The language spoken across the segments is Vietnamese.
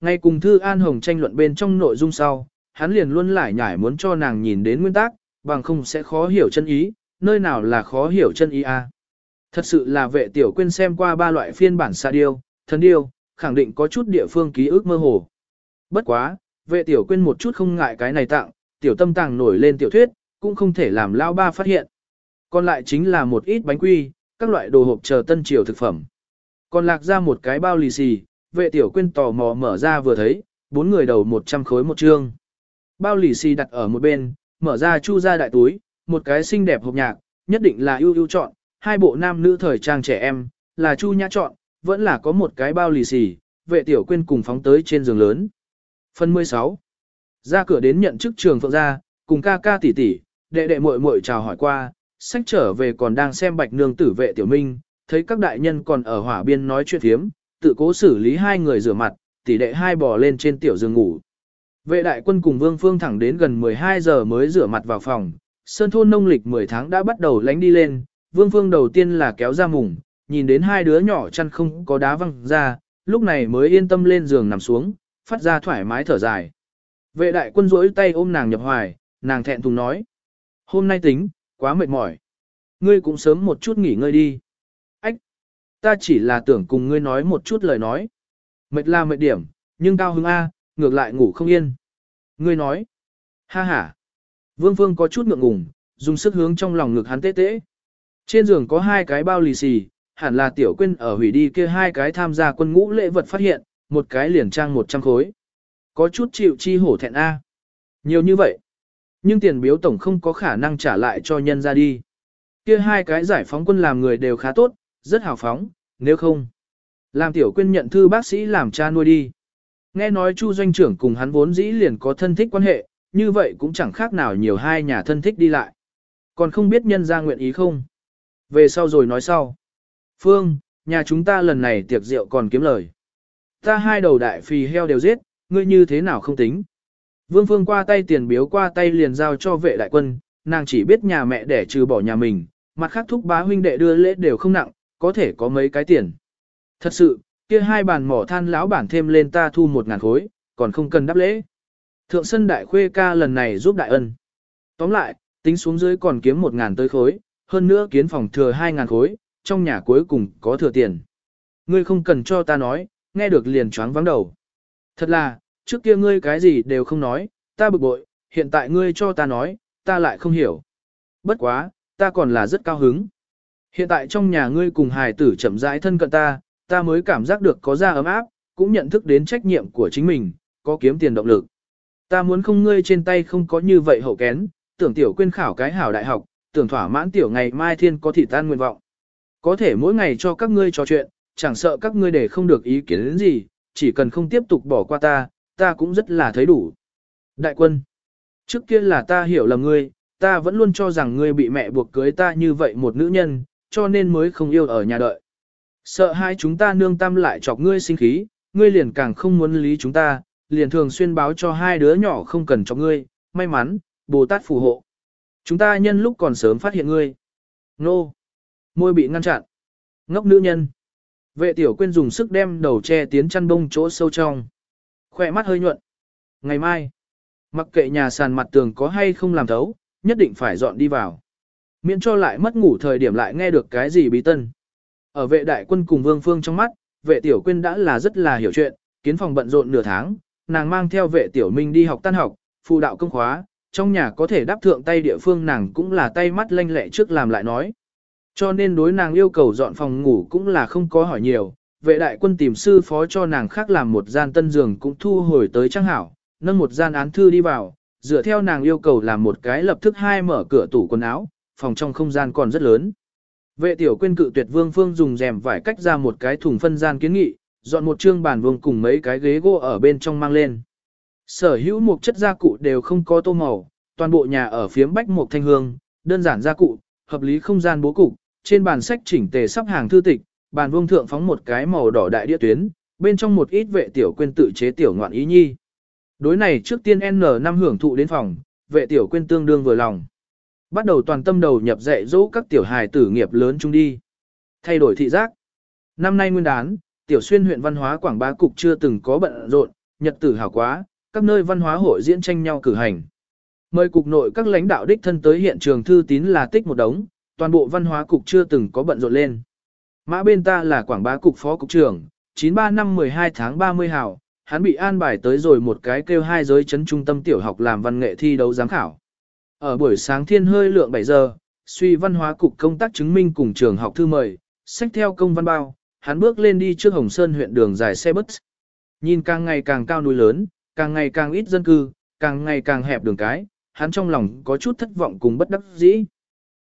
Ngay cùng Thư An Hồng tranh luận bên trong nội dung sau, hắn liền luôn lại nhải muốn cho nàng nhìn đến nguyên tắc, bằng không sẽ khó hiểu chân ý, nơi nào là khó hiểu chân ý a. Thật sự là vệ tiểu quyên xem qua ba loại phiên bản xa điêu, thần điêu, khẳng định có chút địa phương ký ức mơ hồ. Bất quá, vệ tiểu quyên một chút không ngại cái này tặng, tiểu tâm tàng nổi lên tiểu thuyết, cũng không thể làm lao ba phát hiện. Còn lại chính là một ít bánh quy, các loại đồ hộp chờ tân triều thực phẩm. Còn lạc ra một cái bao lì xì, vệ tiểu quyên tò mò mở ra vừa thấy, bốn người đầu 100 khối một trương. Bao lì xì đặt ở một bên, mở ra chu ra đại túi, một cái xinh đẹp hộp nhạc, nhất định là ưu ưu chọn, hai bộ nam nữ thời trang trẻ em, là chu nhã chọn, vẫn là có một cái bao lì xì, vệ tiểu quyên cùng phóng tới trên giường lớn. Phần 16 Ra cửa đến nhận chức trường phượng gia, cùng ca ca tỷ tỷ, đệ đệ muội muội chào hỏi qua, sách trở về còn đang xem bạch nương tử vệ tiểu minh, thấy các đại nhân còn ở hỏa biên nói chuyện thiếm, tự cố xử lý hai người rửa mặt, tỷ đệ hai bò lên trên tiểu giường ngủ. Vệ đại quân cùng Vương Phương thẳng đến gần 12 giờ mới rửa mặt vào phòng, sơn thôn nông lịch 10 tháng đã bắt đầu lánh đi lên, Vương Phương đầu tiên là kéo ra mùng, nhìn đến hai đứa nhỏ chăn không có đá văng ra, lúc này mới yên tâm lên giường nằm xuống, phát ra thoải mái thở dài. Vệ đại quân rỗi tay ôm nàng nhập hoài, nàng thẹn thùng nói. Hôm nay tính, quá mệt mỏi. Ngươi cũng sớm một chút nghỉ ngơi đi. Ta chỉ là tưởng cùng ngươi nói một chút lời nói. Mệt là mệt điểm, nhưng cao hứng A, ngược lại ngủ không yên. Ngươi nói. Ha ha. Vương Phương có chút ngượng ngùng, dùng sức hướng trong lòng ngực hắn tế tế. Trên giường có hai cái bao lì xì, hẳn là tiểu quên ở hủy đi kia hai cái tham gia quân ngũ lễ vật phát hiện, một cái liền trang 100 khối. Có chút chịu chi hổ thẹn A. Nhiều như vậy. Nhưng tiền biếu tổng không có khả năng trả lại cho nhân ra đi. Kia hai cái giải phóng quân làm người đều khá tốt, rất hào phóng, nếu không. Làm tiểu Quyên nhận thư bác sĩ làm cha nuôi đi. Nghe nói chu doanh trưởng cùng hắn vốn dĩ liền có thân thích quan hệ, như vậy cũng chẳng khác nào nhiều hai nhà thân thích đi lại. Còn không biết nhân ra nguyện ý không? Về sau rồi nói sau. Phương, nhà chúng ta lần này tiệc rượu còn kiếm lời. Ta hai đầu đại phì heo đều giết, ngươi như thế nào không tính. Vương Phương qua tay tiền biếu qua tay liền giao cho vệ đại quân, nàng chỉ biết nhà mẹ để trừ bỏ nhà mình, mặt khác thúc bá huynh đệ đưa lễ đều không nặng, có thể có mấy cái tiền. Thật sự, kia hai bàn mỏ than lão bản thêm lên ta thu một ngàn khối, còn không cần đáp lễ. Thượng sân đại khuê ca lần này giúp đại ân. Tóm lại, tính xuống dưới còn kiếm một ngàn tới khối, hơn nữa kiến phòng thừa hai ngàn khối, trong nhà cuối cùng có thừa tiền. Ngươi không cần cho ta nói, nghe được liền choáng vắng đầu. Thật là, trước kia ngươi cái gì đều không nói, ta bực bội, hiện tại ngươi cho ta nói, ta lại không hiểu. Bất quá, ta còn là rất cao hứng. Hiện tại trong nhà ngươi cùng hài tử chậm rãi thân cận ta, ta mới cảm giác được có da ấm áp, cũng nhận thức đến trách nhiệm của chính mình, có kiếm tiền động lực. Ta muốn không ngươi trên tay không có như vậy hậu kén, tưởng tiểu quên khảo cái hảo đại học, tưởng thỏa mãn tiểu ngày mai thiên có thị tan nguyện vọng. Có thể mỗi ngày cho các ngươi trò chuyện, chẳng sợ các ngươi để không được ý kiến đến gì, chỉ cần không tiếp tục bỏ qua ta, ta cũng rất là thấy đủ. Đại quân, trước kia là ta hiểu lầm ngươi, ta vẫn luôn cho rằng ngươi bị mẹ buộc cưới ta như vậy một nữ nhân, cho nên mới không yêu ở nhà đợi. Sợ hai chúng ta nương tâm lại chọc ngươi sinh khí, ngươi liền càng không muốn lý chúng ta, liền thường xuyên báo cho hai đứa nhỏ không cần cho ngươi, may mắn, Bồ Tát phù hộ. Chúng ta nhân lúc còn sớm phát hiện ngươi. Nô. Môi bị ngăn chặn. Ngốc nữ nhân. Vệ tiểu quên dùng sức đem đầu che tiến chăn bông chỗ sâu trong. Khỏe mắt hơi nhuận. Ngày mai. Mặc kệ nhà sàn mặt tường có hay không làm thấu, nhất định phải dọn đi vào. Miễn cho lại mất ngủ thời điểm lại nghe được cái gì bí tân. Ở vệ đại quân cùng vương phương trong mắt, vệ tiểu quyên đã là rất là hiểu chuyện, kiến phòng bận rộn nửa tháng, nàng mang theo vệ tiểu minh đi học tan học, phụ đạo công khóa, trong nhà có thể đáp thượng tay địa phương nàng cũng là tay mắt lanh lẹ trước làm lại nói. Cho nên đối nàng yêu cầu dọn phòng ngủ cũng là không có hỏi nhiều, vệ đại quân tìm sư phó cho nàng khác làm một gian tân giường cũng thu hồi tới trang hảo, nâng một gian án thư đi vào, dựa theo nàng yêu cầu làm một cái lập tức hai mở cửa tủ quần áo, phòng trong không gian còn rất lớn. Vệ tiểu quên cự tuyệt vương phương dùng rèm vải cách ra một cái thùng phân gian kiến nghị, dọn một trương bàn vuông cùng mấy cái ghế gỗ ở bên trong mang lên. Sở hữu một chất gia cụ đều không có tô màu, toàn bộ nhà ở phía bách một thanh hương, đơn giản gia cụ, hợp lý không gian bố cục, trên bàn sách chỉnh tề sắp hàng thư tịch, bàn vuông thượng phóng một cái màu đỏ đại đĩa tuyến, bên trong một ít vệ tiểu quên tự chế tiểu ngoạn ý nhi. Đối này trước tiên N5 hưởng thụ đến phòng, vệ tiểu quên tương đương vừa lòng. Bắt đầu toàn tâm đầu nhập dạy dỗ các tiểu hài tử nghiệp lớn chung đi. Thay đổi thị giác. Năm nay nguyên đán, tiểu xuyên huyện văn hóa quảng bá cục chưa từng có bận rộn, nhật tử hào quá, các nơi văn hóa hội diễn tranh nhau cử hành. Mời cục nội các lãnh đạo đích thân tới hiện trường thư tín là tích một đống, toàn bộ văn hóa cục chưa từng có bận rộn lên. Mã bên ta là quảng bá cục phó cục trưởng, 93 năm 12 tháng 30 hào, hắn bị an bài tới rồi một cái kêu hai giới chấn trung tâm tiểu học làm văn nghệ thi đấu giám khảo. Ở buổi sáng thiên hơi lượng 7 giờ, suy văn hóa cục công tác chứng minh cùng trường học thư mời, sách theo công văn bao, hắn bước lên đi trước Hồng Sơn huyện đường dài xe bus. Nhìn càng ngày càng cao núi lớn, càng ngày càng ít dân cư, càng ngày càng hẹp đường cái, hắn trong lòng có chút thất vọng cùng bất đắc dĩ.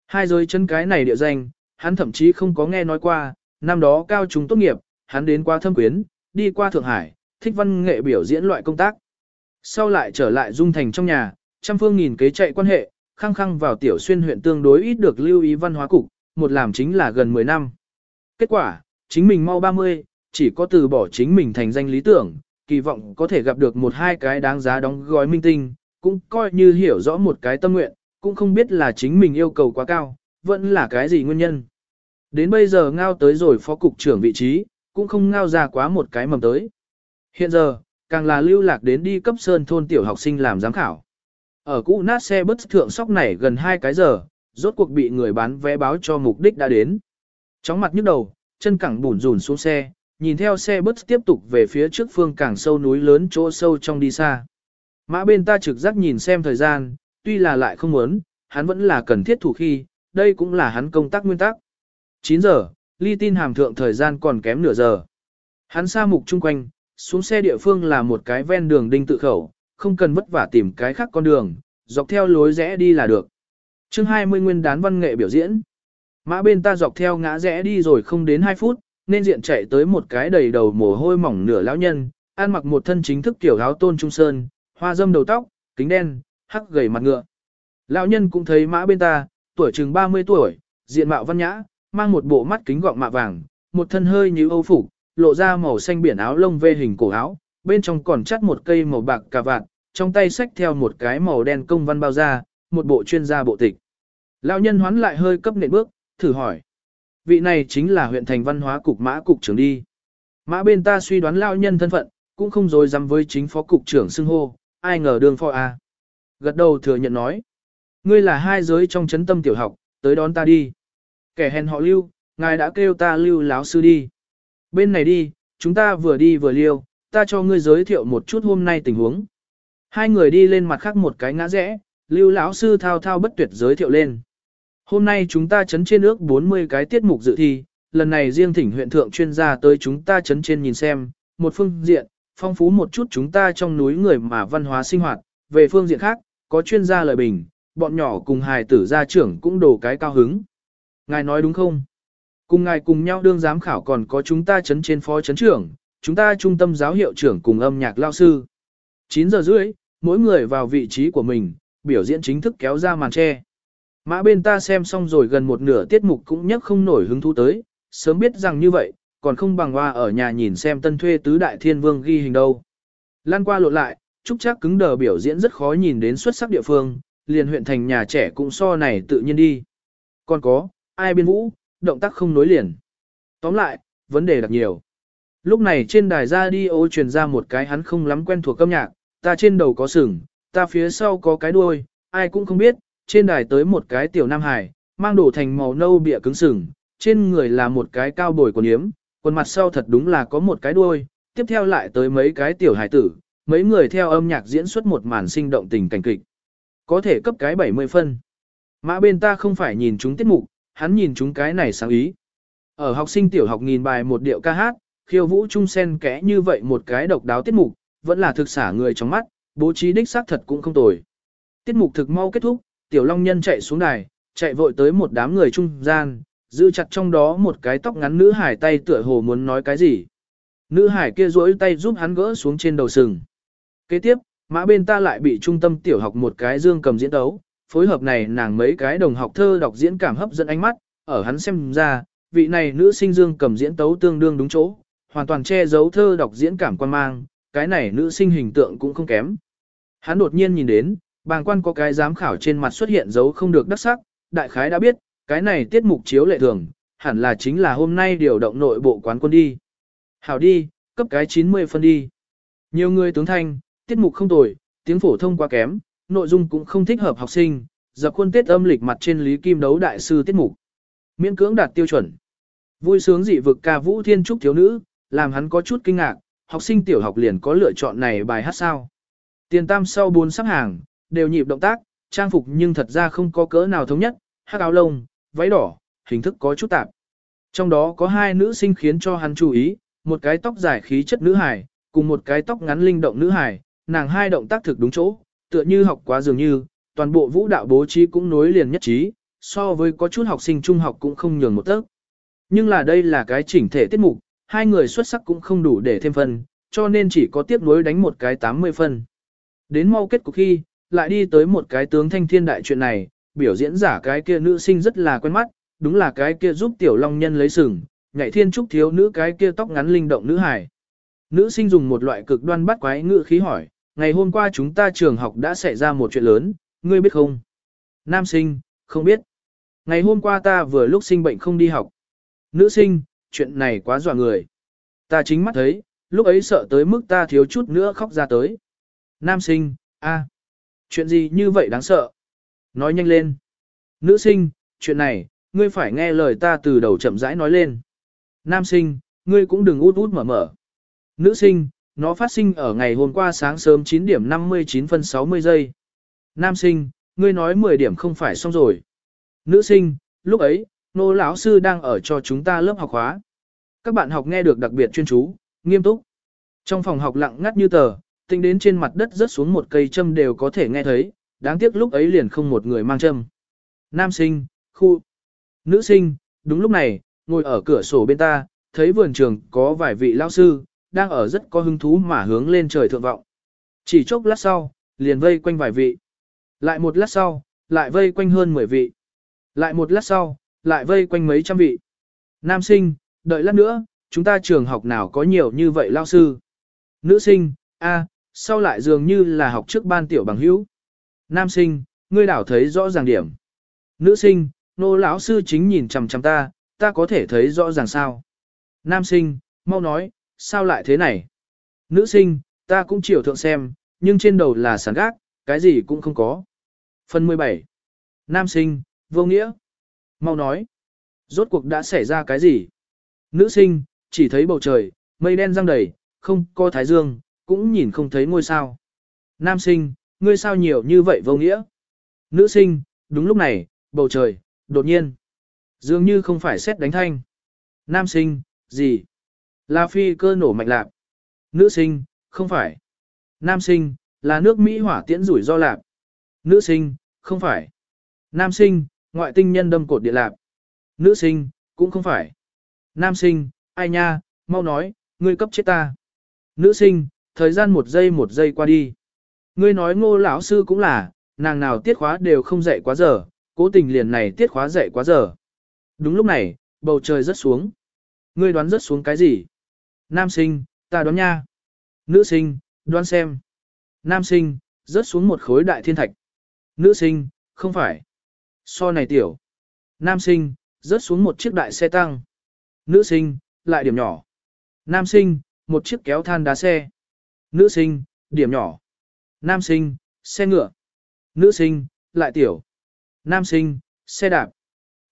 Hai giới chân cái này địa danh, hắn thậm chí không có nghe nói qua, năm đó cao trung tốt nghiệp, hắn đến qua thâm quyến, đi qua Thượng Hải, thích văn nghệ biểu diễn loại công tác. Sau lại trở lại dung thành trong nhà, trăm phương nghìn kế chạy quan hệ, khăng khăng vào tiểu xuyên huyện tương đối ít được lưu ý văn hóa cục, một làm chính là gần 10 năm. Kết quả, chính mình mau 30, chỉ có từ bỏ chính mình thành danh lý tưởng, kỳ vọng có thể gặp được một hai cái đáng giá đóng gói minh tinh, cũng coi như hiểu rõ một cái tâm nguyện, cũng không biết là chính mình yêu cầu quá cao, vẫn là cái gì nguyên nhân. Đến bây giờ ngao tới rồi phó cục trưởng vị trí, cũng không ngao ra quá một cái mầm tới. Hiện giờ, càng là lưu lạc đến đi cấp sơn thôn tiểu học sinh làm giám khảo. Ở cũ nát xe bất thượng sóc này gần 2 cái giờ, rốt cuộc bị người bán vé báo cho mục đích đã đến. Chóng mặt nhức đầu, chân cẳng bùn rùn xuống xe, nhìn theo xe bất tiếp tục về phía trước phương càng sâu núi lớn chỗ sâu trong đi xa. Mã bên ta trực giác nhìn xem thời gian, tuy là lại không muốn, hắn vẫn là cần thiết thủ khi, đây cũng là hắn công tác nguyên tắc. 9 giờ, ly tin hàm thượng thời gian còn kém nửa giờ. Hắn xa mục chung quanh, xuống xe địa phương là một cái ven đường đinh tự khẩu, không cần vất vả tìm cái khác con đường, dọc theo lối rẽ đi là được. chương 20 nguyên đán văn nghệ biểu diễn. Mã bên ta dọc theo ngã rẽ đi rồi không đến 2 phút, nên diện chạy tới một cái đầy đầu mồ hôi mỏng nửa lão nhân, ăn mặc một thân chính thức tiểu áo tôn trung sơn, hoa dâm đầu tóc, kính đen, hắc gầy mặt ngựa. Lão nhân cũng thấy mã bên ta, tuổi chừng 30 tuổi, diện mạo văn nhã, mang một bộ mắt kính gọng mạ vàng, một thân hơi như âu phục, lộ ra màu xanh biển áo lông vê hình cổ áo, bên trong còn chắt một cây màu bạc cà vạt, trong tay xách theo một cái màu đen công văn bao da, một bộ chuyên gia bộ tịch. Lão nhân hoán lại hơi cấp nệ bước, thử hỏi. Vị này chính là huyện thành văn hóa cục mã cục trưởng đi. Mã bên ta suy đoán lão nhân thân phận, cũng không dối dám với chính phó cục trưởng xưng hô, ai ngờ đường phò A. Gật đầu thừa nhận nói. Ngươi là hai giới trong chấn tâm tiểu học, tới đón ta đi. Kẻ hèn họ lưu, ngài đã kêu ta lưu láo sư đi. Bên này đi, chúng ta vừa đi vừa liêu, ta cho ngươi giới thiệu một chút hôm nay tình huống. Hai người đi lên mặt khác một cái ngã rẽ, lưu lão sư thao thao bất tuyệt giới thiệu lên. Hôm nay chúng ta chấn trên ước 40 cái tiết mục dự thi, lần này riêng thỉnh huyện thượng chuyên gia tới chúng ta chấn trên nhìn xem, một phương diện, phong phú một chút chúng ta trong núi người mà văn hóa sinh hoạt, về phương diện khác, có chuyên gia lời bình, bọn nhỏ cùng hài tử gia trưởng cũng đổ cái cao hứng. Ngài nói đúng không? Cùng ngài cùng nhau đương giám khảo còn có chúng ta chấn trên phó chấn trưởng, chúng ta trung tâm giáo hiệu trưởng cùng âm nhạc lao sư. 9 giờ rưỡi, mỗi người vào vị trí của mình, biểu diễn chính thức kéo ra màn che. Mã bên ta xem xong rồi gần một nửa tiết mục cũng nhắc không nổi hứng thú tới, sớm biết rằng như vậy, còn không bằng hoa ở nhà nhìn xem tân thuê tứ đại thiên vương ghi hình đâu. Lan qua lộ lại, trúc chắc cứng đờ biểu diễn rất khó nhìn đến xuất sắc địa phương, liền huyện thành nhà trẻ cũng so này tự nhiên đi. Còn có, ai biên vũ, động tác không nối liền. Tóm lại, vấn đề đặc nhiều. Lúc này trên đài radio truyền ra một cái hắn không lắm quen thuộc âm nhạc, ta trên đầu có sừng, ta phía sau có cái đuôi, ai cũng không biết, trên đài tới một cái tiểu nam hải, mang đổ thành màu nâu bịa cứng sừng, trên người là một cái cao bồi quần yếm, quần mặt sau thật đúng là có một cái đuôi, tiếp theo lại tới mấy cái tiểu hải tử, mấy người theo âm nhạc diễn xuất một màn sinh động tình cảnh kịch. Có thể cấp cái 70 phân. Mã bên ta không phải nhìn chúng tiết mục, hắn nhìn chúng cái này sáng ý. Ở học sinh tiểu học nghìn bài một điệu ca hát, khiêu vũ trung sen kẽ như vậy một cái độc đáo tiết mục, vẫn là thực xả người trong mắt, bố trí đích xác thật cũng không tồi. Tiết mục thực mau kết thúc, tiểu long nhân chạy xuống đài, chạy vội tới một đám người trung gian, giữ chặt trong đó một cái tóc ngắn nữ hải tay tựa hồ muốn nói cái gì. Nữ hải kia duỗi tay giúp hắn gỡ xuống trên đầu sừng. Kế tiếp, mã bên ta lại bị trung tâm tiểu học một cái dương cầm diễn tấu, phối hợp này nàng mấy cái đồng học thơ đọc diễn cảm hấp dẫn ánh mắt, ở hắn xem ra, vị này nữ sinh dương cầm diễn tấu tương đương đúng chỗ, hoàn toàn che giấu thơ đọc diễn cảm quan mang, cái này nữ sinh hình tượng cũng không kém. Hắn đột nhiên nhìn đến, bàng quan có cái giám khảo trên mặt xuất hiện dấu không được đắc sắc, đại khái đã biết, cái này tiết mục chiếu lệ thường, hẳn là chính là hôm nay điều động nội bộ quán quân đi. Hảo đi, cấp cái 90 phân đi. Nhiều người tướng thanh, tiết mục không tồi, tiếng phổ thông quá kém, nội dung cũng không thích hợp học sinh, dập khuôn tiết âm lịch mặt trên Lý Kim đấu đại sư tiết mục. Miễn cưỡng đạt tiêu chuẩn. Vui sướng dị vực ca vũ thiên trúc thiếu nữ, làm hắn có chút kinh ngạc, học sinh tiểu học liền có lựa chọn này bài hát sao. Tiền tam sau bốn sắp hàng, đều nhịp động tác, trang phục nhưng thật ra không có cỡ nào thống nhất, hát áo lông, váy đỏ, hình thức có chút tạp. Trong đó có hai nữ sinh khiến cho hắn chú ý, một cái tóc dài khí chất nữ hài, cùng một cái tóc ngắn linh động nữ hài, nàng hai động tác thực đúng chỗ, tựa như học quá dường như, toàn bộ vũ đạo bố trí cũng nối liền nhất trí, so với có chút học sinh trung học cũng không nhường một tấc. Nhưng là đây là cái chỉnh thể tiết mục, hai người xuất sắc cũng không đủ để thêm phân, cho nên chỉ có tiếp nối đánh một cái 80 phân. Đến mau kết cục khi, lại đi tới một cái tướng thanh thiên đại chuyện này, biểu diễn giả cái kia nữ sinh rất là quen mắt, đúng là cái kia giúp tiểu long nhân lấy sừng, nhảy thiên trúc thiếu nữ cái kia tóc ngắn linh động nữ hải. Nữ sinh dùng một loại cực đoan bắt quái ngữ khí hỏi, ngày hôm qua chúng ta trường học đã xảy ra một chuyện lớn, ngươi biết không? Nam sinh, không biết. Ngày hôm qua ta vừa lúc sinh bệnh không đi học. Nữ sinh, chuyện này quá dọa người. Ta chính mắt thấy, lúc ấy sợ tới mức ta thiếu chút nữa khóc ra tới. Nam sinh, a, chuyện gì như vậy đáng sợ? Nói nhanh lên. Nữ sinh, chuyện này, ngươi phải nghe lời ta từ đầu chậm rãi nói lên. Nam sinh, ngươi cũng đừng út út mở mở. Nữ sinh, nó phát sinh ở ngày hôm qua sáng sớm 9 điểm 59 phân 60 giây. Nam sinh, ngươi nói 10 điểm không phải xong rồi. Nữ sinh, lúc ấy, nô lão sư đang ở cho chúng ta lớp học khóa. Các bạn học nghe được đặc biệt chuyên chú, nghiêm túc. Trong phòng học lặng ngắt như tờ, tính đến trên mặt đất rớt xuống một cây châm đều có thể nghe thấy, đáng tiếc lúc ấy liền không một người mang châm. Nam sinh, khu. Nữ sinh, đúng lúc này, ngồi ở cửa sổ bên ta, thấy vườn trường có vài vị lao sư, đang ở rất có hứng thú mà hướng lên trời thượng vọng. Chỉ chốc lát sau, liền vây quanh vài vị. Lại một lát sau, lại vây quanh hơn 10 vị. Lại một lát sau, lại vây quanh mấy trăm vị. Nam sinh, đợi lát nữa, chúng ta trường học nào có nhiều như vậy lao sư. Nữ sinh, a, sau lại dường như là học trước ban tiểu bằng hữu. Nam sinh, ngươi đảo thấy rõ ràng điểm. Nữ sinh, nô lão sư chính nhìn chằm chằm ta, ta có thể thấy rõ ràng sao. Nam sinh, mau nói, sao lại thế này? Nữ sinh, ta cũng chiều thượng xem, nhưng trên đầu là sàn gác, cái gì cũng không có. Phần 17. Nam sinh, vô nghĩa. Mau nói. Rốt cuộc đã xảy ra cái gì? Nữ sinh, chỉ thấy bầu trời, mây đen răng đầy, không có thái dương, cũng nhìn không thấy ngôi sao. Nam sinh, ngươi sao nhiều như vậy vô nghĩa? Nữ sinh, đúng lúc này, bầu trời, đột nhiên. Dường như không phải xét đánh thanh. Nam sinh, gì? Là phi cơ nổ mạnh lạc. Nữ sinh, không phải. Nam sinh, là nước Mỹ hỏa tiễn rủi ro lạc. Nữ sinh, không phải. Nam sinh, ngoại tinh nhân đâm cột địa lạc. Nữ sinh, cũng không phải. Nam sinh, ai nha, mau nói, ngươi cấp chết ta. Nữ sinh, thời gian một giây một giây qua đi. Ngươi nói ngô lão sư cũng là, nàng nào tiết khóa đều không dạy quá giờ, cố tình liền này tiết khóa dạy quá giờ. Đúng lúc này, bầu trời rớt xuống. Ngươi đoán rớt xuống cái gì? Nam sinh, ta đoán nha. Nữ sinh, đoán xem. Nam sinh, rớt xuống một khối đại thiên thạch. Nữ sinh, không phải. So này tiểu. Nam sinh, rớt xuống một chiếc đại xe tăng. Nữ sinh, lại điểm nhỏ. Nam sinh, một chiếc kéo than đá xe. Nữ sinh, điểm nhỏ. Nam sinh, xe ngựa. Nữ sinh, lại tiểu. Nam sinh, xe đạp.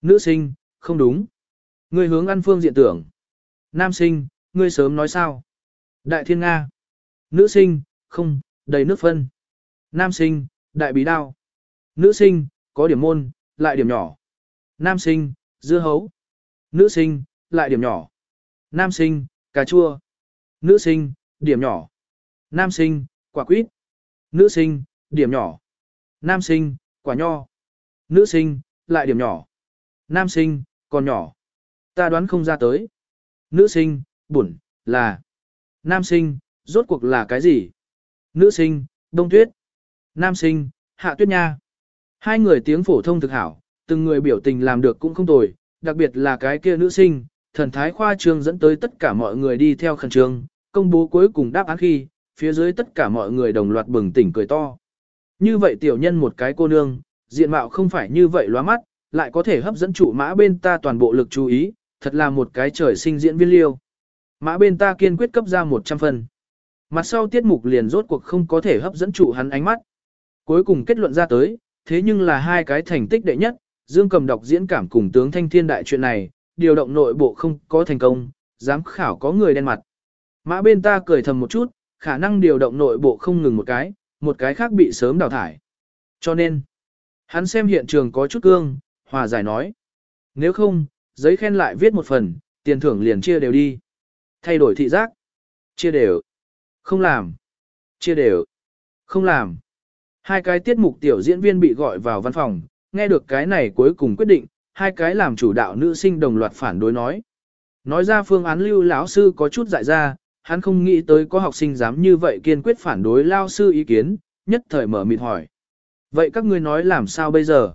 Nữ sinh, không đúng. Người hướng ăn phương diện tưởng. Nam sinh, ngươi sớm nói sao? Đại thiên Nga. Nữ sinh, không, đầy nước phân. Nam sinh, đại bí đao. Nữ sinh, có điểm môn, lại điểm nhỏ. Nam sinh, dưa hấu. Nữ sinh, lại điểm nhỏ. Nam sinh, cà chua. Nữ sinh, điểm nhỏ. Nam sinh, quả quýt. Nữ sinh, điểm nhỏ. Nam sinh, quả nho. Nữ sinh, lại điểm nhỏ. Nam sinh, còn nhỏ. Ta đoán không ra tới. Nữ sinh, bụn, là. Nam sinh, rốt cuộc là cái gì? Nữ sinh, đông tuyết. Nam sinh, hạ tuyết nha. Hai người tiếng phổ thông thực hảo, từng người biểu tình làm được cũng không tồi, đặc biệt là cái kia nữ sinh, thần thái khoa trương dẫn tới tất cả mọi người đi theo khẩn trương, công bố cuối cùng đáp án khi, phía dưới tất cả mọi người đồng loạt bừng tỉnh cười to. Như vậy tiểu nhân một cái cô nương, diện mạo không phải như vậy lóa mắt, lại có thể hấp dẫn chủ mã bên ta toàn bộ lực chú ý, thật là một cái trời sinh diễn viên liêu. Mã bên ta kiên quyết cấp ra 100 phần. Mặt sau tiết mục liền rốt cuộc không có thể hấp dẫn chủ hắn ánh mắt. Cuối cùng kết luận ra tới, thế nhưng là hai cái thành tích đệ nhất, Dương Cầm đọc diễn cảm cùng tướng Thanh Thiên đại chuyện này, điều động nội bộ không có thành công, giám khảo có người đen mặt. Mã bên ta cười thầm một chút, khả năng điều động nội bộ không ngừng một cái, một cái khác bị sớm đào thải. Cho nên, hắn xem hiện trường có chút cương, hòa giải nói. Nếu không, giấy khen lại viết một phần, tiền thưởng liền chia đều đi. Thay đổi thị giác. Chia đều. Không làm. Chia đều. Không làm. Hai cái tiết mục tiểu diễn viên bị gọi vào văn phòng, nghe được cái này cuối cùng quyết định, hai cái làm chủ đạo nữ sinh đồng loạt phản đối nói. Nói ra phương án lưu lão sư có chút dại ra, hắn không nghĩ tới có học sinh dám như vậy kiên quyết phản đối lao sư ý kiến, nhất thời mở mịt hỏi. Vậy các ngươi nói làm sao bây giờ?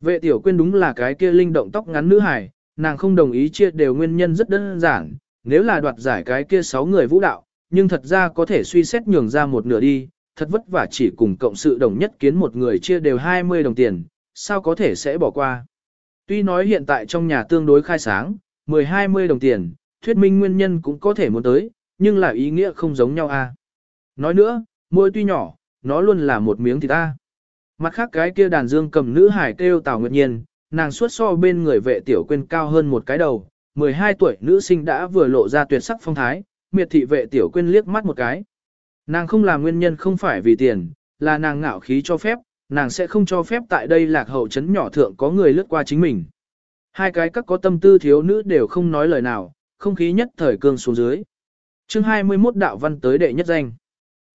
Vệ tiểu quyên đúng là cái kia linh động tóc ngắn nữ hải, nàng không đồng ý chia đều nguyên nhân rất đơn giản, nếu là đoạt giải cái kia 6 người vũ đạo, nhưng thật ra có thể suy xét nhường ra một nửa đi, thật vất vả chỉ cùng cộng sự đồng nhất kiến một người chia đều 20 đồng tiền, sao có thể sẽ bỏ qua. Tuy nói hiện tại trong nhà tương đối khai sáng, 10-20 đồng tiền, thuyết minh nguyên nhân cũng có thể muốn tới, nhưng là ý nghĩa không giống nhau a. À. Nói nữa, môi tuy nhỏ, nó luôn là một miếng thịt ta. Mặt khác cái kia đàn dương cầm nữ hải kêu Tào Nguyệt Nhiên, nàng suốt so bên người vệ tiểu quên cao hơn một cái đầu, 12 tuổi nữ sinh đã vừa lộ ra tuyệt sắc phong thái, miệt thị vệ tiểu quên liếc mắt một cái. Nàng không làm nguyên nhân không phải vì tiền, là nàng ngạo khí cho phép, nàng sẽ không cho phép tại đây lạc hậu chấn nhỏ thượng có người lướt qua chính mình. Hai cái các có tâm tư thiếu nữ đều không nói lời nào, không khí nhất thời cương xuống dưới. chương 21 đạo văn tới đệ nhất danh.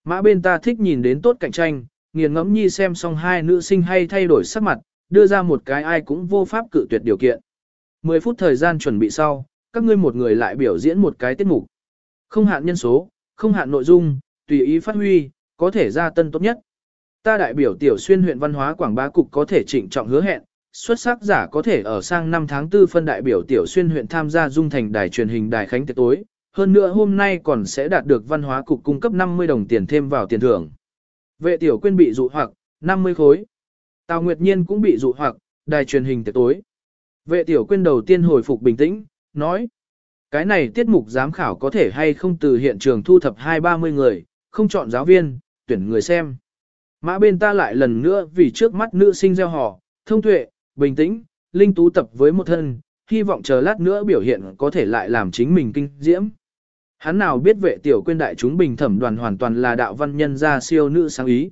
Mã bên ta thích nhìn đến tốt cạnh tranh, nghiền ngẫm nhi xem xong hai nữ sinh hay thay đổi sắc mặt, đưa ra một cái ai cũng vô pháp cự tuyệt điều kiện. 10 phút thời gian chuẩn bị sau, các ngươi một người lại biểu diễn một cái tiết mục. Không hạn nhân số, không hạn nội dung, tùy ý phát huy, có thể ra tân tốt nhất. Ta đại biểu tiểu xuyên huyện văn hóa quảng bá cục có thể trịnh trọng hứa hẹn, xuất sắc giả có thể ở sang năm tháng 4 phân đại biểu tiểu xuyên huyện tham gia dung thành đài truyền hình đài khánh tiệc tối. Hơn nữa hôm nay còn sẽ đạt được văn hóa cục cung cấp 50 đồng tiền thêm vào tiền thưởng. Vệ tiểu quyên bị dụ hoặc, 50 khối. Tào Nguyệt Nhiên cũng bị dụ hoặc, đài truyền hình tiệc tối. Vệ tiểu quyên đầu tiên hồi phục bình tĩnh, nói. Cái này tiết mục giám khảo có thể hay không từ hiện trường thu thập hai ba mươi người, không chọn giáo viên, tuyển người xem. Mã bên ta lại lần nữa vì trước mắt nữ sinh gieo họ, thông tuệ, bình tĩnh, linh tú tập với một thân, hy vọng chờ lát nữa biểu hiện có thể lại làm chính mình kinh diễm. Hắn nào biết vệ tiểu quên đại chúng bình thẩm đoàn hoàn toàn là đạo văn nhân gia siêu nữ sáng ý.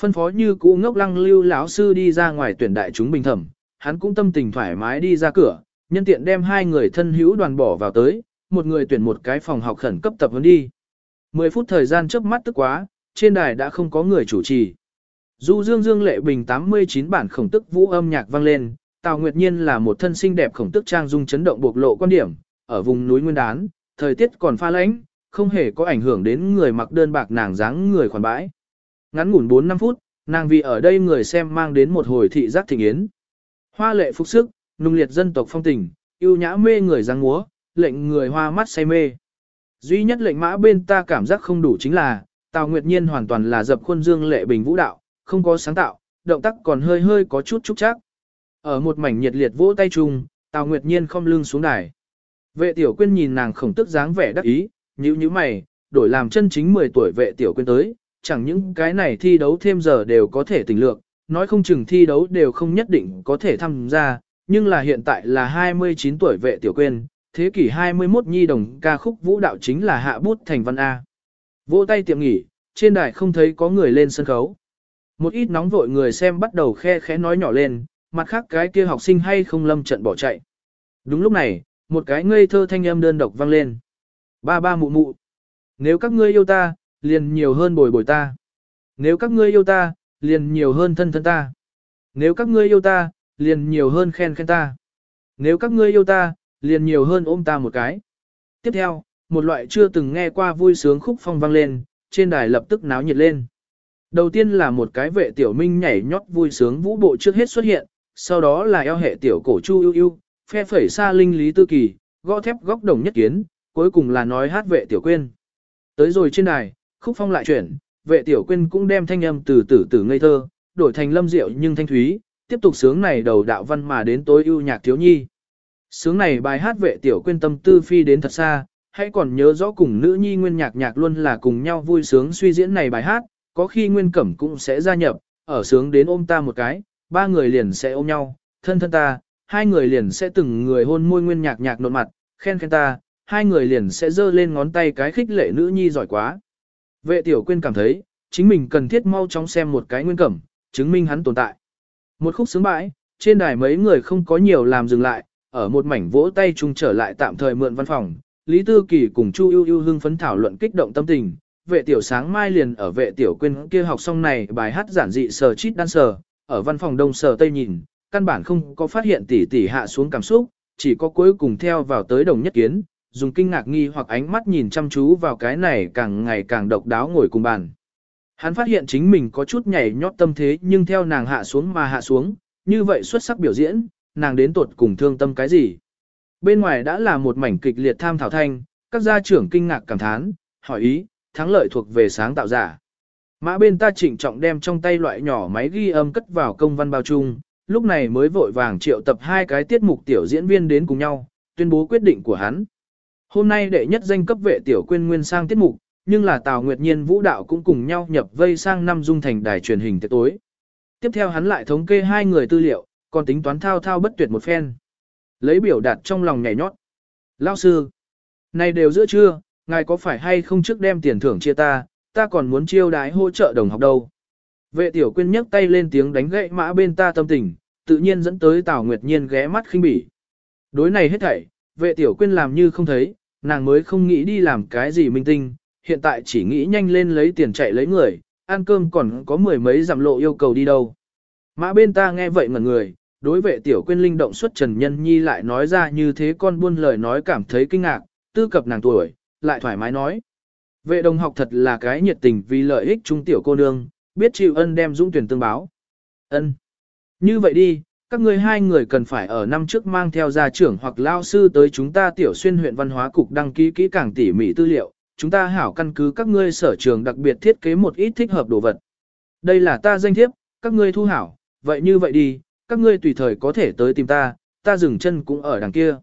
Phân phó như cũ ngốc lăng lưu lão sư đi ra ngoài tuyển đại chúng bình thẩm, hắn cũng tâm tình thoải mái đi ra cửa, nhân tiện đem hai người thân hữu đoàn bỏ vào tới, một người tuyển một cái phòng học khẩn cấp tập huấn đi. 10 phút thời gian trước mắt tức quá, trên đài đã không có người chủ trì. Du Dương Dương Lệ Bình 89 bản khổng tức vũ âm nhạc vang lên, Tào Nguyệt Nhiên là một thân xinh đẹp khổng tức trang dung chấn động bộc lộ quan điểm, ở vùng núi Nguyên Đán, thời tiết còn pha lạnh, không hề có ảnh hưởng đến người mặc đơn bạc nàng dáng người khoản bãi. Ngắn ngủn 4-5 phút, nàng vì ở đây người xem mang đến một hồi thị giác thịnh yến. Hoa lệ phục sức, nung liệt dân tộc phong tình, yêu nhã mê người giang múa, lệnh người hoa mắt say mê. Duy nhất lệnh mã bên ta cảm giác không đủ chính là, Tào Nguyệt Nhiên hoàn toàn là dập khuôn dương lệ bình vũ đạo, không có sáng tạo, động tác còn hơi hơi có chút trúc chắc. Ở một mảnh nhiệt liệt vỗ tay chung, Tào Nguyệt Nhiên không lưng xuống đài. Vệ tiểu quyên nhìn nàng khổng tức dáng vẻ đắc ý, nhíu nhíu mày, đổi làm chân chính 10 tuổi vệ tiểu quyên tới, chẳng những cái này thi đấu thêm giờ đều có thể tỉnh lượng, nói không chừng thi đấu đều không nhất định có thể tham gia, nhưng là hiện tại là 29 tuổi vệ tiểu quyên, thế kỷ 21 nhi đồng ca khúc vũ đạo chính là hạ bút thành văn A. Vỗ tay tiệm nghỉ, trên đài không thấy có người lên sân khấu. Một ít nóng vội người xem bắt đầu khe khẽ nói nhỏ lên, mặt khác cái kia học sinh hay không lâm trận bỏ chạy. Đúng lúc này, một cái ngây thơ thanh âm đơn độc vang lên. Ba ba mụ mụ. Nếu các ngươi yêu ta, liền nhiều hơn bồi bồi ta. Nếu các ngươi yêu ta, liền nhiều hơn thân thân ta. Nếu các ngươi yêu ta, liền nhiều hơn khen khen ta. Nếu các ngươi yêu ta, liền nhiều hơn ôm ta một cái. Tiếp theo, một loại chưa từng nghe qua vui sướng khúc phong vang lên, trên đài lập tức náo nhiệt lên. Đầu tiên là một cái vệ tiểu minh nhảy nhót vui sướng vũ bộ trước hết xuất hiện, sau đó là eo hệ tiểu cổ chu yêu yêu, phe phẩy xa linh lý tư kỳ, gõ thép góc đồng nhất kiến, cuối cùng là nói hát vệ tiểu quên. Tới rồi trên đài, khúc phong lại chuyển, vệ tiểu quên cũng đem thanh âm từ từ từ ngây thơ, đổi thành lâm diệu nhưng thanh thúy, tiếp tục sướng này đầu đạo văn mà đến tối ưu nhạc thiếu nhi. Sướng này bài hát vệ tiểu quên tâm tư phi đến thật xa, hãy còn nhớ rõ cùng nữ nhi nguyên nhạc nhạc luôn là cùng nhau vui sướng suy diễn này bài hát, có khi nguyên cẩm cũng sẽ gia nhập, ở sướng đến ôm ta một cái, ba người liền sẽ ôm nhau, thân thân ta, hai người liền sẽ từng người hôn môi nguyên nhạc nhạc nộn mặt, khen khen ta, hai người liền sẽ giơ lên ngón tay cái khích lệ nữ nhi giỏi quá. Vệ tiểu quyên cảm thấy, chính mình cần thiết mau chóng xem một cái nguyên cẩm, chứng minh hắn tồn tại. Một khúc sướng bãi, trên đài mấy người không có nhiều làm dừng lại, ở một mảnh vỗ tay chung trở lại tạm thời mượn văn phòng, Lý Tư Kỳ cùng Chu Ưu Ưu hưng phấn thảo luận kích động tâm tình, vệ tiểu sáng mai liền ở vệ tiểu quên kia học xong này bài hát giản dị sờ chít đan sờ, ở văn phòng đông sờ tây nhìn, căn bản không có phát hiện tỷ tỷ hạ xuống cảm xúc, chỉ có cuối cùng theo vào tới đồng nhất kiến, dùng kinh ngạc nghi hoặc ánh mắt nhìn chăm chú vào cái này càng ngày càng độc đáo ngồi cùng bàn. Hắn phát hiện chính mình có chút nhảy nhót tâm thế nhưng theo nàng hạ xuống mà hạ xuống, như vậy xuất sắc biểu diễn, nàng đến tuột cùng thương tâm cái gì. Bên ngoài đã là một mảnh kịch liệt tham thảo thanh, các gia trưởng kinh ngạc cảm thán, hỏi ý, thắng lợi thuộc về sáng tạo giả. Mã bên ta trịnh trọng đem trong tay loại nhỏ máy ghi âm cất vào công văn bao chung, lúc này mới vội vàng triệu tập hai cái tiết mục tiểu diễn viên đến cùng nhau, tuyên bố quyết định của hắn. Hôm nay đệ nhất danh cấp vệ tiểu quyên nguyên sang tiết mục, nhưng là Tào Nguyệt Nhiên vũ đạo cũng cùng nhau nhập vây sang năm dung thành đài truyền hình tiệc tối. Tiếp theo hắn lại thống kê hai người tư liệu, còn tính toán thao thao bất tuyệt một phen. Lấy biểu đạt trong lòng nhảy nhót. Lao sư, này đều giữa trưa, ngài có phải hay không trước đem tiền thưởng chia ta, ta còn muốn chiêu đái hỗ trợ đồng học đâu. Vệ tiểu quyên nhấc tay lên tiếng đánh gậy mã bên ta tâm tình, tự nhiên dẫn tới Tào Nguyệt Nhiên ghé mắt khinh bỉ. Đối này hết thảy, vệ tiểu quyên làm như không thấy, nàng mới không nghĩ đi làm cái gì minh tinh, hiện tại chỉ nghĩ nhanh lên lấy tiền chạy lấy người, ăn cơm còn có mười mấy giảm lộ yêu cầu đi đâu. Mã bên ta nghe vậy ngẩn người, đối vệ tiểu quyên linh động xuất Trần Nhân Nhi lại nói ra như thế con buôn lời nói cảm thấy kinh ngạc, tư cập nàng tuổi, lại thoải mái nói. Vệ đồng học thật là cái nhiệt tình vì lợi ích trung tiểu cô nương, biết chịu ân đem dũng tuyển tương báo. Ân. Như vậy đi, các ngươi hai người cần phải ở năm trước mang theo gia trưởng hoặc lao sư tới chúng ta tiểu xuyên huyện văn hóa cục đăng ký kỹ càng tỉ mỉ tư liệu, chúng ta hảo căn cứ các ngươi sở trường đặc biệt thiết kế một ít thích hợp đồ vật. Đây là ta danh thiếp, các ngươi thu hảo, vậy như vậy đi, các ngươi tùy thời có thể tới tìm ta, ta dừng chân cũng ở đằng kia.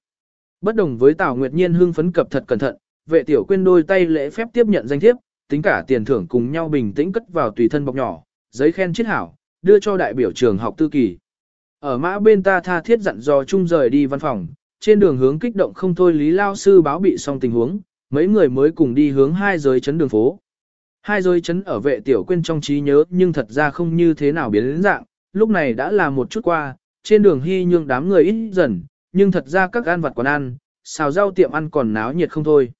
Bất đồng với Tào Nguyệt Nhiên hưng phấn cập thật cẩn thận, vệ tiểu quên đôi tay lễ phép tiếp nhận danh thiếp, tính cả tiền thưởng cùng nhau bình tĩnh cất vào tùy thân bọc nhỏ, giấy khen chiết hảo, đưa cho đại biểu trường học tư kỳ. Ở mã bên ta tha thiết dặn dò chung rời đi văn phòng, trên đường hướng kích động không thôi Lý Lao Sư báo bị xong tình huống, mấy người mới cùng đi hướng hai giới chấn đường phố. Hai giới chấn ở vệ tiểu quên trong trí nhớ nhưng thật ra không như thế nào biến đến dạng, lúc này đã là một chút qua, trên đường hy nhương đám người ít dần, nhưng thật ra các ăn vặt quán ăn, xào rau tiệm ăn còn náo nhiệt không thôi.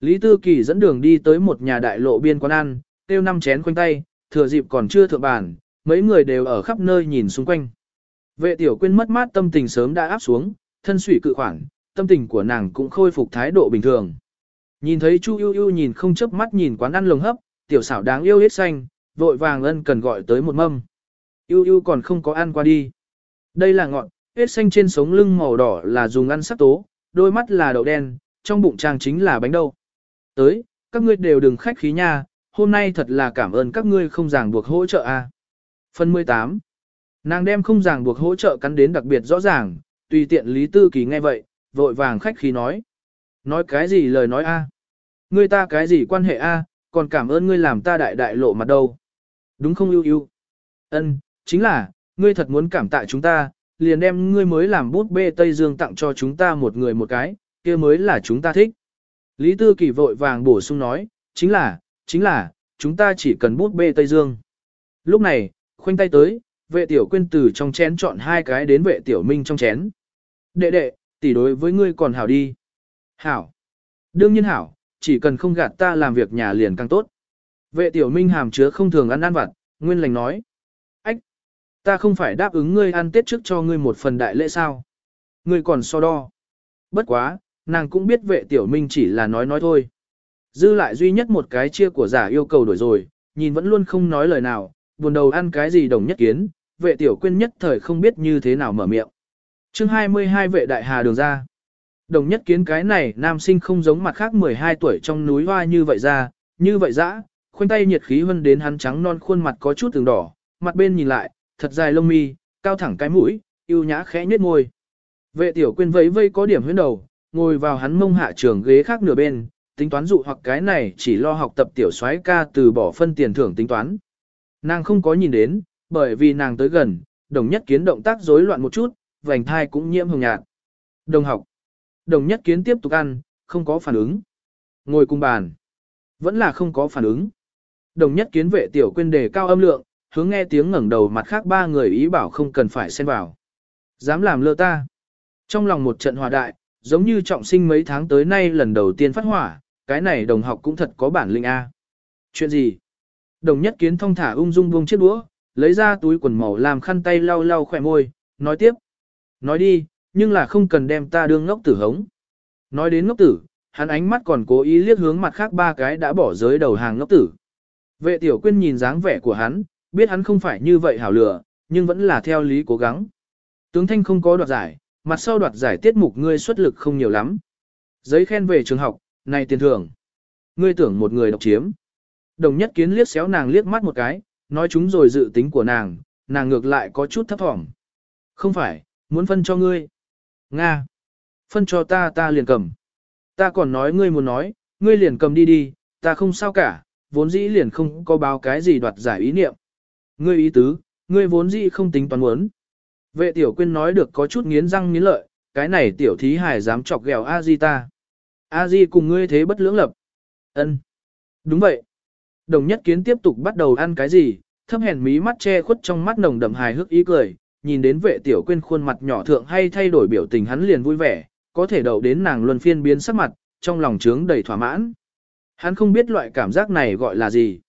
Lý Tư Kỳ dẫn đường đi tới một nhà đại lộ biên quán ăn, tiêu năm chén quanh tay, thừa dịp còn chưa thượng bàn, mấy người đều ở khắp nơi nhìn xung quanh. Vệ tiểu quyên mất mát tâm tình sớm đã áp xuống, thân sủy cự khoảng tâm tình của nàng cũng khôi phục thái độ bình thường. Nhìn thấy Chu yêu yêu nhìn không chớp mắt nhìn quán ăn lồng hấp, tiểu xảo đáng yêu hết xanh, vội vàng ân cần gọi tới một mâm. Yêu yêu còn không có ăn qua đi. Đây là ngọn, hết xanh trên sống lưng màu đỏ là dùng ăn sắc tố, đôi mắt là đậu đen, trong bụng trang chính là bánh đậu. Tới, các ngươi đều đừng khách khí nha, hôm nay thật là cảm ơn các ngươi không ràng buộc hỗ trợ a. À. Phần 18 Nàng đem không ràng buộc hỗ trợ cắn đến đặc biệt rõ ràng, tùy tiện Lý Tư Kỳ nghe vậy, vội vàng khách khí nói. Nói cái gì lời nói a? Ngươi ta cái gì quan hệ a? còn cảm ơn ngươi làm ta đại đại lộ mặt đâu. Đúng không yêu yêu? Ân, chính là, ngươi thật muốn cảm tạ chúng ta, liền đem ngươi mới làm bút bê Tây Dương tặng cho chúng ta một người một cái, kia mới là chúng ta thích. Lý Tư Kỳ vội vàng bổ sung nói, chính là, chính là, chúng ta chỉ cần bút bê Tây Dương. Lúc này, khoanh tay tới, vệ tiểu quyên từ trong chén chọn hai cái đến vệ tiểu minh trong chén. Đệ đệ, tỷ đối với ngươi còn hảo đi. Hảo. Đương nhiên hảo, chỉ cần không gạt ta làm việc nhà liền càng tốt. Vệ tiểu minh hàm chứa không thường ăn ăn vặt, nguyên lành nói. Ta không phải đáp ứng ngươi ăn tết trước cho ngươi một phần đại lễ sao. Ngươi còn so đo. Bất quá, nàng cũng biết vệ tiểu minh chỉ là nói nói thôi. Dư lại duy nhất một cái chia của giả yêu cầu đổi rồi, nhìn vẫn luôn không nói lời nào, buồn đầu ăn cái gì đồng nhất kiến, vệ tiểu quyên nhất thời không biết như thế nào mở miệng. chương 22 vệ đại hà đường ra. Đồng nhất kiến cái này nam sinh không giống mặt khác 12 tuổi trong núi hoa như vậy ra, như vậy dã, khoanh tay nhiệt khí hơn đến hắn trắng non khuôn mặt có chút từng đỏ, mặt bên nhìn lại, thật dài lông mi, cao thẳng cái mũi, yêu nhã khẽ nhếch môi. Vệ tiểu quyên vẫy vây có điểm huyến đầu, ngồi vào hắn mông hạ trường ghế khác nửa bên, tính toán dụ hoặc cái này chỉ lo học tập tiểu soái ca từ bỏ phân tiền thưởng tính toán. Nàng không có nhìn đến, bởi vì nàng tới gần, đồng nhất kiến động tác rối loạn một chút, vành thai cũng nhiễm hồng nhạt. Đồng học. Đồng nhất kiến tiếp tục ăn, không có phản ứng. Ngồi cùng bàn. Vẫn là không có phản ứng. Đồng nhất kiến vệ tiểu Quyên đề cao âm lượng, hướng nghe tiếng ngẩng đầu mặt khác ba người ý bảo không cần phải xen vào. Dám làm lơ ta. Trong lòng một trận hòa đại, giống như trọng sinh mấy tháng tới nay lần đầu tiên phát hỏa, cái này đồng học cũng thật có bản lĩnh A. Chuyện gì? Đồng nhất kiến thông thả ung dung buông chiếc đũa, lấy ra túi quần màu làm khăn tay lau lau khỏe môi, nói tiếp. Nói đi, nhưng là không cần đem ta đương ngốc tử hống. Nói đến ngốc tử, hắn ánh mắt còn cố ý liếc hướng mặt khác ba cái đã bỏ giới đầu hàng ngốc tử. Vệ tiểu quyên nhìn dáng vẻ của hắn, biết hắn không phải như vậy hảo lửa, nhưng vẫn là theo lý cố gắng. Tướng Thanh không có đoạt giải, mặt sau đoạt giải tiết mục ngươi xuất lực không nhiều lắm. Giấy khen về trường học, này tiền thưởng. Ngươi tưởng một người độc chiếm. Đồng nhất kiến liếc xéo nàng liếc mắt một cái, nói chúng rồi dự tính của nàng, nàng ngược lại có chút thấp thỏm. Không phải, muốn phân cho ngươi. Nga. Phân cho ta ta liền cầm. Ta còn nói ngươi muốn nói, ngươi liền cầm đi đi, ta không sao cả, vốn dĩ liền không có báo cái gì đoạt giải ý niệm. Ngươi ý tứ, ngươi vốn dĩ không tính toán muốn. Vệ tiểu quyên nói được có chút nghiến răng nghiến lợi, cái này tiểu thí hài dám chọc ghẹo a di ta. a di cùng ngươi thế bất lưỡng lập. ân Đúng vậy. Đồng nhất kiến tiếp tục bắt đầu ăn cái gì, thấp hèn mí mắt che khuất trong mắt nồng đậm hài hước ý cười, nhìn đến vệ tiểu quyên khuôn mặt nhỏ thượng hay thay đổi biểu tình hắn liền vui vẻ, có thể đậu đến nàng luân phiên biến sắc mặt, trong lòng trướng đầy thỏa mãn. Hắn không biết loại cảm giác này gọi là gì.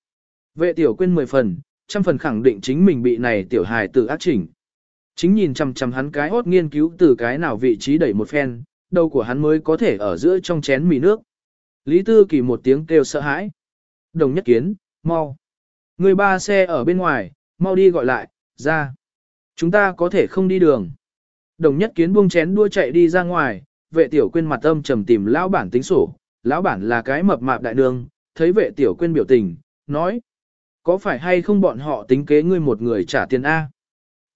Vệ tiểu quyên mười phần, trăm phần khẳng định chính mình bị này tiểu hài tự ác chỉnh. Chính nhìn chằm chằm hắn cái hốt nghiên cứu từ cái nào vị trí đẩy một phen, đầu của hắn mới có thể ở giữa trong chén mì nước. Lý Tư Kỳ một tiếng kêu sợ hãi. Đồng nhất kiến, mau. Người ba xe ở bên ngoài, mau đi gọi lại, ra. Chúng ta có thể không đi đường. Đồng nhất kiến buông chén đua chạy đi ra ngoài, vệ tiểu quên mặt âm trầm tìm lão bản tính sổ. Lão bản là cái mập mạp đại đường, thấy vệ tiểu quên biểu tình, nói. Có phải hay không bọn họ tính kế ngươi một người trả tiền A?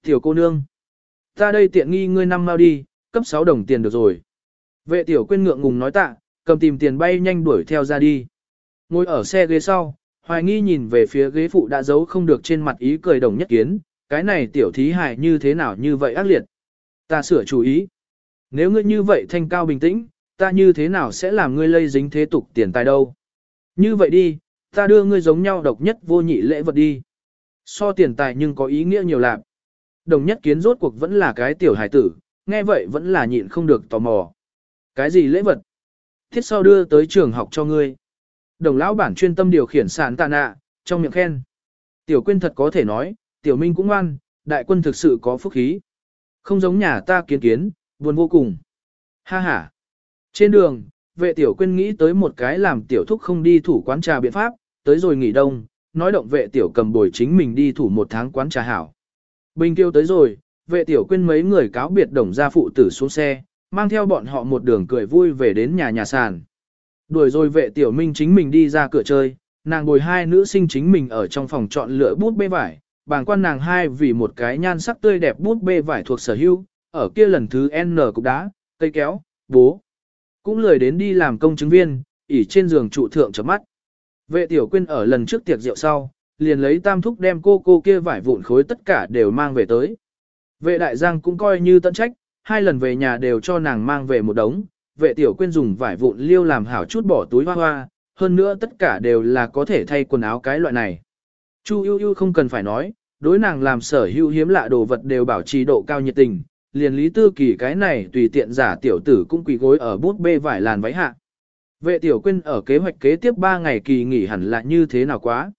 Tiểu cô nương. Ta đây tiện nghi ngươi năm mau đi, cấp 6 đồng tiền được rồi. Vệ tiểu quên ngượng ngùng nói tạ, cầm tìm tiền bay nhanh đuổi theo ra đi. Ngồi ở xe ghế sau, hoài nghi nhìn về phía ghế phụ đã giấu không được trên mặt ý cười đồng nhất kiến, cái này tiểu thí hại như thế nào như vậy ác liệt. Ta sửa chủ ý. Nếu ngươi như vậy thanh cao bình tĩnh, ta như thế nào sẽ làm ngươi lây dính thế tục tiền tài đâu. Như vậy đi, ta đưa ngươi giống nhau độc nhất vô nhị lễ vật đi. So tiền tài nhưng có ý nghĩa nhiều lạc. Đồng nhất kiến rốt cuộc vẫn là cái tiểu hài tử, nghe vậy vẫn là nhịn không được tò mò. Cái gì lễ vật? Thiết sau đưa tới trường học cho ngươi. Đồng lão bản chuyên tâm điều khiển sàn tạ nạ, trong miệng khen. Tiểu quyên thật có thể nói, tiểu minh cũng ngoan, đại quân thực sự có phúc khí. Không giống nhà ta kiến kiến, buồn vô cùng. Ha ha. Trên đường, vệ tiểu quyên nghĩ tới một cái làm tiểu thúc không đi thủ quán trà biện pháp, tới rồi nghỉ đông, nói động vệ tiểu cầm bồi chính mình đi thủ một tháng quán trà hảo. Bình tiêu tới rồi, vệ tiểu quyên mấy người cáo biệt đồng gia phụ tử xuống xe, mang theo bọn họ một đường cười vui về đến nhà nhà sàn. Đuổi rồi vệ tiểu minh chính mình đi ra cửa chơi, nàng bồi hai nữ sinh chính mình ở trong phòng chọn lựa bút bê vải, bàng quan nàng hai vì một cái nhan sắc tươi đẹp bút bê vải thuộc sở hữu, ở kia lần thứ N cục đá, cây kéo, bố. Cũng lười đến đi làm công chứng viên, ỉ trên giường trụ thượng chấm mắt. Vệ tiểu quyên ở lần trước tiệc rượu sau, liền lấy tam thúc đem cô cô kia vải vụn khối tất cả đều mang về tới. Vệ đại giang cũng coi như tận trách, hai lần về nhà đều cho nàng mang về một đống, vệ tiểu quyên dùng vải vụn liêu làm hảo chút bỏ túi hoa hoa, hơn nữa tất cả đều là có thể thay quần áo cái loại này. Chu ưu ưu không cần phải nói, đối nàng làm sở hữu hiếm lạ đồ vật đều bảo trì độ cao nhiệt tình, liền lý tư kỳ cái này tùy tiện giả tiểu tử cũng quỳ gối ở bút bê vải làn váy hạ. Vệ tiểu quyên ở kế hoạch kế tiếp 3 ngày kỳ nghỉ hẳn là như thế nào quá.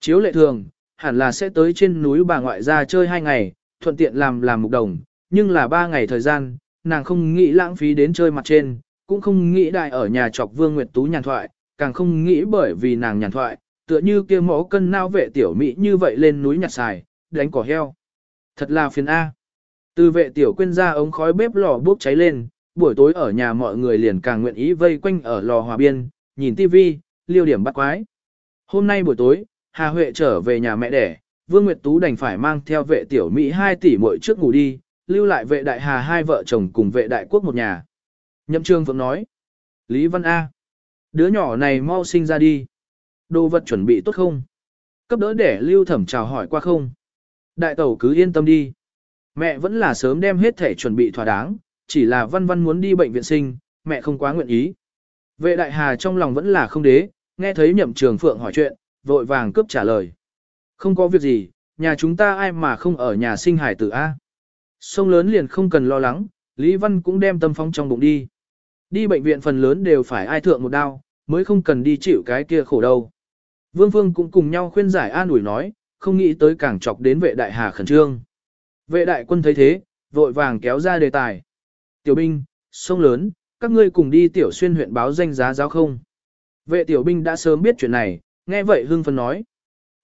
Chiếu lệ thường, hẳn là sẽ tới trên núi bà ngoại ra chơi 2 ngày, thuận tiện làm làm mục đồng, nhưng là 3 ngày thời gian, nàng không nghĩ lãng phí đến chơi mặt trên, cũng không nghĩ đại ở nhà trọc Vương Nguyệt Tú nhàn thoại, càng không nghĩ bởi vì nàng nhàn thoại, tựa như kia mẫu cân nao vệ tiểu mỹ như vậy lên núi nhặt xài, đánh cỏ heo. Thật là phiền A. Từ vệ tiểu quên ra ống khói bếp lò bốc cháy lên, buổi tối ở nhà mọi người liền càng nguyện ý vây quanh ở lò hòa biên, nhìn tivi, liêu điểm bắt quái. Hôm nay buổi tối, Hà Huệ trở về nhà mẹ đẻ, Vương Nguyệt Tú đành phải mang theo vệ tiểu Mỹ 2 tỷ muội trước ngủ đi, lưu lại vệ đại Hà hai vợ chồng cùng vệ đại quốc một nhà. Nhậm trường phượng nói. Lý Văn A. Đứa nhỏ này mau sinh ra đi. Đồ vật chuẩn bị tốt không? Cấp đỡ để lưu thẩm chào hỏi qua không? Đại tẩu cứ yên tâm đi. Mẹ vẫn là sớm đem hết thể chuẩn bị thỏa đáng, chỉ là văn văn muốn đi bệnh viện sinh, mẹ không quá nguyện ý. Vệ đại hà trong lòng vẫn là không đế, nghe thấy nhậm trường phượng hỏi chuyện, vội vàng cướp trả lời. Không có việc gì, nhà chúng ta ai mà không ở nhà sinh hải tử A. Sông lớn liền không cần lo lắng, Lý Văn cũng đem tâm phong trong bụng đi. Đi bệnh viện phần lớn đều phải ai thượng một đau, mới không cần đi chịu cái kia khổ đâu. Vương Phương cũng cùng nhau khuyên giải an ủi nói, không nghĩ tới càng chọc đến vệ đại hà khẩn trương. Vệ đại quân thấy thế, vội vàng kéo ra đề tài. Tiểu binh, sông lớn, các ngươi cùng đi tiểu xuyên huyện báo danh giá giáo không. Vệ tiểu binh đã sớm biết chuyện này, nghe vậy hưng phấn nói.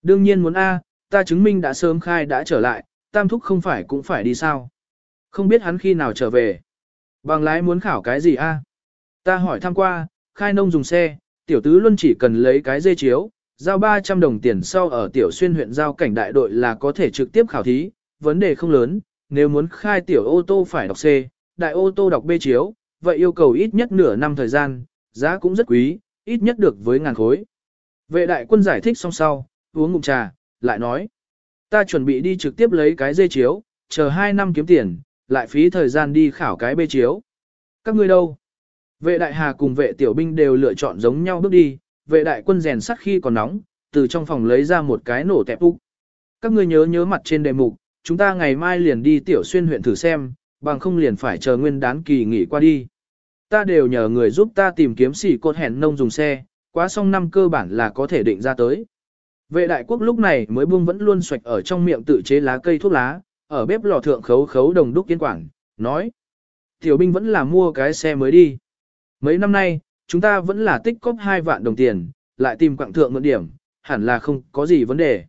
Đương nhiên muốn A, ta chứng minh đã sớm khai đã trở lại, tam thúc không phải cũng phải đi sao. Không biết hắn khi nào trở về. Bằng lái muốn khảo cái gì A. Ta hỏi thăm qua, khai nông dùng xe, tiểu tứ luôn chỉ cần lấy cái dây chiếu, giao 300 đồng tiền sau ở tiểu xuyên huyện giao cảnh đại đội là có thể trực tiếp khảo thí, vấn đề không lớn, nếu muốn khai tiểu ô tô phải đọc C, đại ô tô đọc B chiếu, vậy yêu cầu ít nhất nửa năm thời gian, giá cũng rất quý, ít nhất được với ngàn khối. Vệ đại quân giải thích xong sau, uống ngụm trà, lại nói, ta chuẩn bị đi trực tiếp lấy cái dây chiếu, chờ 2 năm kiếm tiền, lại phí thời gian đi khảo cái B chiếu. Các ngươi đâu? Vệ đại hà cùng vệ tiểu binh đều lựa chọn giống nhau bước đi, vệ đại quân rèn sắt khi còn nóng, từ trong phòng lấy ra một cái nổ tẹp úc. Các ngươi nhớ nhớ mặt trên đề mục, chúng ta ngày mai liền đi tiểu xuyên huyện thử xem, bằng không liền phải chờ nguyên đán kỳ nghỉ qua đi. Ta đều nhờ người giúp ta tìm kiếm xỉ cột hẹn nông dùng xe, quá xong năm cơ bản là có thể định ra tới. Vệ đại quốc lúc này mới buông vẫn luôn xoạch ở trong miệng tự chế lá cây thuốc lá, ở bếp lò thượng khấu khấu đồng đúc kiến quảng, nói. Tiểu binh vẫn là mua cái xe mới đi. Mấy năm nay, chúng ta vẫn là tích cóp 2 vạn đồng tiền, lại tìm quạng thượng mượn điểm, hẳn là không có gì vấn đề.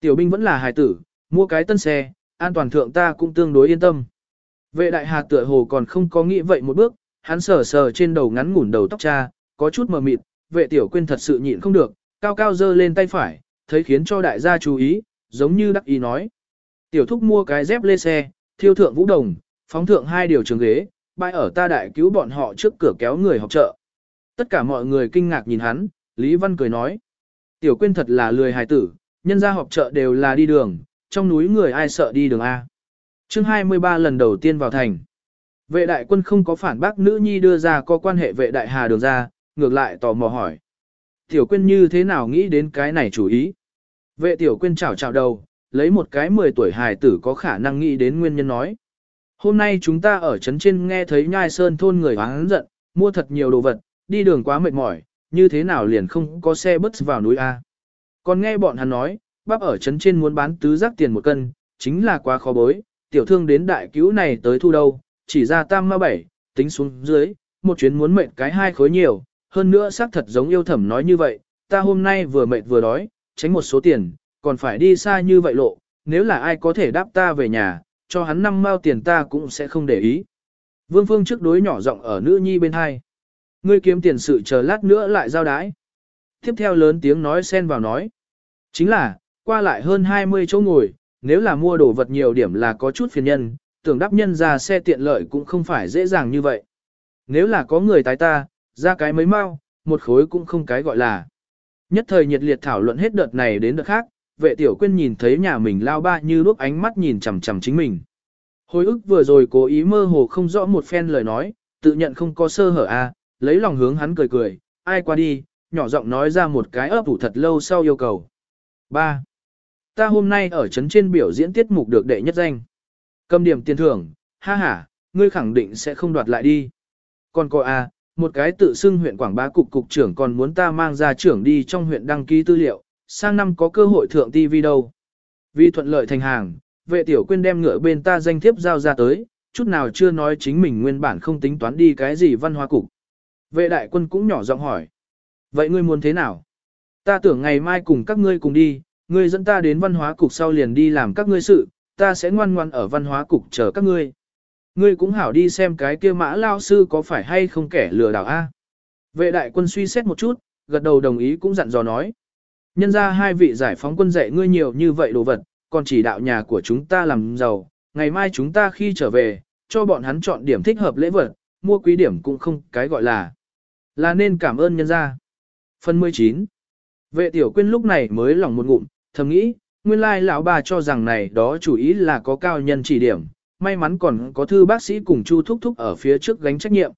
Tiểu binh vẫn là hài tử, mua cái tân xe, an toàn thượng ta cũng tương đối yên tâm. Vệ đại hà tựa hồ còn không có nghĩ vậy một bước, hắn sờ sờ trên đầu ngắn ngủn đầu tóc cha, có chút mờ mịt, vệ tiểu quên thật sự nhịn không được, cao cao giơ lên tay phải, thấy khiến cho đại gia chú ý, giống như đắc ý nói. Tiểu thúc mua cái dép lê xe, thiêu thượng vũ đồng, phóng thượng hai điều trường ghế, bãi ở ta đại cứu bọn họ trước cửa kéo người học chợ. Tất cả mọi người kinh ngạc nhìn hắn, Lý Văn cười nói. Tiểu quyên thật là lười hài tử, nhân gia học chợ đều là đi đường, trong núi người ai sợ đi đường A. chương 23 lần đầu tiên vào thành. Vệ đại quân không có phản bác nữ nhi đưa ra có quan hệ vệ đại hà đường ra, ngược lại tò mò hỏi. Tiểu quyên như thế nào nghĩ đến cái này chủ ý? Vệ tiểu quyên chào chào đầu, lấy một cái 10 tuổi hài tử có khả năng nghĩ đến nguyên nhân nói. Hôm nay chúng ta ở trấn trên nghe thấy nhai sơn thôn người hoáng giận, mua thật nhiều đồ vật, đi đường quá mệt mỏi, như thế nào liền không có xe bus vào núi A. Còn nghe bọn hắn nói, bắp ở trấn trên muốn bán tứ giác tiền một cân, chính là quá khó bối, tiểu thương đến đại cứu này tới thu đâu, chỉ ra tam ma bảy, tính xuống dưới, một chuyến muốn mệt cái hai khối nhiều, hơn nữa xác thật giống yêu thẩm nói như vậy, ta hôm nay vừa mệt vừa đói, tránh một số tiền, còn phải đi xa như vậy lộ, nếu là ai có thể đáp ta về nhà, cho hắn năm mao tiền ta cũng sẽ không để ý. Vương Phương trước đối nhỏ giọng ở nữ nhi bên hai. Ngươi kiếm tiền sự chờ lát nữa lại giao đái. Tiếp theo lớn tiếng nói xen vào nói. Chính là, qua lại hơn 20 chỗ ngồi, nếu là mua đồ vật nhiều điểm là có chút phiền nhân, tưởng đáp nhân ra xe tiện lợi cũng không phải dễ dàng như vậy. Nếu là có người tái ta, ra cái mấy mau, một khối cũng không cái gọi là. Nhất thời nhiệt liệt thảo luận hết đợt này đến đợt khác, vệ tiểu quyên nhìn thấy nhà mình lao ba như lúc ánh mắt nhìn chằm chằm chính mình. Hồi ức vừa rồi cố ý mơ hồ không rõ một phen lời nói, tự nhận không có sơ hở a, à, lấy lòng hướng hắn cười cười, ai qua đi, nhỏ giọng nói ra một cái ấp ủ thật lâu sau yêu cầu. 3. Ta hôm nay ở trấn trên biểu diễn tiết mục được đệ nhất danh. Cầm điểm tiền thưởng, ha ha, ngươi khẳng định sẽ không đoạt lại đi. Còn có a, à, một cái tự xưng huyện Quảng Bá cục cục trưởng còn muốn ta mang ra trưởng đi trong huyện đăng ký tư liệu, sang năm có cơ hội thượng TV đâu. Vì thuận lợi thành hàng, vệ tiểu quyên đem ngựa bên ta danh thiếp giao ra tới, chút nào chưa nói chính mình nguyên bản không tính toán đi cái gì văn hóa cục. Vệ đại quân cũng nhỏ giọng hỏi. Vậy ngươi muốn thế nào? Ta tưởng ngày mai cùng các ngươi cùng đi, ngươi dẫn ta đến văn hóa cục sau liền đi làm các ngươi sự, ta sẽ ngoan ngoan ở văn hóa cục chờ các ngươi. Ngươi cũng hảo đi xem cái kia mã lao sư có phải hay không kẻ lừa đảo a? Vệ đại quân suy xét một chút, gật đầu đồng ý cũng dặn dò nói. Nhân ra hai vị giải phóng quân dạy ngươi nhiều như vậy đồ vật, còn chỉ đạo nhà của chúng ta làm giàu, ngày mai chúng ta khi trở về, cho bọn hắn chọn điểm thích hợp lễ vật, mua quý điểm cũng không cái gọi là. Là nên cảm ơn nhân gia. Phần 19 Vệ tiểu quyên lúc này mới lòng một ngụm, thầm nghĩ, nguyên lai lão bà cho rằng này đó chủ ý là có cao nhân chỉ điểm, may mắn còn có thư bác sĩ cùng Chu Thúc Thúc ở phía trước gánh trách nhiệm.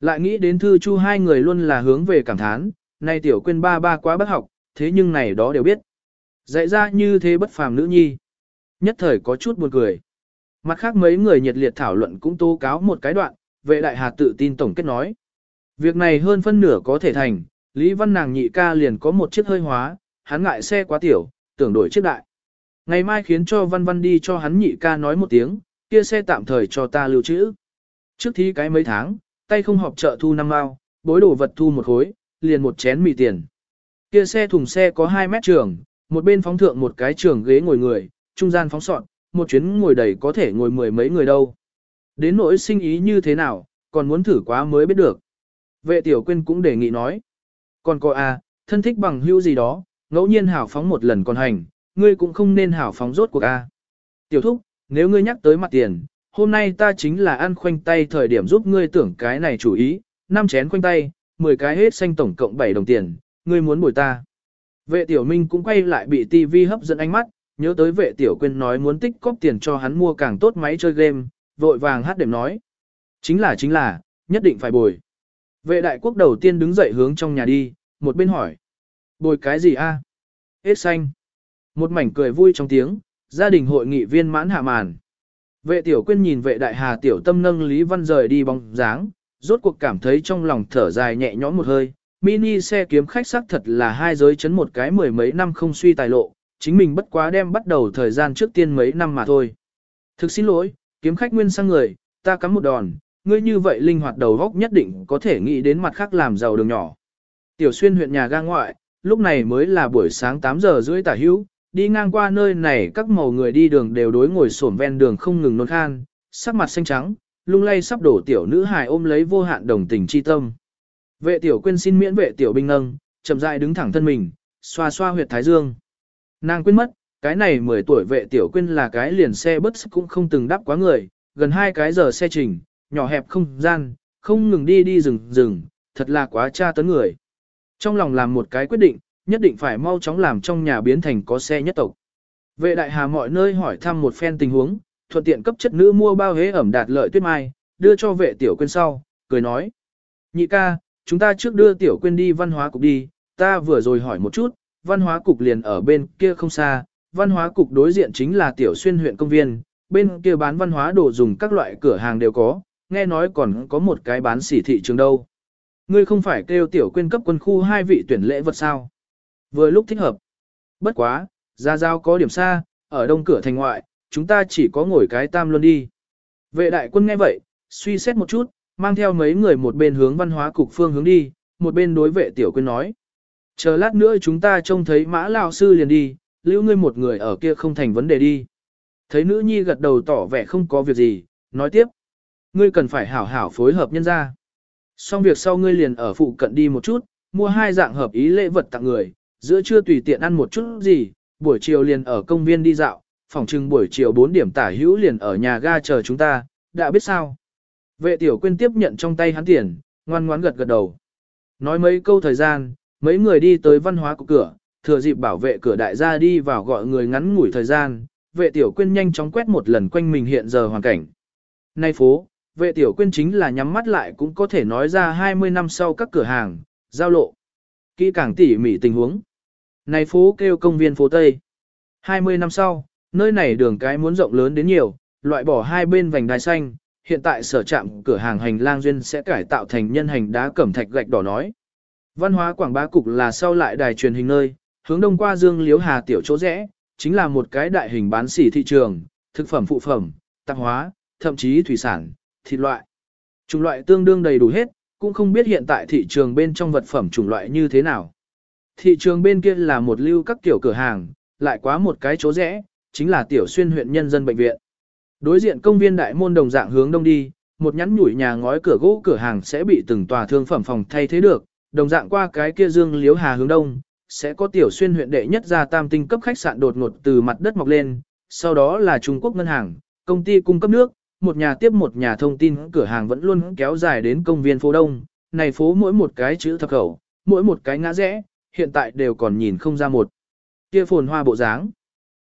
Lại nghĩ đến thư Chu hai người luôn là hướng về cảm thán, nay tiểu quyên ba ba quá bất học, thế nhưng này đó đều biết. Dạy ra như thế bất phàm nữ nhi. Nhất thời có chút buồn cười. Mặt khác mấy người nhiệt liệt thảo luận cũng tố cáo một cái đoạn, vệ đại hà tự tin tổng kết nói. Việc này hơn phân nửa có thể thành, Lý Văn nàng nhị ca liền có một chiếc hơi hóa, hắn ngại xe quá tiểu, tưởng đổi chiếc đại. Ngày mai khiến cho Văn Văn đi cho hắn nhị ca nói một tiếng, kia xe tạm thời cho ta lưu trữ. Trước thi cái mấy tháng, tay không họp chợ thu năm mao, bối đồ vật thu một khối, liền một chén mì tiền. Kia xe thùng xe có 2 mét trường, một bên phóng thượng một cái trường ghế ngồi người, trung gian phóng sọn, một chuyến ngồi đầy có thể ngồi mười mấy người đâu. Đến nỗi sinh ý như thế nào, còn muốn thử quá mới biết được. Vệ tiểu quyên cũng đề nghị nói. Còn có a, à, thân thích bằng hữu gì đó, ngẫu nhiên hảo phóng một lần còn hành, ngươi cũng không nên hảo phóng rốt cuộc a. Tiểu thúc, nếu ngươi nhắc tới mặt tiền, hôm nay ta chính là ăn khoanh tay thời điểm giúp ngươi tưởng cái này chủ ý, năm chén khoanh tay, 10 cái hết xanh tổng cộng 7 đồng tiền, ngươi muốn bồi ta. Vệ tiểu minh cũng quay lại bị tivi hấp dẫn ánh mắt, nhớ tới vệ tiểu quyên nói muốn tích cóp tiền cho hắn mua càng tốt máy chơi game, vội vàng hát đệm nói. Chính là chính là, nhất định phải bồi. Vệ đại quốc đầu tiên đứng dậy hướng trong nhà đi, một bên hỏi. Bồi cái gì a? Hết xanh. Một mảnh cười vui trong tiếng, gia đình hội nghị viên mãn hạ màn. Vệ tiểu quyên nhìn vệ đại hà tiểu tâm nâng Lý Văn rời đi bóng dáng, rốt cuộc cảm thấy trong lòng thở dài nhẹ nhõm một hơi. Mini xe kiếm khách sắc thật là hai giới chấn một cái mười mấy năm không suy tài lộ, chính mình bất quá đem bắt đầu thời gian trước tiên mấy năm mà thôi. Thực xin lỗi, kiếm khách nguyên sang người, ta cắm một đòn, ngươi như vậy linh hoạt đầu góc nhất định có thể nghĩ đến mặt khác làm giàu đường nhỏ. Tiểu xuyên huyện nhà ga ngoại, lúc này mới là buổi sáng 8 giờ rưỡi tả hữu, đi ngang qua nơi này các màu người đi đường đều đối ngồi xổm ven đường không ngừng nôn khan, sắc mặt xanh trắng, lung lay sắp đổ tiểu nữ hài ôm lấy vô hạn đồng tình chi tâm. Vệ tiểu quên xin miễn vệ tiểu binh nâng, chậm rãi đứng thẳng thân mình, xoa xoa huyệt thái dương. Nàng quên mất, cái này 10 tuổi vệ tiểu quên là cái liền xe bus cũng không từng đắp quá người, gần hai cái giờ xe trình, nhỏ hẹp không gian, không ngừng đi đi rừng rừng, thật là quá tra tấn người. Trong lòng làm một cái quyết định, nhất định phải mau chóng làm trong nhà biến thành có xe nhất tộc. Vệ đại hà mọi nơi hỏi thăm một phen tình huống, thuận tiện cấp chất nữ mua bao hế ẩm đạt lợi tuyết mai, đưa cho vệ tiểu quên sau, cười nói. Nhị ca, chúng ta trước đưa tiểu quên đi văn hóa cục đi, ta vừa rồi hỏi một chút, văn hóa cục liền ở bên kia không xa, văn hóa cục đối diện chính là tiểu xuyên huyện công viên, bên kia bán văn hóa đồ dùng các loại cửa hàng đều có, nghe nói còn có một cái bán sỉ thị trường đâu. Ngươi không phải kêu tiểu quyên cấp quân khu hai vị tuyển lễ vật sao? Vừa lúc thích hợp. Bất quá, ra giao có điểm xa, ở đông cửa thành ngoại, chúng ta chỉ có ngồi cái tam luân đi. Vệ đại quân nghe vậy, suy xét một chút, mang theo mấy người một bên hướng văn hóa cục phương hướng đi, một bên đối vệ tiểu quyên nói. Chờ lát nữa chúng ta trông thấy mã lão sư liền đi, lưu ngươi một người ở kia không thành vấn đề đi. Thấy nữ nhi gật đầu tỏ vẻ không có việc gì, nói tiếp. Ngươi cần phải hảo hảo phối hợp nhân ra. Xong việc sau ngươi liền ở phụ cận đi một chút, mua hai dạng hợp ý lễ vật tặng người, giữa trưa tùy tiện ăn một chút gì, buổi chiều liền ở công viên đi dạo, phòng trưng buổi chiều 4 điểm tả hữu liền ở nhà ga chờ chúng ta, đã biết sao. Vệ tiểu quyên tiếp nhận trong tay hắn tiền, ngoan ngoãn gật gật đầu. Nói mấy câu thời gian, mấy người đi tới văn hóa của cửa, thừa dịp bảo vệ cửa đại gia đi vào gọi người ngắn ngủi thời gian, vệ tiểu quyên nhanh chóng quét một lần quanh mình hiện giờ hoàn cảnh. Nay phố, vệ tiểu quyên chính là nhắm mắt lại cũng có thể nói ra 20 năm sau các cửa hàng, giao lộ. Kỹ càng tỉ mỉ tình huống. Này phố kêu công viên phố Tây. 20 năm sau, nơi này đường cái muốn rộng lớn đến nhiều, loại bỏ hai bên vành đai xanh, hiện tại sở trạm cửa hàng hành lang duyên sẽ cải tạo thành nhân hành đá cẩm thạch gạch đỏ nói. Văn hóa quảng bá cục là sau lại đài truyền hình nơi, hướng đông qua Dương Liếu Hà tiểu chỗ rẽ, chính là một cái đại hình bán sỉ thị trường, thực phẩm phụ phẩm, tạp hóa, thậm chí thủy sản, thịt loại. Chủng loại tương đương đầy đủ hết, cũng không biết hiện tại thị trường bên trong vật phẩm chủng loại như thế nào. Thị trường bên kia là một lưu các kiểu cửa hàng, lại quá một cái chỗ rẽ, chính là tiểu xuyên huyện nhân dân bệnh viện. Đối diện công viên đại môn đồng dạng hướng đông đi, một nhắn nhủi nhà ngói cửa gỗ cửa hàng sẽ bị từng tòa thương phẩm phòng thay thế được, đồng dạng qua cái kia dương liếu hà hướng đông, sẽ có tiểu xuyên huyện đệ nhất ra tam tinh cấp khách sạn đột ngột từ mặt đất mọc lên, sau đó là Trung Quốc ngân hàng, công ty cung cấp nước, một nhà tiếp một nhà thông tin cửa hàng vẫn luôn kéo dài đến công viên phố Đông, này phố mỗi một cái chữ thập khẩu, mỗi một cái ngã rẽ, hiện tại đều còn nhìn không ra một kia phồn hoa bộ dáng.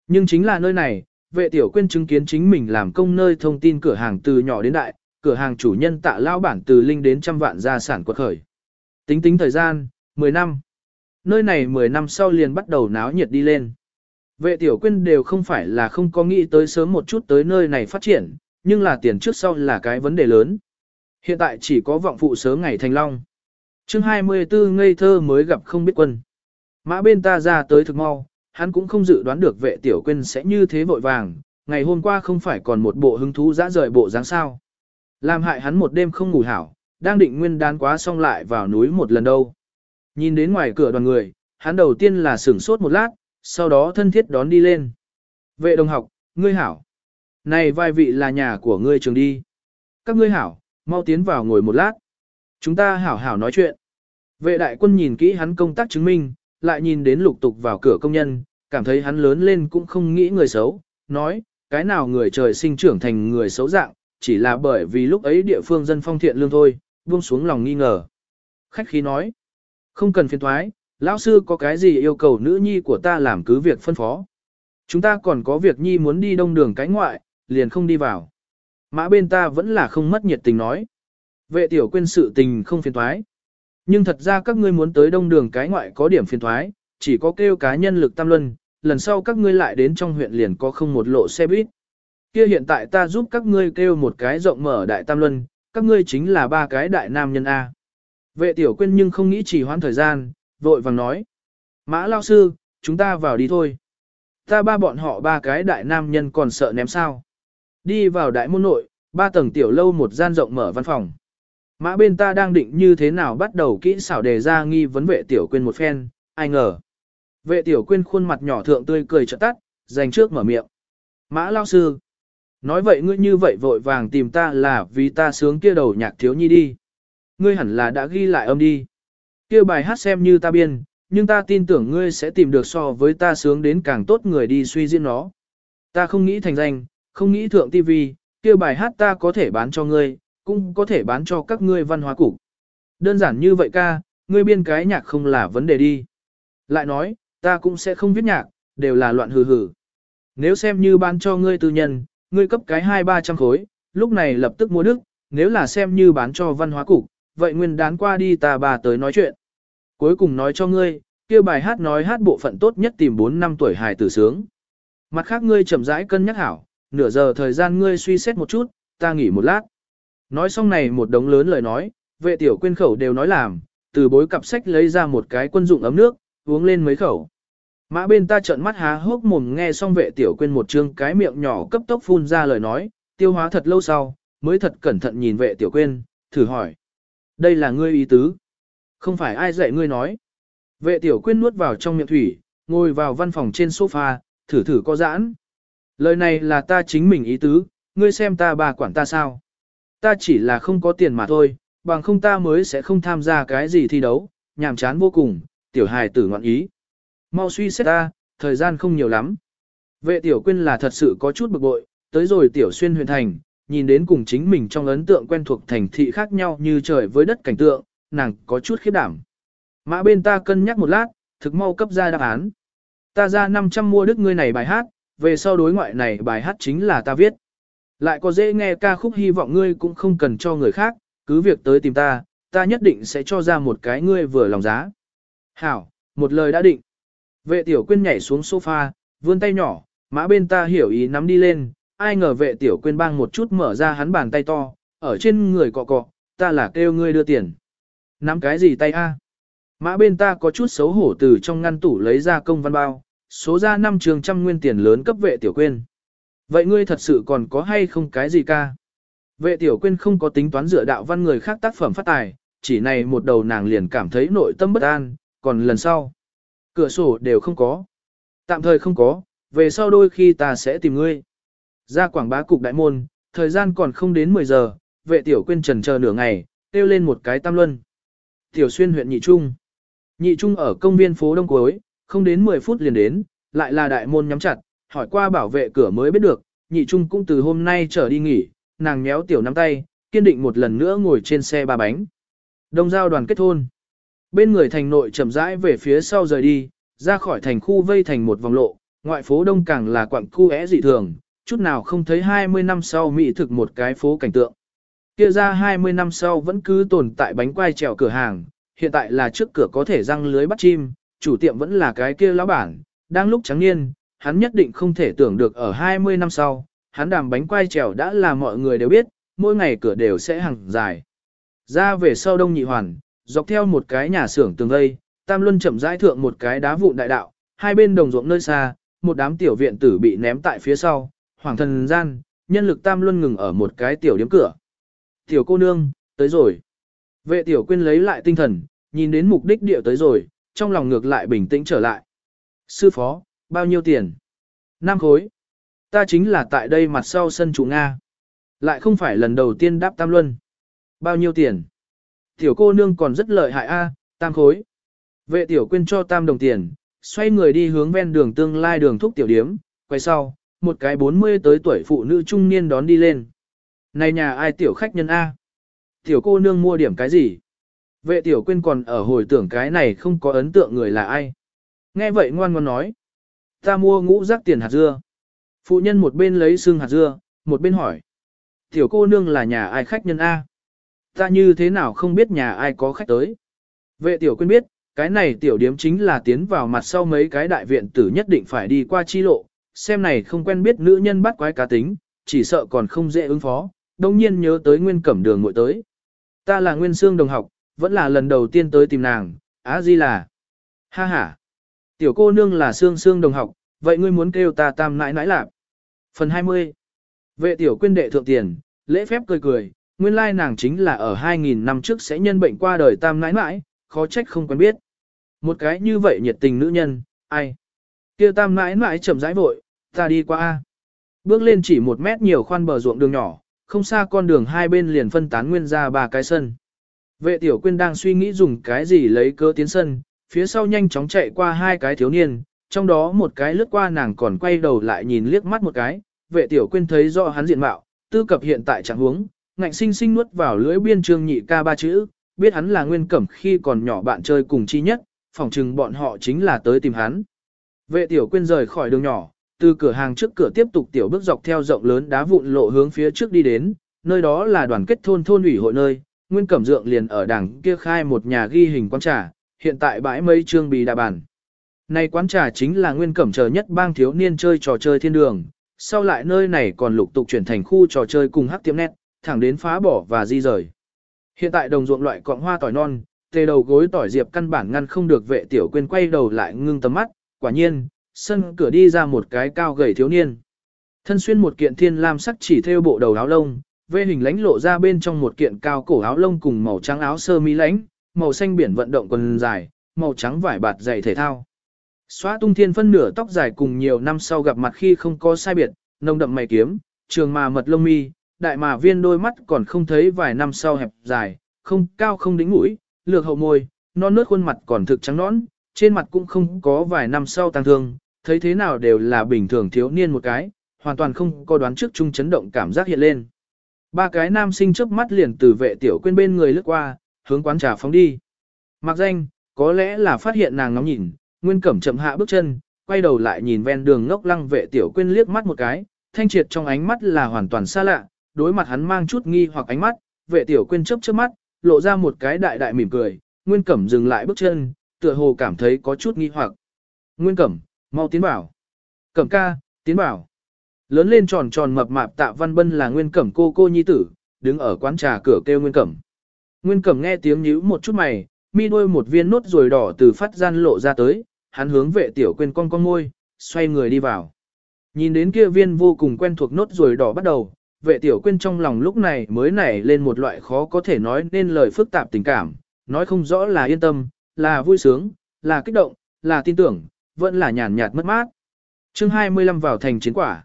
Nhưng chính là nơi này, vệ tiểu quyên chứng kiến chính mình làm công nơi thông tin cửa hàng từ nhỏ đến đại, cửa hàng chủ nhân tạ lao bản từ linh đến trăm vạn gia sản quật khởi. Tính tính thời gian, 10 năm. Nơi này 10 năm sau liền bắt đầu náo nhiệt đi lên. Vệ tiểu quyên đều không phải là không có nghĩ tới sớm một chút tới nơi này phát triển, nhưng là tiền trước sau là cái vấn đề lớn. Hiện tại chỉ có vọng phụ sớm ngày thành long. chương 24 ngây thơ mới gặp không biết quân. Mã bên ta ra tới thực mau, hắn cũng không dự đoán được vệ tiểu quân sẽ như thế vội vàng, ngày hôm qua không phải còn một bộ hứng thú dã rời bộ dáng sao. Làm hại hắn một đêm không ngủ hảo, đang định nguyên đán quá xong lại vào núi một lần đâu. Nhìn đến ngoài cửa đoàn người, hắn đầu tiên là sửng sốt một lát, sau đó thân thiết đón đi lên. Vệ đồng học, ngươi hảo. Này vài vị là nhà của ngươi trường đi. Các ngươi hảo, mau tiến vào ngồi một lát. Chúng ta hảo hảo nói chuyện. Vệ đại quân nhìn kỹ hắn công tác chứng minh, lại nhìn đến lục tục vào cửa công nhân, cảm thấy hắn lớn lên cũng không nghĩ người xấu, nói, cái nào người trời sinh trưởng thành người xấu dạng, chỉ là bởi vì lúc ấy địa phương dân phong thiện lương thôi, buông xuống lòng nghi ngờ. Khách khí nói, không cần phiền thoái, lão sư có cái gì yêu cầu nữ nhi của ta làm cứ việc phân phó. Chúng ta còn có việc nhi muốn đi đông đường cái ngoại, liền không đi vào. Mã bên ta vẫn là không mất nhiệt tình nói. Vệ tiểu quên sự tình không phiền thoái. Nhưng thật ra các ngươi muốn tới đông đường cái ngoại có điểm phiền thoái, chỉ có kêu cá nhân lực tam luân, lần sau các ngươi lại đến trong huyện liền có không một lộ xe buýt. Kia hiện tại ta giúp các ngươi kêu một cái rộng mở đại tam luân, các ngươi chính là ba cái đại nam nhân A. Vệ tiểu quên nhưng không nghĩ chỉ hoãn thời gian, vội vàng nói. Mã lao sư, chúng ta vào đi thôi. Ta ba bọn họ ba cái đại nam nhân còn sợ ném sao. Đi vào đại môn nội, ba tầng tiểu lâu một gian rộng mở văn phòng. Mã bên ta đang định như thế nào bắt đầu kỹ xảo đề ra nghi vấn vệ tiểu quyên một phen, ai ngờ. Vệ tiểu quyên khuôn mặt nhỏ thượng tươi cười trợ tắt, dành trước mở miệng. Mã lao sư. Nói vậy ngươi như vậy vội vàng tìm ta là vì ta sướng kia đầu nhạc thiếu nhi đi. Ngươi hẳn là đã ghi lại âm đi. Kia bài hát xem như ta biên, nhưng ta tin tưởng ngươi sẽ tìm được so với ta sướng đến càng tốt người đi suy diễn nó. Ta không nghĩ thành danh, không nghĩ thượng tivi, kia bài hát ta có thể bán cho ngươi, cũng có thể bán cho các ngươi văn hóa cục. Đơn giản như vậy ca, ngươi biên cái nhạc không là vấn đề đi. Lại nói, ta cũng sẽ không viết nhạc, đều là loạn hừ hừ. Nếu xem như bán cho ngươi tư nhân, ngươi cấp cái hai ba trăm khối, lúc này lập tức mua đức, nếu là xem như bán cho văn hóa cục, vậy nguyên đán qua đi ta bà tới nói chuyện. Cuối cùng nói cho ngươi, kia bài hát nói hát bộ phận tốt nhất tìm 4 năm tuổi hài tử sướng. Mặt khác ngươi chậm rãi cân nhắc hảo, nửa giờ thời gian ngươi suy xét một chút, ta nghỉ một lát. Nói xong này một đống lớn lời nói, vệ tiểu quyên khẩu đều nói làm, từ bối cặp sách lấy ra một cái quân dụng ấm nước, uống lên mấy khẩu. Mã bên ta trợn mắt há hốc mồm nghe xong vệ tiểu quyên một chương cái miệng nhỏ cấp tốc phun ra lời nói, tiêu hóa thật lâu sau, mới thật cẩn thận nhìn vệ tiểu quyên, thử hỏi. Đây là ngươi ý tứ. Không phải ai dạy ngươi nói. Vệ tiểu quyên nuốt vào trong miệng thủy, ngồi vào văn phòng trên sofa, thử thử có giãn. Lời này là ta chính mình ý tứ, ngươi xem ta bà quản ta sao. Ta chỉ là không có tiền mà thôi, bằng không ta mới sẽ không tham gia cái gì thi đấu, nhàm chán vô cùng, tiểu hài tử ngoạn ý. Mau suy xét ta, thời gian không nhiều lắm. Vệ tiểu quyên là thật sự có chút bực bội, tới rồi tiểu xuyên huyền thành, nhìn đến cùng chính mình trong ấn tượng quen thuộc thành thị khác nhau như trời với đất cảnh tượng, nàng có chút khiếp đảm. Mã bên ta cân nhắc một lát, thực mau cấp ra đáp án. Ta ra 500 mua đức ngươi này bài hát, về sau đối ngoại này bài hát chính là ta viết. Lại có dễ nghe ca khúc hy vọng ngươi cũng không cần cho người khác, cứ việc tới tìm ta, ta nhất định sẽ cho ra một cái ngươi vừa lòng giá. Hảo, một lời đã định. Vệ tiểu quyên nhảy xuống sofa, vươn tay nhỏ, mã bên ta hiểu ý nắm đi lên, ai ngờ vệ tiểu quyên bang một chút mở ra hắn bàn tay to, ở trên người cọ cọ, ta là kêu ngươi đưa tiền. Nắm cái gì tay a? Mã bên ta có chút xấu hổ từ trong ngăn tủ lấy ra công văn bao, số ra 5 trường trăm nguyên tiền lớn cấp vệ tiểu quyên. Vậy ngươi thật sự còn có hay không cái gì ca? Vệ tiểu quyên không có tính toán dựa đạo văn người khác tác phẩm phát tài, chỉ này một đầu nàng liền cảm thấy nội tâm bất an, còn lần sau. Cửa sổ đều không có. Tạm thời không có, về sau đôi khi ta sẽ tìm ngươi. Ra quảng bá cục đại môn, thời gian còn không đến 10 giờ, vệ tiểu quyên trần chờ nửa ngày, tiêu lên một cái tam luân. Tiểu xuyên huyện Nhị Trung. Nhị Trung ở công viên phố Đông Cuối, không đến 10 phút liền đến, lại là đại môn nhắm chặt, hỏi qua bảo vệ cửa mới biết được, Nhị Trung cũng từ hôm nay trở đi nghỉ, nàng nhéo tiểu nắm tay, kiên định một lần nữa ngồi trên xe ba bánh. Đông giao đoàn kết thôn. Bên người thành nội chậm rãi về phía sau rời đi, ra khỏi thành khu vây thành một vòng lộ, ngoại phố đông càng là quặng khu é dị thường, chút nào không thấy 20 năm sau mỹ thực một cái phố cảnh tượng. Kia ra 20 năm sau vẫn cứ tồn tại bánh quai trèo cửa hàng, hiện tại là trước cửa có thể răng lưới bắt chim, chủ tiệm vẫn là cái kia lão bản, đang lúc trắng niên, hắn nhất định không thể tưởng được ở 20 năm sau, hắn đàm bánh quai trèo đã là mọi người đều biết, mỗi ngày cửa đều sẽ hàng dài. Ra về sau đông nhị hoàn, dọc theo một cái nhà xưởng tường vây, Tam Luân chậm rãi thượng một cái đá vụn đại đạo, hai bên đồng ruộng nơi xa, một đám tiểu viện tử bị ném tại phía sau, hoàng thần gian, nhân lực Tam Luân ngừng ở một cái tiểu điếm cửa. Tiểu cô nương, tới rồi. Vệ tiểu quyên lấy lại tinh thần, nhìn đến mục đích địa tới rồi, trong lòng ngược lại bình tĩnh trở lại. Sư phó, bao nhiêu tiền? Năm khối. Ta chính là tại đây mặt sau sân chủ Nga. Lại không phải lần đầu tiên đáp tam luân. Bao nhiêu tiền? Tiểu cô nương còn rất lợi hại a, tam khối. Vệ tiểu quyên cho tam đồng tiền, xoay người đi hướng ven đường tương lai đường thúc tiểu điếm, quay sau, một cái 40 tới tuổi phụ nữ trung niên đón đi lên. Này nhà ai tiểu khách nhân A? Tiểu cô nương mua điểm cái gì? Vệ tiểu quyên còn ở hồi tưởng cái này không có ấn tượng người là ai. Nghe vậy ngoan ngoan nói. Ta mua ngũ rác tiền hạt dưa. Phụ nhân một bên lấy xương hạt dưa, một bên hỏi. Tiểu cô nương là nhà ai khách nhân A? Ta như thế nào không biết nhà ai có khách tới? Vệ tiểu quyên biết, cái này tiểu điếm chính là tiến vào mặt sau mấy cái đại viện tử nhất định phải đi qua chi lộ, xem này không quen biết nữ nhân bắt quái cá tính, chỉ sợ còn không dễ ứng phó, Đông nhiên nhớ tới nguyên cẩm đường ngồi tới. Ta là nguyên xương đồng học, vẫn là lần đầu tiên tới tìm nàng, á di là. Ha ha. Tiểu cô nương là xương xương đồng học, vậy ngươi muốn kêu ta tam nãi nãi lạp. Phần 20. Vệ tiểu quyên đệ thượng tiền, lễ phép cười cười, nguyên lai nàng chính là ở 2.000 năm trước sẽ nhân bệnh qua đời tam nãi nãi, khó trách không quen biết. Một cái như vậy nhiệt tình nữ nhân, ai? kia tam nãi nãi chậm rãi vội, ta đi qua. a Bước lên chỉ một mét nhiều khoan bờ ruộng đường nhỏ, không xa con đường hai bên liền phân tán nguyên ra ba cái sân. Vệ tiểu quyên đang suy nghĩ dùng cái gì lấy cơ tiến sân, phía sau nhanh chóng chạy qua hai cái thiếu niên, trong đó một cái lướt qua nàng còn quay đầu lại nhìn liếc mắt một cái, vệ tiểu quyên thấy rõ hắn diện mạo, tư cập hiện tại trạng huống, ngạnh sinh sinh nuốt vào lưỡi biên trương nhị ca ba chữ, biết hắn là nguyên cẩm khi còn nhỏ bạn chơi cùng chi nhất, phỏng chừng bọn họ chính là tới tìm hắn. Vệ tiểu quyên rời khỏi đường nhỏ, từ cửa hàng trước cửa tiếp tục tiểu bước dọc theo rộng lớn đá vụn lộ hướng phía trước đi đến, nơi đó là đoàn kết thôn thôn ủy hội nơi, Nguyên Cẩm Dượng liền ở đằng kia khai một nhà ghi hình quán trà, hiện tại bãi mây trương bì đà bàn. Này quán trà chính là Nguyên Cẩm chờ nhất bang thiếu niên chơi trò chơi thiên đường, sau lại nơi này còn lục tục chuyển thành khu trò chơi cùng hắc tiệm nét, thẳng đến phá bỏ và di rời. Hiện tại đồng ruộng loại cọng hoa tỏi non, tê đầu gối tỏi diệp căn bản ngăn không được vệ tiểu quên quay đầu lại ngưng tầm mắt, quả nhiên, sân cửa đi ra một cái cao gầy thiếu niên. Thân xuyên một kiện thiên lam sắc chỉ theo bộ đầu áo lông, vê hình lánh lộ ra bên trong một kiện cao cổ áo lông cùng màu trắng áo sơ mi lánh, màu xanh biển vận động quần dài, màu trắng vải bạt giày thể thao. Xóa tung thiên phân nửa tóc dài cùng nhiều năm sau gặp mặt khi không có sai biệt, nông đậm mày kiếm, trường mà mật lông mi, đại mà viên đôi mắt còn không thấy vài năm sau hẹp dài, không cao không đính mũi, lược hậu môi, non nớt khuôn mặt còn thực trắng nõn, trên mặt cũng không có vài năm sau tăng thương, thấy thế nào đều là bình thường thiếu niên một cái, hoàn toàn không có đoán trước chung chấn động cảm giác hiện lên. Ba cái nam sinh chớp mắt liền từ vệ tiểu quên bên người lướt qua, hướng quán trà phóng đi. Mặc danh, có lẽ là phát hiện nàng ngóng nhìn, nguyên cẩm chậm hạ bước chân, quay đầu lại nhìn ven đường ngốc lăng vệ tiểu quên liếc mắt một cái, thanh triệt trong ánh mắt là hoàn toàn xa lạ, đối mặt hắn mang chút nghi hoặc ánh mắt, vệ tiểu quên chớp chớp mắt, lộ ra một cái đại đại mỉm cười, nguyên cẩm dừng lại bước chân, tựa hồ cảm thấy có chút nghi hoặc. Nguyên cẩm, mau tiến bảo. Cẩm ca, tiến bảo. Lớn lên tròn tròn mập mạp tạ văn bân là nguyên cẩm cô cô nhi tử, đứng ở quán trà cửa kêu nguyên cẩm. Nguyên cẩm nghe tiếng nhíu một chút mày, mi đôi một viên nốt ruồi đỏ từ phát gian lộ ra tới, hắn hướng vệ tiểu quên con con môi, xoay người đi vào. Nhìn đến kia viên vô cùng quen thuộc nốt ruồi đỏ bắt đầu, vệ tiểu quên trong lòng lúc này mới nảy lên một loại khó có thể nói nên lời phức tạp tình cảm, nói không rõ là yên tâm, là vui sướng, là kích động, là tin tưởng, vẫn là nhàn nhạt mất mát. chương 25 vào thành chiến quả.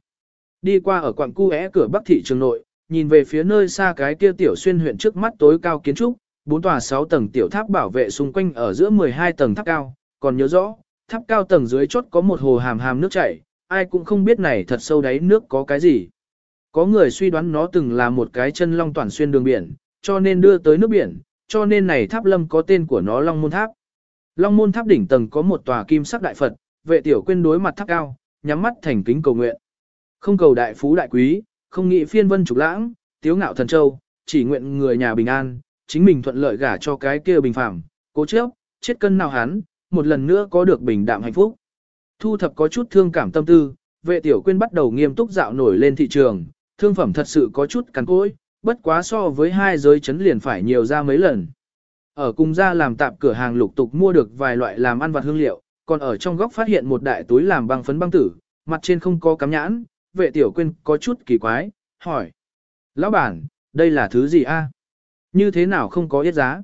Đi qua ở quận cu é cửa bắc thị trường nội, nhìn về phía nơi xa cái kia tiểu xuyên huyện trước mắt tối cao kiến trúc, bốn tòa 6 tầng tiểu tháp bảo vệ xung quanh ở giữa 12 tầng tháp cao, còn nhớ rõ, tháp cao tầng dưới chốt có một hồ hàm hàm nước chảy, ai cũng không biết này thật sâu đáy nước có cái gì. Có người suy đoán nó từng là một cái chân long toàn xuyên đường biển, cho nên đưa tới nước biển, cho nên này tháp lâm có tên của nó Long Môn Tháp. Long Môn Tháp đỉnh tầng có một tòa kim sắc đại Phật, vệ tiểu quên đối mặt tháp cao, nhắm mắt thành kính cầu nguyện. Không cầu đại phú đại quý, không nghĩ phiên vân trục lãng, tiếu ngạo thần châu, chỉ nguyện người nhà bình an, chính mình thuận lợi gả cho cái kia bình phẳng, cố chấp, chết cân nào hắn, một lần nữa có được bình đạm hạnh phúc. Thu thập có chút thương cảm tâm tư, vệ tiểu quyên bắt đầu nghiêm túc dạo nổi lên thị trường, thương phẩm thật sự có chút cắn cối, bất quá so với hai giới chấn liền phải nhiều ra mấy lần. Ở cùng ra làm tạp cửa hàng lục tục mua được vài loại làm ăn vặt hương liệu, còn ở trong góc phát hiện một đại túi làm băng phấn băng tử, mặt trên không có cắm nhãn, vệ tiểu quyên có chút kỳ quái, hỏi. Lão bản, đây là thứ gì a? Như thế nào không có yết giá?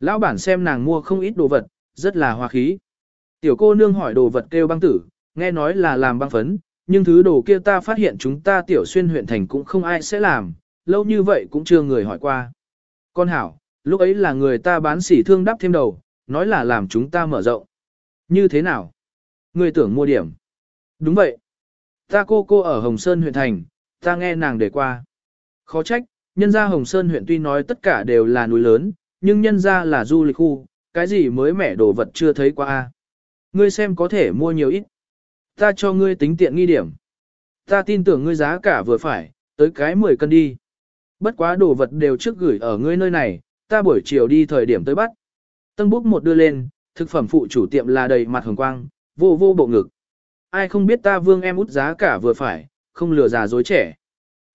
Lão bản xem nàng mua không ít đồ vật, rất là hòa khí. Tiểu cô nương hỏi đồ vật kêu băng tử, nghe nói là làm băng phấn, nhưng thứ đồ kia ta phát hiện chúng ta tiểu xuyên huyện thành cũng không ai sẽ làm, lâu như vậy cũng chưa người hỏi qua. Con hảo, lúc ấy là người ta bán sỉ thương đắp thêm đầu, nói là làm chúng ta mở rộng. Như thế nào? Người tưởng mua điểm. Đúng vậy. Ta cô cô ở Hồng Sơn huyện thành, ta nghe nàng để qua. Khó trách, nhân gia Hồng Sơn huyện tuy nói tất cả đều là núi lớn, nhưng nhân gia là du lịch khu, cái gì mới mẻ đồ vật chưa thấy qua a. Ngươi xem có thể mua nhiều ít. Ta cho ngươi tính tiện nghi điểm. Ta tin tưởng ngươi giá cả vừa phải, tới cái 10 cân đi. Bất quá đồ vật đều trước gửi ở ngươi nơi này, ta buổi chiều đi thời điểm tới bắt. Tân bút một đưa lên, thực phẩm phụ chủ tiệm là đầy mặt hồng quang, vô vô bộ ngực. Ai không biết ta vương em út giá cả vừa phải, không lừa già dối trẻ.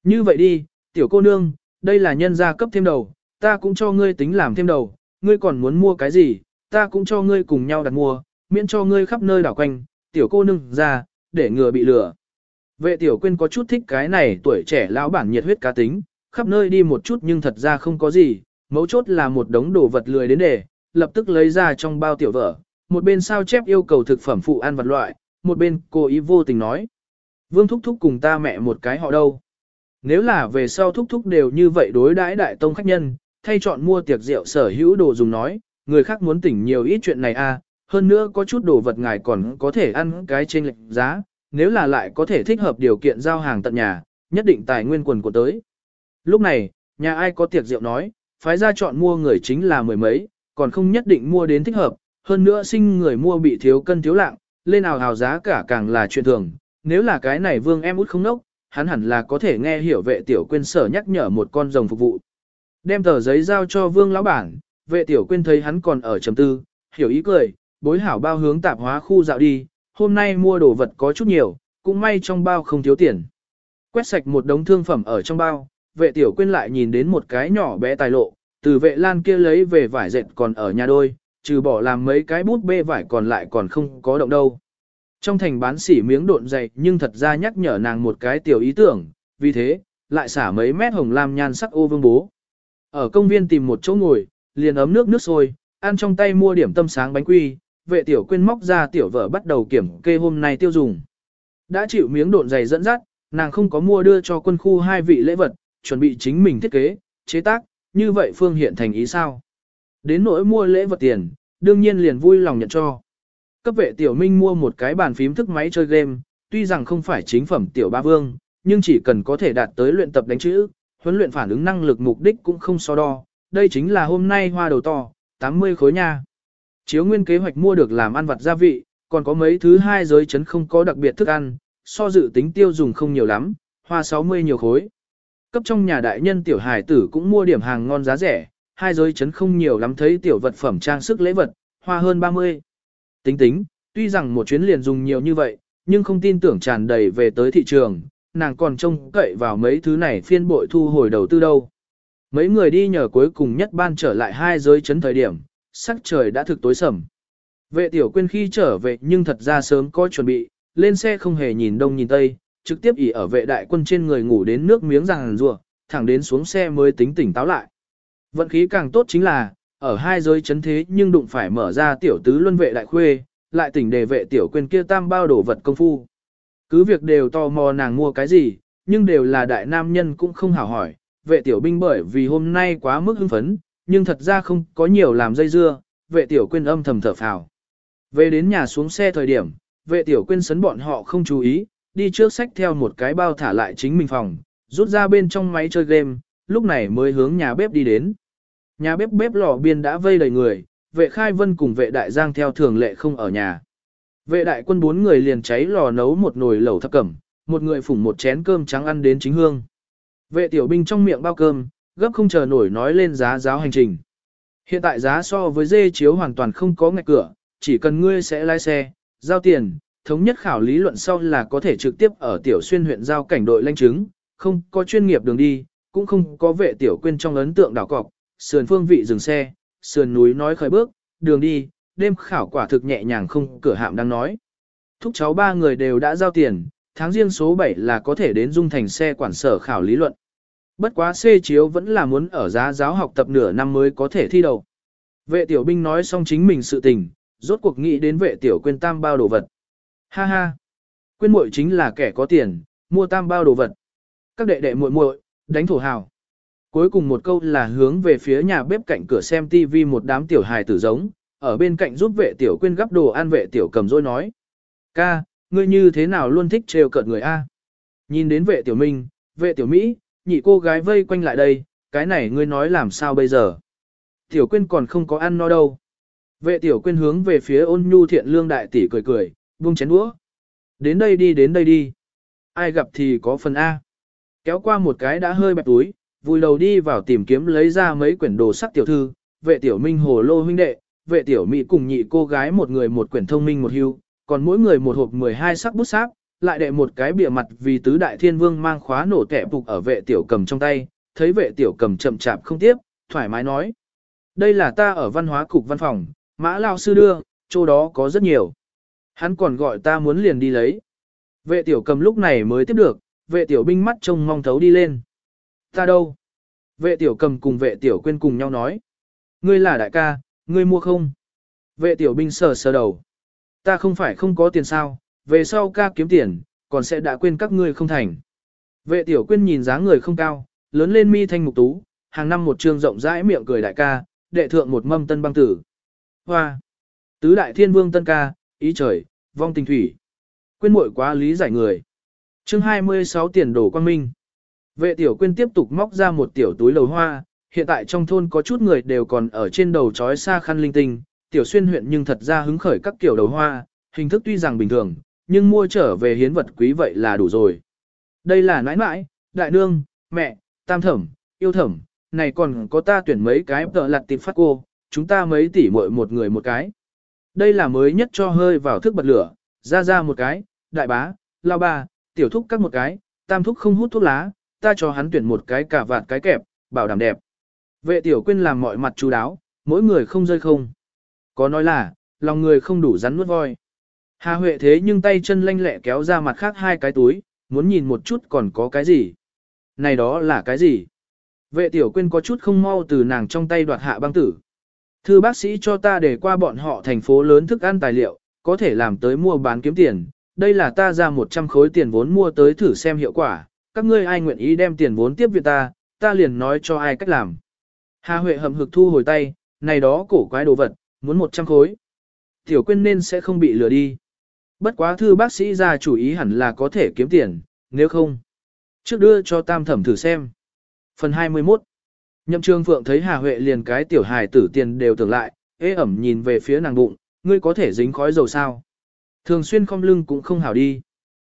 Như vậy đi, tiểu cô nương, đây là nhân gia cấp thêm đầu, ta cũng cho ngươi tính làm thêm đầu, ngươi còn muốn mua cái gì, ta cũng cho ngươi cùng nhau đặt mua, miễn cho ngươi khắp nơi đảo quanh, tiểu cô nương ra, để ngừa bị lừa. Vệ tiểu quyên có chút thích cái này tuổi trẻ lão bản nhiệt huyết cá tính, khắp nơi đi một chút nhưng thật ra không có gì, mấu chốt là một đống đồ vật lười đến để, lập tức lấy ra trong bao tiểu vở, một bên sao chép yêu cầu thực phẩm phụ ăn vật loại, một bên cô ý vô tình nói. Vương Thúc Thúc cùng ta mẹ một cái họ đâu. Nếu là về sau Thúc Thúc đều như vậy đối đãi đại tông khách nhân, thay chọn mua tiệc rượu sở hữu đồ dùng nói, người khác muốn tỉnh nhiều ít chuyện này à, hơn nữa có chút đồ vật ngài còn có thể ăn cái trên lệnh giá, nếu là lại có thể thích hợp điều kiện giao hàng tận nhà, nhất định tài nguyên quần của tới. Lúc này, nhà ai có tiệc rượu nói, phái ra chọn mua người chính là mười mấy, còn không nhất định mua đến thích hợp, hơn nữa sinh người mua bị thiếu cân thiếu lạng, lên nào hào giá cả càng là chuyện thường, nếu là cái này vương em út không nốc, hắn hẳn là có thể nghe hiểu vệ tiểu quên sở nhắc nhở một con rồng phục vụ. Đem tờ giấy giao cho vương lão bản, vệ tiểu quên thấy hắn còn ở trầm tư, hiểu ý cười, bối hảo bao hướng tạp hóa khu dạo đi, hôm nay mua đồ vật có chút nhiều, cũng may trong bao không thiếu tiền. Quét sạch một đống thương phẩm ở trong bao, vệ tiểu quên lại nhìn đến một cái nhỏ bé tài lộ, từ vệ lan kia lấy về vải dệt còn ở nhà đôi, trừ bỏ làm mấy cái bút bê vải còn lại còn không có động đâu. Trong thành bán sỉ miếng độn dày nhưng thật ra nhắc nhở nàng một cái tiểu ý tưởng, vì thế, lại xả mấy mét hồng lam nhan sắc ô vương bố. Ở công viên tìm một chỗ ngồi, liền ấm nước nước sôi, ăn trong tay mua điểm tâm sáng bánh quy, vệ tiểu quên móc ra tiểu vợ bắt đầu kiểm kê hôm nay tiêu dùng. Đã chịu miếng độn dày dẫn dắt, nàng không có mua đưa cho quân khu hai vị lễ vật, chuẩn bị chính mình thiết kế, chế tác, như vậy phương hiện thành ý sao. Đến nỗi mua lễ vật tiền, đương nhiên liền vui lòng nhận cho. Cấp vệ tiểu minh mua một cái bàn phím thức máy chơi game, tuy rằng không phải chính phẩm tiểu ba vương, nhưng chỉ cần có thể đạt tới luyện tập đánh chữ, huấn luyện phản ứng năng lực mục đích cũng không so đo. Đây chính là hôm nay hoa đầu to, 80 khối nha. Chiếu nguyên kế hoạch mua được làm ăn vặt gia vị, còn có mấy thứ hai giới chấn không có đặc biệt thức ăn, so dự tính tiêu dùng không nhiều lắm, hoa 60 nhiều khối. Cấp trong nhà đại nhân tiểu hài tử cũng mua điểm hàng ngon giá rẻ, hai giới chấn không nhiều lắm thấy tiểu vật phẩm trang sức lễ vật, hoa hơn 30. Tính tính, tuy rằng một chuyến liền dùng nhiều như vậy, nhưng không tin tưởng tràn đầy về tới thị trường, nàng còn trông cậy vào mấy thứ này phiên bội thu hồi đầu tư đâu. Mấy người đi nhờ cuối cùng nhất ban trở lại hai giới chấn thời điểm, sắc trời đã thực tối sầm. Vệ tiểu quên khi trở về nhưng thật ra sớm có chuẩn bị, lên xe không hề nhìn đông nhìn tây, trực tiếp ỉ ở vệ đại quân trên người ngủ đến nước miếng ràng rùa, thẳng đến xuống xe mới tính tỉnh táo lại. Vận khí càng tốt chính là, ở hai giới chấn thế nhưng đụng phải mở ra tiểu tứ luân vệ đại khuê, lại tỉnh đề vệ tiểu quên kia tam bao đổ vật công phu. Cứ việc đều tò mò nàng mua cái gì, nhưng đều là đại nam nhân cũng không hảo hỏi, vệ tiểu binh bởi vì hôm nay quá mức hưng phấn, nhưng thật ra không có nhiều làm dây dưa, vệ tiểu quên âm thầm thở phào. Về đến nhà xuống xe thời điểm, vệ tiểu quên sấn bọn họ không chú ý, đi trước sách theo một cái bao thả lại chính mình phòng, rút ra bên trong máy chơi game, lúc này mới hướng nhà bếp đi đến. Nhà bếp bếp lò biên đã vây đầy người, vệ khai vân cùng vệ đại giang theo thường lệ không ở nhà. Vệ đại quân bốn người liền cháy lò nấu một nồi lẩu thập cẩm, một người phủng một chén cơm trắng ăn đến chính hương. Vệ tiểu binh trong miệng bao cơm, gấp không chờ nổi nói lên giá giáo hành trình. Hiện tại giá so với dê chiếu hoàn toàn không có ngạch cửa, chỉ cần ngươi sẽ lái xe, giao tiền, thống nhất khảo lý luận sau là có thể trực tiếp ở tiểu xuyên huyện giao cảnh đội lãnh chứng, không có chuyên nghiệp đường đi, cũng không có vệ tiểu quên trong ấn tượng đảo cọc, sườn phương vị dừng xe, sườn núi nói khởi bước, đường đi, đêm khảo quả thực nhẹ nhàng không cửa hạm đang nói. Thúc cháu ba người đều đã giao tiền, tháng riêng số 7 là có thể đến dung thành xe quản sở khảo lý luận. Bất quá C chiếu vẫn là muốn ở giá giáo học tập nửa năm mới có thể thi đầu. Vệ tiểu binh nói xong chính mình sự tình, rốt cuộc nghĩ đến vệ tiểu quên tam bao đồ vật. Ha ha! Quyên muội chính là kẻ có tiền, mua tam bao đồ vật. Các đệ đệ muội muội đánh thổ hào. Cuối cùng một câu là hướng về phía nhà bếp cạnh cửa xem TV một đám tiểu hài tử giống, ở bên cạnh giúp vệ tiểu quyên gấp đồ ăn vệ tiểu cầm rồi nói. Ca, ngươi như thế nào luôn thích trêu cợt người A. Nhìn đến vệ tiểu minh, vệ tiểu Mỹ, nhị cô gái vây quanh lại đây, cái này ngươi nói làm sao bây giờ. Tiểu quyên còn không có ăn no đâu. Vệ tiểu quyên hướng về phía ôn nhu thiện lương đại tỷ cười cười, buông chén đũa. Đến đây đi đến đây đi. Ai gặp thì có phần A. Kéo qua một cái đã hơi bẹp túi, vùi đầu đi vào tìm kiếm lấy ra mấy quyển đồ sắc tiểu thư, vệ tiểu minh hồ lô huynh đệ, vệ tiểu mỹ cùng nhị cô gái một người một quyển thông minh một hưu, còn mỗi người một hộp 12 sắc bút sáp, lại đệ một cái bìa mặt vì tứ đại thiên vương mang khóa nổ tẻ phục ở vệ tiểu cầm trong tay, thấy vệ tiểu cầm chậm chạp không tiếp, thoải mái nói. Đây là ta ở văn hóa cục văn phòng, mã lao sư đưa, chỗ đó có rất nhiều. Hắn còn gọi ta muốn liền đi lấy. Vệ tiểu cầm lúc này mới tiếp được, vệ tiểu binh mắt trông mong thấu đi lên. Ta đâu? Vệ tiểu cầm cùng vệ tiểu quên cùng nhau nói. Ngươi là đại ca, ngươi mua không? Vệ tiểu binh sờ sờ đầu. Ta không phải không có tiền sao, về sau ca kiếm tiền, còn sẽ đã quên các ngươi không thành. Vệ tiểu quyên nhìn dáng người không cao, lớn lên mi thanh mục tú, hàng năm một trường rộng rãi miệng cười đại ca, đệ thượng một mâm tân băng tử. Hoa! Tứ đại thiên vương tân ca, ý trời, vong tình thủy. Quyên muội quá lý giải người chương 26 tiền đổ quang minh. Vệ tiểu quyên tiếp tục móc ra một tiểu túi lầu hoa, hiện tại trong thôn có chút người đều còn ở trên đầu trói xa khăn linh tinh, tiểu xuyên huyện nhưng thật ra hứng khởi các kiểu đầu hoa, hình thức tuy rằng bình thường, nhưng mua trở về hiến vật quý vậy là đủ rồi. Đây là nãi nãi, đại nương, mẹ, tam thẩm, yêu thẩm, này còn có ta tuyển mấy cái tợ lặt tịp phát cô, chúng ta mấy tỷ muội một người một cái. Đây là mới nhất cho hơi vào thức bật lửa, ra ra một cái, đại bá, lao ba, tiểu thúc cắt một cái, tam thúc không hút thuốc lá, ta cho hắn tuyển một cái cả vạt cái kẹp, bảo đảm đẹp. Vệ tiểu quyên làm mọi mặt chú đáo, mỗi người không rơi không. Có nói là, lòng người không đủ rắn nuốt voi. Hà Huệ thế nhưng tay chân lanh lẹ kéo ra mặt khác hai cái túi, muốn nhìn một chút còn có cái gì. Này đó là cái gì? Vệ tiểu quyên có chút không mau từ nàng trong tay đoạt hạ băng tử. Thư bác sĩ cho ta để qua bọn họ thành phố lớn thức ăn tài liệu, có thể làm tới mua bán kiếm tiền. Đây là ta ra 100 khối tiền vốn mua tới thử xem hiệu quả. Các ngươi ai nguyện ý đem tiền vốn tiếp viện ta, ta liền nói cho ai cách làm. Hà Huệ hầm hực thu hồi tay, này đó cổ quái đồ vật, muốn 100 khối. Tiểu quyên nên sẽ không bị lừa đi. Bất quá thư bác sĩ ra chủ ý hẳn là có thể kiếm tiền, nếu không. Trước đưa cho tam thẩm thử xem. Phần 21 Nhậm trương phượng thấy Hà Huệ liền cái tiểu hài tử tiền đều tưởng lại, ế ẩm nhìn về phía nàng bụng, ngươi có thể dính khói dầu sao. Thường xuyên không lưng cũng không hảo đi.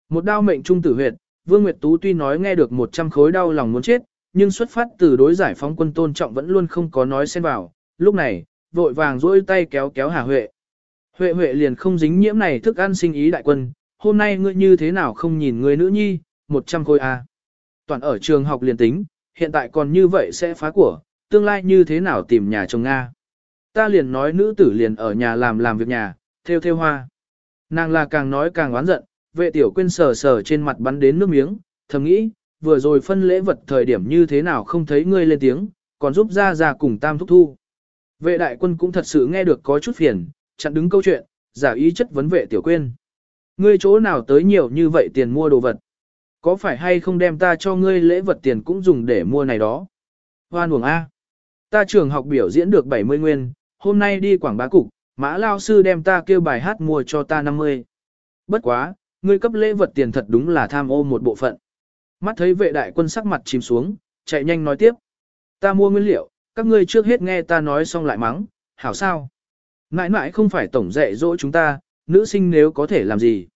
Một đao mệnh trung tử huyệt, Vương Nguyệt Tú tuy nói nghe được 100 khối đau lòng muốn chết, nhưng xuất phát từ đối giải phóng quân tôn trọng vẫn luôn không có nói xen vào. Lúc này, vội vàng duỗi tay kéo kéo Hà Huệ. Huệ Huệ liền không dính nhiễm này thức ăn sinh ý đại quân, hôm nay ngươi như thế nào không nhìn người nữ nhi, 100 khối a. À. Toàn ở trường học liền tính, hiện tại còn như vậy sẽ phá của, tương lai như thế nào tìm nhà chồng Nga. Ta liền nói nữ tử liền ở nhà làm làm việc nhà, theo theo hoa. Nàng là càng nói càng oán giận, vệ tiểu quyên sờ sờ trên mặt bắn đến nước miếng, thầm nghĩ, vừa rồi phân lễ vật thời điểm như thế nào không thấy ngươi lên tiếng, còn giúp ra ra cùng tam thúc thu. Vệ đại quân cũng thật sự nghe được có chút phiền, chặn đứng câu chuyện, giả ý chất vấn vệ tiểu quyên, Ngươi chỗ nào tới nhiều như vậy tiền mua đồ vật? Có phải hay không đem ta cho ngươi lễ vật tiền cũng dùng để mua này đó? Hoan uổng A. Ta trường học biểu diễn được 70 nguyên, hôm nay đi quảng bá cục, mã lao sư đem ta kêu bài hát mua cho ta 50. Bất quá, ngươi cấp lễ vật tiền thật đúng là tham ô một bộ phận. Mắt thấy vệ đại quân sắc mặt chìm xuống, chạy nhanh nói tiếp. Ta mua nguyên liệu, các ngươi trước hết nghe ta nói xong lại mắng, hảo sao? Mãi mãi không phải tổng dạy dỗ chúng ta, nữ sinh nếu có thể làm gì.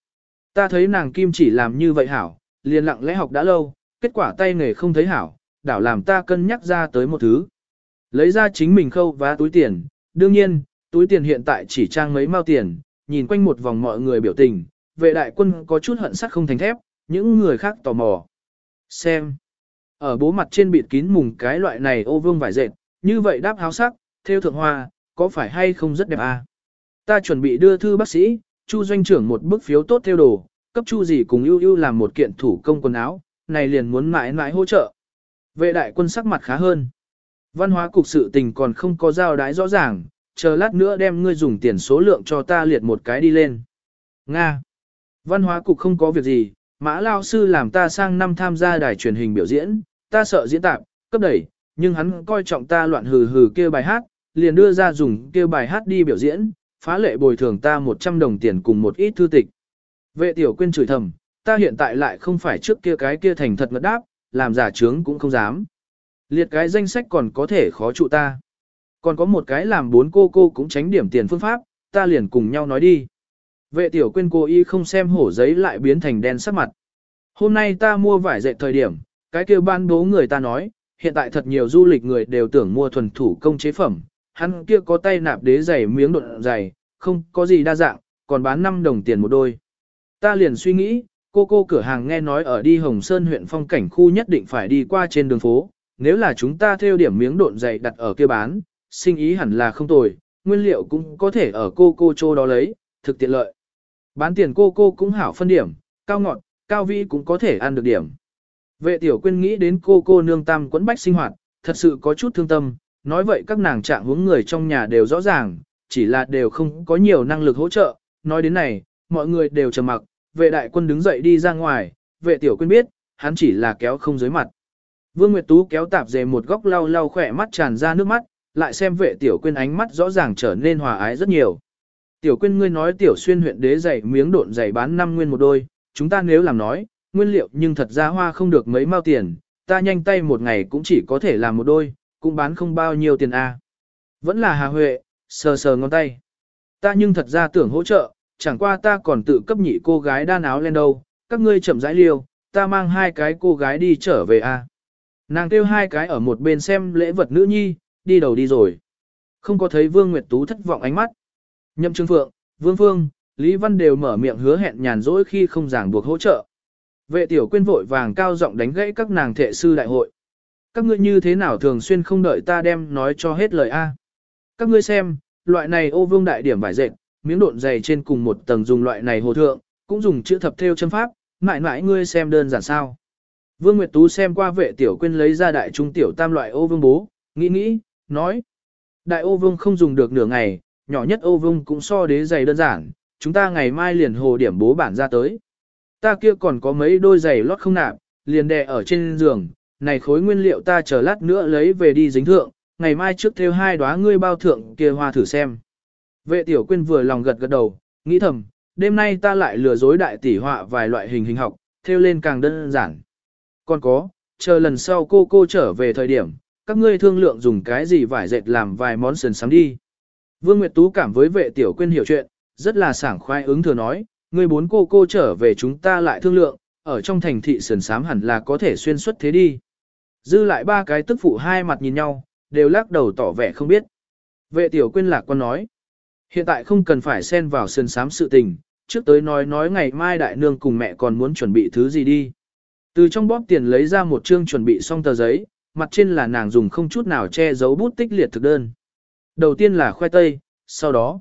Ta thấy nàng kim chỉ làm như vậy hảo, liền lặng lẽ học đã lâu, kết quả tay nghề không thấy hảo, đảo làm ta cân nhắc ra tới một thứ. Lấy ra chính mình khâu và túi tiền, đương nhiên, túi tiền hiện tại chỉ trang mấy mao tiền, nhìn quanh một vòng mọi người biểu tình, vệ đại quân có chút hận sắt không thành thép, những người khác tò mò. Xem. Ở bố mặt trên bịt kín mùng cái loại này ô vương vải dệt, như vậy đáp háo sắc, theo thượng hoa, có phải hay không rất đẹp à? Ta chuẩn bị đưa thư bác sĩ, Chu doanh trưởng một bức phiếu tốt theo đồ, cấp Chu gì cùng ưu ưu làm một kiện thủ công quần áo, này liền muốn mãi mãi hỗ trợ. Vệ đại quân sắc mặt khá hơn. Văn hóa cục sự tình còn không có giao đái rõ ràng, chờ lát nữa đem ngươi dùng tiền số lượng cho ta liệt một cái đi lên. Nga. Văn hóa cục không có việc gì, mã lao sư làm ta sang năm tham gia đài truyền hình biểu diễn, ta sợ diễn tạp, cấp đẩy, nhưng hắn coi trọng ta loạn hừ hừ kêu bài hát, liền đưa ra dùng kêu bài hát đi biểu diễn, phá lệ bồi thường ta 100 đồng tiền cùng một ít thư tịch. Vệ tiểu quyên chửi thầm, ta hiện tại lại không phải trước kia cái kia thành thật ngất đáp, làm giả trướng cũng không dám. Liệt cái danh sách còn có thể khó trụ ta. Còn có một cái làm bốn cô cô cũng tránh điểm tiền phương pháp, ta liền cùng nhau nói đi. Vệ tiểu quên cô y không xem hổ giấy lại biến thành đen sắc mặt. Hôm nay ta mua vải dệt thời điểm, cái kia ban bố người ta nói, hiện tại thật nhiều du lịch người đều tưởng mua thuần thủ công chế phẩm. Hắn kia có tay nạp đế giày miếng độn giày, không có gì đa dạng, còn bán 5 đồng tiền một đôi. Ta liền suy nghĩ, cô cô cửa hàng nghe nói ở đi Hồng Sơn huyện phong cảnh khu nhất định phải đi qua trên đường phố, nếu là chúng ta theo điểm miếng độn giày đặt ở kia bán, sinh ý hẳn là không tồi, nguyên liệu cũng có thể ở cô cô chỗ đó lấy, thực tiện lợi. Bán tiền cô cô cũng hảo phân điểm, cao ngọt, cao vi cũng có thể ăn được điểm. Vệ tiểu quyên nghĩ đến cô cô nương tam quấn bách sinh hoạt, thật sự có chút thương tâm, nói vậy các nàng trạng hướng người trong nhà đều rõ ràng, chỉ là đều không có nhiều năng lực hỗ trợ, nói đến này, mọi người đều trầm mặc, vệ đại quân đứng dậy đi ra ngoài, vệ tiểu quyên biết, hắn chỉ là kéo không dưới mặt. Vương Nguyệt Tú kéo tạp dề một góc lau lau khỏe mắt tràn ra nước mắt, lại xem vệ tiểu quyên ánh mắt rõ ràng trở nên hòa ái rất nhiều. Tiểu quyên ngươi nói tiểu xuyên huyện đế dày miếng độn dày bán 5 nguyên một đôi, chúng ta nếu làm nói, nguyên liệu nhưng thật ra hoa không được mấy mao tiền, ta nhanh tay một ngày cũng chỉ có thể làm một đôi, cũng bán không bao nhiêu tiền a. Vẫn là Hà Huệ, sờ sờ ngón tay. Ta nhưng thật ra tưởng hỗ trợ, chẳng qua ta còn tự cấp nhị cô gái đan áo lên đâu, các ngươi chậm rãi liêu, ta mang hai cái cô gái đi trở về a. Nàng kêu hai cái ở một bên xem lễ vật nữ nhi, đi đầu đi rồi. Không có thấy Vương Nguyệt Tú thất vọng ánh mắt. Nhậm Trương Phượng, Vương Phương, Lý Văn đều mở miệng hứa hẹn nhàn rỗi khi không giảng buộc hỗ trợ. Vệ tiểu quyên vội vàng cao giọng đánh gãy các nàng thệ sư đại hội. Các ngươi như thế nào thường xuyên không đợi ta đem nói cho hết lời A. Các ngươi xem, loại này ô vương đại điểm vải dệt, miếng độn dày trên cùng một tầng dùng loại này hồ thượng, cũng dùng chữ thập theo chân pháp, mãi mãi ngươi xem đơn giản sao. Vương Nguyệt Tú xem qua vệ tiểu quyên lấy ra đại trung tiểu tam loại ô vương bố, nghĩ nghĩ, nói. Đại ô vương không dùng được nửa ngày, nhỏ nhất ô vương cũng so đế giày đơn giản, chúng ta ngày mai liền hồ điểm bố bản ra tới. Ta kia còn có mấy đôi giày lót không nạp, liền đè ở trên giường, này khối nguyên liệu ta chờ lát nữa lấy về đi dính thượng, ngày mai trước theo hai đóa ngươi bao thượng kia hoa thử xem. Vệ tiểu quyên vừa lòng gật gật đầu, nghĩ thầm, đêm nay ta lại lừa dối đại tỷ họa vài loại hình hình học, theo lên càng đơn giản. Còn có, chờ lần sau cô cô trở về thời điểm, các ngươi thương lượng dùng cái gì vải dệt làm vài món sườn sắm đi. Vương Nguyệt Tú cảm với vệ tiểu quyên hiểu chuyện, rất là sảng khoái ứng thừa nói, ngươi bốn cô cô trở về chúng ta lại thương lượng, ở trong thành thị sườn sám hẳn là có thể xuyên suốt thế đi. Dư lại ba cái tức phụ hai mặt nhìn nhau, đều lắc đầu tỏ vẻ không biết. Vệ tiểu quyên lạc quan nói, hiện tại không cần phải xen vào sườn sám sự tình, trước tới nói nói ngày mai đại nương cùng mẹ còn muốn chuẩn bị thứ gì đi. Từ trong bóp tiền lấy ra một chương chuẩn bị xong tờ giấy, mặt trên là nàng dùng không chút nào che giấu bút tích liệt thực đơn. Đầu tiên là khoai tây, sau đó,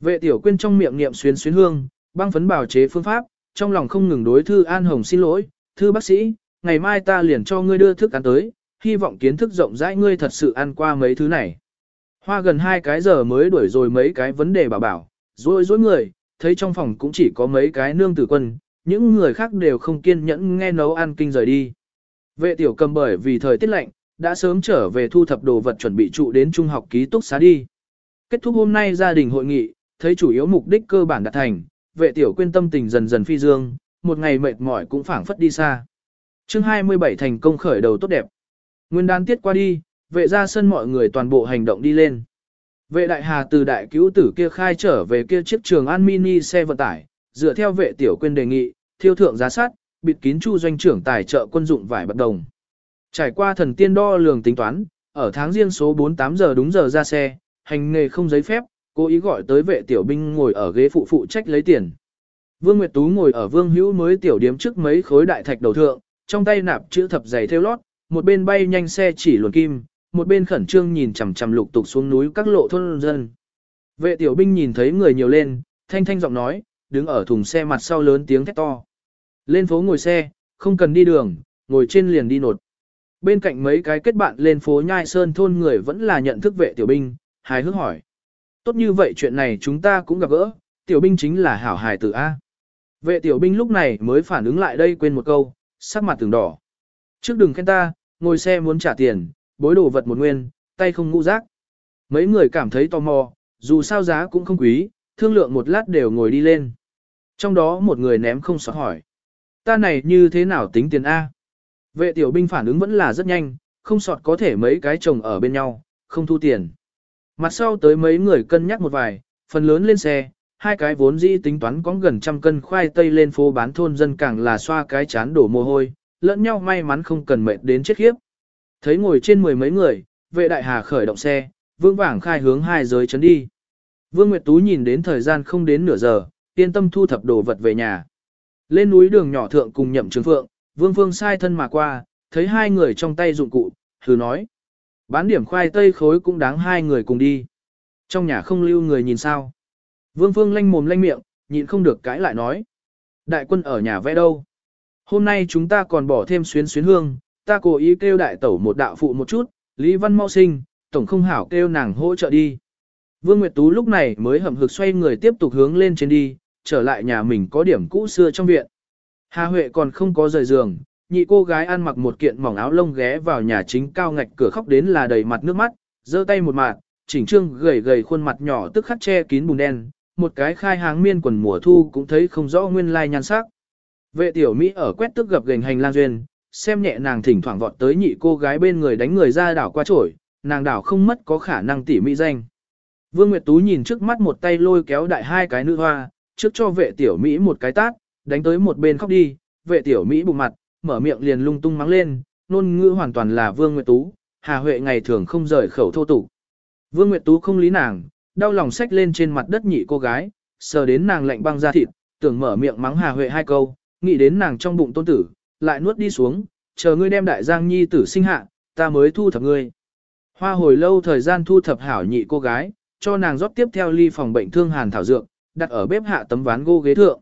vệ tiểu quyên trong miệng niệm xuyến xuyến hương, băng phấn bào chế phương pháp, trong lòng không ngừng đối thư An Hồng xin lỗi, thư bác sĩ, ngày mai ta liền cho ngươi đưa thức ăn tới, hy vọng kiến thức rộng rãi ngươi thật sự ăn qua mấy thứ này. Hoa gần hai cái giờ mới đuổi rồi mấy cái vấn đề bảo bảo, rối rối người, thấy trong phòng cũng chỉ có mấy cái nương tử quân, những người khác đều không kiên nhẫn nghe nấu ăn kinh rời đi. Vệ tiểu cầm bởi vì thời tiết lạnh, đã sớm trở về thu thập đồ vật chuẩn bị trụ đến trung học ký túc xá đi. Kết thúc hôm nay gia đình hội nghị, thấy chủ yếu mục đích cơ bản đạt thành, vệ tiểu quyên tâm tình dần dần phi dương, một ngày mệt mỏi cũng phảng phất đi xa. chương 27 thành công khởi đầu tốt đẹp. Nguyên đán tiết qua đi, vệ ra sân mọi người toàn bộ hành động đi lên. Vệ đại hà từ đại cứu tử kia khai trở về kia chiếc trường an mini xe vận tải, dựa theo vệ tiểu Quyên đề nghị, thiêu thượng giá sát, bịt kín chu doanh trưởng tài trợ quân dụng vải bật đồng. Trải qua thần tiên đo lường tính toán, ở tháng riêng số 48 giờ đúng giờ ra xe, hành nghề không giấy phép, cố ý gọi tới vệ tiểu binh ngồi ở ghế phụ phụ trách lấy tiền. Vương Nguyệt Tú ngồi ở Vương Hữu mới tiểu điếm trước mấy khối đại thạch đầu thượng, trong tay nạp chữ thập giày theo lót, một bên bay nhanh xe chỉ luồn kim, một bên khẩn trương nhìn chằm chằm lục tục xuống núi các lộ thôn dân. Vệ tiểu binh nhìn thấy người nhiều lên, thanh thanh giọng nói, đứng ở thùng xe mặt sau lớn tiếng thét to. Lên phố ngồi xe, không cần đi đường, ngồi trên liền đi nột. Bên cạnh mấy cái kết bạn lên phố nhai sơn thôn người vẫn là nhận thức vệ tiểu binh, hài hước hỏi. Tốt như vậy chuyện này chúng ta cũng gặp gỡ, tiểu binh chính là hảo hài tử A. Vệ tiểu binh lúc này mới phản ứng lại đây quên một câu, sắc mặt từng đỏ. Trước đừng khen ta, ngồi xe muốn trả tiền, bối đồ vật một nguyên, tay không ngũ rác. Mấy người cảm thấy tò mò, dù sao giá cũng không quý, thương lượng một lát đều ngồi đi lên. Trong đó một người ném không xót hỏi. Ta này như thế nào tính tiền A? Vệ tiểu binh phản ứng vẫn là rất nhanh, không sọt có thể mấy cái chồng ở bên nhau, không thu tiền. Mặt sau tới mấy người cân nhắc một vài, phần lớn lên xe, hai cái vốn dĩ tính toán có gần trăm cân khoai tây lên phố bán thôn dân càng là xoa cái chán đổ mồ hôi, lẫn nhau may mắn không cần mệt đến chết khiếp. Thấy ngồi trên mười mấy người, vệ đại hà khởi động xe, vương vàng khai hướng hai giới chấn đi. Vương Nguyệt Tú nhìn đến thời gian không đến nửa giờ, yên tâm thu thập đồ vật về nhà. Lên núi đường nhỏ thượng cùng nhậm trường phượng, vương phương sai thân mà qua, thấy hai người trong tay dụng cụ, thử nói. Bán điểm khoai tây khối cũng đáng hai người cùng đi. Trong nhà không lưu người nhìn sao. Vương phương lanh mồm lanh miệng, nhịn không được cãi lại nói. Đại quân ở nhà vẽ đâu? Hôm nay chúng ta còn bỏ thêm xuyến xuyến hương, ta cố ý kêu đại tẩu một đạo phụ một chút, Lý Văn mau sinh, tổng không hảo kêu nàng hỗ trợ đi. Vương Nguyệt Tú lúc này mới hầm hực xoay người tiếp tục hướng lên trên đi, trở lại nhà mình có điểm cũ xưa trong viện. Hà Huệ còn không có rời giường, nhị cô gái ăn mặc một kiện mỏng áo lông ghé vào nhà chính cao ngạch cửa khóc đến là đầy mặt nước mắt, giơ tay một mạt, chỉnh trương gầy gầy khuôn mặt nhỏ tức khắc che kín bùn đen, một cái khai háng miên quần mùa thu cũng thấy không rõ nguyên lai nhan sắc. Vệ tiểu Mỹ ở quét tức gặp gành hành lang duyên, xem nhẹ nàng thỉnh thoảng vọt tới nhị cô gái bên người đánh người ra đảo qua trổi, nàng đảo không mất có khả năng tỉ mỹ danh. Vương Nguyệt Tú nhìn trước mắt một tay lôi kéo đại hai cái nữ hoa, trước cho vệ tiểu Mỹ một cái tát, đánh tới một bên khóc đi, vệ tiểu Mỹ bụng mặt, mở miệng liền lung tung mắng lên, nôn ngữ hoàn toàn là Vương Nguyệt Tú, Hà Huệ ngày thường không rời khẩu thô tục. Vương Nguyệt Tú không lý nàng, đau lòng xách lên trên mặt đất nhị cô gái, sờ đến nàng lạnh băng ra thịt, tưởng mở miệng mắng Hà Huệ hai câu, nghĩ đến nàng trong bụng tôn tử, lại nuốt đi xuống, chờ ngươi đem đại giang nhi tử sinh hạ, ta mới thu thập ngươi. Hoa hồi lâu thời gian thu thập hảo nhị cô gái, cho nàng rót tiếp theo ly phòng bệnh thương hàn thảo dược, đặt ở bếp hạ tấm ván gỗ ghế thượng.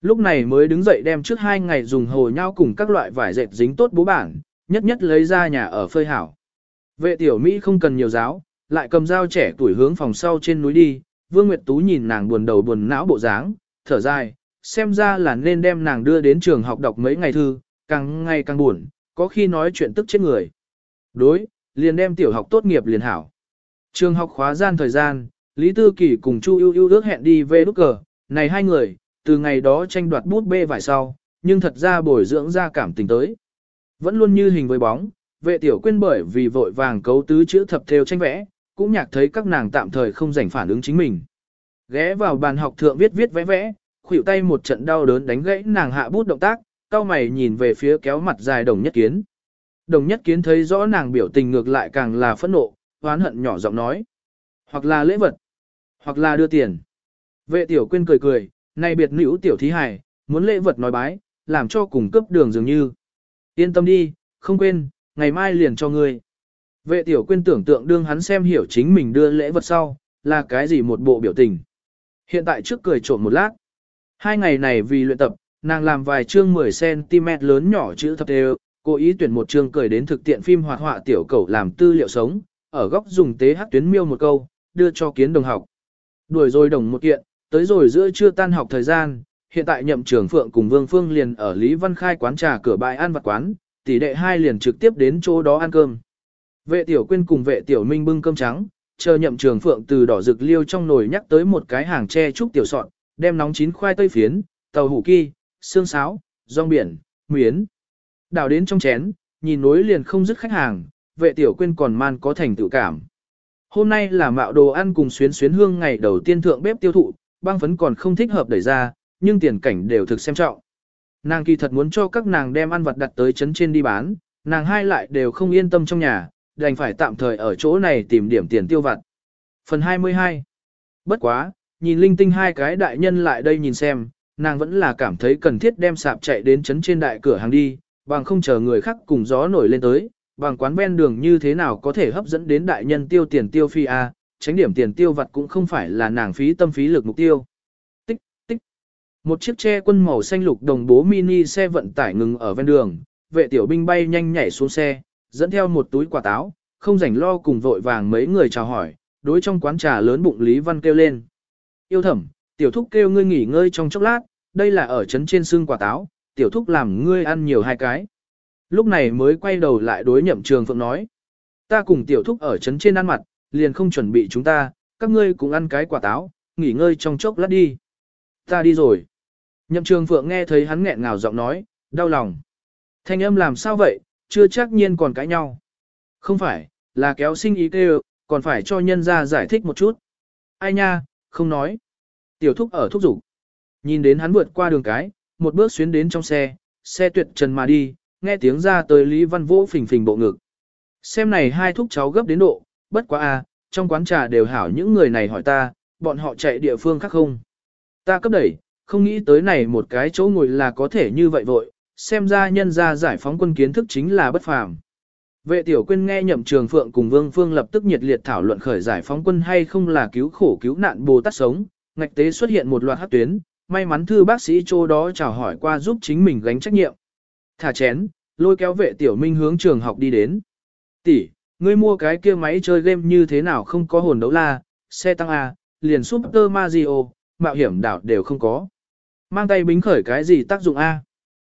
Lúc này mới đứng dậy đem trước hai ngày dùng hồ nhau cùng các loại vải dệt dính tốt bố bản, nhất nhất lấy ra nhà ở phơi hảo. Vệ tiểu Mỹ không cần nhiều giáo, lại cầm dao trẻ tuổi hướng phòng sau trên núi đi, Vương Nguyệt Tú nhìn nàng buồn đầu buồn não bộ dáng, thở dài, xem ra là nên đem nàng đưa đến trường học đọc mấy ngày thư, càng ngày càng buồn, có khi nói chuyện tức chết người. Đối, liền đem tiểu học tốt nghiệp liền hảo. Trường học khóa gian thời gian, Lý Tư Kỳ cùng Chu ưu ưu ước hẹn đi về nút cờ, này hai người, từ ngày đó tranh đoạt bút bê vải sau, nhưng thật ra bồi dưỡng ra cảm tình tới. Vẫn luôn như hình với bóng, vệ tiểu quên bởi vì vội vàng cấu tứ chữ thập theo tranh vẽ, cũng nhạc thấy các nàng tạm thời không rảnh phản ứng chính mình. Ghé vào bàn học thượng viết viết vẽ vẽ, khuỷu tay một trận đau đớn đánh gãy nàng hạ bút động tác, cao mày nhìn về phía kéo mặt dài đồng nhất kiến. Đồng nhất kiến thấy rõ nàng biểu tình ngược lại càng là phẫn nộ, hoán hận nhỏ giọng nói. Hoặc là lễ vật, hoặc là đưa tiền. Vệ tiểu quên cười cười, này biệt nữ tiểu thí hải muốn lễ vật nói bái, làm cho cùng cấp đường dường như. Yên tâm đi, không quên, ngày mai liền cho ngươi. Vệ tiểu quên tưởng tượng đương hắn xem hiểu chính mình đưa lễ vật sau, là cái gì một bộ biểu tình. Hiện tại trước cười trộm một lát. Hai ngày này vì luyện tập, nàng làm vài chương 10cm lớn nhỏ chữ thập đều, cố ý tuyển một chương cười đến thực tiện phim hoạt họa tiểu cầu làm tư liệu sống, ở góc dùng tế hát tuyến miêu một câu, đưa cho kiến đồng học. Đuổi rồi đồng một kiện, tới rồi giữa trưa tan học thời gian, hiện tại nhậm trưởng Phượng cùng Vương Phương liền ở Lý Văn Khai quán trà cửa bãi ăn vặt quán, tỷ đệ hai liền trực tiếp đến chỗ đó ăn cơm. Vệ tiểu quyên cùng vệ tiểu minh bưng cơm trắng, chờ nhậm trường Phượng từ đỏ rực liêu trong nồi nhắc tới một cái hàng tre trúc tiểu sọn, đem nóng chín khoai tây phiến, tàu hủ ki, xương sáo, rong biển, miến. đào đến trong chén, nhìn nối liền không dứt khách hàng, vệ tiểu quyên còn man có thành tự cảm. Hôm nay là mạo đồ ăn cùng xuyến xuyến hương ngày đầu tiên thượng bếp tiêu thụ, băng phấn còn không thích hợp đẩy ra, nhưng tiền cảnh đều thực xem trọng. Nàng kỳ thật muốn cho các nàng đem ăn vật đặt tới chấn trên đi bán, nàng hai lại đều không yên tâm trong nhà, đành phải tạm thời ở chỗ này tìm điểm tiền tiêu vặt. Phần 22 Bất quá, nhìn linh tinh hai cái đại nhân lại đây nhìn xem, nàng vẫn là cảm thấy cần thiết đem sạp chạy đến chấn trên đại cửa hàng đi, bằng không chờ người khác cùng gió nổi lên tới, bằng quán ven đường như thế nào có thể hấp dẫn đến đại nhân tiêu tiền tiêu phi a, tránh điểm tiền tiêu vặt cũng không phải là nàng phí tâm phí lực mục tiêu. Tích, tích. Một chiếc xe quân màu xanh lục đồng bố mini xe vận tải ngừng ở ven đường, vệ tiểu binh bay nhanh nhảy xuống xe, dẫn theo một túi quả táo, không rảnh lo cùng vội vàng mấy người chào hỏi, đối trong quán trà lớn bụng Lý Văn kêu lên. Yêu thẩm, tiểu thúc kêu ngươi nghỉ ngơi trong chốc lát, đây là ở trấn trên xương quả táo, tiểu thúc làm ngươi ăn nhiều hai cái. Lúc này mới quay đầu lại đối nhậm trường phượng nói. Ta cùng tiểu thúc ở trấn trên ăn mặt, liền không chuẩn bị chúng ta, các ngươi cũng ăn cái quả táo, nghỉ ngơi trong chốc lát đi. Ta đi rồi. Nhậm trường phượng nghe thấy hắn nghẹn ngào giọng nói, đau lòng. Thanh âm làm sao vậy, chưa chắc nhiên còn cãi nhau. Không phải, là kéo sinh ý kêu, còn phải cho nhân ra giải thích một chút. Ai nha, không nói. Tiểu thúc ở thúc rủ. Nhìn đến hắn vượt qua đường cái, một bước xuyến đến trong xe, xe tuyệt trần mà đi, nghe tiếng ra tới Lý Văn Vũ phình phình bộ ngực. Xem này hai thúc cháu gấp đến độ, bất quá a, à, trong quán trà đều hảo những người này hỏi ta, bọn họ chạy địa phương khác không. Ta cấp đẩy, không nghĩ tới này một cái chỗ ngồi là có thể như vậy vội, xem ra nhân ra giải phóng quân kiến thức chính là bất phàm. Vệ tiểu quyên nghe nhậm trường phượng cùng vương phương lập tức nhiệt liệt thảo luận khởi giải phóng quân hay không là cứu khổ cứu nạn bồ tát sống, ngạch tế xuất hiện một loạt hát tuyến, may mắn thư bác sĩ chỗ đó chào hỏi qua giúp chính mình gánh trách nhiệm. Thả chén, lôi kéo vệ tiểu minh hướng trường học đi đến. Tỷ, ngươi mua cái kia máy chơi game như thế nào không có hồn đấu la, xe tăng A, liền Super Mario, mạo hiểm đảo đều không có. Mang tay bính khởi cái gì tác dụng A?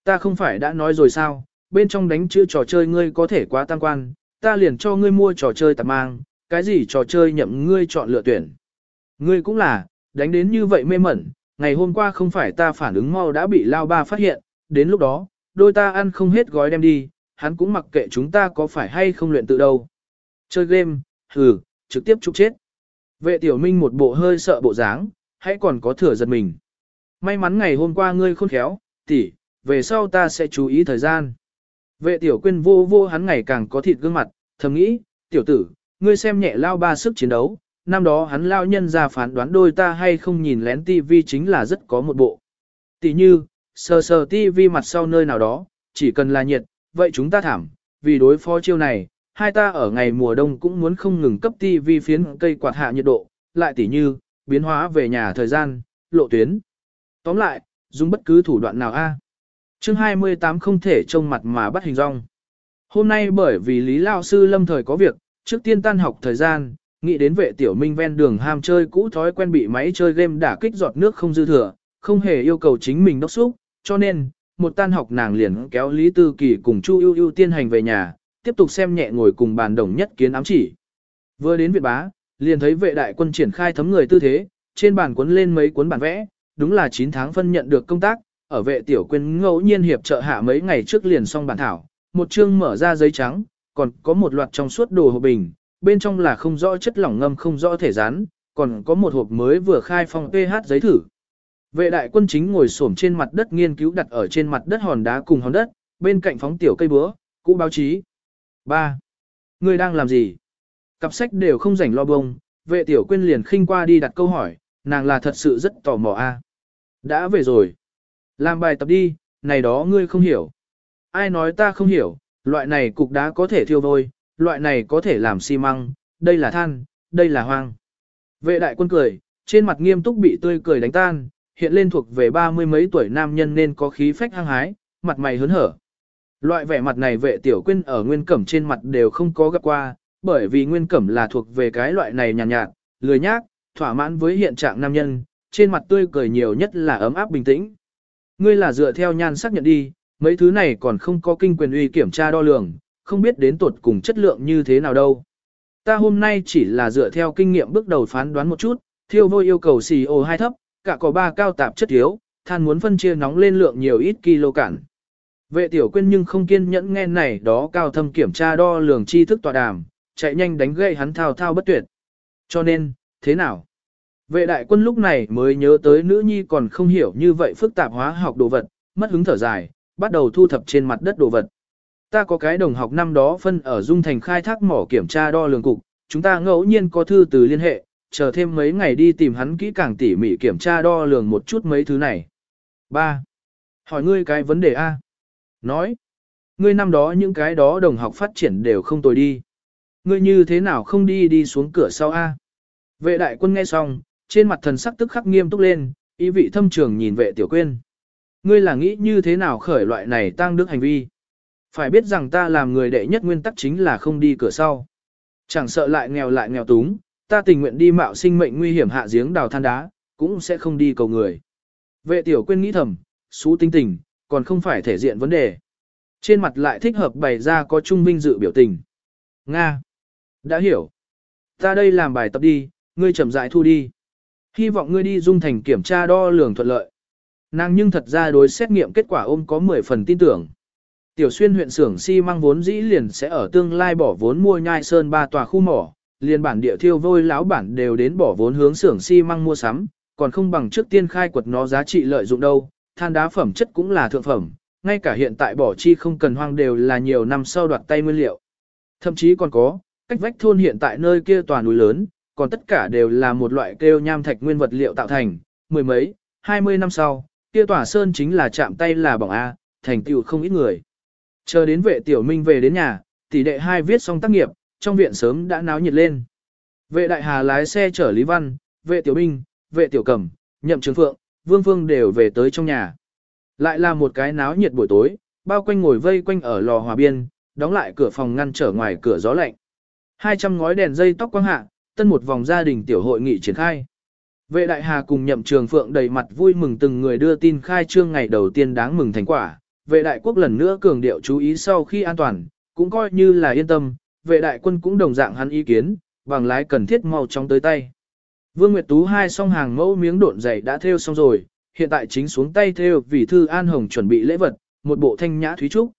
Ta không phải đã nói rồi sao, bên trong đánh chữ trò chơi ngươi có thể quá tăng quan, ta liền cho ngươi mua trò chơi tạp mang, cái gì trò chơi nhậm ngươi chọn lựa tuyển. Ngươi cũng là, đánh đến như vậy mê mẩn, ngày hôm qua không phải ta phản ứng mau đã bị lao ba phát hiện, đến lúc đó, đôi ta ăn không hết gói đem đi, hắn cũng mặc kệ chúng ta có phải hay không luyện tự đâu. Chơi game, hừ, trực tiếp trục chết. Vệ tiểu minh một bộ hơi sợ bộ dáng, hãy còn có thừa giật mình. May mắn ngày hôm qua ngươi khôn khéo, tỷ, về sau ta sẽ chú ý thời gian. Vệ tiểu quyên vô vô hắn ngày càng có thịt gương mặt, thầm nghĩ, tiểu tử, ngươi xem nhẹ lao ba sức chiến đấu, năm đó hắn lao nhân ra phán đoán đôi ta hay không nhìn lén tivi chính là rất có một bộ. Tỷ như, sờ sờ tivi mặt sau nơi nào đó, chỉ cần là nhiệt, vậy chúng ta thảm, vì đối phó chiêu này, hai ta ở ngày mùa đông cũng muốn không ngừng cấp tivi phiến cây quạt hạ nhiệt độ, lại tỷ như, biến hóa về nhà thời gian, lộ tuyến. Tóm lại, dùng bất cứ thủ đoạn nào a. Chương 28 không thể trông mặt mà bắt hình rong. Hôm nay bởi vì Lý Lao Sư lâm thời có việc, trước tiên tan học thời gian, nghĩ đến vệ tiểu minh ven đường ham chơi cũ thói quen bị máy chơi game đả kích giọt nước không dư thừa, không hề yêu cầu chính mình đốc xúc, cho nên, một tan học nàng liền kéo Lý Tư Kỳ cùng Chu ưu ưu tiên hành về nhà, tiếp tục xem nhẹ ngồi cùng bàn đồng nhất kiến ám chỉ. Vừa đến Việt bá, liền thấy vệ đại quân triển khai thấm người tư thế, trên bàn cuốn lên mấy cuốn bản vẽ, đúng là 9 tháng phân nhận được công tác, ở vệ tiểu quyên ngẫu nhiên hiệp trợ hạ mấy ngày trước liền xong bản thảo, một chương mở ra giấy trắng, còn có một loạt trong suốt đồ hộp bình, bên trong là không rõ chất lỏng ngâm không rõ thể rán, còn có một hộp mới vừa khai phong pH giấy thử. Vệ đại quân chính ngồi xổm trên mặt đất nghiên cứu đặt ở trên mặt đất hòn đá cùng hòn đất, bên cạnh phóng tiểu cây búa, cũ báo chí. 3. Người đang làm gì? Cặp sách đều không rảnh lo bông, vệ tiểu quyên liền khinh qua đi đặt câu hỏi, nàng là thật sự rất tò mò a. Đã về rồi. Làm bài tập đi, này đó ngươi không hiểu. Ai nói ta không hiểu, loại này cục đá có thể thiêu vôi, loại này có thể làm xi măng, đây là than, đây là hoang. Vệ đại quân cười, trên mặt nghiêm túc bị tươi cười đánh tan, hiện lên thuộc về ba mươi mấy tuổi nam nhân nên có khí phách hăng hái, mặt mày hớn hở. Loại vẻ mặt này vệ tiểu quyên ở nguyên cẩm trên mặt đều không có gặp qua, bởi vì nguyên cẩm là thuộc về cái loại này nhàn nhạt, nhạt, lười nhác, thỏa mãn với hiện trạng nam nhân, trên mặt tươi cười nhiều nhất là ấm áp bình tĩnh. Ngươi là dựa theo nhan sắc nhận đi, mấy thứ này còn không có kinh quyền uy kiểm tra đo lường, không biết đến tuột cùng chất lượng như thế nào đâu. Ta hôm nay chỉ là dựa theo kinh nghiệm bước đầu phán đoán một chút, thiêu vôi yêu cầu CO2 thấp, cả có ba cao tạp chất yếu, than muốn phân chia nóng lên lượng nhiều ít kilo cản. Vệ tiểu quyên nhưng không kiên nhẫn nghe này đó cao thâm kiểm tra đo lường tri thức tọa đàm, chạy nhanh đánh gậy hắn thao thao bất tuyệt. Cho nên, thế nào? Vệ đại quân lúc này mới nhớ tới nữ nhi còn không hiểu như vậy phức tạp hóa học đồ vật, mất hứng thở dài, bắt đầu thu thập trên mặt đất đồ vật. Ta có cái đồng học năm đó phân ở Dung Thành khai thác mỏ kiểm tra đo lường cục, chúng ta ngẫu nhiên có thư từ liên hệ, chờ thêm mấy ngày đi tìm hắn kỹ càng tỉ mỉ kiểm tra đo lường một chút mấy thứ này. 3. Hỏi ngươi cái vấn đề A. Nói. Ngươi năm đó những cái đó đồng học phát triển đều không tồi đi. Ngươi như thế nào không đi đi xuống cửa sau A. Vệ đại quân nghe xong, trên mặt thần sắc tức khắc nghiêm túc lên, ý vị thâm trường nhìn vệ tiểu quyên. Ngươi là nghĩ như thế nào khởi loại này tăng đức hành vi? Phải biết rằng ta làm người đệ nhất nguyên tắc chính là không đi cửa sau. Chẳng sợ lại nghèo lại nghèo túng, ta tình nguyện đi mạo sinh mệnh nguy hiểm hạ giếng đào than đá, cũng sẽ không đi cầu người. Vệ tiểu quên nghĩ thầm, xú tinh tình, còn không phải thể diện vấn đề. Trên mặt lại thích hợp bày ra có trung minh dự biểu tình. Nga. Đã hiểu. Ta đây làm bài tập đi, ngươi chậm rãi thu đi. Hy vọng ngươi đi dung thành kiểm tra đo lường thuận lợi. Nàng nhưng thật ra đối xét nghiệm kết quả ôm có 10 phần tin tưởng. Tiểu xuyên huyện xưởng xi si măng vốn dĩ liền sẽ ở tương lai bỏ vốn mua nhai sơn ba tòa khu mỏ, liền bản địa thiêu vôi lão bản đều đến bỏ vốn hướng xưởng xi si măng mua sắm, còn không bằng trước tiên khai quật nó giá trị lợi dụng đâu, than đá phẩm chất cũng là thượng phẩm, ngay cả hiện tại bỏ chi không cần hoang đều là nhiều năm sau đoạt tay nguyên liệu. Thậm chí còn có, cách vách thôn hiện tại nơi kia tòa núi lớn, còn tất cả đều là một loại kêu nham thạch nguyên vật liệu tạo thành, mười mấy, hai mươi năm sau, kia tòa sơn chính là chạm tay là bỏng A, thành tựu không ít người. Chờ đến vệ tiểu minh về đến nhà, tỷ đệ hai viết xong tác nghiệp, trong viện sớm đã náo nhiệt lên. Vệ đại hà lái xe chở Lý Văn, vệ tiểu minh, vệ tiểu cẩm, nhậm trường phượng, vương phương đều về tới trong nhà. Lại là một cái náo nhiệt buổi tối, bao quanh ngồi vây quanh ở lò hòa biên, đóng lại cửa phòng ngăn trở ngoài cửa gió lạnh. 200 ngói đèn dây tóc quang hạ, tân một vòng gia đình tiểu hội nghị triển khai. Vệ đại hà cùng nhậm trường phượng đầy mặt vui mừng từng người đưa tin khai trương ngày đầu tiên đáng mừng thành quả. Vệ đại quốc lần nữa cường điệu chú ý sau khi an toàn, cũng coi như là yên tâm, vệ đại quân cũng đồng dạng hắn ý kiến, bằng lái cần thiết mau chóng tới tay. Vương Nguyệt Tú hai song hàng mẫu miếng độn dày đã thêu xong rồi, hiện tại chính xuống tay thêu. vì thư An Hồng chuẩn bị lễ vật, một bộ thanh nhã thúy trúc.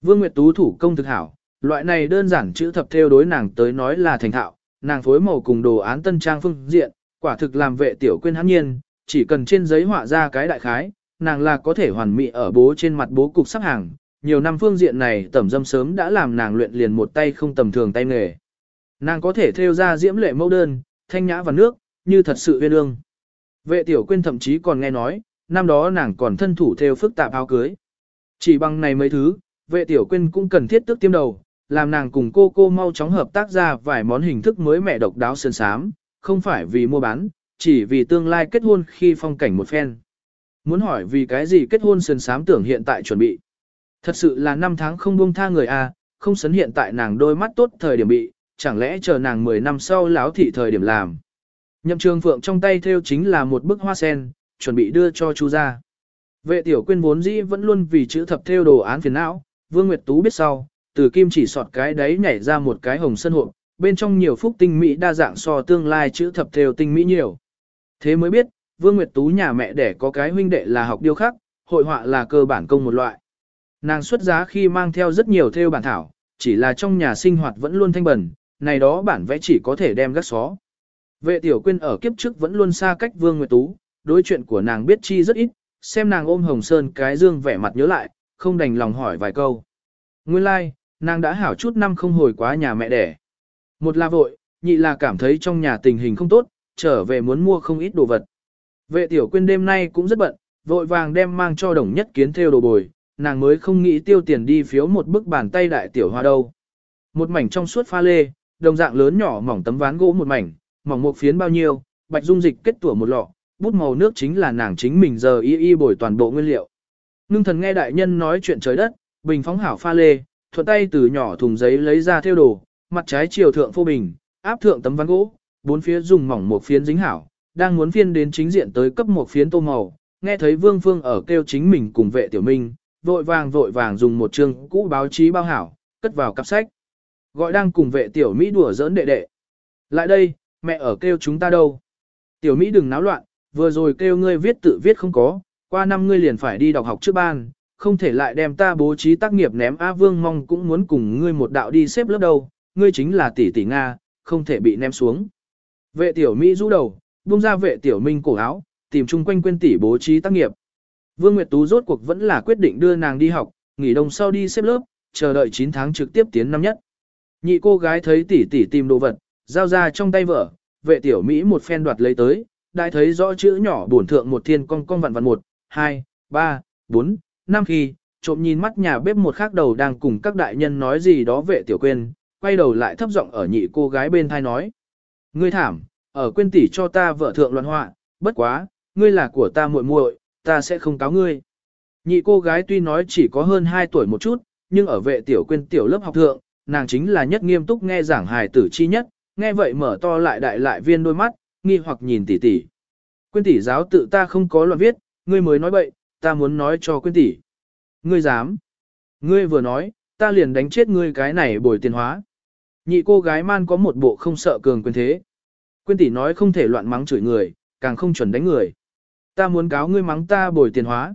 Vương Nguyệt Tú thủ công thực hảo, loại này đơn giản chữ thập thêu đối nàng tới nói là thành thạo, nàng phối màu cùng đồ án tân trang phương diện, quả thực làm vệ tiểu quên hãn nhiên, chỉ cần trên giấy họa ra cái đại khái, nàng là có thể hoàn mỹ ở bố trên mặt bố cục sắp hàng. Nhiều năm phương diện này tẩm dâm sớm đã làm nàng luyện liền một tay không tầm thường tay nghề. Nàng có thể theo ra diễm lệ mẫu đơn, thanh nhã và nước, như thật sự uyên ương. Vệ tiểu quyên thậm chí còn nghe nói, năm đó nàng còn thân thủ theo phức tạp áo cưới. Chỉ bằng này mấy thứ, vệ tiểu quyên cũng cần thiết tức tiêm đầu, làm nàng cùng cô cô mau chóng hợp tác ra vài món hình thức mới mẹ độc đáo sơn sám, không phải vì mua bán, chỉ vì tương lai kết hôn khi phong cảnh một phen. Muốn hỏi vì cái gì kết hôn sơn sám tưởng hiện tại chuẩn bị. Thật sự là năm tháng không buông tha người a, không sấn hiện tại nàng đôi mắt tốt thời điểm bị, chẳng lẽ chờ nàng 10 năm sau lão thị thời điểm làm. Nhậm trường phượng trong tay theo chính là một bức hoa sen, chuẩn bị đưa cho chú ra. Vệ tiểu quyên vốn dĩ vẫn luôn vì chữ thập theo đồ án phiền não, Vương Nguyệt Tú biết sau, từ kim chỉ sọt cái đấy nhảy ra một cái hồng sân hộp, bên trong nhiều phúc tinh mỹ đa dạng so tương lai chữ thập theo tinh mỹ nhiều. Thế mới biết, Vương Nguyệt Tú nhà mẹ đẻ có cái huynh đệ là học điêu khắc, hội họa là cơ bản công một loại. Nàng xuất giá khi mang theo rất nhiều theo bản thảo, chỉ là trong nhà sinh hoạt vẫn luôn thanh bẩn, này đó bản vẽ chỉ có thể đem gác xó. Vệ tiểu quyên ở kiếp trước vẫn luôn xa cách Vương Nguyệt Tú, đối chuyện của nàng biết chi rất ít, xem nàng ôm Hồng Sơn cái dương vẻ mặt nhớ lại, không đành lòng hỏi vài câu. Nguyên lai, like, nàng đã hảo chút năm không hồi quá nhà mẹ đẻ. Một là vội, nhị là cảm thấy trong nhà tình hình không tốt, trở về muốn mua không ít đồ vật. Vệ tiểu quyên đêm nay cũng rất bận, vội vàng đem mang cho đồng nhất kiến theo đồ bồi, nàng mới không nghĩ tiêu tiền đi phiếu một bức bàn tay đại tiểu hoa đâu. Một mảnh trong suốt pha lê, đồng dạng lớn nhỏ mỏng tấm ván gỗ một mảnh, mỏng một phiến bao nhiêu, bạch dung dịch kết tủa một lọ, bút màu nước chính là nàng chính mình giờ y y bồi toàn bộ nguyên liệu. nương thần nghe đại nhân nói chuyện trời đất, bình phóng hảo pha lê, thuận tay từ nhỏ thùng giấy lấy ra theo đồ, mặt trái chiều thượng phô bình, áp thượng tấm ván gỗ, bốn phía dùng mỏng một phiến dính hảo, đang muốn phiên đến chính diện tới cấp một phiến tô màu, nghe thấy Vương Phương ở kêu chính mình cùng vệ tiểu minh, vội vàng vội vàng dùng một chương cũ báo chí bao hảo, cất vào cặp sách. Gọi đang cùng vệ tiểu Mỹ đùa giỡn đệ đệ. Lại đây, mẹ ở kêu chúng ta đâu. Tiểu Mỹ đừng náo loạn, vừa rồi kêu ngươi viết tự viết không có, qua năm ngươi liền phải đi đọc học trước ban, không thể lại đem ta bố trí tác nghiệp ném A Vương mong cũng muốn cùng ngươi một đạo đi xếp lớp đâu, ngươi chính là tỷ tỷ Nga, không thể bị ném xuống. Vệ tiểu Mỹ rũ đầu, buông ra vệ tiểu Minh cổ áo, tìm chung quanh quên tỷ bố trí tác nghiệp. Vương Nguyệt Tú rốt cuộc vẫn là quyết định đưa nàng đi học, nghỉ đông sau đi xếp lớp, chờ đợi 9 tháng trực tiếp tiến năm nhất. Nhị cô gái thấy tỷ tỷ tìm đồ vật, giao ra trong tay vợ, vệ tiểu Mỹ một phen đoạt lấy tới, đại thấy rõ chữ nhỏ bổn thượng một thiên con con vặn vặn một, hai, ba, bốn, năm khi, trộm nhìn mắt nhà bếp một khác đầu đang cùng các đại nhân nói gì đó vệ tiểu quên, quay đầu lại thấp giọng ở nhị cô gái bên thai nói. Ngươi thảm, ở quên tỷ cho ta vợ thượng loạn họa, bất quá, ngươi là của ta muội muội, ta sẽ không cáo ngươi. Nhị cô gái tuy nói chỉ có hơn 2 tuổi một chút, nhưng ở vệ tiểu quên tiểu lớp học thượng, nàng chính là nhất nghiêm túc nghe giảng hài tử chi nhất, nghe vậy mở to lại đại lại viên đôi mắt, nghi hoặc nhìn tỷ tỷ. Quyên tỷ giáo tự ta không có loạn viết, ngươi mới nói bậy, ta muốn nói cho quyên tỷ. Ngươi dám? Ngươi vừa nói, ta liền đánh chết ngươi cái này bồi tiền hóa. Nhị cô gái man có một bộ không sợ cường quyền thế. Quyên tỷ nói không thể loạn mắng chửi người, càng không chuẩn đánh người. Ta muốn cáo ngươi mắng ta bồi tiền hóa.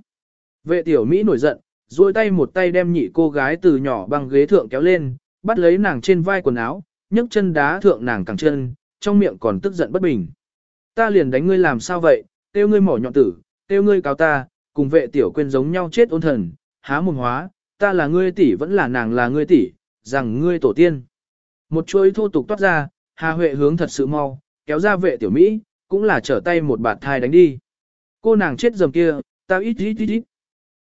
Vệ tiểu Mỹ nổi giận, duỗi tay một tay đem nhị cô gái từ nhỏ bằng ghế thượng kéo lên, bắt lấy nàng trên vai quần áo, nhấc chân đá thượng nàng cẳng chân, trong miệng còn tức giận bất bình. Ta liền đánh ngươi làm sao vậy, tiêu ngươi mỏ nhọn tử, tiêu ngươi cáo ta, cùng vệ tiểu quên giống nhau chết ôn thần, há mồm hóa, ta là ngươi tỷ vẫn là nàng là ngươi tỷ, rằng ngươi tổ tiên. Một chuỗi thô tục toát ra, Hà Huệ hướng thật sự mau, kéo ra vệ tiểu Mỹ, cũng là trở tay một bạt thai đánh đi. Cô nàng chết dầm kia, tao ít ít ít ít.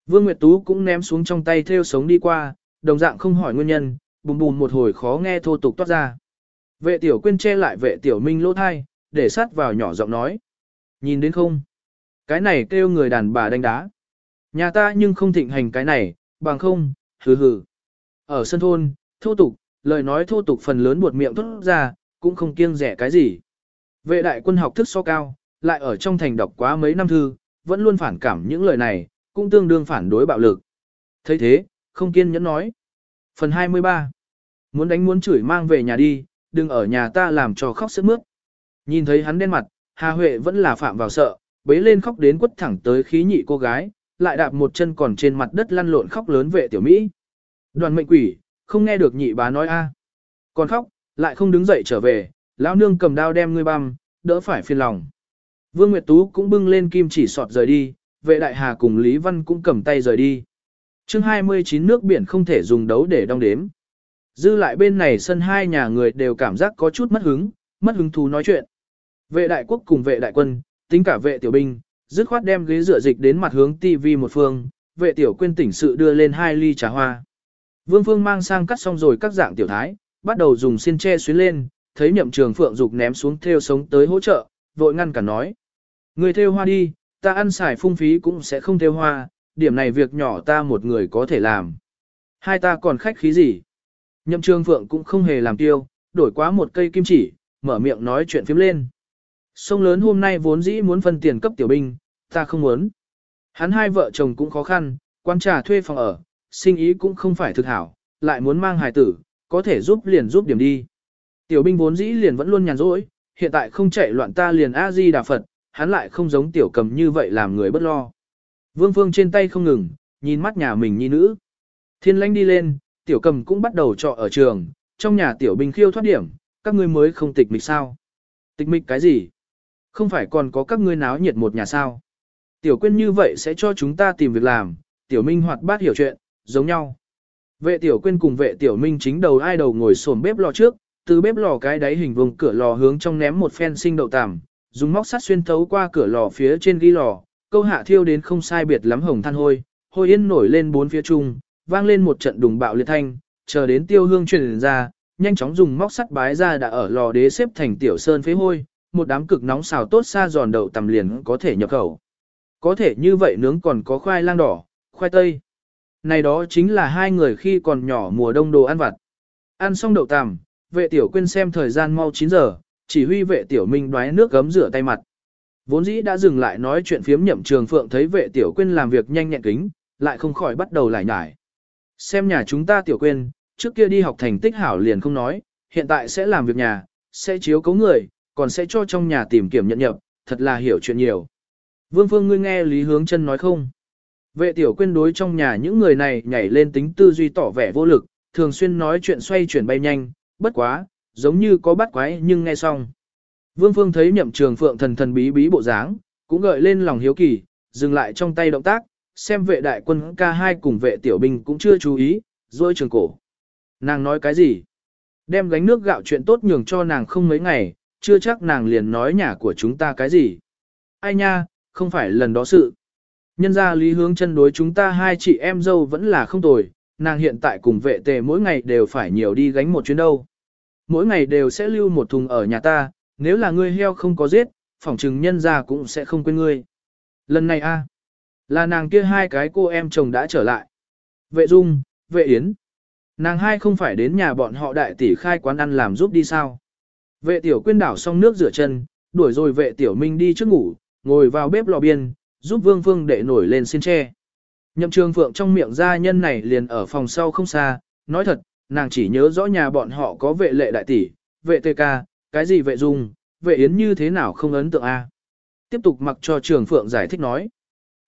Vương Nguyệt Tú cũng ném xuống trong tay theo sống đi qua, đồng dạng không hỏi nguyên nhân, bùm bùm một hồi khó nghe thô tục toát ra. Vệ tiểu quyên che lại vệ tiểu minh lỗ thai, để sát vào nhỏ giọng nói. Nhìn đến không? Cái này kêu người đàn bà đánh đá. Nhà ta nhưng không thịnh hành cái này, bằng không, hừ hừ. Ở sân thôn, thô tục, lời nói thô tục phần lớn buột miệng thốt ra, cũng không kiêng rẻ cái gì. Vệ đại quân học thức so cao, lại ở trong thành đọc quá mấy năm thư, vẫn luôn phản cảm những lời này, cũng tương đương phản đối bạo lực. thấy thế, không kiên nhẫn nói. Phần 23 Muốn đánh muốn chửi mang về nhà đi, đừng ở nhà ta làm cho khóc sức mướt. Nhìn thấy hắn đen mặt, Hà Huệ vẫn là phạm vào sợ, bấy lên khóc đến quất thẳng tới khí nhị cô gái, lại đạp một chân còn trên mặt đất lăn lộn khóc lớn vệ tiểu Mỹ. Đoàn mệnh quỷ, không nghe được nhị bá nói a Còn khóc, lại không đứng dậy trở về, lão nương cầm đao đem ngươi băm, đỡ phải phiền lòng. Vương Nguyệt Tú cũng bưng lên kim chỉ sọt rời đi, vệ đại hà cùng Lý Văn cũng cầm tay rời đi. chương 29 nước biển không thể dùng đấu để đong đếm. Dư lại bên này sân hai nhà người đều cảm giác có chút mất hứng, mất hứng thú nói chuyện. Vệ đại quốc cùng vệ đại quân, tính cả vệ tiểu binh, dứt khoát đem ghế rửa dịch đến mặt hướng TV một phương, vệ tiểu quên tỉnh sự đưa lên hai ly trà hoa. Vương Phương mang sang cắt xong rồi các dạng tiểu thái, bắt đầu dùng xiên tre xuyến lên, thấy nhậm trường phượng dục ném xuống theo sống tới hỗ trợ, vội ngăn cả nói. Người theo hoa đi, ta ăn xài phung phí cũng sẽ không theo hoa, điểm này việc nhỏ ta một người có thể làm. Hai ta còn khách khí gì? Nhậm trường phượng cũng không hề làm tiêu, đổi quá một cây kim chỉ, mở miệng nói chuyện phím lên. Sông lớn hôm nay vốn dĩ muốn phân tiền cấp tiểu binh, ta không muốn. Hắn hai vợ chồng cũng khó khăn, quan trà thuê phòng ở, sinh ý cũng không phải thực hảo, lại muốn mang hài tử, có thể giúp liền giúp điểm đi. Tiểu binh vốn dĩ liền vẫn luôn nhàn rỗi, hiện tại không chạy loạn ta liền A-di đà Phật, hắn lại không giống tiểu cầm như vậy làm người bất lo. Vương Phương trên tay không ngừng, nhìn mắt nhà mình nhi nữ. Thiên lãnh đi lên, tiểu cầm cũng bắt đầu trọ ở trường, trong nhà tiểu bình khiêu thoát điểm, các ngươi mới không tịch mịch sao. Tịch mịch cái gì? Không phải còn có các ngươi náo nhiệt một nhà sao? Tiểu quyên như vậy sẽ cho chúng ta tìm việc làm, tiểu minh hoạt bát hiểu chuyện, giống nhau. Vệ tiểu quyên cùng vệ tiểu minh chính đầu ai đầu ngồi xổm bếp lò trước, từ bếp lò cái đáy hình vùng cửa lò hướng trong ném một phen sinh đậu tằm, dùng móc sắt xuyên thấu qua cửa lò phía trên ghi lò, câu hạ thiêu đến không sai biệt lắm hồng than hôi, hôi yên nổi lên bốn phía trung, vang lên một trận đùng bạo liệt thanh, chờ đến tiêu hương truyền ra, nhanh chóng dùng móc sắt bái ra đã ở lò đế xếp thành tiểu sơn phế hôi, một đám cực nóng xào tốt xa giòn đậu tầm liền có thể nhập khẩu. Có thể như vậy nướng còn có khoai lang đỏ, khoai tây. Này đó chính là hai người khi còn nhỏ mùa đông đồ ăn vặt. Ăn xong đậu tằm, vệ tiểu quên xem thời gian mau 9 giờ, chỉ huy vệ tiểu minh đoái nước gấm rửa tay mặt. Vốn dĩ đã dừng lại nói chuyện phiếm nhậm trường phượng thấy vệ tiểu quyên làm việc nhanh nhẹn kính, lại không khỏi bắt đầu lại nhải. Xem nhà chúng ta tiểu quyên trước kia đi học thành tích hảo liền không nói, hiện tại sẽ làm việc nhà, sẽ chiếu cấu người, còn sẽ cho trong nhà tìm kiểm nhận nhập, thật là hiểu chuyện nhiều. Vương Phương ngươi nghe Lý Hướng chân nói không? Vệ tiểu quyên đối trong nhà những người này nhảy lên tính tư duy tỏ vẻ vô lực, thường xuyên nói chuyện xoay chuyển bay nhanh, bất quá, giống như có bắt quái nhưng nghe xong. Vương Phương thấy nhậm trường phượng thần thần bí bí bộ dáng, cũng gợi lên lòng hiếu kỳ, dừng lại trong tay động tác, xem vệ đại quân K2 cùng vệ tiểu binh cũng chưa chú ý, rồi trường cổ. Nàng nói cái gì? Đem gánh nước gạo chuyện tốt nhường cho nàng không mấy ngày, chưa chắc nàng liền nói nhà của chúng ta cái gì. Ai nha, không phải lần đó sự. Nhân ra lý hướng chân đối chúng ta hai chị em dâu vẫn là không tồi, nàng hiện tại cùng vệ tề mỗi ngày đều phải nhiều đi gánh một chuyến đâu. Mỗi ngày đều sẽ lưu một thùng ở nhà ta, nếu là ngươi heo không có giết, phỏng chừng nhân ra cũng sẽ không quên ngươi. Lần này a là nàng kia hai cái cô em chồng đã trở lại. Vệ Dung, vệ Yến. Nàng hai không phải đến nhà bọn họ đại tỷ khai quán ăn làm giúp đi sao. Vệ tiểu quyên đảo xong nước rửa chân, đuổi rồi vệ tiểu minh đi trước ngủ, ngồi vào bếp lò biên, giúp vương phương để nổi lên xin tre. Nhậm trường phượng trong miệng gia nhân này liền ở phòng sau không xa, nói thật, nàng chỉ nhớ rõ nhà bọn họ có vệ lệ đại tỷ, vệ tê ca, cái gì vệ dung, vệ yến như thế nào không ấn tượng A. Tiếp tục mặc cho trường phượng giải thích nói.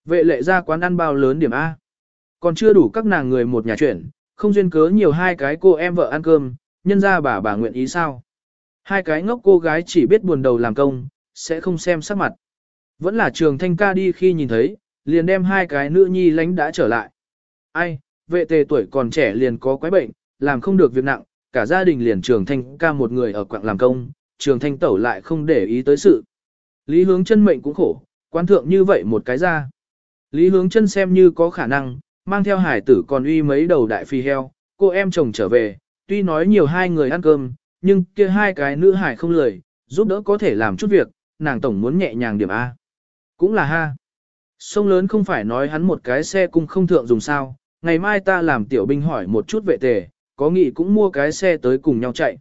Vệ lệ ra quán ăn bao lớn điểm A. Còn chưa đủ các nàng người một nhà chuyển, không duyên cớ nhiều hai cái cô em vợ ăn cơm, nhân ra bà bà nguyện ý sao. Hai cái ngốc cô gái chỉ biết buồn đầu làm công, sẽ không xem sắc mặt. Vẫn là trường thanh ca đi khi nhìn thấy, liền đem hai cái nữ nhi lánh đã trở lại. Ai, vệ tề tuổi còn trẻ liền có quái bệnh, làm không được việc nặng, cả gia đình liền trường thanh ca một người ở quạng làm công, trường thanh tẩu lại không để ý tới sự. Lý hướng chân mệnh cũng khổ, quan thượng như vậy một cái ra. Lý hướng chân xem như có khả năng, mang theo hải tử còn uy mấy đầu đại phi heo, cô em chồng trở về, tuy nói nhiều hai người ăn cơm, nhưng kia hai cái nữ hải không lười, giúp đỡ có thể làm chút việc, nàng tổng muốn nhẹ nhàng điểm A. Cũng là ha. Sông lớn không phải nói hắn một cái xe cung không thượng dùng sao, ngày mai ta làm tiểu binh hỏi một chút vệ tề, có nghĩ cũng mua cái xe tới cùng nhau chạy.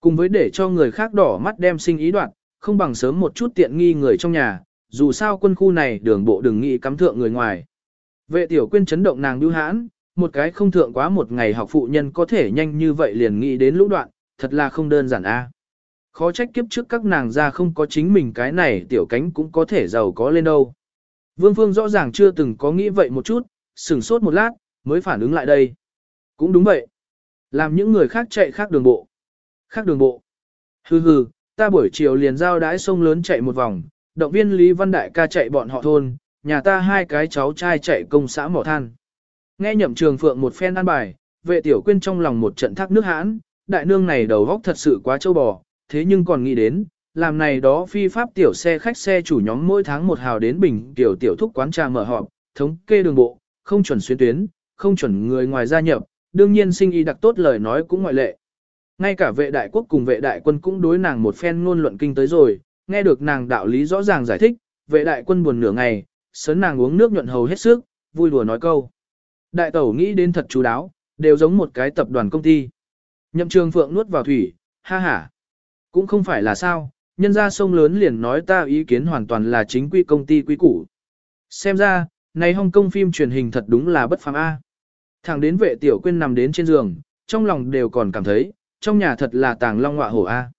Cùng với để cho người khác đỏ mắt đem sinh ý đoạn, không bằng sớm một chút tiện nghi người trong nhà, dù sao quân khu này đường bộ đừng nghĩ cắm thượng người ngoài. Vệ tiểu quyên chấn động nàng đưu hãn, một cái không thượng quá một ngày học phụ nhân có thể nhanh như vậy liền nghĩ đến lũ đoạn, thật là không đơn giản a. À. Khó trách kiếp trước các nàng ra không có chính mình cái này tiểu cánh cũng có thể giàu có lên đâu. Vương Phương rõ ràng chưa từng có nghĩ vậy một chút, sửng sốt một lát, mới phản ứng lại đây. Cũng đúng vậy. Làm những người khác chạy khác đường bộ. Khác đường bộ. Hừ hừ, ta buổi chiều liền giao đái sông lớn chạy một vòng, động viên Lý Văn Đại ca chạy bọn họ thôn, nhà ta hai cái cháu trai chạy công xã mỏ than. Nghe nhậm trường phượng một phen ăn bài, vệ tiểu quyên trong lòng một trận thác nước hãn, đại nương này đầu góc thật sự quá châu bò, thế nhưng còn nghĩ đến, làm này đó phi pháp tiểu xe khách xe chủ nhóm mỗi tháng một hào đến bình tiểu tiểu thúc quán trà mở họp, thống kê đường bộ, không chuẩn xuyên tuyến, không chuẩn người ngoài gia nhập, đương nhiên sinh y đặc tốt lời nói cũng ngoại lệ. Ngay cả vệ đại quốc cùng vệ đại quân cũng đối nàng một phen ngôn luận kinh tới rồi, nghe được nàng đạo lý rõ ràng giải thích, vệ đại quân buồn nửa ngày, sớn nàng uống nước nhuận hầu hết sức, vui đùa nói câu. Đại tẩu nghĩ đến thật chú đáo, đều giống một cái tập đoàn công ty. Nhậm trường phượng nuốt vào thủy, ha ha. Cũng không phải là sao, nhân ra sông lớn liền nói ta ý kiến hoàn toàn là chính quy công ty quy củ. Xem ra, này Hồng Kông phim truyền hình thật đúng là bất phàm A. Thẳng đến vệ tiểu quyên nằm đến trên giường, trong lòng đều còn cảm thấy, trong nhà thật là tàng long ngọa hổ A.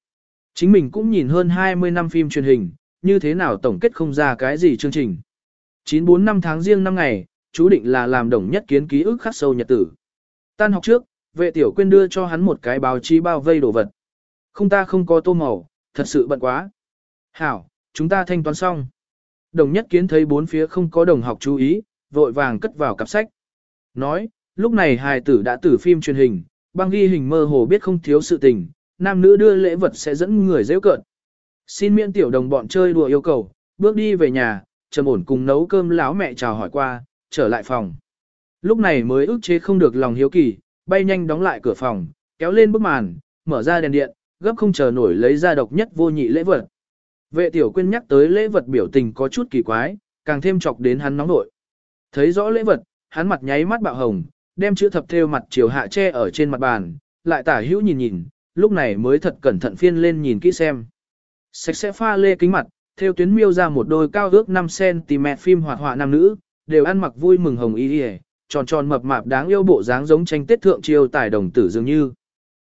Chính mình cũng nhìn hơn 20 năm phim truyền hình, như thế nào tổng kết không ra cái gì chương trình. 94 năm tháng riêng năm ngày, chú định là làm đồng nhất kiến ký ức khắc sâu nhật tử. Tan học trước, vệ tiểu quyên đưa cho hắn một cái báo chí bao vây đồ vật. Không ta không có tô màu, thật sự bận quá. Hảo, chúng ta thanh toán xong. Đồng nhất kiến thấy bốn phía không có đồng học chú ý, vội vàng cất vào cặp sách. Nói, lúc này hài tử đã tử phim truyền hình, băng ghi hình mơ hồ biết không thiếu sự tình, nam nữ đưa lễ vật sẽ dẫn người dễ cợt. Xin miễn tiểu đồng bọn chơi đùa yêu cầu, bước đi về nhà, trầm ổn cùng nấu cơm lão mẹ chào hỏi qua, trở lại phòng. Lúc này mới ức chế không được lòng hiếu kỳ, bay nhanh đóng lại cửa phòng, kéo lên bức màn, mở ra đèn điện, gấp không chờ nổi lấy ra độc nhất vô nhị lễ vật. Vệ tiểu quyên nhắc tới lễ vật biểu tình có chút kỳ quái, càng thêm chọc đến hắn nóng nội. Thấy rõ lễ vật, hắn mặt nháy mắt bạo hồng, đem chữ thập theo mặt chiều hạ che ở trên mặt bàn, lại tả hữu nhìn nhìn, lúc này mới thật cẩn thận phiên lên nhìn kỹ xem. Sạch sẽ pha lê kính mặt, theo tuyến miêu ra một đôi cao ước 5cm phim hoạt họa nam nữ, đều ăn mặc vui mừng hồng y đi tròn tròn mập mạp đáng yêu bộ dáng giống tranh tết thượng triều tài đồng tử dường như.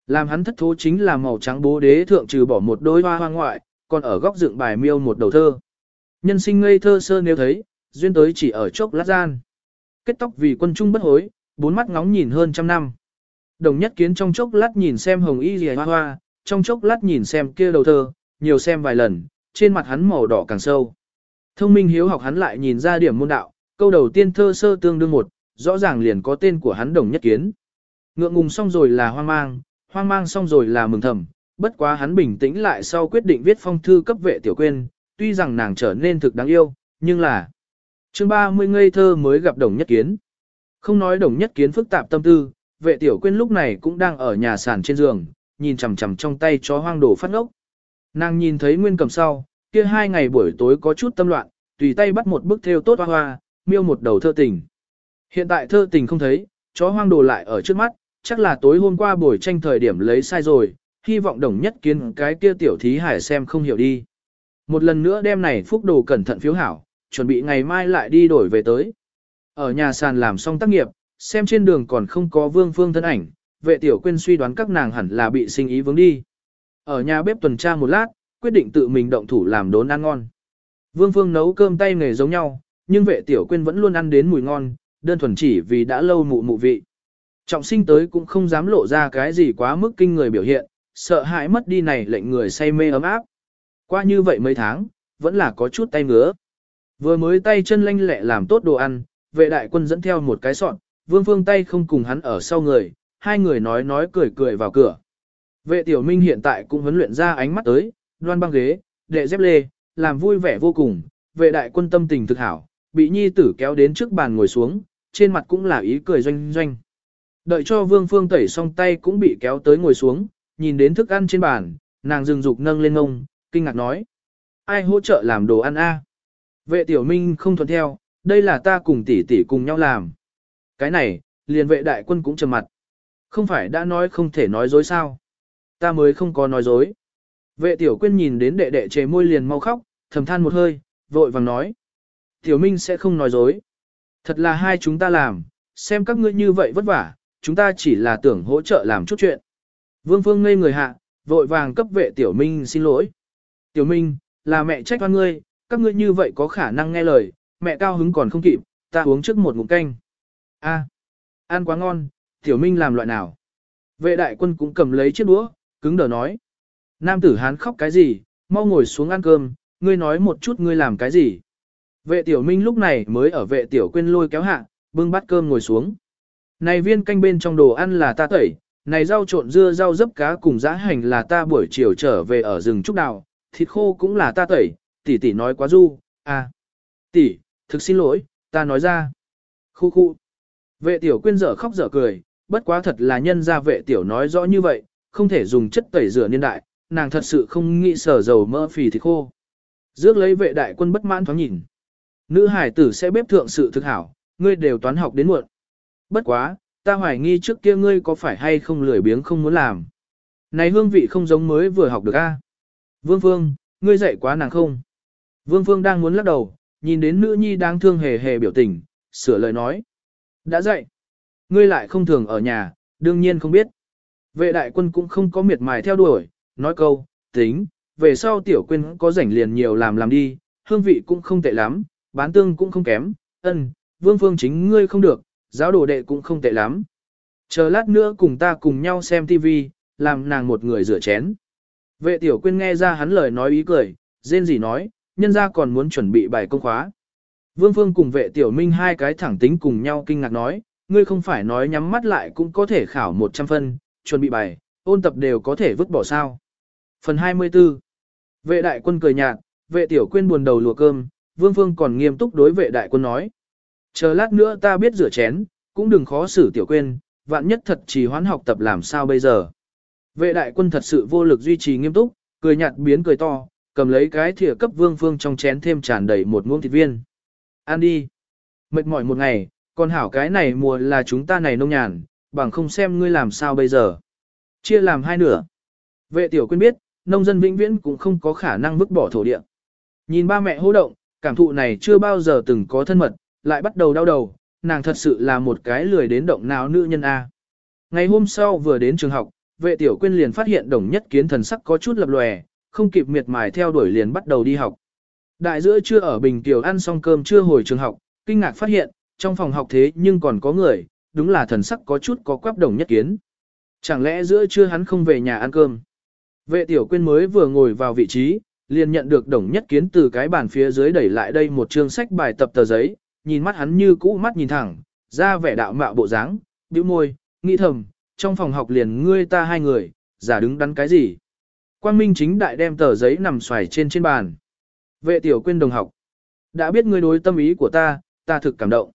Làm hắn thất thố chính là màu trắng bố đế thượng trừ bỏ một đôi hoa hoa ngoại, còn ở góc dựng bài miêu một đầu thơ. Nhân sinh ngây thơ sơ nếu thấy, duyên tới chỉ ở chốc lát gian. kết tóc vì quân trung bất hối, bốn mắt ngóng nhìn hơn trăm năm. Đồng nhất kiến trong chốc lát nhìn xem hồng y rìa hoa hoa, trong chốc lát nhìn xem kia đầu thơ, nhiều xem vài lần, trên mặt hắn màu đỏ càng sâu. Thông minh hiếu học hắn lại nhìn ra điểm môn đạo, câu đầu tiên thơ sơ tương đương một, rõ ràng liền có tên của hắn đồng nhất kiến. Ngượng ngùng xong rồi là hoang mang, hoang mang xong rồi là mừng thầm, bất quá hắn bình tĩnh lại sau quyết định viết phong thư cấp vệ tiểu quên, tuy rằng nàng trở nên thực đáng yêu, nhưng là chương 30 ngây thơ mới gặp đồng nhất kiến. Không nói đồng nhất kiến phức tạp tâm tư, vệ tiểu quên lúc này cũng đang ở nhà sàn trên giường, nhìn chằm chằm trong tay chó hoang đổ phát ngốc. Nàng nhìn thấy nguyên cầm sau, kia hai ngày buổi tối có chút tâm loạn, tùy tay bắt một bức thêu tốt hoa hoa, miêu một đầu thơ tình. Hiện tại thơ tình không thấy, chó hoang đồ lại ở trước mắt, chắc là tối hôm qua buổi tranh thời điểm lấy sai rồi, hy vọng đồng nhất kiến cái kia tiểu thí hải xem không hiểu đi. Một lần nữa đem này phúc đồ cẩn thận phiếu hảo, chuẩn bị ngày mai lại đi đổi về tới. Ở nhà sàn làm xong tác nghiệp, xem trên đường còn không có vương phương thân ảnh, vệ tiểu quên suy đoán các nàng hẳn là bị sinh ý vướng đi. Ở nhà bếp tuần tra một lát, quyết định tự mình động thủ làm đốn ăn ngon. Vương phương nấu cơm tay nghề giống nhau, nhưng vệ tiểu quên vẫn luôn ăn đến mùi ngon, đơn thuần chỉ vì đã lâu mụ mụ vị. Trọng sinh tới cũng không dám lộ ra cái gì quá mức kinh người biểu hiện, sợ hãi mất đi này lệnh người say mê ấm áp. Qua như vậy mấy tháng, vẫn là có chút tay ngứa. Vừa mới tay chân lanh lẹ làm tốt đồ ăn, vệ đại quân dẫn theo một cái sọn, vương phương tay không cùng hắn ở sau người, hai người nói nói cười cười vào cửa. Vệ tiểu minh hiện tại cũng huấn luyện ra ánh mắt tới, đoan băng ghế, đệ dép lê, làm vui vẻ vô cùng, vệ đại quân tâm tình thực hảo, bị nhi tử kéo đến trước bàn ngồi xuống, trên mặt cũng là ý cười doanh doanh. Đợi cho vương phương tẩy xong tay cũng bị kéo tới ngồi xuống, nhìn đến thức ăn trên bàn, nàng dừng dục nâng lên ngông, kinh ngạc nói. Ai hỗ trợ làm đồ ăn a? Vệ tiểu minh không thuận theo, đây là ta cùng tỷ tỷ cùng nhau làm. Cái này, liền vệ đại quân cũng trầm mặt. Không phải đã nói không thể nói dối sao? Ta mới không có nói dối. Vệ tiểu quyên nhìn đến đệ đệ chế môi liền mau khóc, thầm than một hơi, vội vàng nói. Tiểu Minh sẽ không nói dối. Thật là hai chúng ta làm, xem các ngươi như vậy vất vả, chúng ta chỉ là tưởng hỗ trợ làm chút chuyện. Vương Phương ngây người hạ, vội vàng cấp vệ Tiểu Minh xin lỗi. Tiểu Minh, là mẹ trách oan ngươi, các ngươi như vậy có khả năng nghe lời, mẹ cao hứng còn không kịp, ta uống trước một ngụm canh. A, ăn quá ngon, Tiểu Minh làm loại nào? Vệ đại quân cũng cầm lấy chiếc đũa, cứng đờ nói. Nam tử hán khóc cái gì, mau ngồi xuống ăn cơm, ngươi nói một chút ngươi làm cái gì. Vệ tiểu minh lúc này mới ở vệ tiểu quên lôi kéo hạ, bưng bát cơm ngồi xuống. Này viên canh bên trong đồ ăn là ta tẩy, này rau trộn dưa rau dấp cá cùng giá hành là ta buổi chiều trở về ở rừng trúc đào, thịt khô cũng là ta tẩy, tỷ tỷ nói quá du, à. Tỷ, thực xin lỗi, ta nói ra. Khu khu. Vệ tiểu quyên dở khóc dở cười, bất quá thật là nhân ra vệ tiểu nói rõ như vậy, không thể dùng chất tẩy rửa niên đại, nàng thật sự không nghĩ sở dầu mỡ phì thịt khô. Dước lấy vệ đại quân bất mãn thoáng nhìn. Nữ hải tử sẽ bếp thượng sự thực hảo, ngươi đều toán học đến muộn. Bất quá, ta hoài nghi trước kia ngươi có phải hay không lười biếng không muốn làm. Này hương vị không giống mới vừa học được a. Vương Phương, ngươi dạy quá nàng không? Vương Phương đang muốn lắc đầu, nhìn đến nữ nhi đang thương hề hề biểu tình, sửa lời nói. Đã dậy Ngươi lại không thường ở nhà, đương nhiên không biết. Vệ đại quân cũng không có miệt mài theo đuổi, nói câu, tính, về sau tiểu quên có rảnh liền nhiều làm làm đi, hương vị cũng không tệ lắm, bán tương cũng không kém, ân, vương phương chính ngươi không được, giáo đồ đệ cũng không tệ lắm. Chờ lát nữa cùng ta cùng nhau xem tivi làm nàng một người rửa chén. Vệ tiểu quyên nghe ra hắn lời nói ý cười, rên gì nói, nhân ra còn muốn chuẩn bị bài công khóa. Vương Phương cùng vệ tiểu minh hai cái thẳng tính cùng nhau kinh ngạc nói, ngươi không phải nói nhắm mắt lại cũng có thể khảo 100 phân, chuẩn bị bài, ôn tập đều có thể vứt bỏ sao. Phần 24 Vệ đại quân cười nhạt, vệ tiểu quyên buồn đầu lùa cơm, Vương Phương còn nghiêm túc đối vệ đại quân nói. Chờ lát nữa ta biết rửa chén, cũng đừng khó xử tiểu quên, vạn nhất thật chỉ hoán học tập làm sao bây giờ. Vệ đại quân thật sự vô lực duy trì nghiêm túc, cười nhạt biến cười to, cầm lấy cái thìa cấp Vương Phương trong chén thêm tràn đầy một muỗng thịt viên. Ăn đi. Mệt mỏi một ngày, còn hảo cái này mùa là chúng ta này nông nhàn, bằng không xem ngươi làm sao bây giờ. Chia làm hai nửa. Vệ tiểu quyên biết, nông dân vĩnh viễn cũng không có khả năng vứt bỏ thổ địa. Nhìn ba mẹ hô động, cảm thụ này chưa bao giờ từng có thân mật, lại bắt đầu đau đầu, nàng thật sự là một cái lười đến động nào nữ nhân A. Ngày hôm sau vừa đến trường học, vệ tiểu quyên liền phát hiện đồng nhất kiến thần sắc có chút lập lòe, không kịp miệt mài theo đuổi liền bắt đầu đi học. Đại giữa chưa ở Bình Tiểu ăn xong cơm chưa hồi trường học, kinh ngạc phát hiện, trong phòng học thế nhưng còn có người, đúng là thần sắc có chút có quắp đồng nhất kiến. Chẳng lẽ giữa trưa hắn không về nhà ăn cơm? Vệ tiểu quyên mới vừa ngồi vào vị trí, liền nhận được đồng nhất kiến từ cái bàn phía dưới đẩy lại đây một chương sách bài tập tờ giấy, nhìn mắt hắn như cũ mắt nhìn thẳng, ra vẻ đạo mạo bộ dáng, bĩu môi, nghĩ thầm, trong phòng học liền ngươi ta hai người, giả đứng đắn cái gì. Quang Minh chính đại đem tờ giấy nằm xoài trên trên bàn. Vệ tiểu quyên đồng học, đã biết ngươi đối tâm ý của ta, ta thực cảm động.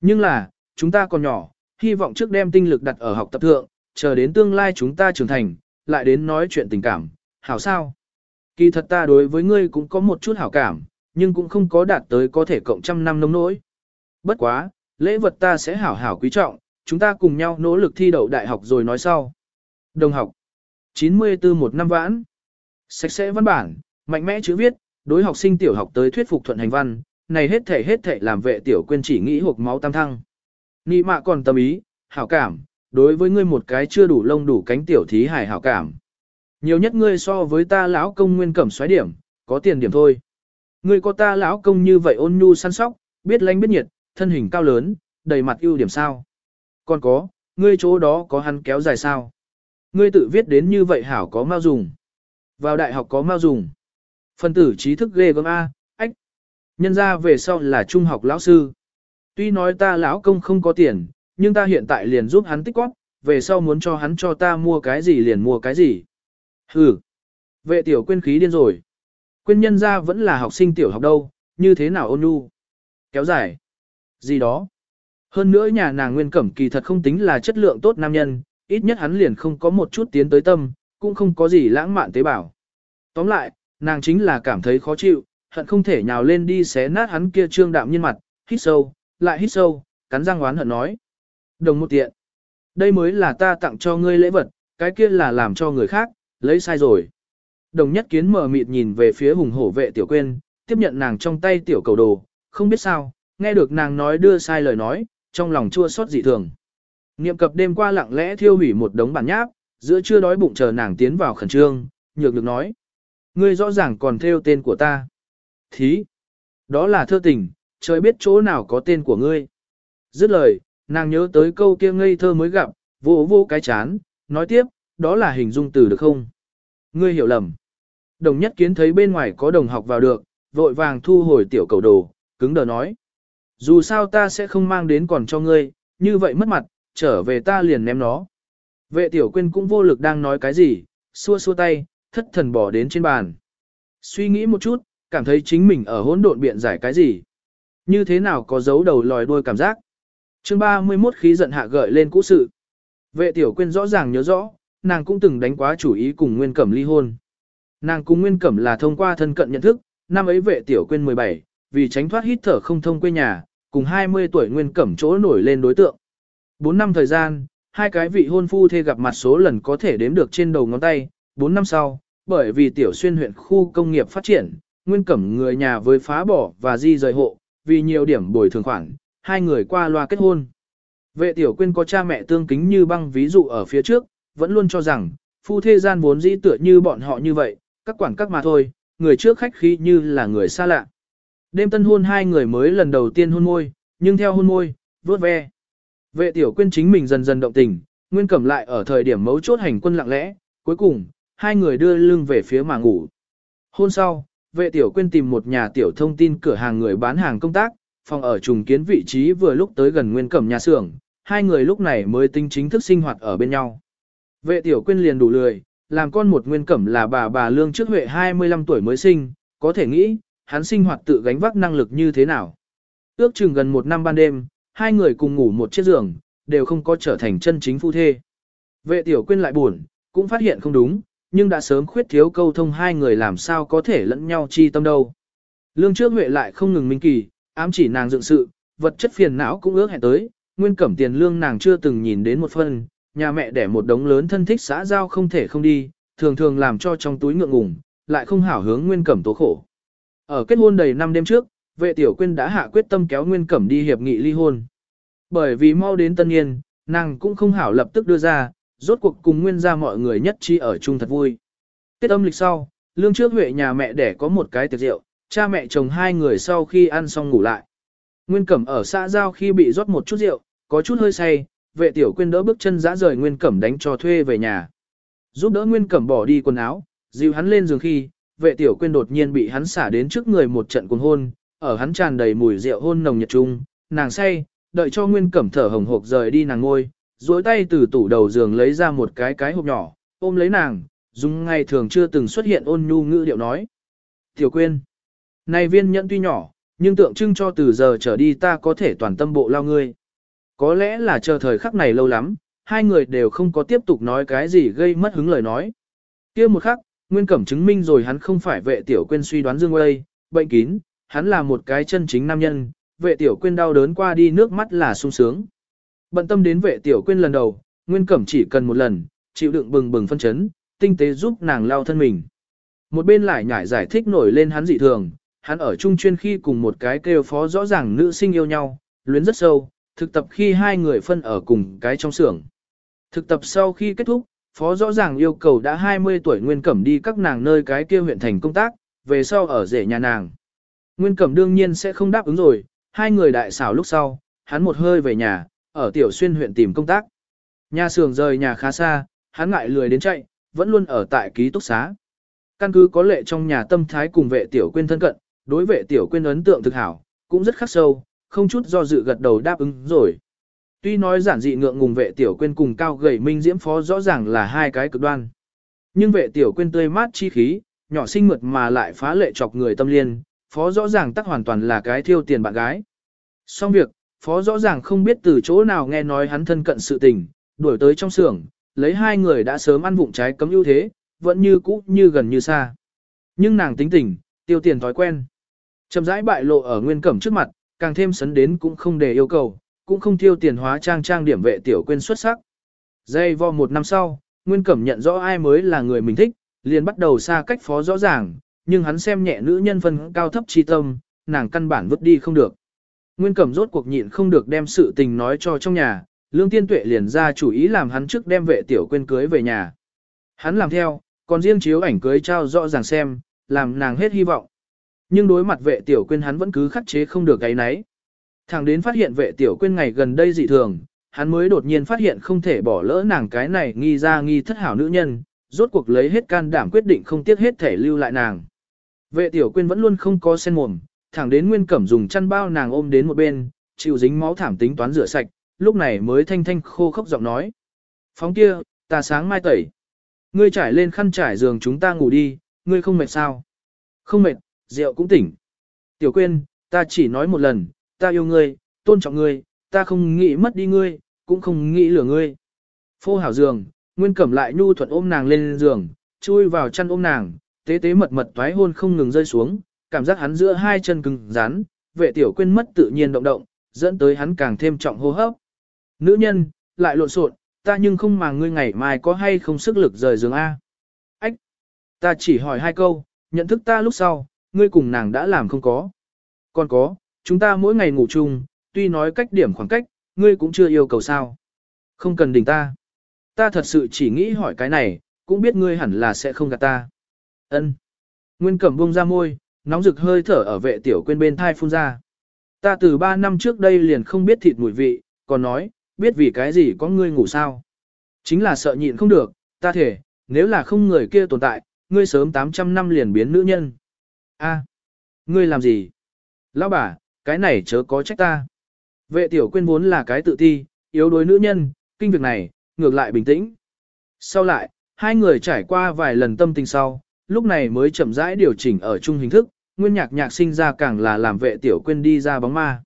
Nhưng là, chúng ta còn nhỏ, hy vọng trước đem tinh lực đặt ở học tập thượng, chờ đến tương lai chúng ta trưởng thành, lại đến nói chuyện tình cảm, hảo sao? Kỳ thật ta đối với ngươi cũng có một chút hảo cảm, nhưng cũng không có đạt tới có thể cộng trăm năm nông nỗi. Bất quá, lễ vật ta sẽ hảo hảo quý trọng, chúng ta cùng nhau nỗ lực thi đậu đại học rồi nói sau. Đồng học 94 một năm vãn Sạch sẽ văn bản, mạnh mẽ chữ viết, đối học sinh tiểu học tới thuyết phục thuận hành văn, này hết thể hết thể làm vệ tiểu quên chỉ nghĩ hộp máu tam thăng. Nị mạ còn tâm ý, hảo cảm, đối với ngươi một cái chưa đủ lông đủ cánh tiểu thí hài hảo cảm. Nhiều nhất ngươi so với ta lão công nguyên cẩm xoáy điểm, có tiền điểm thôi. Ngươi có ta lão công như vậy ôn nhu săn sóc, biết lánh biết nhiệt, thân hình cao lớn, đầy mặt ưu điểm sao. Còn có, ngươi chỗ đó có hắn kéo dài sao. Ngươi tự viết đến như vậy hảo có mau dùng. Vào đại học có mau dùng. Phân tử trí thức ghê gớm A, ách. Nhân ra về sau là trung học lão sư. Tuy nói ta lão công không có tiền, nhưng ta hiện tại liền giúp hắn tích góp, về sau muốn cho hắn cho ta mua cái gì liền mua cái gì. Hừ. Vệ tiểu quên khí điên rồi. Quên nhân ra vẫn là học sinh tiểu học đâu, như thế nào ôn nhu. Kéo dài. Gì đó. Hơn nữa nhà nàng nguyên cẩm kỳ thật không tính là chất lượng tốt nam nhân, ít nhất hắn liền không có một chút tiến tới tâm, cũng không có gì lãng mạn tế bào. Tóm lại, nàng chính là cảm thấy khó chịu, hận không thể nhào lên đi xé nát hắn kia trương đạm nhân mặt, hít sâu, lại hít sâu, cắn răng oán hận nói. Đồng một tiện. Đây mới là ta tặng cho ngươi lễ vật, cái kia là làm cho người khác, lấy sai rồi. Đồng nhất kiến mờ mịt nhìn về phía hùng hổ vệ tiểu quên, tiếp nhận nàng trong tay tiểu cầu đồ, không biết sao, nghe được nàng nói đưa sai lời nói, trong lòng chua xót dị thường. Niệm cập đêm qua lặng lẽ thiêu hủy một đống bản nháp, giữa chưa đói bụng chờ nàng tiến vào khẩn trương, nhược được nói. Ngươi rõ ràng còn theo tên của ta. Thí. Đó là thơ tình, trời biết chỗ nào có tên của ngươi. Dứt lời, nàng nhớ tới câu kia ngây thơ mới gặp, vô vô cái chán, nói tiếp, đó là hình dung từ được không? Ngươi hiểu lầm. Đồng nhất kiến thấy bên ngoài có đồng học vào được, vội vàng thu hồi tiểu cầu đồ, cứng đờ nói. Dù sao ta sẽ không mang đến còn cho ngươi, như vậy mất mặt, trở về ta liền ném nó. Vệ tiểu quyên cũng vô lực đang nói cái gì, xua xua tay, thất thần bỏ đến trên bàn. Suy nghĩ một chút, cảm thấy chính mình ở hỗn độn biện giải cái gì. Như thế nào có dấu đầu lòi đuôi cảm giác. chương 31 khí giận hạ gợi lên cũ sự. Vệ tiểu quyên rõ ràng nhớ rõ, nàng cũng từng đánh quá chủ ý cùng Nguyên Cẩm ly hôn. Nàng cùng Nguyên Cẩm là thông qua thân cận nhận thức, năm ấy vệ tiểu quyên 17, vì tránh thoát hít thở không thông quê nhà, cùng 20 tuổi Nguyên Cẩm chỗ nổi lên đối tượng. 4 năm thời gian, hai cái vị hôn phu thê gặp mặt số lần có thể đếm được trên đầu ngón tay, 4 năm sau, bởi vì tiểu xuyên huyện khu công nghiệp phát triển, Nguyên Cẩm người nhà với phá bỏ và di rời hộ, vì nhiều điểm bồi thường khoản, hai người qua loa kết hôn. Vệ tiểu quyên có cha mẹ tương kính như băng ví dụ ở phía trước, vẫn luôn cho rằng, phu thê gian vốn dĩ tựa như bọn họ như vậy, các quản các mà thôi, người trước khách khí như là người xa lạ. Đêm tân hôn hai người mới lần đầu tiên hôn môi, nhưng theo hôn môi, vớt ve. Vệ tiểu quyên chính mình dần dần động tình, nguyên cẩm lại ở thời điểm mấu chốt hành quân lặng lẽ, cuối cùng, hai người đưa lưng về phía mà ngủ. Hôn sau, vệ tiểu quyên tìm một nhà tiểu thông tin cửa hàng người bán hàng công tác, phòng ở trùng kiến vị trí vừa lúc tới gần nguyên cẩm nhà xưởng, hai người lúc này mới tinh chính thức sinh hoạt ở bên nhau. Vệ tiểu quyên liền đủ lười, làm con một nguyên cẩm là bà bà lương trước huệ 25 tuổi mới sinh, có thể nghĩ, hắn sinh hoạt tự gánh vác năng lực như thế nào. Ước chừng gần một năm ban đêm, hai người cùng ngủ một chiếc giường, đều không có trở thành chân chính phu thê. Vệ tiểu quyên lại buồn, cũng phát hiện không đúng, nhưng đã sớm khuyết thiếu câu thông hai người làm sao có thể lẫn nhau chi tâm đâu. Lương trước huệ lại không ngừng minh kỳ, ám chỉ nàng dựng sự, vật chất phiền não cũng ước hẹn tới, nguyên cẩm tiền lương nàng chưa từng nhìn đến một phần, nhà mẹ đẻ một đống lớn thân thích xã giao không thể không đi, thường thường làm cho trong túi ngượng ngùng, lại không hảo hướng nguyên cẩm tố khổ. Ở kết hôn đầy năm đêm trước, vệ tiểu quyên đã hạ quyết tâm kéo nguyên cẩm đi hiệp nghị ly hôn. Bởi vì mau đến tân niên, nàng cũng không hảo lập tức đưa ra, rốt cuộc cùng nguyên gia mọi người nhất trí ở chung thật vui. Tết âm lịch sau, lương trước huệ nhà mẹ đẻ có một cái tiệc rượu, cha mẹ chồng hai người sau khi ăn xong ngủ lại. Nguyên Cẩm ở xã giao khi bị rót một chút rượu, có chút hơi say, vệ tiểu quyên đỡ bước chân dã rời Nguyên Cẩm đánh cho thuê về nhà. Giúp đỡ Nguyên Cẩm bỏ đi quần áo, dìu hắn lên giường khi, vệ tiểu quyên đột nhiên bị hắn xả đến trước người một trận cuồng hôn, ở hắn tràn đầy mùi rượu hôn nồng nhiệt trung, nàng say, đợi cho Nguyên Cẩm thở hồng hộc rời đi nàng ngôi, duỗi tay từ tủ đầu giường lấy ra một cái cái hộp nhỏ, ôm lấy nàng, dùng ngày thường chưa từng xuất hiện ôn nhu ngữ điệu nói. Tiểu quyên, này viên nhẫn tuy nhỏ, nhưng tượng trưng cho từ giờ trở đi ta có thể toàn tâm bộ lao ngươi. Có lẽ là chờ thời khắc này lâu lắm, hai người đều không có tiếp tục nói cái gì gây mất hứng lời nói. kia một khắc, Nguyên Cẩm chứng minh rồi hắn không phải vệ tiểu quên suy đoán dương quay, bệnh kín, hắn là một cái chân chính nam nhân, vệ tiểu quyên đau đớn qua đi nước mắt là sung sướng. Bận tâm đến vệ tiểu quyên lần đầu, Nguyên Cẩm chỉ cần một lần, chịu đựng bừng bừng phân chấn, tinh tế giúp nàng lao thân mình. Một bên lại nhải giải thích nổi lên hắn dị thường, hắn ở trung chuyên khi cùng một cái kêu phó rõ ràng nữ sinh yêu nhau, luyến rất sâu, thực tập khi hai người phân ở cùng cái trong xưởng. Thực tập sau khi kết thúc, phó rõ ràng yêu cầu đã 20 tuổi Nguyên Cẩm đi các nàng nơi cái kia huyện thành công tác, về sau ở rể nhà nàng. Nguyên Cẩm đương nhiên sẽ không đáp ứng rồi, hai người đại xảo lúc sau, hắn một hơi về nhà, ở Tiểu Xuyên huyện tìm công tác. Nhà xưởng rời nhà khá xa, hắn ngại lười đến chạy, vẫn luôn ở tại ký túc xá. Căn cứ có lệ trong nhà tâm thái cùng vệ Tiểu Quyên thân cận, đối vệ Tiểu Quyên ấn tượng thực hảo, cũng rất khắc sâu, không chút do dự gật đầu đáp ứng rồi. Tuy nói giản dị ngượng ngùng vệ Tiểu Quyên cùng cao gầy minh diễm phó rõ ràng là hai cái cực đoan. Nhưng vệ Tiểu Quyên tươi mát chi khí, nhỏ xinh mượt mà lại phá lệ chọc người tâm liên, phó rõ ràng tắc hoàn toàn là cái thiêu tiền bạn gái. Xong việc, phó rõ ràng không biết từ chỗ nào nghe nói hắn thân cận sự tình, đuổi tới trong xưởng, lấy hai người đã sớm ăn vụng trái cấm ưu thế, vẫn như cũ như gần như xa. Nhưng nàng tính tình, tiêu tiền thói quen. Chậm rãi bại lộ ở nguyên cẩm trước mặt, càng thêm sấn đến cũng không để yêu cầu, cũng không tiêu tiền hóa trang trang điểm vệ tiểu quên xuất sắc. Dây vo một năm sau, nguyên cẩm nhận rõ ai mới là người mình thích, liền bắt đầu xa cách phó rõ ràng, nhưng hắn xem nhẹ nữ nhân phân cao thấp chi tâm, nàng căn bản vứt đi không được. Nguyên Cẩm rốt cuộc nhịn không được đem sự tình nói cho trong nhà, Lương Tiên Tuệ liền ra chủ ý làm hắn trước đem vệ tiểu quên cưới về nhà. Hắn làm theo, còn riêng chiếu ảnh cưới trao rõ ràng xem, làm nàng hết hy vọng. Nhưng đối mặt vệ tiểu quên hắn vẫn cứ khắc chế không được cái nấy. thằng đến phát hiện vệ tiểu quên ngày gần đây dị thường, hắn mới đột nhiên phát hiện không thể bỏ lỡ nàng cái này nghi ra nghi thất hảo nữ nhân, rốt cuộc lấy hết can đảm quyết định không tiếc hết thể lưu lại nàng. Vệ tiểu quyên vẫn luôn không có sen mồm, thẳng đến Nguyên Cẩm dùng chăn bao nàng ôm đến một bên, chịu dính máu thảm tính toán rửa sạch, lúc này mới thanh thanh khô khốc giọng nói. Phóng kia, ta sáng mai tẩy. Ngươi trải lên khăn trải giường chúng ta ngủ đi, ngươi không mệt sao? Không mệt, rượu cũng tỉnh. Tiểu quyên, ta chỉ nói một lần, ta yêu ngươi, tôn trọng ngươi, ta không nghĩ mất đi ngươi, cũng không nghĩ lừa ngươi. Phô hảo giường, Nguyên Cẩm lại nhu thuận ôm nàng lên giường, chui vào chăn ôm nàng, tế tế mật mật toái hôn không ngừng rơi xuống, cảm giác hắn giữa hai chân cứng rắn, vệ tiểu quên mất tự nhiên động động, dẫn tới hắn càng thêm trọng hô hấp. Nữ nhân, lại lộn xộn, ta nhưng không mà ngươi ngày mai có hay không sức lực rời giường A. Ách! Ta chỉ hỏi hai câu, nhận thức ta lúc sau, ngươi cùng nàng đã làm không có. Còn có, chúng ta mỗi ngày ngủ chung, tuy nói cách điểm khoảng cách, ngươi cũng chưa yêu cầu sao. Không cần đỉnh ta. Ta thật sự chỉ nghĩ hỏi cái này, cũng biết ngươi hẳn là sẽ không gạt ta. Ân. Nguyên Cẩm buông ra môi, nóng rực hơi thở ở vệ tiểu quên bên thai phun ra. Ta từ 3 năm trước đây liền không biết thịt mùi vị, còn nói, biết vì cái gì có ngươi ngủ sao. Chính là sợ nhịn không được, ta thể, nếu là không người kia tồn tại, ngươi sớm 800 năm liền biến nữ nhân. A, ngươi làm gì? Lão bà, cái này chớ có trách ta. Vệ tiểu quên vốn là cái tự ti, yếu đuối nữ nhân, kinh việc này, ngược lại bình tĩnh. Sau lại, hai người trải qua vài lần tâm tình sau, lúc này mới chậm rãi điều chỉnh ở chung hình thức, nguyên nhạc nhạc sinh ra càng là làm vệ tiểu quên đi ra bóng ma.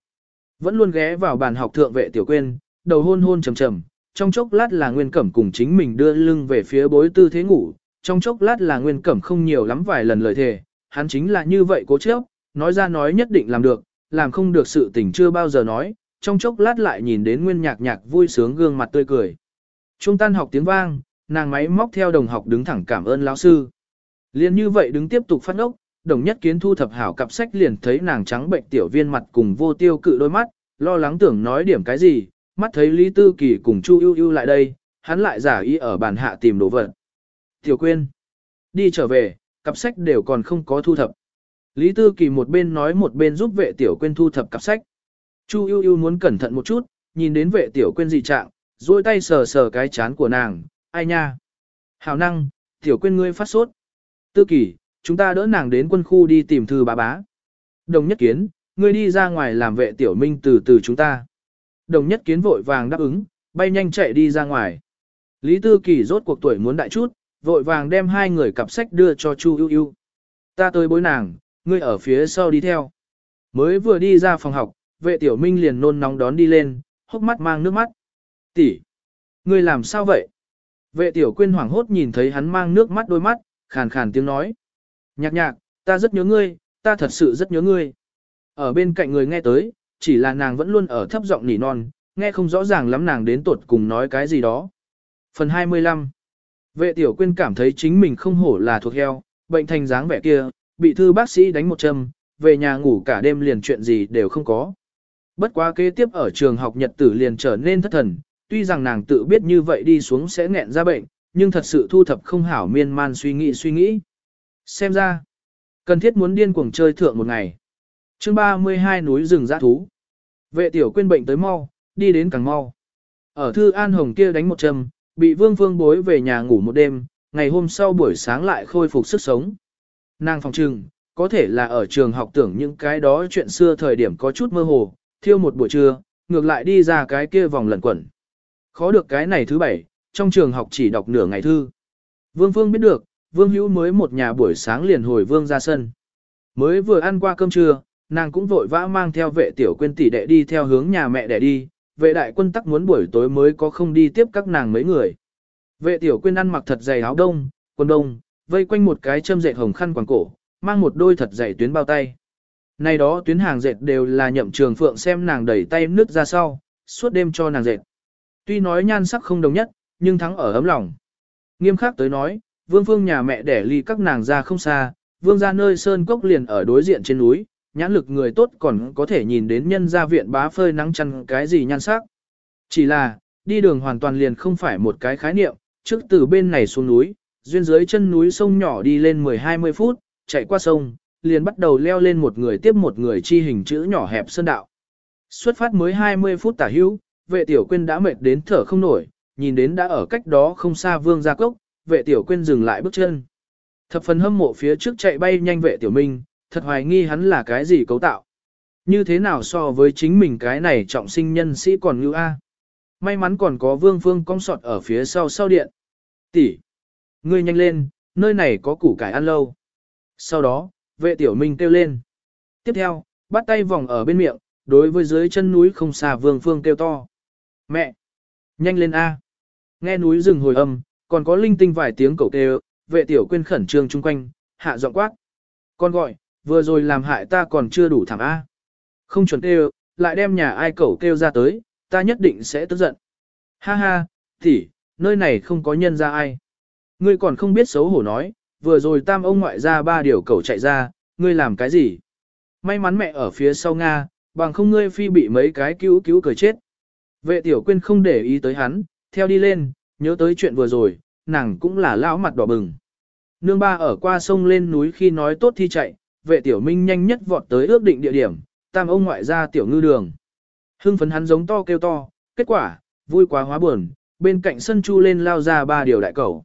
Vẫn luôn ghé vào bàn học thượng vệ tiểu quên, đầu hôn hôn trầm trầm, trong chốc lát là nguyên cẩm cùng chính mình đưa lưng về phía bối tư thế ngủ, trong chốc lát là nguyên cẩm không nhiều lắm vài lần lời thề, hắn chính là như vậy cố chấp, nói ra nói nhất định làm được, làm không được sự tình chưa bao giờ nói, trong chốc lát lại nhìn đến nguyên nhạc nhạc vui sướng gương mặt tươi cười. Trung tan học tiếng vang, nàng máy móc theo đồng học đứng thẳng cảm ơn lão sư. Liên như vậy đứng tiếp tục phát ốc, đồng nhất kiến thu thập hảo cặp sách liền thấy nàng trắng bệnh tiểu viên mặt cùng vô tiêu cự đôi mắt, lo lắng tưởng nói điểm cái gì, mắt thấy Lý Tư Kỳ cùng Chu ưu ưu lại đây, hắn lại giả y ở bàn hạ tìm đồ vật. Tiểu quên, đi trở về, cặp sách đều còn không có thu thập. Lý Tư Kỳ một bên nói một bên giúp vệ tiểu quên thu thập cặp sách. Chu yêu yêu muốn cẩn thận một chút, nhìn đến vệ tiểu quên dị trạng, duỗi tay sờ sờ cái chán của nàng, ai nha. Hảo năng, tiểu quên ngươi phát sốt. Tư Kỳ, chúng ta đỡ nàng đến quân khu đi tìm thư bá bá. Đồng nhất kiến, ngươi đi ra ngoài làm vệ tiểu minh từ từ chúng ta. Đồng nhất kiến vội vàng đáp ứng, bay nhanh chạy đi ra ngoài. Lý Tư Kỳ rốt cuộc tuổi muốn đại chút, vội vàng đem hai người cặp sách đưa cho Chu ưu ưu. Ta tới bối nàng, ngươi ở phía sau đi theo. Mới vừa đi ra phòng học, vệ tiểu minh liền nôn nóng đón đi lên, hốc mắt mang nước mắt. Tỷ, ngươi làm sao vậy? Vệ tiểu quyên hoảng hốt nhìn thấy hắn mang nước mắt đôi mắt, khàn khàn tiếng nói. Nhạc nhạc, ta rất nhớ ngươi, ta thật sự rất nhớ ngươi. Ở bên cạnh người nghe tới, chỉ là nàng vẫn luôn ở thấp giọng nỉ non, nghe không rõ ràng lắm nàng đến tuột cùng nói cái gì đó. Phần 25 Vệ tiểu quyên cảm thấy chính mình không hổ là thuộc heo, bệnh thành dáng vẻ kia, bị thư bác sĩ đánh một châm, về nhà ngủ cả đêm liền chuyện gì đều không có. Bất quá kế tiếp ở trường học nhật tử liền trở nên thất thần, tuy rằng nàng tự biết như vậy đi xuống sẽ nghẹn ra bệnh, nhưng thật sự thu thập không hảo miên man suy nghĩ suy nghĩ. Xem ra, cần thiết muốn điên cuồng chơi thượng một ngày. chương 32 núi rừng giã thú. Vệ tiểu quên bệnh tới mau, đi đến càng mau. Ở thư An Hồng kia đánh một châm, bị Vương Phương bối về nhà ngủ một đêm, ngày hôm sau buổi sáng lại khôi phục sức sống. Nàng phòng trừng, có thể là ở trường học tưởng những cái đó chuyện xưa thời điểm có chút mơ hồ, thiêu một buổi trưa, ngược lại đi ra cái kia vòng lẩn quẩn. Khó được cái này thứ bảy, trong trường học chỉ đọc nửa ngày thư. Vương Phương biết được, Vương Hữu mới một nhà buổi sáng liền hồi Vương ra sân. Mới vừa ăn qua cơm trưa, nàng cũng vội vã mang theo vệ tiểu quên tỷ đệ đi theo hướng nhà mẹ để đi, vệ đại quân tắc muốn buổi tối mới có không đi tiếp các nàng mấy người. Vệ tiểu quên ăn mặc thật dày áo đông, quần đông, vây quanh một cái châm dệt hồng khăn quàng cổ, mang một đôi thật dày tuyến bao tay. Này đó tuyến hàng dệt đều là nhậm trường phượng xem nàng đẩy tay nước ra sau, suốt đêm cho nàng dệt. Tuy nói nhan sắc không đồng nhất, nhưng thắng ở ấm lòng. Nghiêm khắc tới nói, vương phương nhà mẹ đẻ ly các nàng ra không xa, vương ra nơi sơn cốc liền ở đối diện trên núi, nhãn lực người tốt còn có thể nhìn đến nhân gia viện bá phơi nắng chăn cái gì nhan sắc. Chỉ là, đi đường hoàn toàn liền không phải một cái khái niệm, trước từ bên này xuống núi, duyên dưới chân núi sông nhỏ đi lên 10-20 phút, chạy qua sông, liền bắt đầu leo lên một người tiếp một người chi hình chữ nhỏ hẹp sơn đạo. Xuất phát mới 20 phút tả hữu, vệ tiểu quyên đã mệt đến thở không nổi, nhìn đến đã ở cách đó không xa vương gia cốc, vệ tiểu quyên dừng lại bước chân. Thập phần hâm mộ phía trước chạy bay nhanh vệ tiểu minh, thật hoài nghi hắn là cái gì cấu tạo. Như thế nào so với chính mình cái này trọng sinh nhân sĩ còn như A. May mắn còn có vương phương cong sọt ở phía sau sau điện. Tỷ, Ngươi nhanh lên, nơi này có củ cải ăn lâu. Sau đó, vệ tiểu minh kêu lên. Tiếp theo, bắt tay vòng ở bên miệng, đối với dưới chân núi không xa vương phương kêu to. Mẹ! Nhanh lên A! Nghe núi rừng hồi âm, còn có linh tinh vài tiếng cầu kêu, vệ tiểu quên khẩn trương chung quanh, hạ giọng quát. Con gọi, vừa rồi làm hại ta còn chưa đủ thảm A. Không chuẩn kêu, lại đem nhà ai cẩu kêu ra tới, ta nhất định sẽ tức giận. Ha ha, tỷ, nơi này không có nhân ra ai. Ngươi còn không biết xấu hổ nói, vừa rồi tam ông ngoại ra ba điều cẩu chạy ra, ngươi làm cái gì? May mắn mẹ ở phía sau Nga, bằng không ngươi phi bị mấy cái cứu cứu cười chết. Vệ tiểu quyên không để ý tới hắn, theo đi lên, nhớ tới chuyện vừa rồi, nàng cũng là lão mặt đỏ bừng. Nương ba ở qua sông lên núi khi nói tốt thi chạy, vệ tiểu minh nhanh nhất vọt tới ước định địa điểm, tam ông ngoại ra tiểu ngư đường. Hưng phấn hắn giống to kêu to, kết quả, vui quá hóa buồn, bên cạnh sân chu lên lao ra ba điều đại cầu.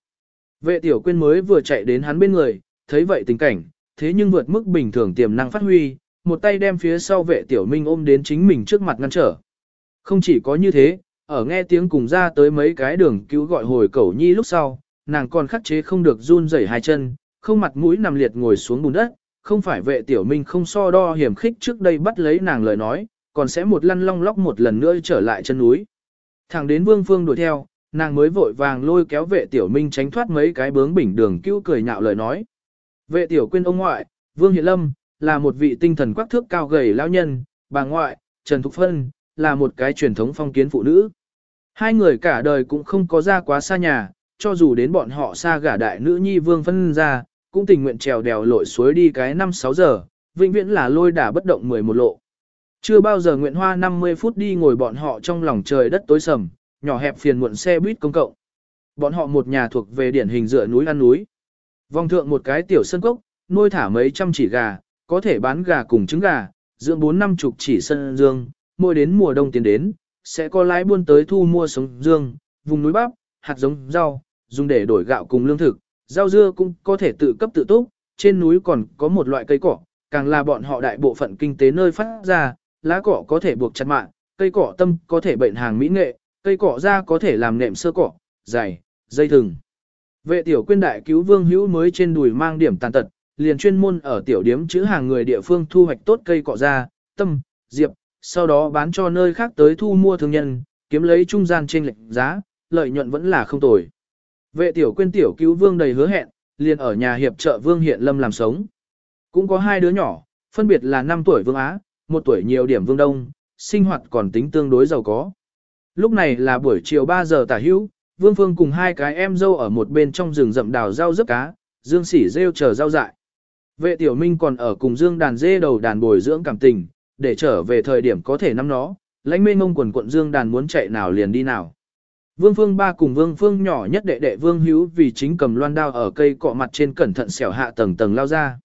Vệ tiểu quyên mới vừa chạy đến hắn bên người, thấy vậy tình cảnh, thế nhưng vượt mức bình thường tiềm năng phát huy, một tay đem phía sau vệ tiểu minh ôm đến chính mình trước mặt ngăn trở. Không chỉ có như thế, ở nghe tiếng cùng ra tới mấy cái đường cứu gọi hồi cẩu nhi lúc sau, nàng còn khắc chế không được run rẩy hai chân, không mặt mũi nằm liệt ngồi xuống bùn đất, không phải vệ tiểu minh không so đo hiểm khích trước đây bắt lấy nàng lời nói, còn sẽ một lăn long lóc một lần nữa trở lại chân núi. Thẳng đến vương phương đuổi theo, nàng mới vội vàng lôi kéo vệ tiểu minh tránh thoát mấy cái bướng bỉnh đường cứu cười nhạo lời nói. Vệ tiểu quyên ông ngoại, vương hiện lâm, là một vị tinh thần quắc thước cao gầy lão nhân, bà ngoại, Trần Thục Phân, là một cái truyền thống phong kiến phụ nữ. Hai người cả đời cũng không có ra quá xa nhà, cho dù đến bọn họ xa gả đại nữ nhi vương phân ra, cũng tình nguyện trèo đèo lội suối đi cái 5-6 giờ, vĩnh viễn là lôi đả bất động 11 lộ. Chưa bao giờ nguyện hoa 50 phút đi ngồi bọn họ trong lòng trời đất tối sầm, nhỏ hẹp phiền muộn xe buýt công cộng. Bọn họ một nhà thuộc về điển hình dựa núi ăn núi. Vòng thượng một cái tiểu sân cốc, nuôi thả mấy trăm chỉ gà, có thể bán gà cùng trứng gà, dưỡng bốn năm chục chỉ sân dương, mỗi đến mùa đông tiến đến, sẽ có lái buôn tới thu mua sống dương, vùng núi bắp, hạt giống rau, dùng để đổi gạo cùng lương thực, rau dưa cũng có thể tự cấp tự túc, trên núi còn có một loại cây cỏ, càng là bọn họ đại bộ phận kinh tế nơi phát ra, lá cỏ có thể buộc chặt mạng, cây cỏ tâm có thể bệnh hàng mỹ nghệ, cây cỏ da có thể làm nệm sơ cỏ, dày, dây thừng. Vệ tiểu quyên đại cứu vương hữu mới trên đùi mang điểm tàn tật, liền chuyên môn ở tiểu điếm chữ hàng người địa phương thu hoạch tốt cây cỏ da, tâm, diệp, sau đó bán cho nơi khác tới thu mua thương nhân, kiếm lấy trung gian trên lệnh giá, lợi nhuận vẫn là không tồi. Vệ tiểu quyên tiểu cứu vương đầy hứa hẹn, liền ở nhà hiệp trợ vương hiện lâm làm sống. Cũng có hai đứa nhỏ, phân biệt là 5 tuổi vương Á, một tuổi nhiều điểm vương đông, sinh hoạt còn tính tương đối giàu có. Lúc này là buổi chiều 3 giờ tả hữu, Vương Phương cùng hai cái em dâu ở một bên trong rừng rậm đào rau rớp cá, Dương Sỉ rêu chờ rau dại. Vệ Tiểu Minh còn ở cùng Dương đàn dê đầu đàn bồi dưỡng cảm tình, để trở về thời điểm có thể nắm nó, lãnh mê ngông quần quận Dương đàn muốn chạy nào liền đi nào. Vương Phương ba cùng Vương Phương nhỏ nhất đệ đệ Vương Hữu vì chính cầm loan đao ở cây cọ mặt trên cẩn thận xẻo hạ tầng tầng lao ra.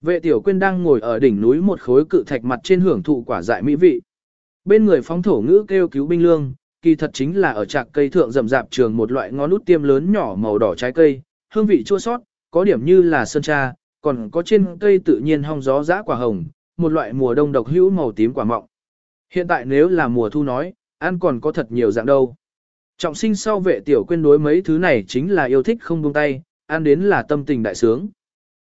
Vệ Tiểu Quyên đang ngồi ở đỉnh núi một khối cự thạch mặt trên hưởng thụ quả dại mỹ vị. Bên người phóng thổ ngữ kêu cứu binh lương, kỳ thật chính là ở trạc cây thượng rậm rạp trường một loại ngón út tiêm lớn nhỏ màu đỏ trái cây, hương vị chua sót, có điểm như là sơn tra, còn có trên cây tự nhiên hong gió giã quả hồng, một loại mùa đông độc hữu màu tím quả mọng. Hiện tại nếu là mùa thu nói, ăn còn có thật nhiều dạng đâu. Trọng sinh sau vệ tiểu quên đối mấy thứ này chính là yêu thích không buông tay, ăn đến là tâm tình đại sướng.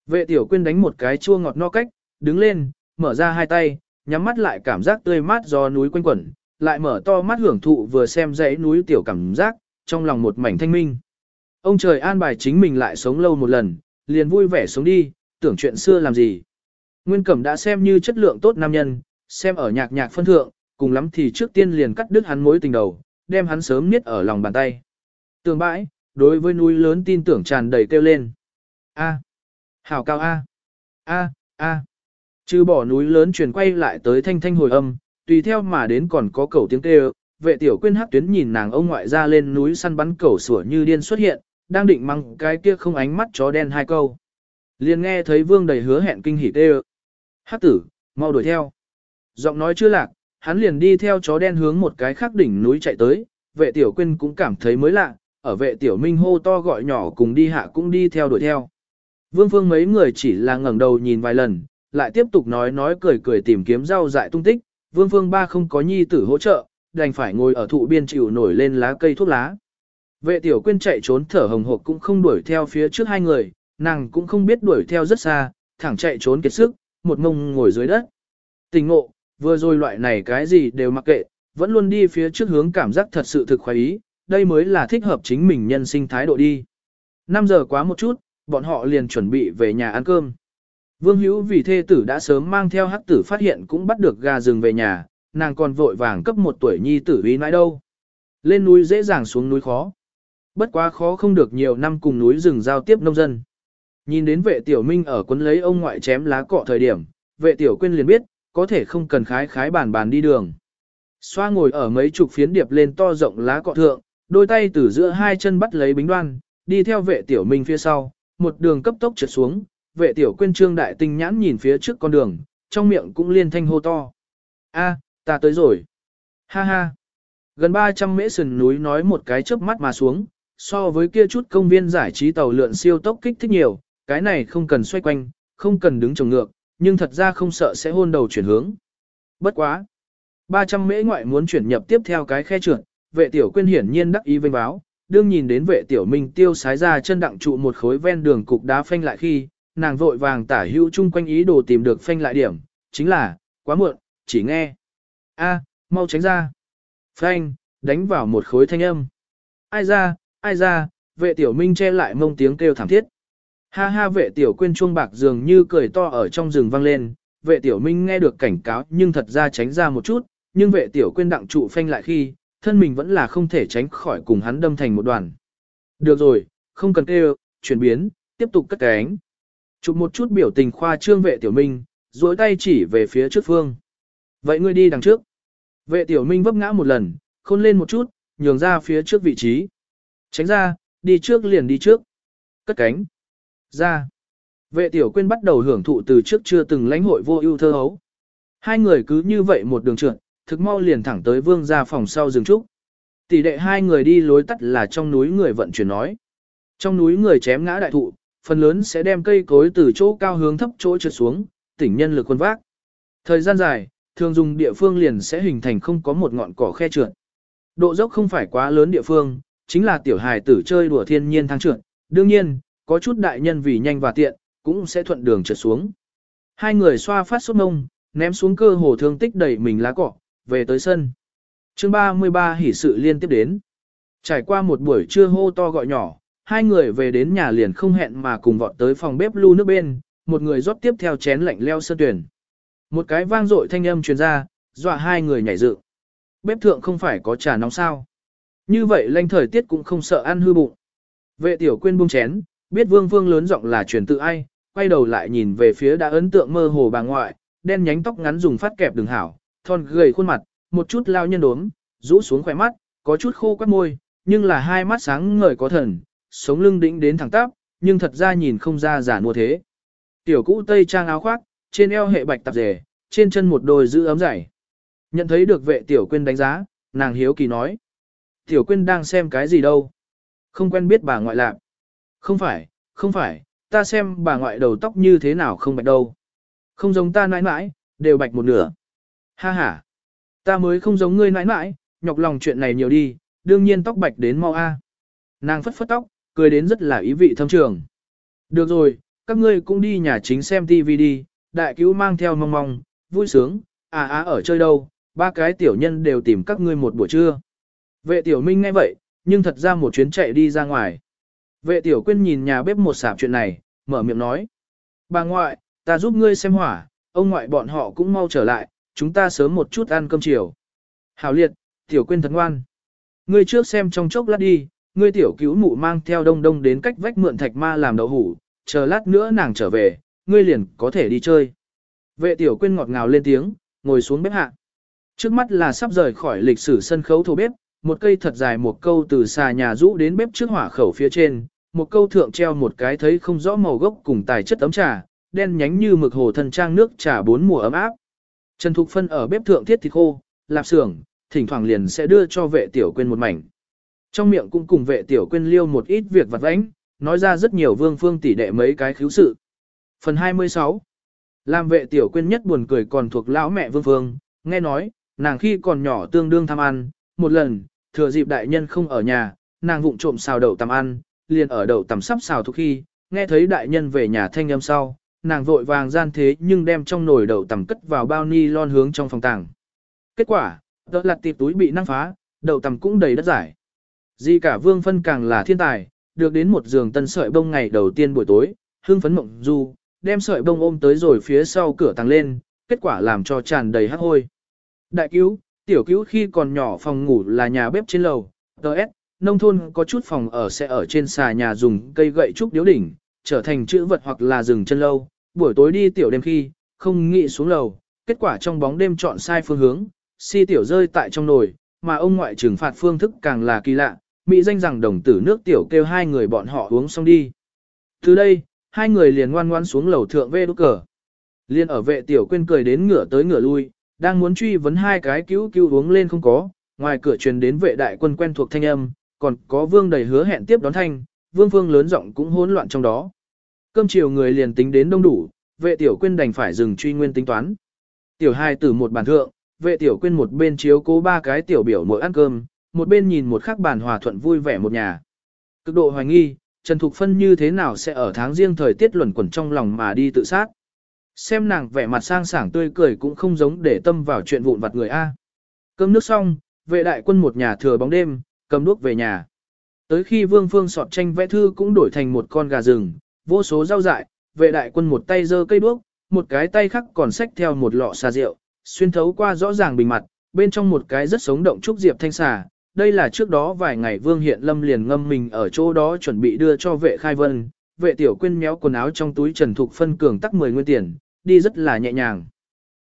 Vệ tiểu quên đánh một cái chua ngọt no cách, đứng lên, mở ra hai tay, nhắm mắt lại cảm giác tươi mát do núi quanh quẩn, lại mở to mắt hưởng thụ vừa xem dãy núi tiểu cảm giác, trong lòng một mảnh thanh minh. Ông trời an bài chính mình lại sống lâu một lần, liền vui vẻ sống đi, tưởng chuyện xưa làm gì. Nguyên Cẩm đã xem như chất lượng tốt nam nhân, xem ở nhạc nhạc phân thượng, cùng lắm thì trước tiên liền cắt đứt hắn mối tình đầu, đem hắn sớm niết ở lòng bàn tay. Tường bãi, đối với núi lớn tin tưởng tràn đầy kêu lên. A. Hảo cao A. A, A. Chứ bỏ núi lớn truyền quay lại tới thanh thanh hồi âm, tùy theo mà đến còn có cầu tiếng kêu, vệ tiểu quyên hắc tuyến nhìn nàng ông ngoại ra lên núi săn bắn cẩu sủa như điên xuất hiện, đang định mang cái kia không ánh mắt chó đen hai câu. Liền nghe thấy vương đầy hứa hẹn kinh hỉ kêu. Hắc tử, mau đuổi theo. Giọng nói chưa lạc, hắn liền đi theo chó đen hướng một cái khác đỉnh núi chạy tới, vệ tiểu quyên cũng cảm thấy mới lạ, ở vệ tiểu minh hô to gọi nhỏ cùng đi hạ cũng đi theo đuổi theo. Vương phương mấy người chỉ là ngẩng đầu nhìn vài lần, lại tiếp tục nói nói cười cười tìm kiếm rau dại tung tích, Vương Phương Ba không có nhi tử hỗ trợ, đành phải ngồi ở thụ biên chịu nổi lên lá cây thuốc lá. Vệ tiểu quyên chạy trốn thở hồng hộc cũng không đuổi theo phía trước hai người, nàng cũng không biết đuổi theo rất xa, thẳng chạy trốn kiệt sức, một mông ngồi dưới đất. Tình ngộ, vừa rồi loại này cái gì đều mặc kệ, vẫn luôn đi phía trước hướng cảm giác thật sự thực khoái ý, đây mới là thích hợp chính mình nhân sinh thái độ đi. 5 giờ quá một chút, bọn họ liền chuẩn bị về nhà ăn cơm. Vương Hữu vì thê tử đã sớm mang theo hắc tử phát hiện cũng bắt được gà rừng về nhà, nàng còn vội vàng cấp một tuổi nhi tử uy nãi đâu. Lên núi dễ dàng xuống núi khó. Bất quá khó không được nhiều năm cùng núi rừng giao tiếp nông dân. Nhìn đến vệ tiểu minh ở quấn lấy ông ngoại chém lá cọ thời điểm, vệ tiểu quyên liền biết, có thể không cần khái khái bàn bàn đi đường. Xoa ngồi ở mấy chục phiến điệp lên to rộng lá cọ thượng, đôi tay từ giữa hai chân bắt lấy bính đoan, đi theo vệ tiểu minh phía sau, một đường cấp tốc trượt xuống, vệ tiểu quyên trương đại tinh nhãn nhìn phía trước con đường, trong miệng cũng liên thanh hô to. A, ta tới rồi. Ha ha. Gần 300 mễ sườn núi nói một cái chớp mắt mà xuống, so với kia chút công viên giải trí tàu lượn siêu tốc kích thích nhiều, cái này không cần xoay quanh, không cần đứng trồng ngược, nhưng thật ra không sợ sẽ hôn đầu chuyển hướng. Bất quá. 300 mễ ngoại muốn chuyển nhập tiếp theo cái khe trượt, vệ tiểu quyên hiển nhiên đắc ý vinh báo, đương nhìn đến vệ tiểu minh tiêu sái ra chân đặng trụ một khối ven đường cục đá phanh lại khi, nàng vội vàng tả hữu chung quanh ý đồ tìm được phanh lại điểm, chính là, quá muộn, chỉ nghe. a mau tránh ra. Phanh, đánh vào một khối thanh âm. Ai ra, ai ra, vệ tiểu minh che lại mông tiếng kêu thảm thiết. Ha ha vệ tiểu quên chuông bạc dường như cười to ở trong rừng vang lên, vệ tiểu minh nghe được cảnh cáo nhưng thật ra tránh ra một chút, nhưng vệ tiểu quên đặng trụ phanh lại khi, thân mình vẫn là không thể tránh khỏi cùng hắn đâm thành một đoàn. Được rồi, không cần kêu, chuyển biến, tiếp tục cất cánh. Chụp một chút biểu tình khoa trương vệ tiểu minh, duỗi tay chỉ về phía trước phương. Vậy ngươi đi đằng trước. Vệ tiểu minh vấp ngã một lần, khôn lên một chút, nhường ra phía trước vị trí. Tránh ra, đi trước liền đi trước. Cất cánh. Ra. Vệ tiểu quyên bắt đầu hưởng thụ từ trước chưa từng lãnh hội vô ưu thơ hấu. Hai người cứ như vậy một đường trượt, thực mau liền thẳng tới vương ra phòng sau rừng trúc. Tỷ đệ hai người đi lối tắt là trong núi người vận chuyển nói. Trong núi người chém ngã đại thụ, phần lớn sẽ đem cây cối từ chỗ cao hướng thấp chỗ trượt xuống, tỉnh nhân lực quân vác. Thời gian dài, thường dùng địa phương liền sẽ hình thành không có một ngọn cỏ khe trượt. Độ dốc không phải quá lớn địa phương, chính là tiểu hài tử chơi đùa thiên nhiên thang trượt. Đương nhiên, có chút đại nhân vì nhanh và tiện, cũng sẽ thuận đường trượt xuống. Hai người xoa phát sốt nông, ném xuống cơ hồ thương tích đẩy mình lá cỏ, về tới sân. chương 33 hỉ sự liên tiếp đến. Trải qua một buổi trưa hô to gọi nhỏ, hai người về đến nhà liền không hẹn mà cùng vọt tới phòng bếp lưu nước bên, một người rót tiếp theo chén lạnh leo sơn tuyển. Một cái vang dội thanh âm truyền ra, dọa hai người nhảy dựng. Bếp thượng không phải có trà nóng sao. Như vậy lanh thời tiết cũng không sợ ăn hư bụng. Vệ tiểu quên buông chén, biết vương vương lớn giọng là truyền tự ai, quay đầu lại nhìn về phía đã ấn tượng mơ hồ bà ngoại, đen nhánh tóc ngắn dùng phát kẹp đường hảo, thon gầy khuôn mặt, một chút lao nhân đốm, rũ xuống khỏe mắt, có chút khô quắt môi, nhưng là hai mắt sáng ngời có thần, sống lưng đĩnh đến thẳng tắp, nhưng thật ra nhìn không ra giả mua thế. Tiểu cũ tây trang áo khoác, trên eo hệ bạch tạp rể, trên chân một đôi giữ ấm dày. Nhận thấy được vệ tiểu quyên đánh giá, nàng hiếu kỳ nói. Tiểu quyên đang xem cái gì đâu? Không quen biết bà ngoại lạc. Không phải, không phải, ta xem bà ngoại đầu tóc như thế nào không bạch đâu. Không giống ta nãi nãi, đều bạch một nửa. Ha ha, ta mới không giống ngươi nãi nãi, nhọc lòng chuyện này nhiều đi, đương nhiên tóc bạch đến mau a. Nàng phất phất tóc, cười đến rất là ý vị thâm trường. Được rồi, các ngươi cũng đi nhà chính xem TV đi, đại cứu mang theo mong mong, vui sướng, à á ở chơi đâu, ba cái tiểu nhân đều tìm các ngươi một buổi trưa. Vệ tiểu minh nghe vậy, nhưng thật ra một chuyến chạy đi ra ngoài. Vệ tiểu quyên nhìn nhà bếp một sạp chuyện này, mở miệng nói. Bà ngoại, ta giúp ngươi xem hỏa, ông ngoại bọn họ cũng mau trở lại, chúng ta sớm một chút ăn cơm chiều. Hảo liệt, tiểu quyên thật ngoan. Ngươi trước xem trong chốc lát đi, ngươi tiểu cứu mụ mang theo đông đông đến cách vách mượn thạch ma làm đậu hủ, chờ lát nữa nàng trở về, ngươi liền có thể đi chơi. Vệ tiểu quyên ngọt ngào lên tiếng, ngồi xuống bếp hạ. Trước mắt là sắp rời khỏi lịch sử sân khấu thổ bếp, một cây thật dài một câu từ xà nhà rũ đến bếp trước hỏa khẩu phía trên, một câu thượng treo một cái thấy không rõ màu gốc cùng tài chất ấm trà, đen nhánh như mực hồ thần trang nước trà bốn mùa ấm áp. Trần Thục Phân ở bếp thượng thiết thịt khô, lạp xưởng, thỉnh thoảng liền sẽ đưa cho vệ tiểu quên một mảnh. Trong miệng cũng cùng vệ tiểu quên liêu một ít việc vặt vãnh, nói ra rất nhiều vương phương tỷ đệ mấy cái khiếu sự. Phần 26 Làm vệ tiểu quên nhất buồn cười còn thuộc lão mẹ vương phương, nghe nói, nàng khi còn nhỏ tương đương tham ăn, một lần, thừa dịp đại nhân không ở nhà, nàng vụng trộm xào đậu tằm ăn, liền ở đậu tằm sắp xào thuộc khi, nghe thấy đại nhân về nhà thanh âm sau, nàng vội vàng gian thế nhưng đem trong nồi đậu tằm cất vào bao ni lon hướng trong phòng tàng. Kết quả, đợt lặt tịp túi bị năng phá, đậu tằm cũng đầy đất giải. Di cả vương phân càng là thiên tài, được đến một giường tân sợi bông ngày đầu tiên buổi tối, hương phấn mộng du, đem sợi bông ôm tới rồi phía sau cửa tàng lên, kết quả làm cho tràn đầy hắc hôi. Đại cứu, tiểu cứu khi còn nhỏ phòng ngủ là nhà bếp trên lầu, ts nông thôn có chút phòng ở sẽ ở trên xà nhà dùng cây gậy trúc điếu đỉnh, trở thành chữ vật hoặc là rừng chân lâu, buổi tối đi tiểu đêm khi, không nghĩ xuống lầu, kết quả trong bóng đêm chọn sai phương hướng, si tiểu rơi tại trong nồi, mà ông ngoại trừng phạt phương thức càng là kỳ lạ, mỹ danh rằng đồng tử nước tiểu kêu hai người bọn họ uống xong đi. Từ đây, hai người liền ngoan ngoan xuống lầu thượng vê đốt cờ. Liên ở vệ tiểu quên cười đến ngửa tới ngửa lui, đang muốn truy vấn hai cái cứu cứu uống lên không có, ngoài cửa truyền đến vệ đại quân quen thuộc thanh âm, còn có vương đầy hứa hẹn tiếp đón thanh, vương phương lớn giọng cũng hỗn loạn trong đó. Cơm chiều người liền tính đến đông đủ, vệ tiểu quyên đành phải dừng truy nguyên tính toán. Tiểu hai từ một bàn thượng, vệ tiểu quyên một bên chiếu cố ba cái tiểu biểu mỗi ăn cơm, một bên nhìn một khắc bàn hòa thuận vui vẻ một nhà. Cực độ hoài nghi, Trần Thục Phân như thế nào sẽ ở tháng riêng thời tiết luẩn quẩn trong lòng mà đi tự sát. Xem nàng vẻ mặt sang sảng tươi cười cũng không giống để tâm vào chuyện vụn vặt người A. Cơm nước xong, vệ đại quân một nhà thừa bóng đêm, cầm đuốc về nhà. Tới khi Vương Phương sọt tranh vẽ thư cũng đổi thành một con gà rừng, vô số rau dại, vệ đại quân một tay giơ cây đuốc, một cái tay khác còn xách theo một lọ xà rượu, xuyên thấu qua rõ ràng bình mặt, bên trong một cái rất sống động trúc diệp thanh xà. Đây là trước đó vài ngày Vương Hiện Lâm liền ngâm mình ở chỗ đó chuẩn bị đưa cho vệ khai vân, vệ tiểu Quyên méo quần áo trong túi Trần Thục Phân cường tắc 10 nguyên tiền, đi rất là nhẹ nhàng.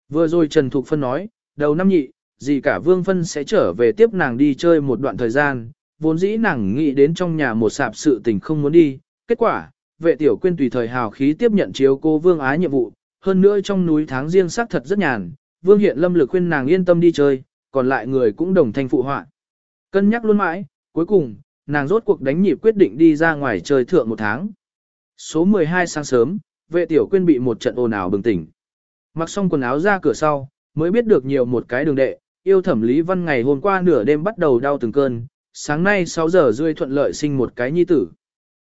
Vừa rồi Trần Thục Phân nói, đầu năm nhị, gì cả Vương Phân sẽ trở về tiếp nàng đi chơi một đoạn thời gian, vốn dĩ nàng nghĩ đến trong nhà một sạp sự tình không muốn đi, kết quả, vệ tiểu quyên tùy thời hào khí tiếp nhận chiếu cô Vương Ái nhiệm vụ, hơn nữa trong núi tháng riêng xác thật rất nhàn, Vương Hiện Lâm lực khuyên nàng yên tâm đi chơi, còn lại người cũng đồng thanh phụ họa. Cân nhắc luôn mãi, cuối cùng, nàng rốt cuộc đánh nhịp quyết định đi ra ngoài chơi thượng một tháng. Số 12 sáng sớm, vệ tiểu quyên bị một trận ồn ào bừng tỉnh. Mặc xong quần áo ra cửa sau, mới biết được nhiều một cái đường đệ, yêu thẩm Lý Văn ngày hôm qua nửa đêm bắt đầu đau từng cơn, sáng nay 6 giờ rưỡi thuận lợi sinh một cái nhi tử.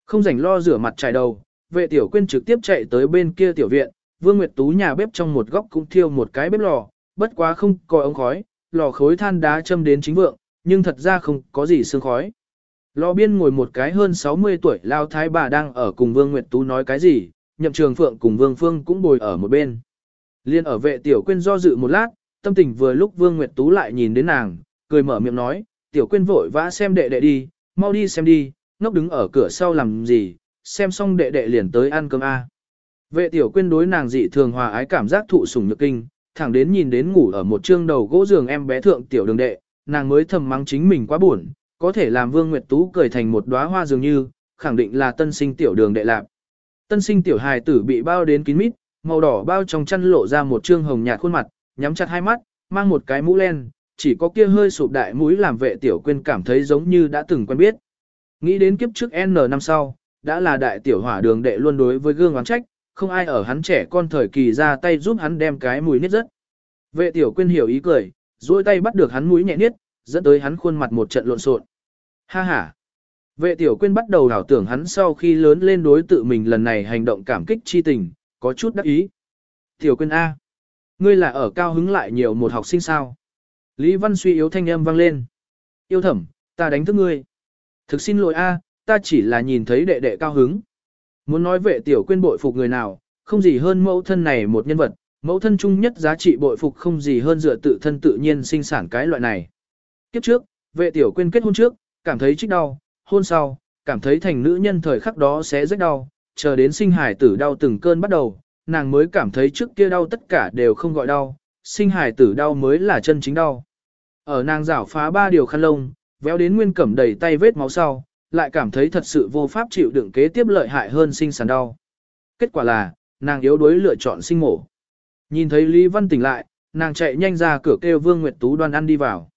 Không rảnh lo rửa mặt trải đầu, vệ tiểu quyên trực tiếp chạy tới bên kia tiểu viện, Vương Nguyệt Tú nhà bếp trong một góc cũng thiêu một cái bếp lò, bất quá không có ống khói, lò khối than đá châm đến chính vượng, nhưng thật ra không có gì sương khói. Lò biên ngồi một cái hơn 60 tuổi lao thái bà đang ở cùng Vương Nguyệt Tú nói cái gì, nhậm trường phượng cùng Vương Phương cũng bồi ở một bên. Liên ở vệ tiểu quyên do dự một lát, tâm tình vừa lúc Vương Nguyệt Tú lại nhìn đến nàng, cười mở miệng nói, tiểu quyên vội vã xem đệ đệ đi, mau đi xem đi, ngốc đứng ở cửa sau làm gì, xem xong đệ đệ liền tới ăn cơm A. Vệ tiểu quyên đối nàng dị thường hòa ái cảm giác thụ sủng nhược kinh, thẳng đến nhìn đến ngủ ở một trương đầu gỗ giường em bé thượng tiểu đường đệ, nàng mới thầm mắng chính mình quá buồn, có thể làm Vương Nguyệt Tú cười thành một đóa hoa dường như, khẳng định là tân sinh tiểu đường đệ lạc. Tân sinh tiểu hài tử bị bao đến kín mít, màu đỏ bao trong chăn lộ ra một trương hồng nhạt khuôn mặt, nhắm chặt hai mắt, mang một cái mũ len, chỉ có kia hơi sụp đại mũi làm vệ tiểu quên cảm thấy giống như đã từng quen biết. Nghĩ đến kiếp trước N năm sau, đã là đại tiểu hỏa đường đệ luôn đối với gương oán trách, không ai ở hắn trẻ con thời kỳ ra tay giúp hắn đem cái mũi nít rất. Vệ tiểu quên hiểu ý cười, duỗi tay bắt được hắn mũi nhẹ niết, dẫn tới hắn khuôn mặt một trận lộn xộn. Ha ha. Vệ tiểu quyên bắt đầu đảo tưởng hắn sau khi lớn lên đối tự mình lần này hành động cảm kích chi tình, có chút đắc ý. Tiểu quyên A. Ngươi là ở cao hứng lại nhiều một học sinh sao. Lý Văn suy yếu thanh âm vang lên. Yêu thẩm, ta đánh thức ngươi. Thực xin lỗi A, ta chỉ là nhìn thấy đệ đệ cao hứng. Muốn nói vệ tiểu quyên bội phục người nào, không gì hơn mẫu thân này một nhân vật, mẫu thân chung nhất giá trị bội phục không gì hơn dựa tự thân tự nhiên sinh sản cái loại này. Kiếp trước, vệ tiểu quyên kết hôn trước, cảm thấy trích đau, hôn sau, cảm thấy thành nữ nhân thời khắc đó sẽ rất đau, chờ đến sinh hải tử đau từng cơn bắt đầu, nàng mới cảm thấy trước kia đau tất cả đều không gọi đau, sinh hải tử đau mới là chân chính đau. Ở nàng rảo phá ba điều khăn lông, véo đến nguyên cẩm đầy tay vết máu sau, lại cảm thấy thật sự vô pháp chịu đựng kế tiếp lợi hại hơn sinh sản đau. Kết quả là, nàng yếu đuối lựa chọn sinh mổ. Nhìn thấy Lý Văn tỉnh lại, nàng chạy nhanh ra cửa kêu Vương Nguyệt Tú đoan ăn đi vào.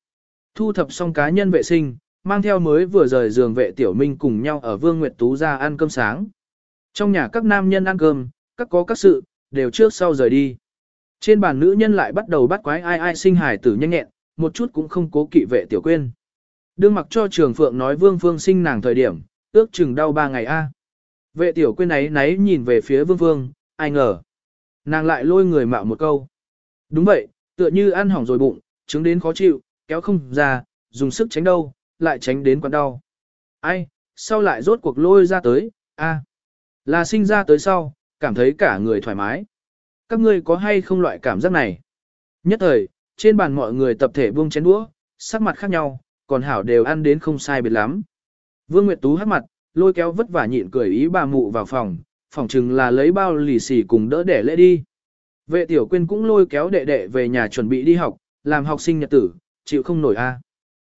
Thu thập xong cá nhân vệ sinh, mang theo mới vừa rời giường vệ tiểu minh cùng nhau ở Vương Nguyệt Tú ra ăn cơm sáng. Trong nhà các nam nhân ăn cơm, các có các sự, đều trước sau rời đi. Trên bàn nữ nhân lại bắt đầu bắt quái ai ai sinh hài tử nhanh nhẹn, một chút cũng không cố kỵ vệ tiểu quên. Đương mặc cho trường phượng nói Vương Phương sinh nàng thời điểm, ước chừng đau ba ngày a. Vệ tiểu quên ấy náy nhìn về phía Vương Phương, ai ngờ. Nàng lại lôi người mạo một câu. Đúng vậy, tựa như ăn hỏng rồi bụng, chứng đến khó chịu, kéo không ra, dùng sức tránh đâu, lại tránh đến quặn đau. Ai, sau lại rốt cuộc lôi ra tới, a, là sinh ra tới sau, cảm thấy cả người thoải mái. Các ngươi có hay không loại cảm giác này? Nhất thời, trên bàn mọi người tập thể buông chén đũa, sắc mặt khác nhau, còn hảo đều ăn đến không sai biệt lắm. Vương Nguyệt Tú hát mặt, lôi kéo vất vả nhịn cười ý bà mụ vào phòng, phòng chừng là lấy bao lì xì cùng đỡ để lễ đi. Vệ tiểu quyên cũng lôi kéo đệ đệ về nhà chuẩn bị đi học, làm học sinh nhật tử, chịu không nổi a.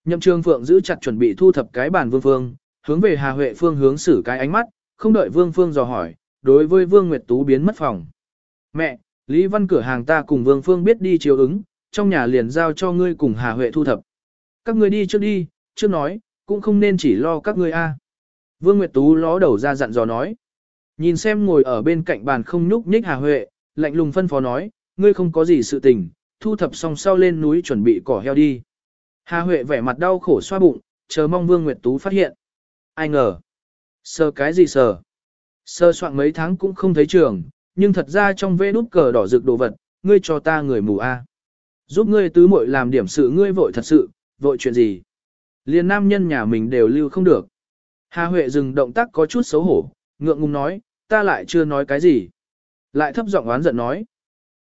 Nhậm Trường Phượng giữ chặt chuẩn bị thu thập cái bàn Vương Phương, hướng về Hà Huệ Phương hướng xử cái ánh mắt, không đợi Vương Phương dò hỏi, đối với Vương Nguyệt Tú biến mất phòng. Mẹ, Lý Văn cửa hàng ta cùng Vương Phương biết đi chiếu ứng, trong nhà liền giao cho ngươi cùng Hà Huệ thu thập. Các ngươi đi trước đi, trước nói, cũng không nên chỉ lo các ngươi a. Vương Nguyệt Tú ló đầu ra dặn dò nói. Nhìn xem ngồi ở bên cạnh bàn không nhúc nhích Hà Huệ, lạnh lùng phân phó nói, ngươi không có gì sự tình, thu thập xong sau lên núi chuẩn bị cỏ heo đi. Hà Huệ vẻ mặt đau khổ xoa bụng, chờ mong Vương Nguyệt Tú phát hiện. Ai ngờ? Sờ cái gì sờ? Sờ soạn mấy tháng cũng không thấy trường, nhưng thật ra trong vê nút cờ đỏ rực đồ vật, ngươi cho ta người mù a. Giúp ngươi tứ muội làm điểm sự ngươi vội thật sự, vội chuyện gì? liền nam nhân nhà mình đều lưu không được. Hà Huệ dừng động tác có chút xấu hổ, ngượng ngùng nói, ta lại chưa nói cái gì. Lại thấp giọng oán giận nói.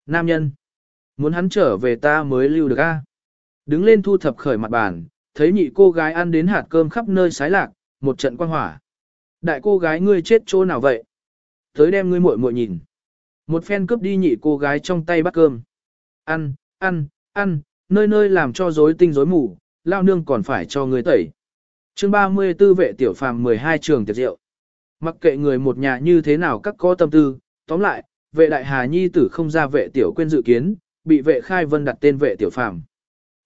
Nam nhân, muốn hắn trở về ta mới lưu được a. Đứng lên thu thập khởi mặt bàn, thấy nhị cô gái ăn đến hạt cơm khắp nơi sái lạc, một trận quan hỏa. Đại cô gái ngươi chết chỗ nào vậy? Tới đem ngươi muội muội nhìn. Một phen cướp đi nhị cô gái trong tay bắt cơm. Ăn, ăn, ăn, nơi nơi làm cho rối tinh rối mù, lao nương còn phải cho ngươi tẩy. chương 34 vệ tiểu phàm 12 trường tiệc rượu. Mặc kệ người một nhà như thế nào các có tâm tư, tóm lại, vệ đại hà nhi tử không ra vệ tiểu quên dự kiến, bị vệ khai vân đặt tên vệ tiểu phàm.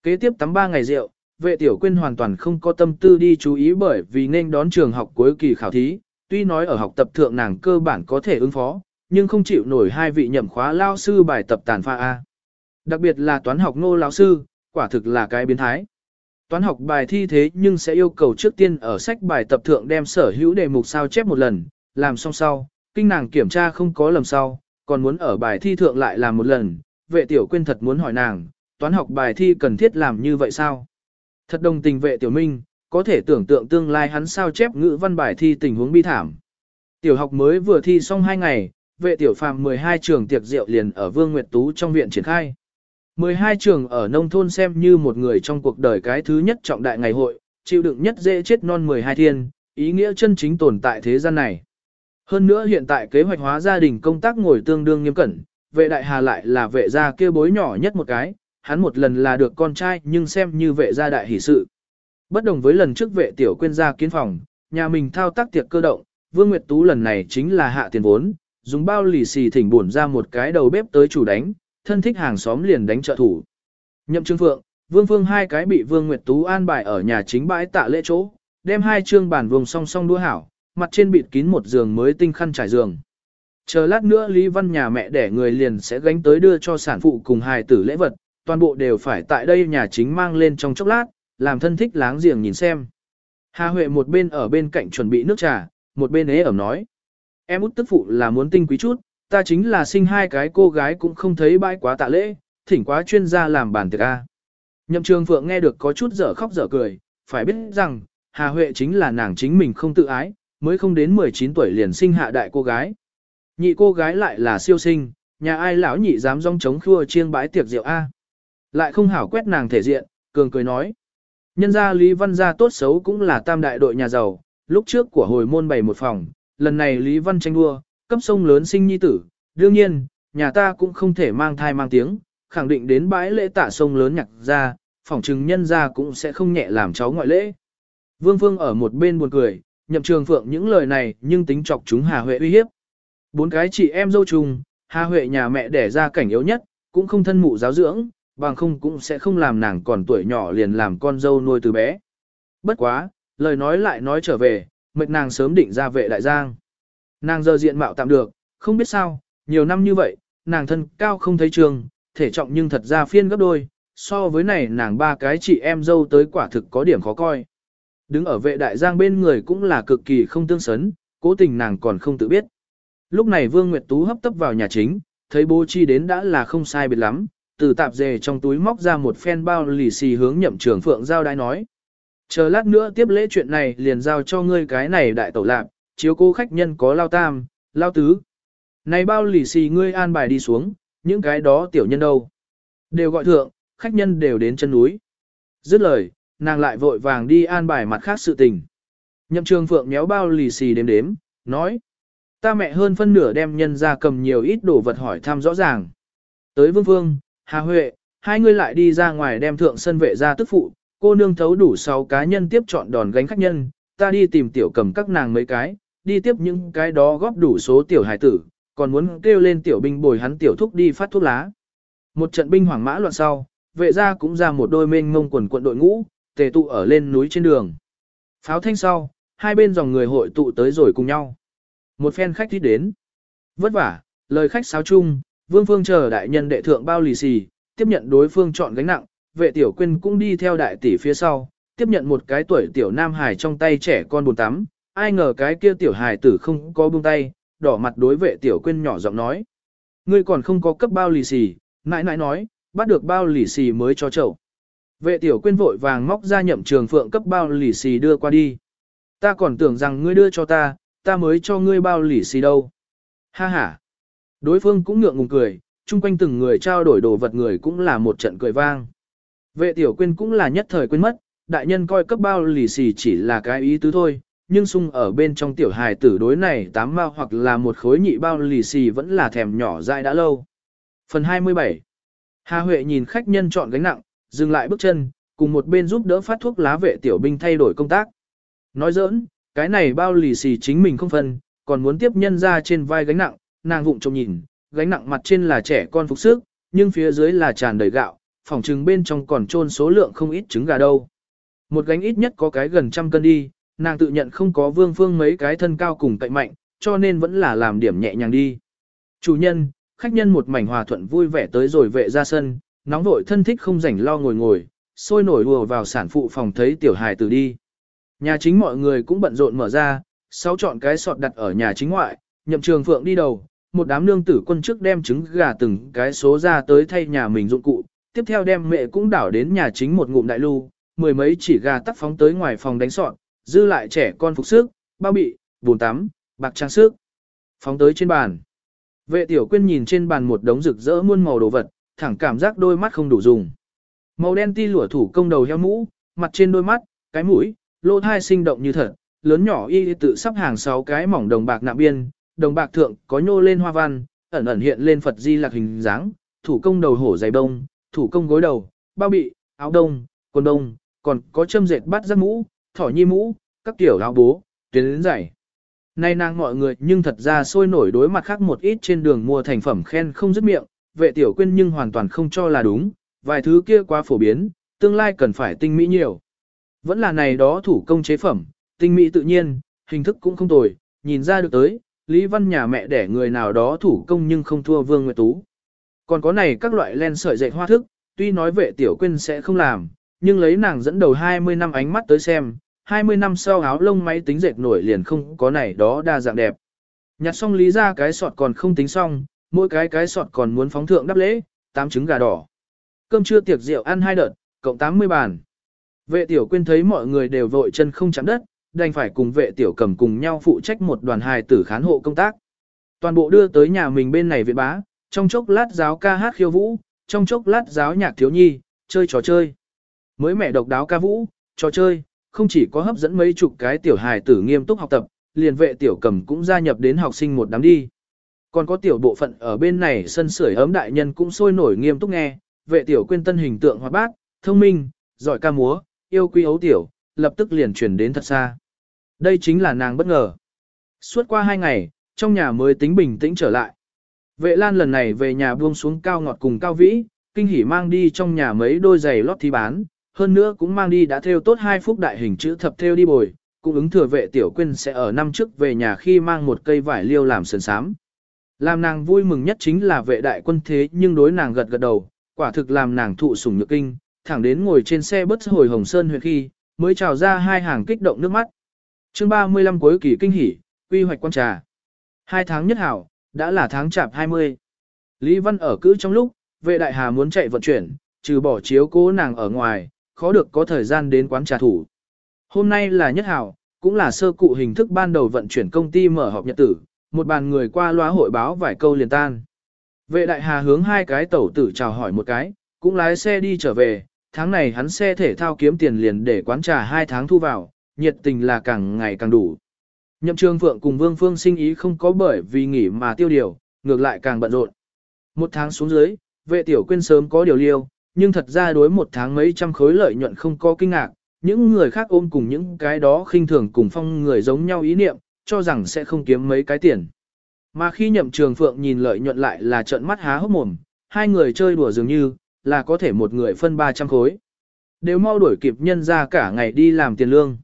Kế tiếp tắm 3 ngày rượu, vệ tiểu quyên hoàn toàn không có tâm tư đi chú ý bởi vì nên đón trường học cuối kỳ khảo thí, tuy nói ở học tập thượng nàng cơ bản có thể ứng phó, nhưng không chịu nổi hai vị nhậm khóa lao sư bài tập tàn pha A. Đặc biệt là toán học nô lao sư, quả thực là cái biến thái. Toán học bài thi thế nhưng sẽ yêu cầu trước tiên ở sách bài tập thượng đem sở hữu đề mục sao chép một lần, làm xong sau, kinh nàng kiểm tra không có lầm sau, còn muốn ở bài thi thượng lại làm một lần, vệ tiểu quyên thật muốn hỏi nàng, toán học bài thi cần thiết làm như vậy sao? Thật đồng tình vệ tiểu minh, có thể tưởng tượng tương lai hắn sao chép ngữ văn bài thi tình huống bi thảm. Tiểu học mới vừa thi xong 2 ngày, vệ tiểu phàm 12 trường tiệc rượu liền ở Vương Nguyệt Tú trong viện triển khai. 12 trường ở nông thôn xem như một người trong cuộc đời cái thứ nhất trọng đại ngày hội, chịu đựng nhất dễ chết non 12 thiên, ý nghĩa chân chính tồn tại thế gian này. Hơn nữa hiện tại kế hoạch hóa gia đình công tác ngồi tương đương nghiêm cẩn, vệ đại hà lại là vệ gia kia bối nhỏ nhất một cái, hắn một lần là được con trai nhưng xem như vệ gia đại hỷ sự. Bất đồng với lần trước vệ tiểu quên gia kiến phòng, nhà mình thao tác tiệc cơ động, Vương Nguyệt Tú lần này chính là hạ tiền vốn, dùng bao lì xì thỉnh buồn ra một cái đầu bếp tới chủ đánh, thân thích hàng xóm liền đánh trợ thủ. Nhậm Trương Phượng, Vương Phương hai cái bị Vương Nguyệt Tú an bài ở nhà chính bãi tạ lễ chỗ, đem hai trương bàn vùng song song đua hảo, mặt trên bịt kín một giường mới tinh khăn trải giường. Chờ lát nữa Lý Văn nhà mẹ đẻ người liền sẽ gánh tới đưa cho sản phụ cùng hài tử lễ vật, toàn bộ đều phải tại đây nhà chính mang lên trong chốc lát, làm thân thích láng giềng nhìn xem. Hà Huệ một bên ở bên cạnh chuẩn bị nước trà, một bên ế ẩm nói. Em út tức phụ là muốn tinh quý chút, ta chính là sinh hai cái cô gái cũng không thấy bãi quá tạ lễ, thỉnh quá chuyên gia làm bản tiệc A. Nhậm trường phượng nghe được có chút dở khóc dở cười, phải biết rằng, Hà Huệ chính là nàng chính mình không tự ái, mới không đến 19 tuổi liền sinh hạ đại cô gái. Nhị cô gái lại là siêu sinh, nhà ai lão nhị dám rong chống khua chiêng bãi tiệc rượu A. Lại không hảo quét nàng thể diện, cường cười nói. Nhân gia Lý Văn gia tốt xấu cũng là tam đại đội nhà giàu, lúc trước của hồi môn bày một phòng, lần này Lý Văn tranh đua, cấp sông lớn sinh nhi tử, đương nhiên, nhà ta cũng không thể mang thai mang tiếng, khẳng định đến bãi lễ tạ sông lớn nhạc ra, phỏng chừng nhân gia cũng sẽ không nhẹ làm cháu ngoại lễ. Vương Phương ở một bên buồn cười, nhậm trường phượng những lời này nhưng tính chọc chúng Hà Huệ uy hiếp. Bốn cái chị em dâu chung, Hà Huệ nhà mẹ đẻ ra cảnh yếu nhất, cũng không thân mụ giáo dưỡng, bằng không cũng sẽ không làm nàng còn tuổi nhỏ liền làm con dâu nuôi từ bé. Bất quá, lời nói lại nói trở về, mệt nàng sớm định ra vệ đại giang. Nàng giờ diện mạo tạm được, không biết sao, nhiều năm như vậy, nàng thân cao không thấy trường, thể trọng nhưng thật ra phiên gấp đôi, so với này nàng ba cái chị em dâu tới quả thực có điểm khó coi. Đứng ở vệ đại giang bên người cũng là cực kỳ không tương sấn, cố tình nàng còn không tự biết. Lúc này Vương Nguyệt Tú hấp tấp vào nhà chính, thấy bố chi đến đã là không sai biệt lắm, từ tạp dề trong túi móc ra một phen bao lì xì hướng nhậm Trường phượng giao đai nói. Chờ lát nữa tiếp lễ chuyện này liền giao cho ngươi cái này đại tẩu lạc, chiếu cô khách nhân có lao tam, lao tứ. Này bao lì xì ngươi an bài đi xuống, những cái đó tiểu nhân đâu. Đều gọi thượng, khách nhân đều đến chân núi. Dứt lời, nàng lại vội vàng đi an bài mặt khác sự tình. Nhậm trường phượng méo bao lì xì đếm đếm, nói. Ta mẹ hơn phân nửa đem nhân ra cầm nhiều ít đồ vật hỏi thăm rõ ràng. Tới vương vương, Hà Huệ, hai người lại đi ra ngoài đem thượng sân vệ ra tức phụ, cô nương thấu đủ 6 cá nhân tiếp chọn đòn gánh khách nhân, ta đi tìm tiểu cầm các nàng mấy cái, đi tiếp những cái đó góp đủ số tiểu hải tử, còn muốn kêu lên tiểu binh bồi hắn tiểu thúc đi phát thuốc lá. Một trận binh hoảng mã loạn sau, vệ gia cũng ra một đôi mênh ngông quần quận đội ngũ, tề tụ ở lên núi trên đường. Pháo thanh sau, hai bên dòng người hội tụ tới rồi cùng nhau. Một phen khách đi đến. Vất vả, lời khách sáo chung, Vương Phương chờ đại nhân đệ thượng bao lì xì, tiếp nhận đối phương chọn gánh nặng, vệ tiểu quyên cũng đi theo đại tỷ phía sau, tiếp nhận một cái tuổi tiểu nam hải trong tay trẻ con buồn tắm, ai ngờ cái kia tiểu hải tử không có buông tay, đỏ mặt đối vệ tiểu quyên nhỏ giọng nói. Ngươi còn không có cấp bao lì xì, nãi nãi nói, bắt được bao lì xì mới cho chậu. Vệ tiểu quyên vội vàng móc ra nhậm trường phượng cấp bao lì xì đưa qua đi. Ta còn tưởng rằng ngươi đưa cho ta, ta mới cho ngươi bao lì xì đâu. Ha ha. Đối phương cũng ngượng ngùng cười, chung quanh từng người trao đổi đồ vật người cũng là một trận cười vang. Vệ tiểu quyên cũng là nhất thời quên mất, đại nhân coi cấp bao lì xì chỉ là cái ý tứ thôi, nhưng sung ở bên trong tiểu hài tử đối này tám mao hoặc là một khối nhị bao lì xì vẫn là thèm nhỏ dại đã lâu. Phần 27 Hà Huệ nhìn khách nhân chọn gánh nặng, dừng lại bước chân, cùng một bên giúp đỡ phát thuốc lá vệ tiểu binh thay đổi công tác. Nói giỡn, cái này bao lì xì chính mình không phân, còn muốn tiếp nhân ra trên vai gánh nặng, nàng vụng trông nhìn, gánh nặng mặt trên là trẻ con phục sức, nhưng phía dưới là tràn đầy gạo, phòng trứng bên trong còn trôn số lượng không ít trứng gà đâu. Một gánh ít nhất có cái gần trăm cân đi, nàng tự nhận không có vương phương mấy cái thân cao cùng cậy mạnh, cho nên vẫn là làm điểm nhẹ nhàng đi. Chủ nhân, khách nhân một mảnh hòa thuận vui vẻ tới rồi vệ ra sân, nóng vội thân thích không rảnh lo ngồi ngồi, sôi nổi đùa vào sản phụ phòng thấy tiểu hài tử đi. Nhà chính mọi người cũng bận rộn mở ra, sáu chọn cái sọt đặt ở nhà chính ngoại, nhậm trường phượng đi đầu, một đám nương tử quân trước đem trứng gà từng cái số ra tới thay nhà mình dụng cụ, tiếp theo đem mẹ cũng đảo đến nhà chính một ngụm đại lưu, mười mấy chỉ gà tắt phóng tới ngoài phòng đánh sọt, dư lại trẻ con phục sức, bao bị, bồn tắm, bạc trang sức. Phóng tới trên bàn. Vệ tiểu quyên nhìn trên bàn một đống rực rỡ muôn màu đồ vật, thẳng cảm giác đôi mắt không đủ dùng. Màu đen ti lửa thủ công đầu heo mũ, mặt trên đôi mắt, cái mũi, lỗ thai sinh động như thật, lớn nhỏ y tự sắp hàng sáu cái mỏng đồng bạc nạm biên, đồng bạc thượng có nhô lên hoa văn, ẩn ẩn hiện lên Phật di lạc hình dáng, thủ công đầu hổ dày đông, thủ công gối đầu, bao bị, áo đông, quần đông, còn có châm dệt bắt giác mũ, thỏ nhi mũ, các kiểu áo bố, tuyến dày. Nay nàng mọi người nhưng thật ra sôi nổi đối mặt khác một ít trên đường mua thành phẩm khen không dứt miệng, vệ tiểu quyên nhưng hoàn toàn không cho là đúng, vài thứ kia quá phổ biến, tương lai cần phải tinh mỹ nhiều. Vẫn là này đó thủ công chế phẩm, tinh mỹ tự nhiên, hình thức cũng không tồi, nhìn ra được tới, Lý Văn nhà mẹ đẻ người nào đó thủ công nhưng không thua Vương Nguyệt Tú. Còn có này các loại len sợi dệt hoa thức, tuy nói vệ tiểu quyên sẽ không làm, nhưng lấy nàng dẫn đầu 20 năm ánh mắt tới xem, 20 năm sau áo lông máy tính dệt nổi liền không có này đó đa dạng đẹp. Nhặt xong lý ra cái sọt còn không tính xong, mỗi cái cái sọt còn muốn phóng thượng đắp lễ, tám trứng gà đỏ. Cơm trưa tiệc rượu ăn hai đợt, cộng 80 bàn. Vệ tiểu quyên thấy mọi người đều vội chân không chạm đất, đành phải cùng vệ tiểu cầm cùng nhau phụ trách một đoàn hài tử khán hộ công tác. Toàn bộ đưa tới nhà mình bên này viện bá, trong chốc lát giáo ca hát khiêu vũ, trong chốc lát giáo nhạc thiếu nhi, chơi trò chơi. Mới mẹ độc đáo ca vũ, trò chơi, không chỉ có hấp dẫn mấy chục cái tiểu hài tử nghiêm túc học tập, liền vệ tiểu cầm cũng gia nhập đến học sinh một đám đi. Còn có tiểu bộ phận ở bên này sân sưởi ấm đại nhân cũng sôi nổi nghiêm túc nghe, vệ tiểu quên tân hình tượng hoạt bát, thông minh, giỏi ca múa, yêu quý ấu tiểu, lập tức liền truyền đến thật xa. Đây chính là nàng bất ngờ. Suốt qua hai ngày, trong nhà mới tính bình tĩnh trở lại. Vệ lan lần này về nhà buông xuống cao ngọt cùng cao vĩ, kinh hỉ mang đi trong nhà mấy đôi giày lót thi bán, hơn nữa cũng mang đi đã theo tốt hai phúc đại hình chữ thập theo đi bồi, cũng ứng thừa vệ tiểu quyên sẽ ở năm trước về nhà khi mang một cây vải liêu làm sườn sám. Làm nàng vui mừng nhất chính là vệ đại quân thế nhưng đối nàng gật gật đầu, quả thực làm nàng thụ sủng nhược kinh, thẳng đến ngồi trên xe bất hồi Hồng Sơn huyện khi, mới trào ra hai hàng kích động nước mắt chương 35 cuối kỳ kinh hỉ, quy hoạch quan trà. Hai tháng nhất hảo, đã là tháng chạp 20. Lý Văn ở cữ trong lúc, vệ đại hà muốn chạy vận chuyển, trừ bỏ chiếu cố nàng ở ngoài, khó được có thời gian đến quán trà thủ. Hôm nay là nhất hảo, cũng là sơ cụ hình thức ban đầu vận chuyển công ty mở họp nhật tử, một bàn người qua loa hội báo vài câu liền tan. Vệ đại hà hướng hai cái tẩu tử chào hỏi một cái, cũng lái xe đi trở về, tháng này hắn xe thể thao kiếm tiền liền để quán trà hai tháng thu vào, nhiệt tình là càng ngày càng đủ. Nhậm trường phượng cùng vương phương sinh ý không có bởi vì nghỉ mà tiêu điều, ngược lại càng bận rộn. Một tháng xuống dưới, vệ tiểu quên sớm có điều liêu, nhưng thật ra đối một tháng mấy trăm khối lợi nhuận không có kinh ngạc, những người khác ôm cùng những cái đó khinh thường cùng phong người giống nhau ý niệm, cho rằng sẽ không kiếm mấy cái tiền. Mà khi nhậm trường phượng nhìn lợi nhuận lại là trợn mắt há hốc mồm, hai người chơi đùa dường như, là có thể một người phân 300 khối. Đều mau đuổi kịp nhân ra cả ngày đi làm tiền lương.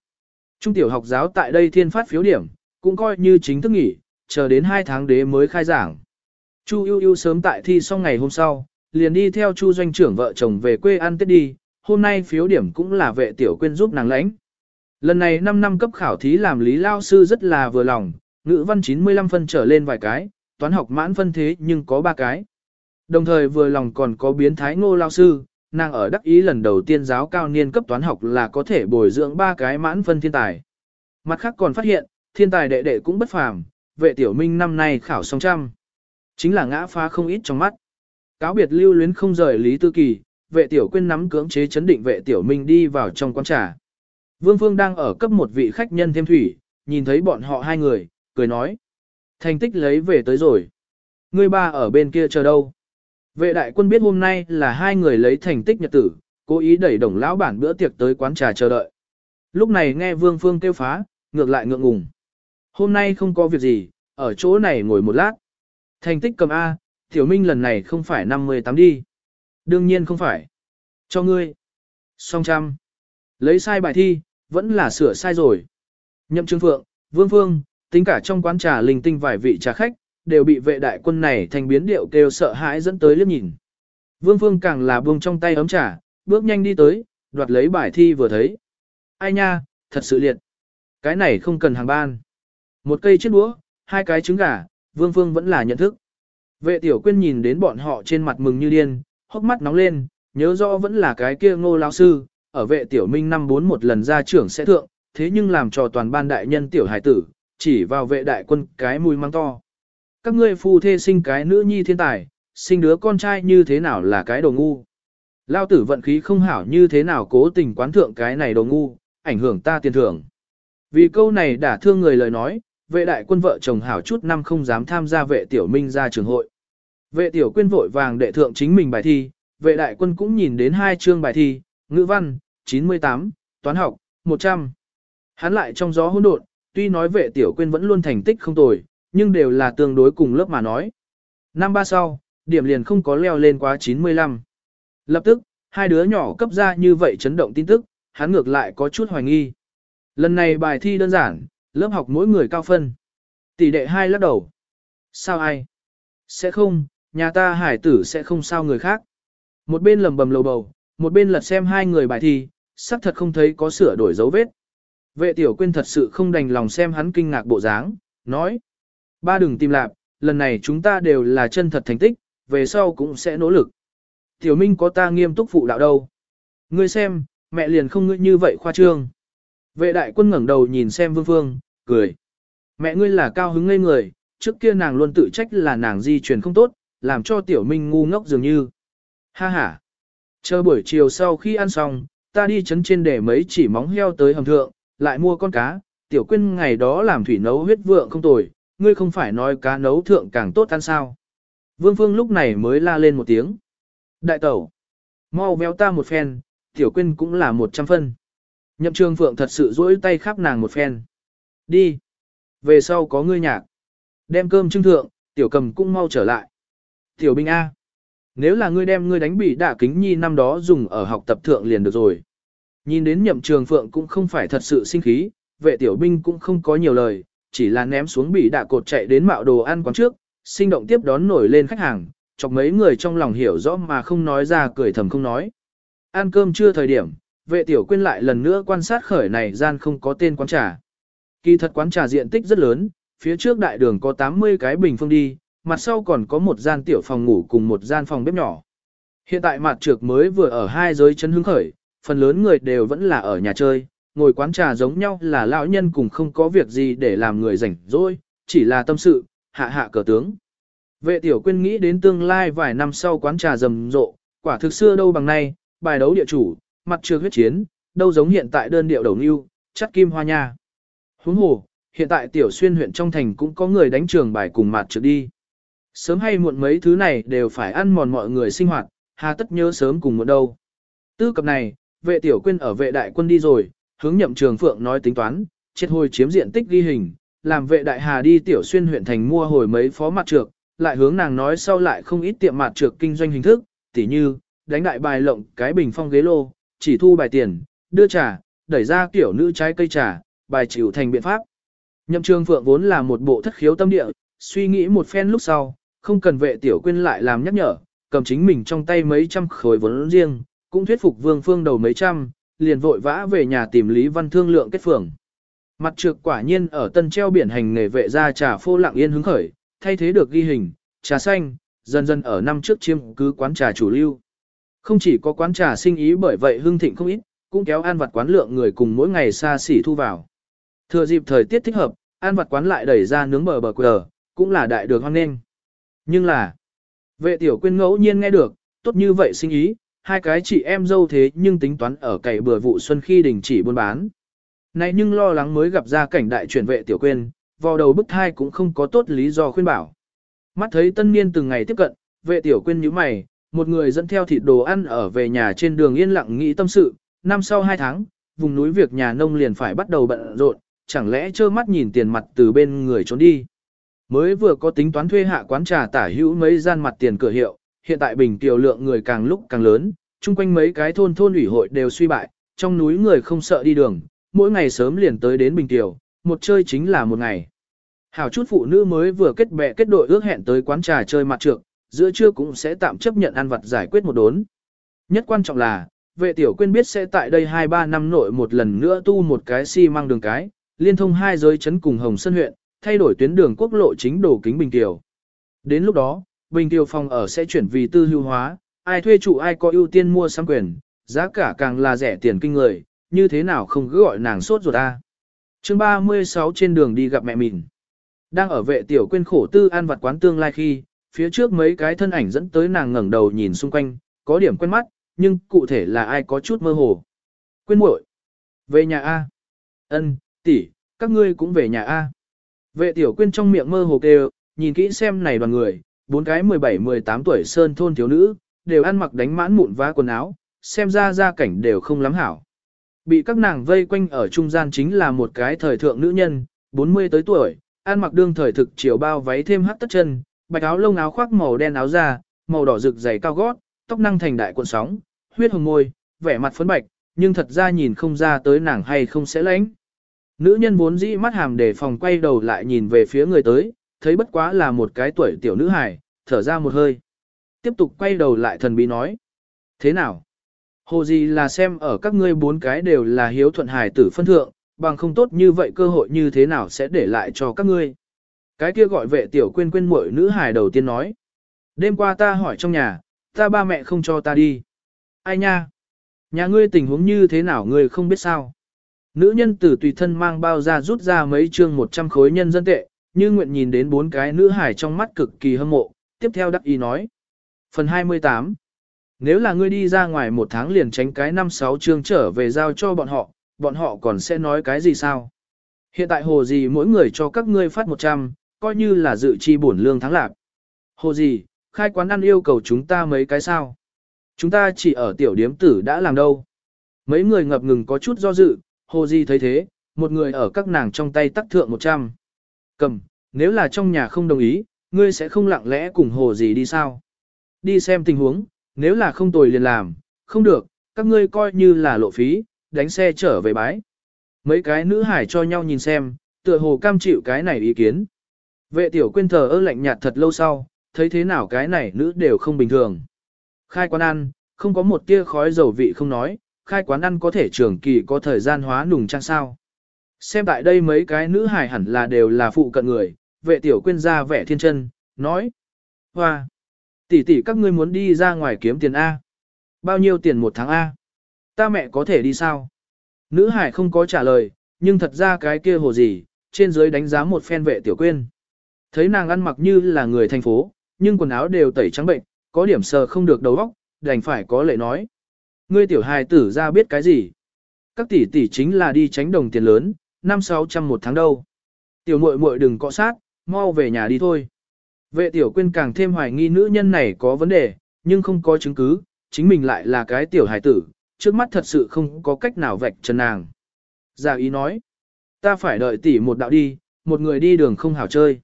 Trung tiểu học giáo tại đây thiên phát phiếu điểm, cũng coi như chính thức nghỉ, chờ đến 2 tháng đế mới khai giảng. Chu ưu ưu sớm tại thi xong ngày hôm sau, liền đi theo Chu doanh trưởng vợ chồng về quê ăn Tết đi, hôm nay phiếu điểm cũng là vệ tiểu quyên giúp nàng lãnh. Lần này 5 năm cấp khảo thí làm lý lao sư rất là vừa lòng, ngữ văn 95 phân trở lên vài cái, toán học mãn phân thế nhưng có 3 cái. Đồng thời vừa lòng còn có biến thái ngô lao sư, nàng ở đắc ý lần đầu tiên giáo cao niên cấp toán học là có thể bồi dưỡng ba cái mãn phân thiên tài. Mặt khác còn phát hiện, thiên tài đệ đệ cũng bất phàm, vệ tiểu minh năm nay khảo song trăm. Chính là ngã phá không ít trong mắt. Cáo biệt lưu luyến không rời Lý Tư Kỳ, vệ tiểu quyên nắm cưỡng chế chấn định vệ tiểu minh đi vào trong quán trà. Vương Phương đang ở cấp một vị khách nhân thêm thủy, nhìn thấy bọn họ hai người, cười nói. Thành tích lấy về tới rồi. Ngươi ba ở bên kia chờ đâu? Vệ đại quân biết hôm nay là hai người lấy thành tích nhật tử, cố ý đẩy đồng lão bản bữa tiệc tới quán trà chờ đợi. Lúc này nghe Vương Phương kêu phá, ngược lại ngượng ngùng. Hôm nay không có việc gì, ở chỗ này ngồi một lát. Thành tích cầm A, Tiểu Minh lần này không phải 58 đi. Đương nhiên không phải. Cho ngươi. Song trăm. Lấy sai bài thi, vẫn là sửa sai rồi. Nhậm Trương Phượng, Vương Phương, tính cả trong quán trà linh tinh vài vị trà khách, đều bị vệ đại quân này thành biến điệu kêu sợ hãi dẫn tới liếc nhìn. Vương Phương càng là buông trong tay ấm trà, bước nhanh đi tới, đoạt lấy bài thi vừa thấy. Ai nha, thật sự liệt. Cái này không cần hàng ban. Một cây chiếc đũa, hai cái trứng gà, Vương Phương vẫn là nhận thức. Vệ tiểu quyên nhìn đến bọn họ trên mặt mừng như điên, hốc mắt nóng lên, nhớ rõ vẫn là cái kia ngô lão sư, ở vệ tiểu minh năm bốn một lần ra trưởng sẽ thượng, thế nhưng làm cho toàn ban đại nhân tiểu hải tử, chỉ vào vệ đại quân cái mùi mang to. Các ngươi phu thê sinh cái nữ nhi thiên tài, sinh đứa con trai như thế nào là cái đồ ngu. Lao tử vận khí không hảo như thế nào cố tình quán thượng cái này đồ ngu, ảnh hưởng ta tiền thưởng. Vì câu này đã thương người lời nói, vệ đại quân vợ chồng hảo chút năm không dám tham gia vệ tiểu minh ra trường hội. Vệ tiểu quyên vội vàng đệ thượng chính mình bài thi, vệ đại quân cũng nhìn đến hai chương bài thi, ngữ văn, 98, toán học, 100. Hắn lại trong gió hỗn độn, tuy nói vệ tiểu quyên vẫn luôn thành tích không tồi, nhưng đều là tương đối cùng lớp mà nói. Năm ba sau, điểm liền không có leo lên quá 95. Lập tức, hai đứa nhỏ cấp ra như vậy chấn động tin tức, hắn ngược lại có chút hoài nghi. Lần này bài thi đơn giản, lớp học mỗi người cao phân. Tỷ đệ hai lắc đầu. Sao ai? Sẽ không, nhà ta hải tử sẽ không sao người khác. Một bên lầm bầm lầu bầu, một bên lật xem hai người bài thi, xác thật không thấy có sửa đổi dấu vết. Vệ tiểu quyên thật sự không đành lòng xem hắn kinh ngạc bộ dáng, nói. Ba đừng tìm lạp, lần này chúng ta đều là chân thật thành tích, về sau cũng sẽ nỗ lực. Tiểu Minh có ta nghiêm túc phụ đạo đâu. Ngươi xem, mẹ liền không ngươi như vậy khoa trương. Vệ đại quân ngẩng đầu nhìn xem Vương Phương, cười. Mẹ ngươi là cao hứng ngây người, trước kia nàng luôn tự trách là nàng di truyền không tốt, làm cho Tiểu Minh ngu ngốc dường như. Ha ha. Chờ buổi chiều sau khi ăn xong, ta đi chấn trên để mấy chỉ móng heo tới hầm thượng, lại mua con cá, Tiểu Quyên ngày đó làm thủy nấu huyết vượng không tồi, ngươi không phải nói cá nấu thượng càng tốt ăn sao. Vương Phương lúc này mới la lên một tiếng. Đại tẩu, mau véo ta một phen, tiểu quyên cũng là một trăm phân. Nhậm trường phượng thật sự dỗi tay khắp nàng một phen. Đi. Về sau có ngươi nhạc. Đem cơm trưng thượng, tiểu cầm cũng mau trở lại. Tiểu binh A. Nếu là ngươi đem ngươi đánh bị đả kính nhi năm đó dùng ở học tập thượng liền được rồi. Nhìn đến nhậm trường phượng cũng không phải thật sự sinh khí, vệ tiểu binh cũng không có nhiều lời, chỉ là ném xuống bị đạ cột chạy đến mạo đồ ăn quán trước, sinh động tiếp đón nổi lên khách hàng, chọc mấy người trong lòng hiểu rõ mà không nói ra cười thầm không nói. Ăn cơm chưa thời điểm, vệ tiểu quyên lại lần nữa quan sát khởi này gian không có tên quán trà. Kỳ thật quán trà diện tích rất lớn, phía trước đại đường có 80 cái bình phương đi, mặt sau còn có một gian tiểu phòng ngủ cùng một gian phòng bếp nhỏ. Hiện tại mặt trược mới vừa ở hai giới chân hứng khởi, phần lớn người đều vẫn là ở nhà chơi, ngồi quán trà giống nhau là lão nhân cùng không có việc gì để làm người rảnh rỗi, chỉ là tâm sự, hạ hạ cờ tướng. Vệ tiểu quyên nghĩ đến tương lai vài năm sau quán trà rầm rộ, quả thực xưa đâu bằng nay, bài đấu địa chủ, mặt chưa huyết chiến, đâu giống hiện tại đơn điệu đầu nưu, chắc kim hoa nha. Huống hồ, hiện tại tiểu xuyên huyện trong thành cũng có người đánh trường bài cùng mặt trượt đi. Sớm hay muộn mấy thứ này đều phải ăn mòn mọi người sinh hoạt, hà tất nhớ sớm cùng một đâu. Tư cập này, vệ tiểu quyên ở vệ đại quân đi rồi, hướng nhậm trường phượng nói tính toán, chết hồi chiếm diện tích ghi hình, làm vệ đại hà đi tiểu xuyên huyện thành mua hồi mấy phó mặt trược, lại hướng nàng nói sau lại không ít tiệm mặt trược kinh doanh hình thức, tỉ như, đánh đại bài lộng cái bình phong ghế lô, chỉ thu bài tiền, đưa trà, đẩy ra tiểu nữ trái cây trà, bài chịu thành biện pháp. Nhậm trường phượng vốn là một bộ thất khiếu tâm địa, suy nghĩ một phen lúc sau, không cần vệ tiểu quyên lại làm nhắc nhở, cầm chính mình trong tay mấy trăm khối vốn riêng, cũng thuyết phục vương phương đầu mấy trăm, liền vội vã về nhà tìm Lý Văn Thương lượng kết phường. Mặt trược quả nhiên ở tân treo biển hành nghề vệ ra trà phô lặng yên hứng khởi, thay thế được ghi hình, trà xanh, dần dần ở năm trước chiêm cứ quán trà chủ lưu. Không chỉ có quán trà sinh ý bởi vậy hưng thịnh không ít, cũng kéo an vặt quán lượng người cùng mỗi ngày xa xỉ thu vào. Thừa dịp thời tiết thích hợp, an vặt quán lại đẩy ra nướng bờ bờ quờ, cũng là đại được hoan nghênh. Nhưng là, vệ tiểu quyên ngẫu nhiên nghe được, tốt như vậy sinh ý, hai cái chị em dâu thế nhưng tính toán ở cày bừa vụ xuân khi đình chỉ buôn bán. Này nhưng lo lắng mới gặp ra cảnh đại chuyển vệ tiểu quyên, vào đầu bức thai cũng không có tốt lý do khuyên bảo. Mắt thấy tân niên từng ngày tiếp cận, vệ tiểu quyên như mày, một người dẫn theo thịt đồ ăn ở về nhà trên đường yên lặng nghĩ tâm sự, năm sau hai tháng, vùng núi việc nhà nông liền phải bắt đầu bận rộn, chẳng lẽ trơ mắt nhìn tiền mặt từ bên người trốn đi. Mới vừa có tính toán thuê hạ quán trà tả hữu mấy gian mặt tiền cửa hiệu, hiện tại bình tiểu lượng người càng lúc càng lớn, chung quanh mấy cái thôn thôn ủy hội đều suy bại, trong núi người không sợ đi đường, mỗi ngày sớm liền tới đến Bình Tiểu, một chơi chính là một ngày. Hảo chút phụ nữ mới vừa kết bè kết đội ước hẹn tới quán trà chơi mặt trược, giữa trưa cũng sẽ tạm chấp nhận ăn vặt giải quyết một đốn. Nhất quan trọng là, vệ tiểu quyên biết sẽ tại đây 2-3 năm nội một lần nữa tu một cái xi si măng đường cái, liên thông hai giới chấn cùng Hồng Sơn huyện, thay đổi tuyến đường quốc lộ chính đổ kính Bình Tiểu. Đến lúc đó, Bình tiêu phòng ở sẽ chuyển vì tư hưu hóa, ai thuê chủ ai có ưu tiên mua sắm quyền, giá cả càng là rẻ tiền kinh người, như thế nào không cứ gọi nàng sốt ruột ta. chương 36 trên đường đi gặp mẹ mình. Đang ở vệ tiểu quên khổ tư an vặt quán tương lai khi, phía trước mấy cái thân ảnh dẫn tới nàng ngẩng đầu nhìn xung quanh, có điểm quen mắt, nhưng cụ thể là ai có chút mơ hồ. Quên muội Về nhà A. ân tỷ, các ngươi cũng về nhà A. Vệ tiểu quên trong miệng mơ hồ kêu, nhìn kỹ xem này đoàn người, bốn cái 17-18 tuổi sơn thôn thiếu nữ, đều ăn mặc đánh mãn mụn vá quần áo, xem ra gia cảnh đều không lắm hảo. Bị các nàng vây quanh ở trung gian chính là một cái thời thượng nữ nhân, 40 tới tuổi, ăn mặc đương thời thực chiều bao váy thêm hắc tất chân, bạch áo lông áo khoác màu đen áo da, màu đỏ rực dày cao gót, tóc năng thành đại cuộn sóng, huyết hồng môi, vẻ mặt phấn bạch, nhưng thật ra nhìn không ra tới nàng hay không sẽ lãnh. Nữ nhân vốn dĩ mắt hàm để phòng quay đầu lại nhìn về phía người tới, thấy bất quá là một cái tuổi tiểu nữ hài, thở ra một hơi. Tiếp tục quay đầu lại thần bí nói. Thế nào? Hồ gì là xem ở các ngươi bốn cái đều là hiếu thuận hài tử phân thượng, bằng không tốt như vậy cơ hội như thế nào sẽ để lại cho các ngươi. Cái kia gọi vệ tiểu quên quên muội nữ hài đầu tiên nói. Đêm qua ta hỏi trong nhà, ta ba mẹ không cho ta đi. Ai nha? Nhà ngươi tình huống như thế nào ngươi không biết sao? Nữ nhân tử tùy thân mang bao ra rút ra mấy chương 100 khối nhân dân tệ, như nguyện nhìn đến bốn cái nữ hải trong mắt cực kỳ hâm mộ, tiếp theo đắc ý nói. Phần 28 Nếu là ngươi đi ra ngoài một tháng liền tránh cái năm sáu chương trở về giao cho bọn họ, bọn họ còn sẽ nói cái gì sao? Hiện tại hồ gì mỗi người cho các ngươi phát 100, coi như là dự chi bổn lương tháng lạc. Hồ gì, khai quán ăn yêu cầu chúng ta mấy cái sao? Chúng ta chỉ ở tiểu điếm tử đã làm đâu. Mấy người ngập ngừng có chút do dự, hồ gì thấy thế, một người ở các nàng trong tay tắc thượng 100. Cầm, nếu là trong nhà không đồng ý, ngươi sẽ không lặng lẽ cùng hồ gì đi sao? Đi xem tình huống, nếu là không tồi liền làm, không được, các ngươi coi như là lộ phí, đánh xe trở về bái. Mấy cái nữ hải cho nhau nhìn xem, tựa hồ cam chịu cái này ý kiến. Vệ tiểu quyên thờ ơ lạnh nhạt thật lâu sau, thấy thế nào cái này nữ đều không bình thường. Khai quán ăn, không có một tia khói dầu vị không nói, khai quán ăn có thể trường kỳ có thời gian hóa nùng trang sao. Xem tại đây mấy cái nữ hài hẳn là đều là phụ cận người, vệ tiểu quyên ra vẻ thiên chân, nói. Hoa! tỷ tỷ các ngươi muốn đi ra ngoài kiếm tiền A. Bao nhiêu tiền một tháng A? Ta mẹ có thể đi sao? Nữ hải không có trả lời, nhưng thật ra cái kia hồ gì, trên dưới đánh giá một phen vệ tiểu quyên. Thấy nàng ăn mặc như là người thành phố, nhưng quần áo đều tẩy trắng bệnh, có điểm sờ không được đầu óc, đành phải có lệ nói. Ngươi tiểu hài tử ra biết cái gì? Các tỷ tỷ chính là đi tránh đồng tiền lớn, năm sáu trăm một tháng đâu. Tiểu muội muội đừng cọ sát, mau về nhà đi thôi. Vệ tiểu quyên càng thêm hoài nghi nữ nhân này có vấn đề, nhưng không có chứng cứ, chính mình lại là cái tiểu hài tử, trước mắt thật sự không có cách nào vạch trần nàng. Giả ý nói, ta phải đợi tỷ một đạo đi, một người đi đường không hảo chơi.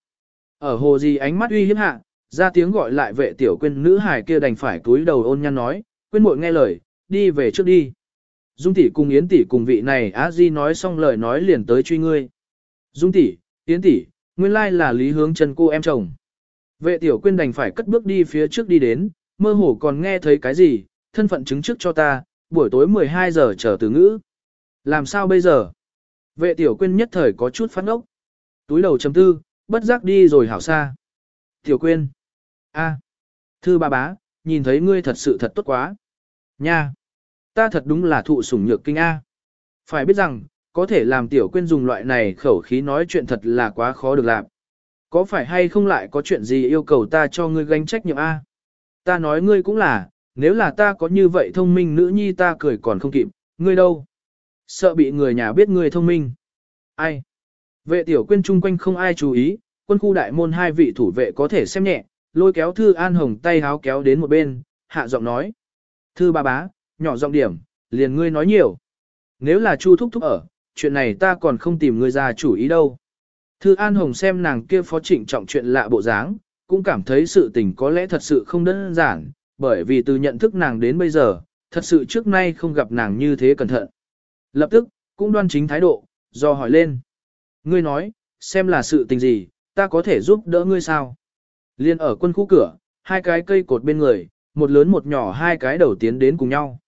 Ở hồ gì ánh mắt uy hiếp hạ, ra tiếng gọi lại vệ tiểu quyên nữ hài kia đành phải túi đầu ôn nhăn nói, quyên muội nghe lời, đi về trước đi. Dung tỷ cùng Yến tỷ cùng vị này á di nói xong lời nói liền tới truy ngươi. Dung tỷ, Yến tỷ, nguyên lai là lý hướng chân cô em chồng. Vệ tiểu quyên đành phải cất bước đi phía trước đi đến, mơ hồ còn nghe thấy cái gì, thân phận chứng trước cho ta, buổi tối 12 giờ chờ từ ngữ. Làm sao bây giờ? Vệ tiểu quyên nhất thời có chút phát ốc. Túi đầu chấm tư, bất giác đi rồi hảo xa. Tiểu quyên. a, Thư ba bá, nhìn thấy ngươi thật sự thật tốt quá. Nha. Ta thật đúng là thụ sủng nhược kinh A. Phải biết rằng, có thể làm tiểu quên dùng loại này khẩu khí nói chuyện thật là quá khó được làm. Có phải hay không lại có chuyện gì yêu cầu ta cho ngươi gánh trách nhiệm A? Ta nói ngươi cũng là, nếu là ta có như vậy thông minh nữ nhi ta cười còn không kịp, ngươi đâu? Sợ bị người nhà biết ngươi thông minh. Ai? Vệ tiểu quên chung quanh không ai chú ý, quân khu đại môn hai vị thủ vệ có thể xem nhẹ, lôi kéo thư an hồng tay háo kéo đến một bên, hạ giọng nói. Thư ba bá, nhỏ giọng điểm, liền ngươi nói nhiều. Nếu là chu thúc thúc ở, chuyện này ta còn không tìm ngươi ra chủ ý đâu. Thư An Hồng xem nàng kia phó trịnh trọng chuyện lạ bộ dáng, cũng cảm thấy sự tình có lẽ thật sự không đơn giản, bởi vì từ nhận thức nàng đến bây giờ, thật sự trước nay không gặp nàng như thế cẩn thận. Lập tức, cũng đoan chính thái độ, do hỏi lên. Ngươi nói, xem là sự tình gì, ta có thể giúp đỡ ngươi sao? Liên ở quân khu cửa, hai cái cây cột bên người, một lớn một nhỏ hai cái đầu tiến đến cùng nhau.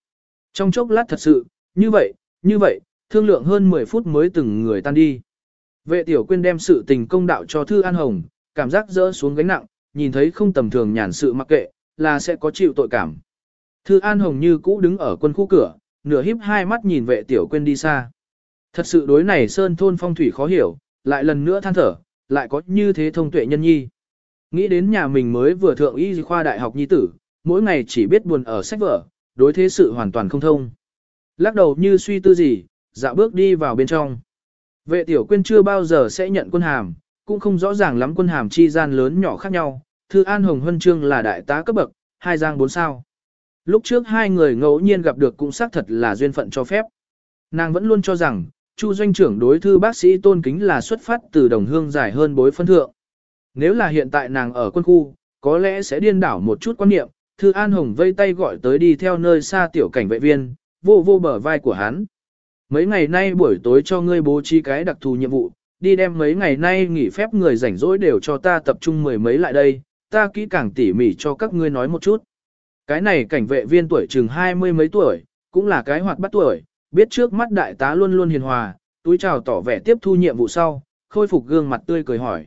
Trong chốc lát thật sự, như vậy, như vậy, thương lượng hơn 10 phút mới từng người tan đi. Vệ tiểu quyên đem sự tình công đạo cho Thư An Hồng, cảm giác dỡ xuống gánh nặng, nhìn thấy không tầm thường nhàn sự mặc kệ, là sẽ có chịu tội cảm. Thư An Hồng như cũ đứng ở quân khu cửa, nửa híp hai mắt nhìn vệ tiểu quyên đi xa. Thật sự đối này sơn thôn phong thủy khó hiểu, lại lần nữa than thở, lại có như thế thông tuệ nhân nhi. Nghĩ đến nhà mình mới vừa thượng y khoa đại học nhi tử, mỗi ngày chỉ biết buồn ở sách vở, đối thế sự hoàn toàn không thông. Lắc đầu như suy tư gì, dạo bước đi vào bên trong. Vệ tiểu quyên chưa bao giờ sẽ nhận quân hàm, cũng không rõ ràng lắm quân hàm chi gian lớn nhỏ khác nhau. Thư An Hồng Huân Trương là đại tá cấp bậc, hai giang bốn sao. Lúc trước hai người ngẫu nhiên gặp được cũng xác thật là duyên phận cho phép. Nàng vẫn luôn cho rằng, Chu doanh trưởng đối thư bác sĩ tôn kính là xuất phát từ đồng hương dài hơn bối phân thượng. Nếu là hiện tại nàng ở quân khu, có lẽ sẽ điên đảo một chút quan niệm, Thư An Hồng vây tay gọi tới đi theo nơi xa tiểu cảnh vệ viên, vô vô bờ vai của hắn. Mấy ngày nay buổi tối cho ngươi bố trí cái đặc thù nhiệm vụ, đi đem mấy ngày nay nghỉ phép người rảnh rỗi đều cho ta tập trung mười mấy lại đây, ta kỹ càng tỉ mỉ cho các ngươi nói một chút. Cái này cảnh vệ viên tuổi chừng hai mươi mấy tuổi, cũng là cái hoạt bắt tuổi, biết trước mắt đại tá luôn luôn hiền hòa, túi chào tỏ vẻ tiếp thu nhiệm vụ sau, khôi phục gương mặt tươi cười hỏi.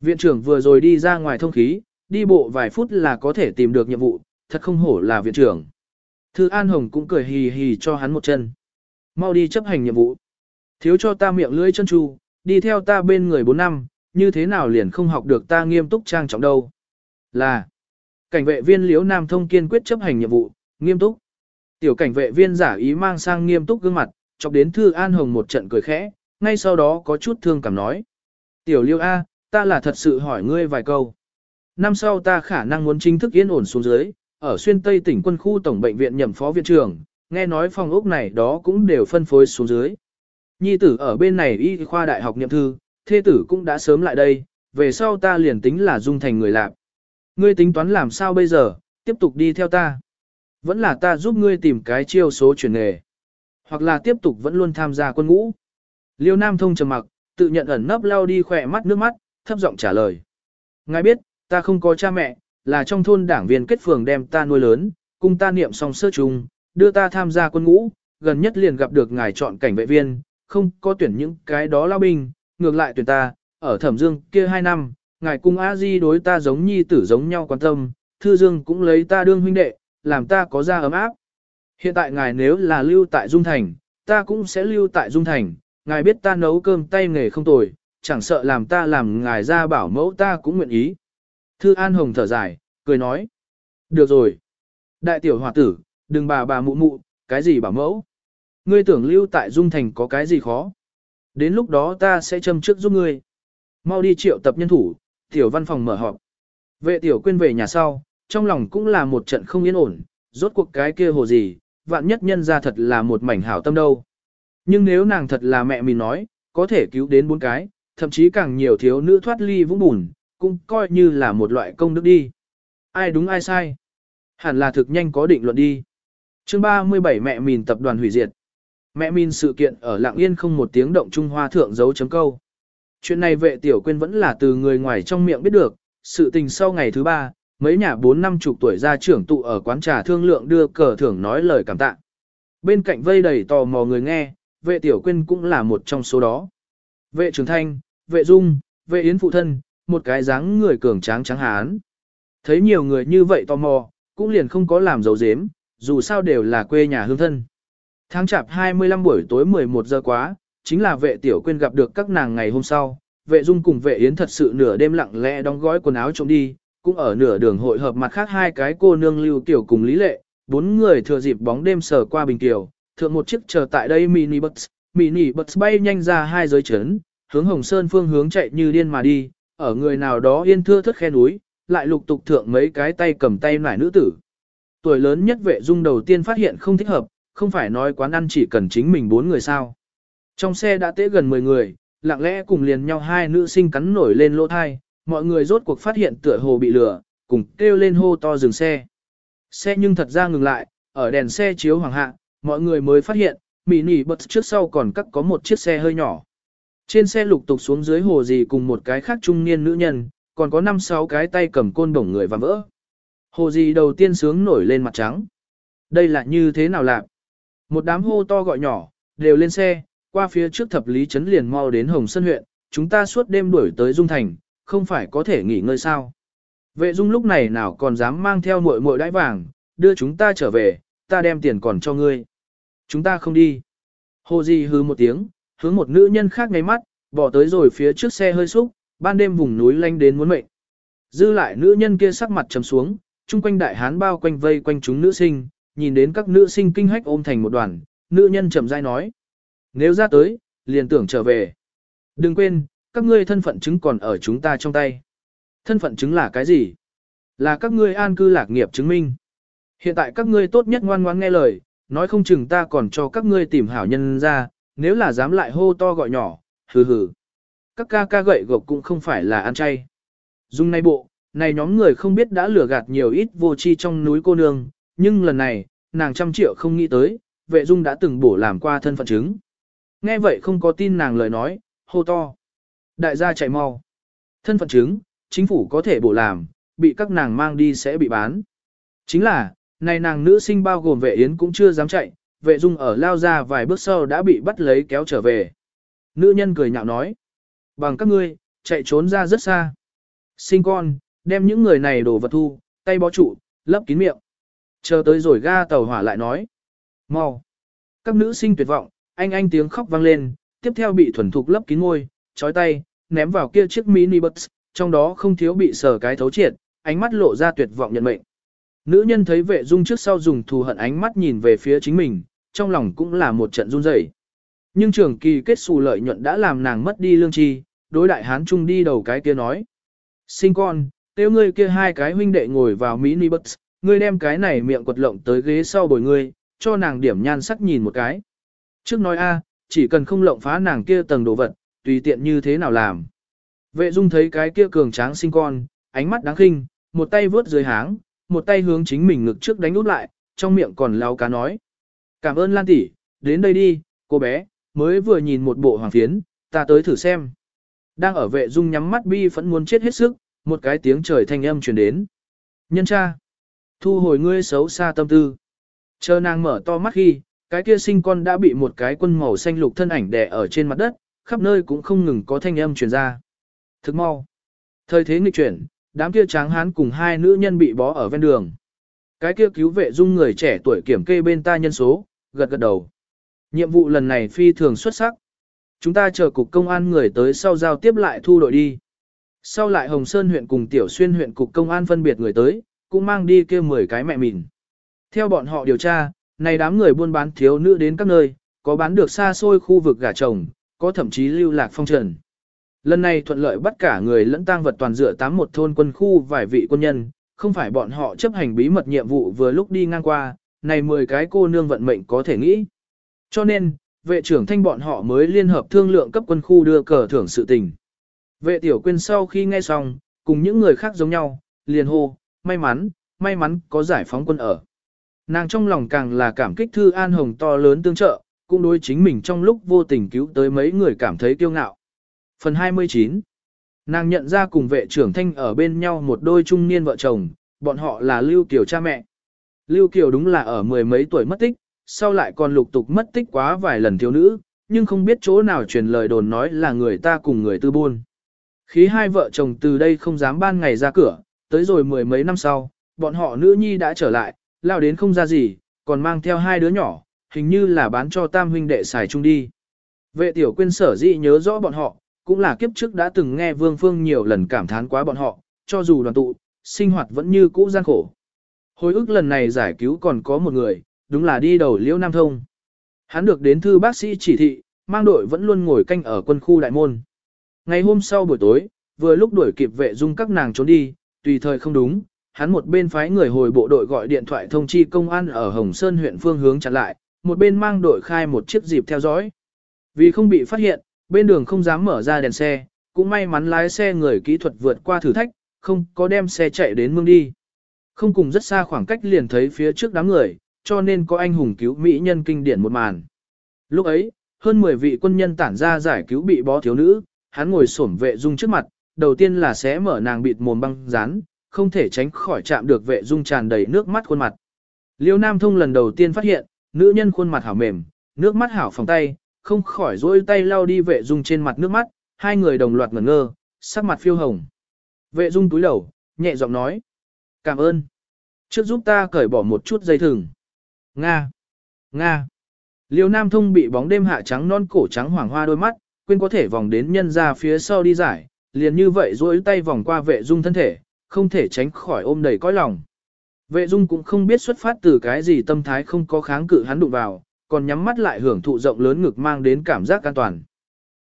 Viện trưởng vừa rồi đi ra ngoài thông khí, đi bộ vài phút là có thể tìm được nhiệm vụ, thật không hổ là viện trưởng. Thư An Hồng cũng cười hì hì cho hắn một chân. Mau đi chấp hành nhiệm vụ. Thiếu cho ta miệng lưỡi chân tru, đi theo ta bên người 4 năm, như thế nào liền không học được ta nghiêm túc trang trọng đâu. Là, cảnh vệ viên Liễu Nam Thông kiên quyết chấp hành nhiệm vụ, nghiêm túc. Tiểu cảnh vệ viên giả ý mang sang nghiêm túc gương mặt, chọc đến Thư An Hồng một trận cười khẽ, ngay sau đó có chút thương cảm nói. Tiểu Liêu A, ta là thật sự hỏi ngươi vài câu. Năm sau ta khả năng muốn chính thức yên ổn xuống dưới, ở xuyên Tây tỉnh quân khu tổng bệnh viện nhậm phó viện trưởng, nghe nói phòng ốc này đó cũng đều phân phối xuống dưới. Nhi tử ở bên này y khoa đại học nhậm thư, thê tử cũng đã sớm lại đây, về sau ta liền tính là dung thành người lạc. Ngươi tính toán làm sao bây giờ, tiếp tục đi theo ta. Vẫn là ta giúp ngươi tìm cái chiêu số chuyển nghề. Hoặc là tiếp tục vẫn luôn tham gia quân ngũ. Liêu Nam Thông trầm mặc, tự nhận ẩn nấp lao đi khỏe mắt nước mắt, thấp giọng trả lời. Ngài biết, ta không có cha mẹ, là trong thôn đảng viên kết phường đem ta nuôi lớn, cùng ta niệm xong sơ chung, đưa ta tham gia quân ngũ, gần nhất liền gặp được ngài chọn cảnh vệ viên, không có tuyển những cái đó lao binh, ngược lại tuyển ta, ở thẩm dương kia hai năm, ngài cung a di đối ta giống nhi tử giống nhau quan tâm, thư dương cũng lấy ta đương huynh đệ, làm ta có ra ấm áp. Hiện tại ngài nếu là lưu tại Dung Thành, ta cũng sẽ lưu tại Dung Thành, ngài biết ta nấu cơm tay nghề không tồi, chẳng sợ làm ta làm ngài ra bảo mẫu ta cũng nguyện ý. Thư An Hồng thở dài, cười nói. Được rồi. Đại tiểu hòa tử, đừng bà bà mụ mụ, cái gì bảo mẫu. Ngươi tưởng lưu tại Dung Thành có cái gì khó. Đến lúc đó ta sẽ châm trước giúp ngươi. Mau đi triệu tập nhân thủ, tiểu văn phòng mở họp. Vệ tiểu quên về nhà sau, trong lòng cũng là một trận không yên ổn, rốt cuộc cái kia hồ gì, vạn nhất nhân ra thật là một mảnh hảo tâm đâu. Nhưng nếu nàng thật là mẹ mình nói, có thể cứu đến bốn cái, thậm chí càng nhiều thiếu nữ thoát ly vũng bùn, cũng coi như là một loại công đức đi. Ai đúng ai sai? Hẳn là thực nhanh có định luận đi. chương 37 mẹ mìn tập đoàn hủy diệt. Mẹ mìn sự kiện ở lạng yên không một tiếng động Trung Hoa thượng dấu chấm câu. Chuyện này vệ tiểu quên vẫn là từ người ngoài trong miệng biết được, sự tình sau ngày thứ ba, mấy nhà bốn năm chục tuổi ra trưởng tụ ở quán trà thương lượng đưa cờ thưởng nói lời cảm tạ. Bên cạnh vây đầy tò mò người nghe, vệ tiểu quên cũng là một trong số đó. Vệ trường thanh, vệ dung, vệ yến phụ thân, một cái dáng người cường tráng trắng hán. Thấy nhiều người như vậy tò mò, cũng liền không có làm dấu dếm, dù sao đều là quê nhà hương thân. Tháng chạp 25 buổi tối 11 giờ quá, chính là vệ tiểu quên gặp được các nàng ngày hôm sau, vệ dung cùng vệ yến thật sự nửa đêm lặng lẽ đóng gói quần áo trộm đi, cũng ở nửa đường hội hợp mặt khác hai cái cô nương lưu tiểu cùng lý lệ, bốn người thừa dịp bóng đêm sờ qua bình tiểu, thượng một chiếc chờ tại đây mini bus, mini bus bay nhanh ra hai giới chấn, hướng Hồng Sơn phương hướng chạy như điên mà đi, ở người nào đó yên thưa thất khe núi, lại lục tục thượng mấy cái tay cầm tay nải nữ tử. Tuổi lớn nhất vệ dung đầu tiên phát hiện không thích hợp, không phải nói quán ăn chỉ cần chính mình bốn người sao. Trong xe đã tế gần 10 người, lặng lẽ cùng liền nhau hai nữ sinh cắn nổi lên lỗ thai, mọi người rốt cuộc phát hiện tựa hồ bị lửa, cùng kêu lên hô to dừng xe. Xe nhưng thật ra ngừng lại, ở đèn xe chiếu hoàng hạ, mọi người mới phát hiện, mini bật trước sau còn cắt có một chiếc xe hơi nhỏ. Trên xe lục tục xuống dưới hồ gì cùng một cái khác trung niên nữ nhân, còn có 5-6 cái tay cầm côn bổng người và vỡ. Hồ gì đầu tiên sướng nổi lên mặt trắng. Đây là như thế nào lạc? Một đám hô to gọi nhỏ, đều lên xe, qua phía trước thập lý trấn liền mau đến Hồng Sơn huyện, chúng ta suốt đêm đuổi tới Dung Thành, không phải có thể nghỉ ngơi sao. Vệ Dung lúc này nào còn dám mang theo muội muội đãi vàng, đưa chúng ta trở về, ta đem tiền còn cho ngươi. Chúng ta không đi. Hồ Di hư một tiếng, hướng một nữ nhân khác ngay mắt, bỏ tới rồi phía trước xe hơi xúc, ban đêm vùng núi lanh đến muốn mệnh. Dư lại nữ nhân kia sắc mặt trầm xuống, chung quanh đại hán bao quanh vây quanh chúng nữ sinh, nhìn đến các nữ sinh kinh hách ôm thành một đoàn, nữ nhân chậm rãi nói. Nếu ra tới, liền tưởng trở về. Đừng quên, các ngươi thân phận chứng còn ở chúng ta trong tay. Thân phận chứng là cái gì? Là các ngươi an cư lạc nghiệp chứng minh. Hiện tại các ngươi tốt nhất ngoan ngoãn nghe lời, nói không chừng ta còn cho các ngươi tìm hảo nhân ra, nếu là dám lại hô to gọi nhỏ, hừ hừ. Các ca ca gậy gộc cũng không phải là ăn chay. Dung nay bộ, này nhóm người không biết đã lừa gạt nhiều ít vô chi trong núi cô nương, nhưng lần này, nàng trăm triệu không nghĩ tới, vệ dung đã từng bổ làm qua thân phận chứng. Nghe vậy không có tin nàng lời nói, hô to. Đại gia chạy mau. Thân phận chứng, chính phủ có thể bổ làm, bị các nàng mang đi sẽ bị bán. Chính là, này nàng nữ sinh bao gồm vệ yến cũng chưa dám chạy, vệ dung ở lao ra vài bước sau đã bị bắt lấy kéo trở về. Nữ nhân cười nhạo nói. Bằng các ngươi, chạy trốn ra rất xa. Sinh con, đem những người này đổ vật thu, tay bó trụ, lấp kín miệng. Chờ tới rồi ga tàu hỏa lại nói. mau Các nữ sinh tuyệt vọng, anh anh tiếng khóc vang lên, tiếp theo bị thuần thục lấp kín môi, trói tay, ném vào kia chiếc mini bus, trong đó không thiếu bị sờ cái thấu triệt, ánh mắt lộ ra tuyệt vọng nhận mệnh. Nữ nhân thấy vệ dung trước sau dùng thù hận ánh mắt nhìn về phía chính mình, trong lòng cũng là một trận run rẩy. Nhưng trường kỳ kết xù lợi nhuận đã làm nàng mất đi lương tri, đối đại hán trung đi đầu cái kia nói. Sinh con, tiêu ngươi kia hai cái huynh đệ ngồi vào mini bus, ngươi đem cái này miệng quật lộng tới ghế sau bồi ngươi, cho nàng điểm nhan sắc nhìn một cái. Trước nói a, chỉ cần không lộng phá nàng kia tầng đồ vật, tùy tiện như thế nào làm. Vệ dung thấy cái kia cường tráng sinh con, ánh mắt đáng khinh, một tay vướt dưới háng, một tay hướng chính mình ngực trước đánh út lại, trong miệng còn lao cá nói. Cảm ơn Lan tỷ, đến đây đi, cô bé, mới vừa nhìn một bộ hoàng phiến, ta tới thử xem. Đang ở vệ dung nhắm mắt bi vẫn muốn chết hết sức, một cái tiếng trời thanh âm truyền đến. Nhân cha, thu hồi ngươi xấu xa tâm tư. Chờ nàng mở to mắt khi, cái kia sinh con đã bị một cái quân màu xanh lục thân ảnh đè ở trên mặt đất, khắp nơi cũng không ngừng có thanh âm truyền ra. Thức mau. Thời thế nghịch chuyển, đám kia tráng hán cùng hai nữ nhân bị bó ở ven đường. Cái kia cứu vệ dung người trẻ tuổi kiểm kê bên ta nhân số, gật gật đầu. Nhiệm vụ lần này phi thường xuất sắc. Chúng ta chờ cục công an người tới sau giao tiếp lại thu đội đi. Sau lại Hồng Sơn huyện cùng Tiểu Xuyên huyện cục công an phân biệt người tới, cũng mang đi kia 10 cái mẹ mìn. Theo bọn họ điều tra, này đám người buôn bán thiếu nữ đến các nơi, có bán được xa xôi khu vực gả chồng, có thậm chí lưu lạc phong trần. Lần này thuận lợi bắt cả người lẫn tang vật toàn dựa tám một thôn quân khu vài vị quân nhân, không phải bọn họ chấp hành bí mật nhiệm vụ vừa lúc đi ngang qua, này 10 cái cô nương vận mệnh có thể nghĩ. Cho nên, vệ trưởng thanh bọn họ mới liên hợp thương lượng cấp quân khu đưa cờ thưởng sự tình. Vệ tiểu quyên sau khi nghe xong, cùng những người khác giống nhau, liền hô, may mắn, may mắn có giải phóng quân ở. Nàng trong lòng càng là cảm kích Thư An Hồng to lớn tương trợ, cũng đối chính mình trong lúc vô tình cứu tới mấy người cảm thấy kiêu ngạo. Phần 29 Nàng nhận ra cùng vệ trưởng thanh ở bên nhau một đôi trung niên vợ chồng, bọn họ là Lưu Kiều cha mẹ. Lưu Kiều đúng là ở mười mấy tuổi mất tích, sau lại còn lục tục mất tích quá vài lần thiếu nữ, nhưng không biết chỗ nào truyền lời đồn nói là người ta cùng người tư buôn. Khí hai vợ chồng từ đây không dám ban ngày ra cửa, tới rồi mười mấy năm sau, bọn họ nữ nhi đã trở lại, lao đến không ra gì, còn mang theo hai đứa nhỏ, hình như là bán cho tam huynh đệ xài chung đi. Vệ tiểu quyên sở dĩ nhớ rõ bọn họ, cũng là kiếp trước đã từng nghe Vương Phương nhiều lần cảm thán quá bọn họ, cho dù đoàn tụ, sinh hoạt vẫn như cũ gian khổ. Hồi ức lần này giải cứu còn có một người, đúng là đi đầu Liễu Nam Thông. Hắn được đến thư bác sĩ chỉ thị, mang đội vẫn luôn ngồi canh ở quân khu đại môn. Ngày hôm sau buổi tối, vừa lúc đuổi kịp vệ dung các nàng trốn đi, tùy thời không đúng, hắn một bên phái người hồi bộ đội gọi điện thoại thông chi công an ở Hồng Sơn huyện phương hướng chặn lại, một bên mang đội khai một chiếc dịp theo dõi. Vì không bị phát hiện, bên đường không dám mở ra đèn xe, cũng may mắn lái xe người kỹ thuật vượt qua thử thách, không có đem xe chạy đến mương đi. Không cùng rất xa khoảng cách liền thấy phía trước đám người, cho nên có anh hùng cứu mỹ nhân kinh điển một màn. Lúc ấy, hơn 10 vị quân nhân tản ra giải cứu bị bó thiếu nữ, hắn ngồi xổm vệ dung trước mặt, đầu tiên là sẽ mở nàng bịt mồm băng dán, không thể tránh khỏi chạm được vệ dung tràn đầy nước mắt khuôn mặt. Liêu Nam Thông lần đầu tiên phát hiện, nữ nhân khuôn mặt hảo mềm, nước mắt hảo phòng tay, không khỏi dỗi tay lau đi vệ dung trên mặt nước mắt, hai người đồng loạt ngẩn ngơ, sắc mặt phiêu hồng. Vệ dung túi đầu, nhẹ giọng nói. Cảm ơn. Trước giúp ta cởi bỏ một chút dây thừng. Nga. Nga. Liêu Nam Thông bị bóng đêm hạ trắng non cổ trắng hoàng hoa đôi mắt, quên có thể vòng đến nhân ra phía sau đi giải, liền như vậy duỗi tay vòng qua vệ dung thân thể, không thể tránh khỏi ôm đầy cõi lòng. Vệ dung cũng không biết xuất phát từ cái gì tâm thái không có kháng cự hắn đụng vào, còn nhắm mắt lại hưởng thụ rộng lớn ngực mang đến cảm giác an toàn.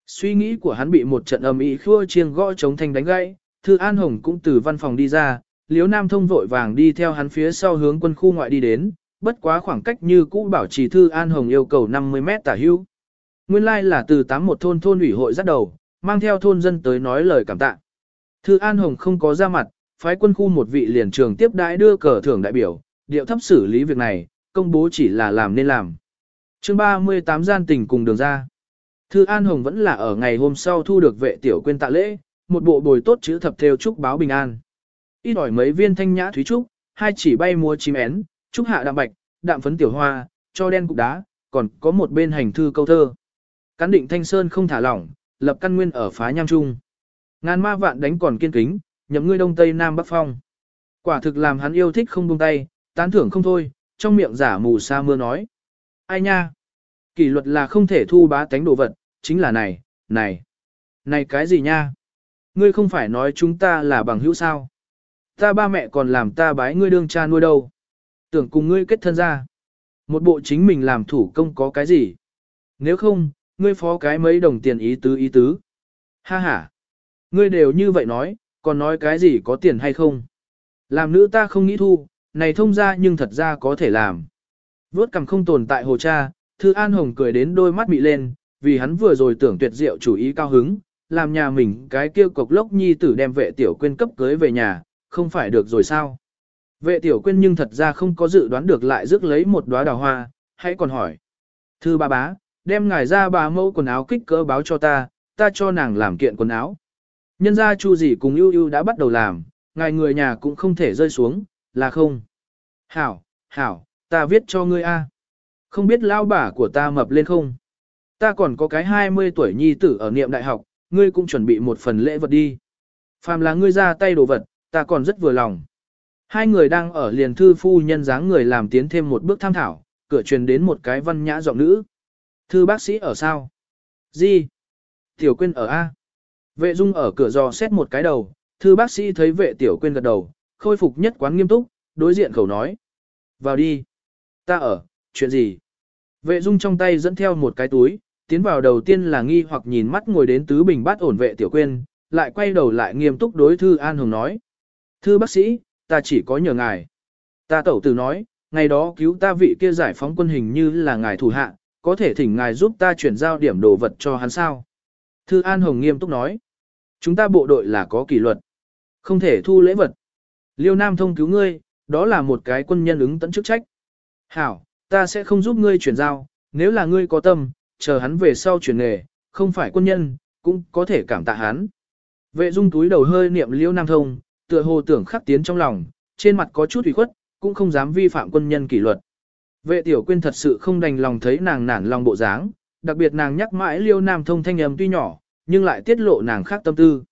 Suy nghĩ của hắn bị một trận âm ý khua chiêng gõ chống thanh đánh gãy, Thư An Hồng cũng từ văn phòng đi ra, Liếu Nam Thông vội vàng đi theo hắn phía sau hướng quân khu ngoại đi đến, bất quá khoảng cách như cũ bảo trì Thư An Hồng yêu cầu 50 mét tả hưu. Nguyên lai like là từ tám một thôn thôn ủy hội dắt đầu, mang theo thôn dân tới nói lời cảm tạ. Thư An Hồng không có ra mặt, phái quân khu một vị liền trường tiếp đãi đưa cờ thưởng đại biểu, điệu thấp xử lý việc này, công bố chỉ là làm nên làm chương 38 gian tình cùng đường ra. Thư An Hồng vẫn là ở ngày hôm sau thu được vệ tiểu quên tạ lễ, một bộ bồi tốt chữ thập theo chúc báo bình an. Ít ỏi mấy viên thanh nhã thúy trúc, hai chỉ bay mua chim én, trúc hạ đạm bạch, đạm phấn tiểu hoa, cho đen cục đá, còn có một bên hành thư câu thơ. Cán định thanh sơn không thả lỏng, lập căn nguyên ở phá nham trung. Ngàn ma vạn đánh còn kiên kính, nhậm ngươi đông tây nam bắc phong. Quả thực làm hắn yêu thích không buông tay, tán thưởng không thôi, trong miệng giả mù sa mưa nói. Ai nha? Kỷ luật là không thể thu bá tánh đồ vật, chính là này, này. Này cái gì nha? Ngươi không phải nói chúng ta là bằng hữu sao? Ta ba mẹ còn làm ta bái ngươi đương cha nuôi đâu. Tưởng cùng ngươi kết thân ra. Một bộ chính mình làm thủ công có cái gì? Nếu không, ngươi phó cái mấy đồng tiền ý tứ ý tứ. Ha ha. Ngươi đều như vậy nói, còn nói cái gì có tiền hay không? Làm nữ ta không nghĩ thu, này thông ra nhưng thật ra có thể làm. Vốt cằm không tồn tại hồ cha, Thư An Hồng cười đến đôi mắt bị lên, vì hắn vừa rồi tưởng tuyệt diệu chủ ý cao hứng, làm nhà mình cái kia cục lốc nhi tử đem vệ tiểu quên cấp cưới về nhà, không phải được rồi sao? Vệ tiểu quên nhưng thật ra không có dự đoán được lại rước lấy một đóa đào hoa, hãy còn hỏi. Thư ba bá, đem ngài ra bà mẫu quần áo kích cỡ báo cho ta, ta cho nàng làm kiện quần áo. Nhân gia chu gì cùng ưu ưu đã bắt đầu làm, ngài người nhà cũng không thể rơi xuống, là không? Hảo, hảo, ta viết cho ngươi a. Không biết lao bả của ta mập lên không? Ta còn có cái 20 tuổi nhi tử ở niệm đại học, ngươi cũng chuẩn bị một phần lễ vật đi. Phàm là ngươi ra tay đồ vật, ta còn rất vừa lòng. Hai người đang ở liền thư phu nhân dáng người làm tiến thêm một bước tham thảo, cửa truyền đến một cái văn nhã giọng nữ. Thư bác sĩ ở sao? Gì? Tiểu Quyên ở A. Vệ Dung ở cửa dò xét một cái đầu, thư bác sĩ thấy vệ Tiểu Quyên gật đầu, khôi phục nhất quán nghiêm túc, đối diện khẩu nói. Vào đi. Ta ở, chuyện gì? Vệ Dung trong tay dẫn theo một cái túi, tiến vào đầu tiên là nghi hoặc nhìn mắt ngồi đến tứ bình bát ổn vệ Tiểu Quyên, lại quay đầu lại nghiêm túc đối thư An Hồng nói. Thư bác sĩ, ta chỉ có nhờ ngài. Ta tẩu tử nói, ngày đó cứu ta vị kia giải phóng quân hình như là ngài thủ hạ, có thể thỉnh ngài giúp ta chuyển giao điểm đồ vật cho hắn sao. Thư An Hồng nghiêm túc nói, chúng ta bộ đội là có kỷ luật, không thể thu lễ vật. Liêu Nam thông cứu ngươi, đó là một cái quân nhân ứng tận chức trách. Hảo, ta sẽ không giúp ngươi chuyển giao, nếu là ngươi có tâm, chờ hắn về sau chuyển nghề, không phải quân nhân, cũng có thể cảm tạ hắn. Vệ dung túi đầu hơi niệm Liêu Nam thông, tựa hồ tưởng khắc tiến trong lòng, trên mặt có chút ủy khuất, cũng không dám vi phạm quân nhân kỷ luật. Vệ tiểu quyên thật sự không đành lòng thấy nàng nản lòng bộ dáng, đặc biệt nàng nhắc mãi liêu nam thông thanh âm tuy nhỏ, nhưng lại tiết lộ nàng khác tâm tư.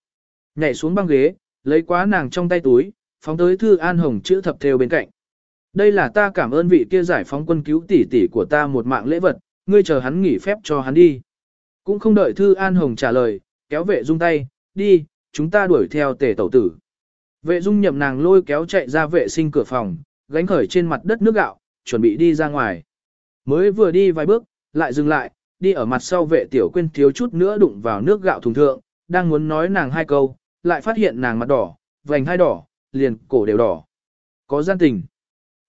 Nhảy xuống băng ghế, lấy quá nàng trong tay túi, phóng tới thư an hồng chữ thập theo bên cạnh. Đây là ta cảm ơn vị kia giải phóng quân cứu tỷ tỷ của ta một mạng lễ vật, ngươi chờ hắn nghỉ phép cho hắn đi. Cũng không đợi thư an hồng trả lời, kéo vệ dung tay, đi, chúng ta đuổi theo tề tẩu tử. Vệ dung nhậm nàng lôi kéo chạy ra vệ sinh cửa phòng, gánh khởi trên mặt đất nước gạo, chuẩn bị đi ra ngoài. Mới vừa đi vài bước, lại dừng lại, đi ở mặt sau vệ tiểu quên thiếu chút nữa đụng vào nước gạo thùng thượng, đang muốn nói nàng hai câu, lại phát hiện nàng mặt đỏ, vành hai đỏ, liền cổ đều đỏ. Có gian tình.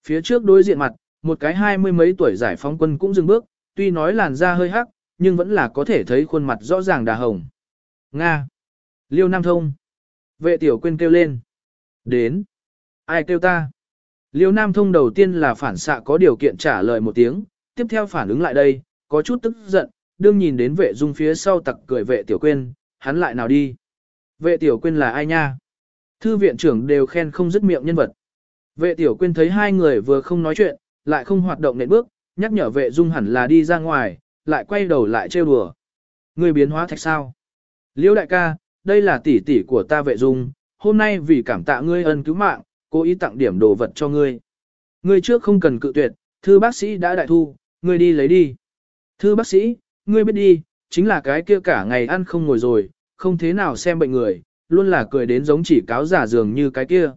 Phía trước đối diện mặt, một cái hai mươi mấy tuổi giải phóng quân cũng dừng bước, tuy nói làn da hơi hắc, nhưng vẫn là có thể thấy khuôn mặt rõ ràng đà hồng. Nga. Liêu Nam Thông. Vệ tiểu quên kêu lên. Đến. Ai kêu ta? Liêu Nam Thông đầu tiên là phản xạ có điều kiện trả lời một tiếng, tiếp theo phản ứng lại đây, có chút tức giận, đương nhìn đến vệ dung phía sau tặc cười vệ tiểu quên, hắn lại nào đi. Vệ tiểu quên là ai nha? Thư viện trưởng đều khen không dứt miệng nhân vật. Vệ tiểu Quyên thấy hai người vừa không nói chuyện, lại không hoạt động nện bước, nhắc nhở vệ dung hẳn là đi ra ngoài, lại quay đầu lại trêu đùa. Người biến hóa thạch sao? Liêu đại ca, đây là tỷ tỷ của ta vệ dung, hôm nay vì cảm tạ ngươi ân cứu mạng, cố ý tặng điểm đồ vật cho ngươi. Ngươi trước không cần cự tuyệt, thư bác sĩ đã đại thu, ngươi đi lấy đi. Thư bác sĩ, ngươi biết đi, chính là cái kia cả ngày ăn không ngồi rồi, không thế nào xem bệnh người, luôn là cười đến giống chỉ cáo giả dường như cái kia.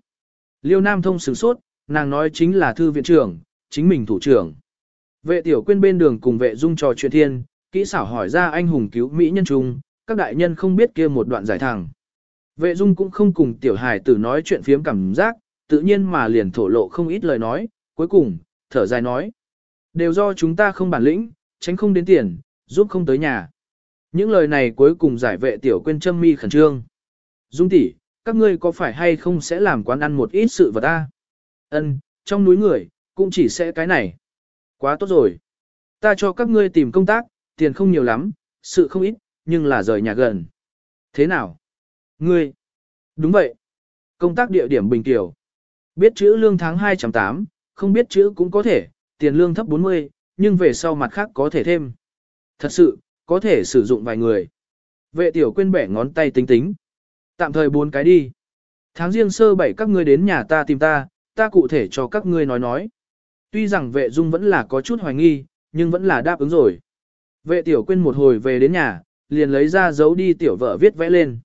Liêu Nam Thông sửng sốt, nàng nói chính là thư viện trưởng, chính mình thủ trưởng. Vệ tiểu quên bên đường cùng vệ dung trò chuyện thiên, kỹ xảo hỏi ra anh hùng cứu Mỹ nhân trung, các đại nhân không biết kia một đoạn giải thẳng. Vệ dung cũng không cùng tiểu hài tử nói chuyện phiếm cảm giác, tự nhiên mà liền thổ lộ không ít lời nói, cuối cùng, thở dài nói. Đều do chúng ta không bản lĩnh, tránh không đến tiền, giúp không tới nhà. Những lời này cuối cùng giải vệ tiểu quên châm mi khẩn trương. Dung tỷ, các ngươi có phải hay không sẽ làm quán ăn một ít sự vật ta? Ân, trong núi người, cũng chỉ sẽ cái này. Quá tốt rồi. Ta cho các ngươi tìm công tác, tiền không nhiều lắm, sự không ít, nhưng là rời nhà gần. Thế nào? Ngươi? Đúng vậy. Công tác địa điểm Bình Tiểu. Biết chữ lương tháng 2.8, không biết chữ cũng có thể, tiền lương thấp 40, nhưng về sau mặt khác có thể thêm. Thật sự, có thể sử dụng vài người. Vệ tiểu quên bẻ ngón tay tính tính. Tạm thời bốn cái đi. Tháng riêng sơ bảy các ngươi đến nhà ta tìm ta, ta cụ thể cho các ngươi nói nói. Tuy rằng vệ dung vẫn là có chút hoài nghi, nhưng vẫn là đáp ứng rồi. Vệ tiểu quên một hồi về đến nhà, liền lấy ra dấu đi tiểu vợ viết vẽ lên.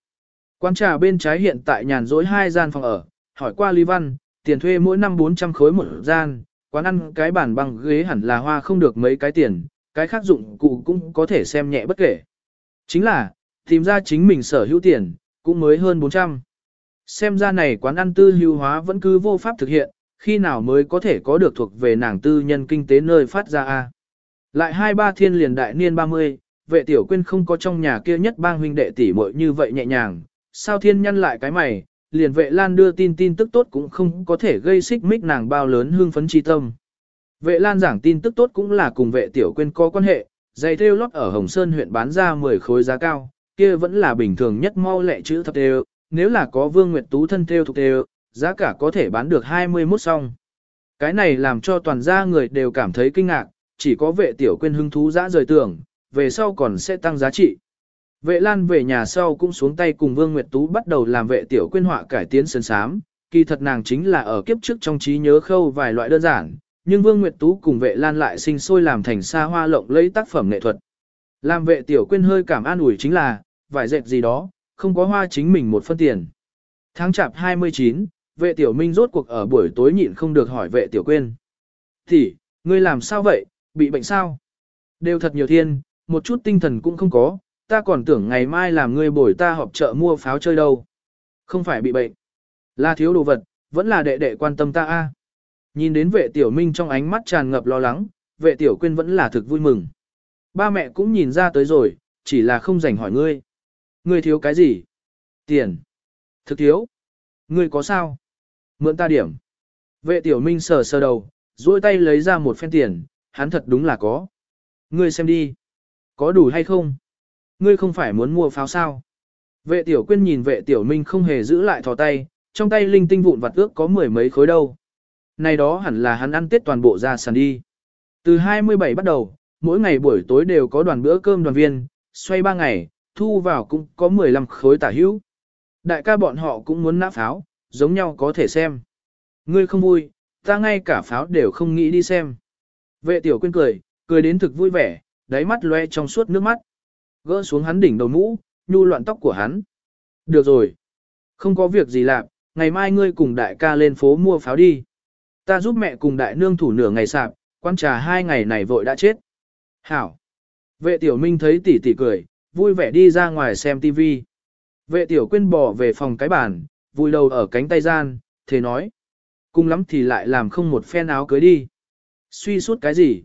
Quán trà bên trái hiện tại nhàn rỗi hai gian phòng ở, hỏi qua Lý Văn, tiền thuê mỗi năm 400 khối một gian, quán ăn cái bàn bằng ghế hẳn là hoa không được mấy cái tiền, cái khác dụng cụ cũng có thể xem nhẹ bất kể. Chính là, tìm ra chính mình sở hữu tiền, cũng mới hơn 400. Xem ra này quán ăn tư lưu hóa vẫn cứ vô pháp thực hiện, khi nào mới có thể có được thuộc về nàng tư nhân kinh tế nơi phát ra a Lại hai ba thiên liền đại niên 30, vệ tiểu quyên không có trong nhà kia nhất bang huynh đệ tỷ muội như vậy nhẹ nhàng, sao thiên nhăn lại cái mày, liền vệ lan đưa tin tin tức tốt cũng không có thể gây xích mích nàng bao lớn hương phấn chi tâm. Vệ lan giảng tin tức tốt cũng là cùng vệ tiểu quyên có quan hệ, giày thêu lót ở Hồng Sơn huyện bán ra 10 khối giá cao, kia vẫn là bình thường nhất mau lẹ chữ thập thêu, nếu là có vương nguyệt tú thân thêu thuộc thêu, giá cả có thể bán được 21 song. Cái này làm cho toàn gia người đều cảm thấy kinh ngạc, chỉ có vệ tiểu quyên hứng thú dã rời tưởng, về sau còn sẽ tăng giá trị. Vệ Lan về nhà sau cũng xuống tay cùng Vương Nguyệt Tú bắt đầu làm vệ tiểu quyên họa cải tiến sơn sám, kỳ thật nàng chính là ở kiếp trước trong trí nhớ khâu vài loại đơn giản, nhưng Vương Nguyệt Tú cùng vệ Lan lại sinh sôi làm thành xa hoa lộng lẫy tác phẩm nghệ thuật. Làm vệ tiểu quyên hơi cảm an ủi chính là, vải dệt gì đó, không có hoa chính mình một phân tiền. Tháng chạp 29, vệ tiểu minh rốt cuộc ở buổi tối nhịn không được hỏi vệ tiểu quyên. Thì, ngươi làm sao vậy, bị bệnh sao? Đều thật nhiều thiên, một chút tinh thần cũng không có, ta còn tưởng ngày mai làm ngươi bồi ta họp chợ mua pháo chơi đâu. Không phải bị bệnh, là thiếu đồ vật, vẫn là đệ đệ quan tâm ta a. Nhìn đến vệ tiểu minh trong ánh mắt tràn ngập lo lắng, vệ tiểu quyên vẫn là thực vui mừng. Ba mẹ cũng nhìn ra tới rồi, chỉ là không rảnh hỏi ngươi. Ngươi thiếu cái gì? Tiền. Thực thiếu. Ngươi có sao? Mượn ta điểm. Vệ tiểu minh sờ sờ đầu, duỗi tay lấy ra một phen tiền, hắn thật đúng là có. Ngươi xem đi. Có đủ hay không? Ngươi không phải muốn mua pháo sao? Vệ tiểu quyên nhìn vệ tiểu minh không hề giữ lại thò tay, trong tay linh tinh vụn vặt ước có mười mấy khối đâu. Này đó hẳn là hắn ăn tết toàn bộ ra sàn đi. Từ 27 bắt đầu, mỗi ngày buổi tối đều có đoàn bữa cơm đoàn viên, xoay 3 ngày, thu vào cũng có 15 khối tả hữu. Đại ca bọn họ cũng muốn nã pháo, giống nhau có thể xem. Ngươi không vui, ta ngay cả pháo đều không nghĩ đi xem. Vệ tiểu quên cười, cười đến thực vui vẻ, đáy mắt loe trong suốt nước mắt. Gỡ xuống hắn đỉnh đầu mũ, nhu loạn tóc của hắn. Được rồi. Không có việc gì làm, ngày mai ngươi cùng đại ca lên phố mua pháo đi. Ta giúp mẹ cùng đại nương thủ nửa ngày sạp, quan trà hai ngày này vội đã chết. Hảo. Vệ tiểu minh thấy tỷ tỷ cười, vui vẻ đi ra ngoài xem tivi. Vệ tiểu quyên bỏ về phòng cái bàn, vui đầu ở cánh tay gian, thế nói. Cùng lắm thì lại làm không một phen áo cưới đi. Suy suốt cái gì?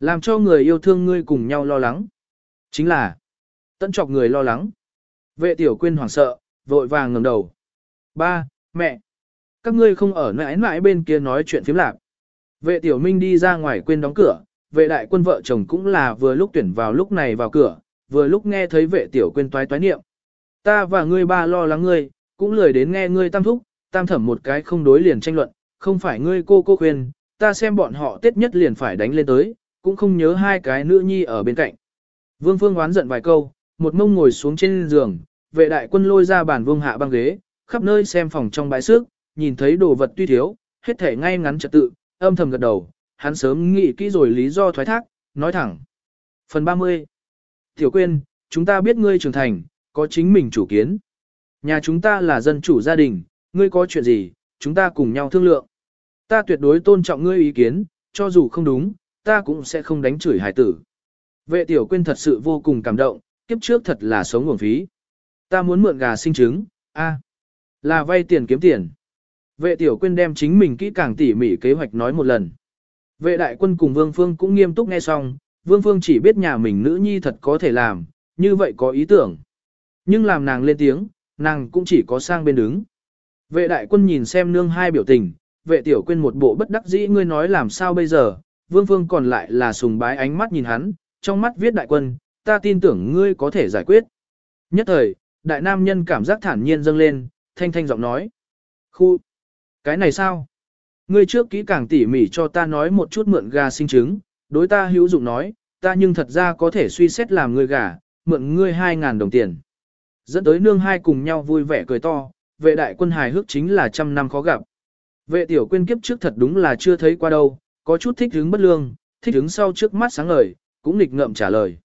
Làm cho người yêu thương ngươi cùng nhau lo lắng. Chính là, tận chọc người lo lắng. Vệ tiểu quyên hoảng sợ, vội vàng ngẩng đầu. Ba, mẹ, các ngươi không ở mãi mãi bên kia nói chuyện phiếm lạc. Vệ tiểu minh đi ra ngoài quên đóng cửa, vệ đại quân vợ chồng cũng là vừa lúc tuyển vào lúc này vào cửa, vừa lúc nghe thấy vệ tiểu quên toái toái niệm. Ta và ngươi ba lo lắng ngươi, cũng lười đến nghe ngươi tam thúc, tam thẩm một cái không đối liền tranh luận, không phải ngươi cô cô khuyên, ta xem bọn họ tết nhất liền phải đánh lên tới, cũng không nhớ hai cái nữ nhi ở bên cạnh. Vương Phương oán giận vài câu, một mông ngồi xuống trên giường, vệ đại quân lôi ra bàn vương hạ băng ghế, khắp nơi xem phòng trong bãi sức, nhìn thấy đồ vật tuy thiếu, hết thể ngay ngắn trật tự, âm thầm gật đầu, hắn sớm nghĩ kỹ rồi lý do thoái thác, nói thẳng. Phần 30 Tiểu quyên, chúng ta biết ngươi trưởng thành, có chính mình chủ kiến. Nhà chúng ta là dân chủ gia đình, ngươi có chuyện gì, chúng ta cùng nhau thương lượng. Ta tuyệt đối tôn trọng ngươi ý kiến, cho dù không đúng, ta cũng sẽ không đánh chửi hải tử. Vệ tiểu quyên thật sự vô cùng cảm động, kiếp trước thật là sống nguồn phí. Ta muốn mượn gà sinh trứng, a, là vay tiền kiếm tiền. Vệ tiểu quyên đem chính mình kỹ càng tỉ mỉ kế hoạch nói một lần. Vệ đại quân cùng Vương Phương cũng nghiêm túc nghe xong, Vương Phương chỉ biết nhà mình nữ nhi thật có thể làm, như vậy có ý tưởng. Nhưng làm nàng lên tiếng, nàng cũng chỉ có sang bên đứng. Vệ đại quân nhìn xem nương hai biểu tình, vệ tiểu quên một bộ bất đắc dĩ ngươi nói làm sao bây giờ, Vương Phương còn lại là sùng bái ánh mắt nhìn hắn, trong mắt viết đại quân, ta tin tưởng ngươi có thể giải quyết. Nhất thời, đại nam nhân cảm giác thản nhiên dâng lên, thanh thanh giọng nói. Khu, cái này sao? Ngươi trước kỹ càng tỉ mỉ cho ta nói một chút mượn gà sinh trứng, đối ta hữu dụng nói, ta nhưng thật ra có thể suy xét làm ngươi gà, mượn ngươi 2.000 đồng tiền. Dẫn tới nương hai cùng nhau vui vẻ cười to, vệ đại quân hài hước chính là trăm năm khó gặp. Vệ tiểu quyên kiếp trước thật đúng là chưa thấy qua đâu, có chút thích hứng bất lương, thích hứng sau trước mắt sáng ngời, cũng nghịch ngợm trả lời.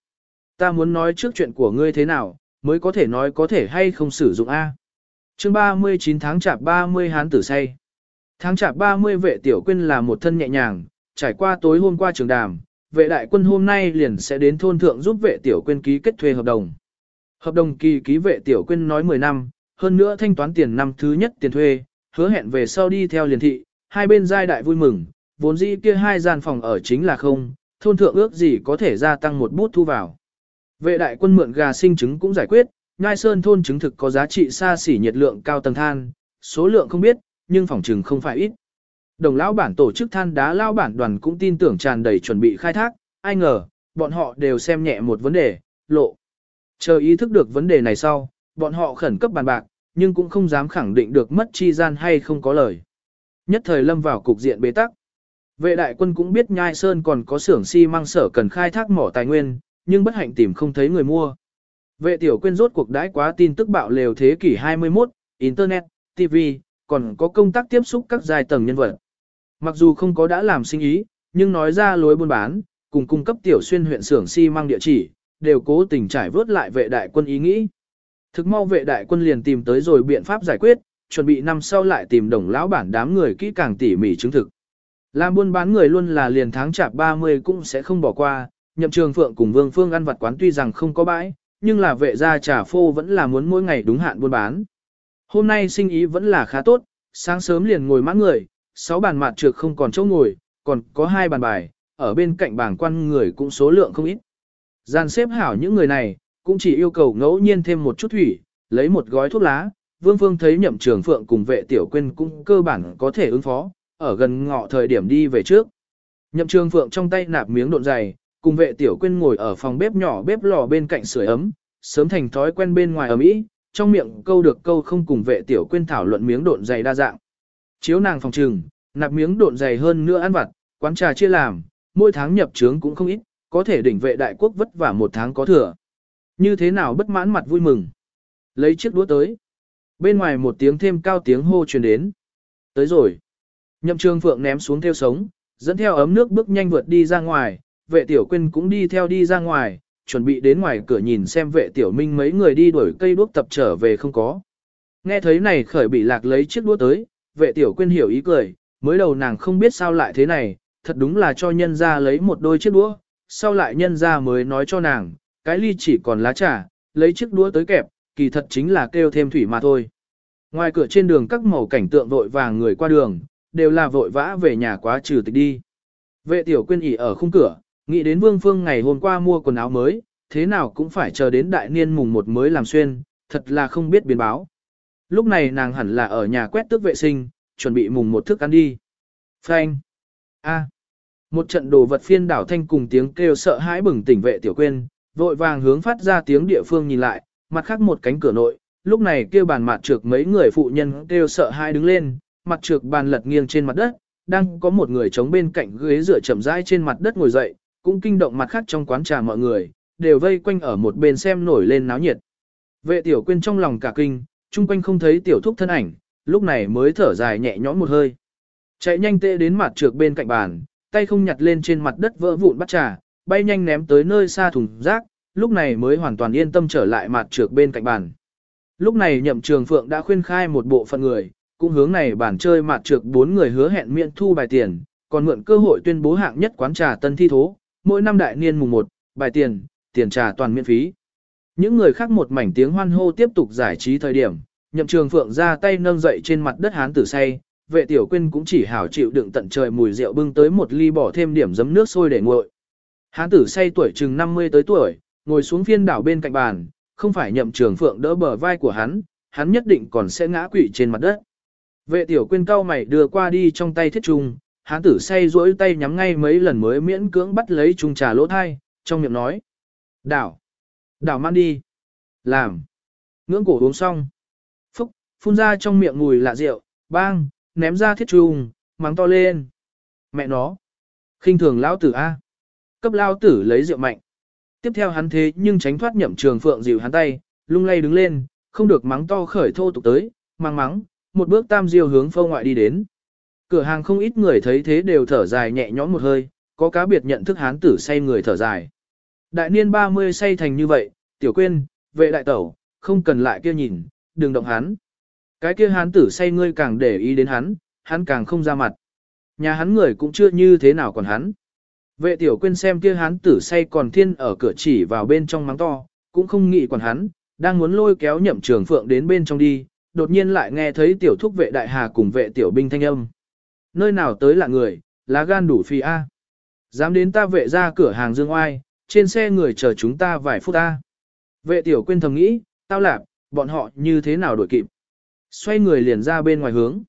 Ta muốn nói trước chuyện của ngươi thế nào, mới có thể nói có thể hay không sử dụng A. chương 39 tháng chạp 30 hán tử say. Tháng chạp 30 vệ tiểu quyên là một thân nhẹ nhàng, trải qua tối hôm qua trường đàm, vệ đại quân hôm nay liền sẽ đến thôn thượng giúp vệ tiểu quyên ký kết thuê hợp đồng. Hợp đồng kỳ ký vệ tiểu quyên nói 10 năm, hơn nữa thanh toán tiền năm thứ nhất tiền thuê, hứa hẹn về sau đi theo liền thị, hai bên giai đại vui mừng, vốn dĩ kia hai gian phòng ở chính là không, thôn thượng ước gì có thể gia tăng một bút thu vào. Vệ đại quân mượn gà sinh trứng cũng giải quyết, ngai sơn thôn chứng thực có giá trị xa xỉ nhiệt lượng cao tầng than, số lượng không biết, nhưng phòng trừng không phải ít. Đồng lão bản tổ chức than đá lao bản đoàn cũng tin tưởng tràn đầy chuẩn bị khai thác, ai ngờ, bọn họ đều xem nhẹ một vấn đề, lộ. Chờ ý thức được vấn đề này sau, bọn họ khẩn cấp bàn bạc, nhưng cũng không dám khẳng định được mất chi gian hay không có lời. Nhất thời lâm vào cục diện bế tắc. Vệ đại quân cũng biết Nhai Sơn còn có xưởng xi si măng sở cần khai thác mỏ tài nguyên, nhưng bất hạnh tìm không thấy người mua. Vệ tiểu quên rốt cuộc đãi quá tin tức bạo lều thế kỷ 21, Internet, TV, còn có công tác tiếp xúc các giai tầng nhân vật. Mặc dù không có đã làm sinh ý, nhưng nói ra lối buôn bán, cùng cung cấp tiểu xuyên huyện xưởng xi si măng địa chỉ, đều cố tình trải vớt lại vệ đại quân ý nghĩ. Thực mau vệ đại quân liền tìm tới rồi biện pháp giải quyết, chuẩn bị năm sau lại tìm đồng lão bản đám người kỹ càng tỉ mỉ chứng thực. Làm buôn bán người luôn là liền tháng chạp 30 cũng sẽ không bỏ qua, nhậm trường phượng cùng vương phương ăn vặt quán tuy rằng không có bãi, nhưng là vệ gia trà phô vẫn là muốn mỗi ngày đúng hạn buôn bán. Hôm nay sinh ý vẫn là khá tốt, sáng sớm liền ngồi mãn người, sáu bàn mạt trược không còn chỗ ngồi, còn có hai bàn bài, ở bên cạnh bảng quan người cũng số lượng không ít. Gian xếp hảo những người này, cũng chỉ yêu cầu ngẫu nhiên thêm một chút thủy, lấy một gói thuốc lá, Vương Phương thấy nhậm trường phượng cùng vệ tiểu quên cũng cơ bản có thể ứng phó, ở gần ngọ thời điểm đi về trước. Nhậm trường phượng trong tay nạp miếng độn dày, cùng vệ tiểu quên ngồi ở phòng bếp nhỏ bếp lò bên cạnh sưởi ấm, sớm thành thói quen bên ngoài ấm ý trong miệng câu được câu không cùng vệ tiểu quên thảo luận miếng độn dày đa dạng. Chiếu nàng phòng trừng, nạp miếng độn dày hơn nữa ăn vặt, quán trà chia làm, mỗi tháng nhập trướng cũng không ít, có thể đỉnh vệ đại quốc vất vả một tháng có thừa. Như thế nào bất mãn mặt vui mừng. Lấy chiếc đũa tới. Bên ngoài một tiếng thêm cao tiếng hô truyền đến. Tới rồi. Nhậm trường phượng ném xuống theo sống, dẫn theo ấm nước bước nhanh vượt đi ra ngoài, vệ tiểu quyên cũng đi theo đi ra ngoài, chuẩn bị đến ngoài cửa nhìn xem vệ tiểu minh mấy người đi đuổi cây đuốc tập trở về không có. Nghe thấy này khởi bị lạc lấy chiếc đuốc tới, vệ tiểu quyên hiểu ý cười, mới đầu nàng không biết sao lại thế này, thật đúng là cho nhân ra lấy một đôi chiếc đũa, sau lại nhân ra mới nói cho nàng, cái ly chỉ còn lá trà, lấy chiếc đũa tới kẹp, kỳ thật chính là kêu thêm thủy mà thôi. Ngoài cửa trên đường các màu cảnh tượng vội vàng người qua đường, đều là vội vã về nhà quá trừ tịch đi. Vệ tiểu quyên ỉ ở khung cửa, nghĩ đến Vương Phương ngày hôm qua mua quần áo mới, thế nào cũng phải chờ đến đại niên mùng một mới làm xuyên, thật là không biết biến báo. Lúc này nàng hẳn là ở nhà quét tước vệ sinh, chuẩn bị mùng một thức ăn đi. Phanh. A. Một trận đồ vật phiên đảo thanh cùng tiếng kêu sợ hãi bừng tỉnh vệ tiểu quên, vội vàng hướng phát ra tiếng địa phương nhìn lại, mặt khác một cánh cửa nội, lúc này kêu bàn mặt trược mấy người phụ nhân kêu sợ hãi đứng lên, mặt trược bàn lật nghiêng trên mặt đất, đang có một người chống bên cạnh ghế rửa chậm rãi trên mặt đất ngồi dậy, cũng kinh động mặt khác trong quán trà mọi người, đều vây quanh ở một bên xem nổi lên náo nhiệt. Vệ tiểu quên trong lòng cả kinh, chung quanh không thấy tiểu thúc thân ảnh, lúc này mới thở dài nhẹ nhõm một hơi. Chạy nhanh tệ đến mặt trược bên cạnh bàn, tay không nhặt lên trên mặt đất vỡ vụn bắt trà, bay nhanh ném tới nơi xa thùng rác, lúc này mới hoàn toàn yên tâm trở lại mặt trược bên cạnh bàn. Lúc này nhậm trường phượng đã khuyên khai một bộ phận người, cũng hướng này bản chơi mặt trược bốn người hứa hẹn miễn thu bài tiền, còn mượn cơ hội tuyên bố hạng nhất quán trà tân thi thố, mỗi năm đại niên mùng 1, bài tiền, tiền trà toàn miễn phí. Những người khác một mảnh tiếng hoan hô tiếp tục giải trí thời điểm, nhậm trường phượng ra tay nâng dậy trên mặt đất hán tử say, vệ tiểu quyên cũng chỉ hảo chịu đựng tận trời mùi rượu bưng tới một ly bỏ thêm điểm giấm nước sôi để nguội. Hán tử say tuổi chừng 50 tới tuổi, ngồi xuống phiên đảo bên cạnh bàn, không phải nhậm trường phượng đỡ bờ vai của hắn, hắn nhất định còn sẽ ngã quỵ trên mặt đất. Vệ tiểu quyên cao mày đưa qua đi trong tay thiết trung, hán tử say rỗi tay nhắm ngay mấy lần mới miễn cưỡng bắt lấy chung trà lỗ thai, trong miệng nói. Đảo! Đảo man đi! Làm! Ngưỡng cổ uống xong. Phúc! Phun ra trong miệng mùi lạ rượu, bang! Ném ra thiết trùng, mắng to lên. Mẹ nó! khinh thường lão tử A. Cấp lão tử lấy rượu mạnh. Tiếp theo hắn thế nhưng tránh thoát nhậm trường phượng dịu hắn tay, lung lay đứng lên, không được mắng to khởi thô tục tới, mang mắng, một bước tam diêu hướng phâu ngoại đi đến. Cửa hàng không ít người thấy thế đều thở dài nhẹ nhõm một hơi, có cá biệt nhận thức hán tử say người thở dài. Đại niên 30 say thành như vậy, tiểu quên, vệ đại tẩu, không cần lại kia nhìn, đừng động hắn. Cái kia hán tử say ngươi càng để ý đến hắn, hắn càng không ra mặt. Nhà hắn người cũng chưa như thế nào còn hắn. Vệ tiểu quên xem kia hán tử say còn thiên ở cửa chỉ vào bên trong mắng to, cũng không nghĩ còn hắn, đang muốn lôi kéo nhậm trường phượng đến bên trong đi, đột nhiên lại nghe thấy tiểu thúc vệ đại hà cùng vệ tiểu binh thanh âm. Nơi nào tới là người, lá gan đủ phi A. Dám đến ta vệ ra cửa hàng dương oai, trên xe người chờ chúng ta vài phút A. Vệ tiểu quên thầm nghĩ, tao lạp, bọn họ như thế nào đổi kịp. Xoay người liền ra bên ngoài hướng.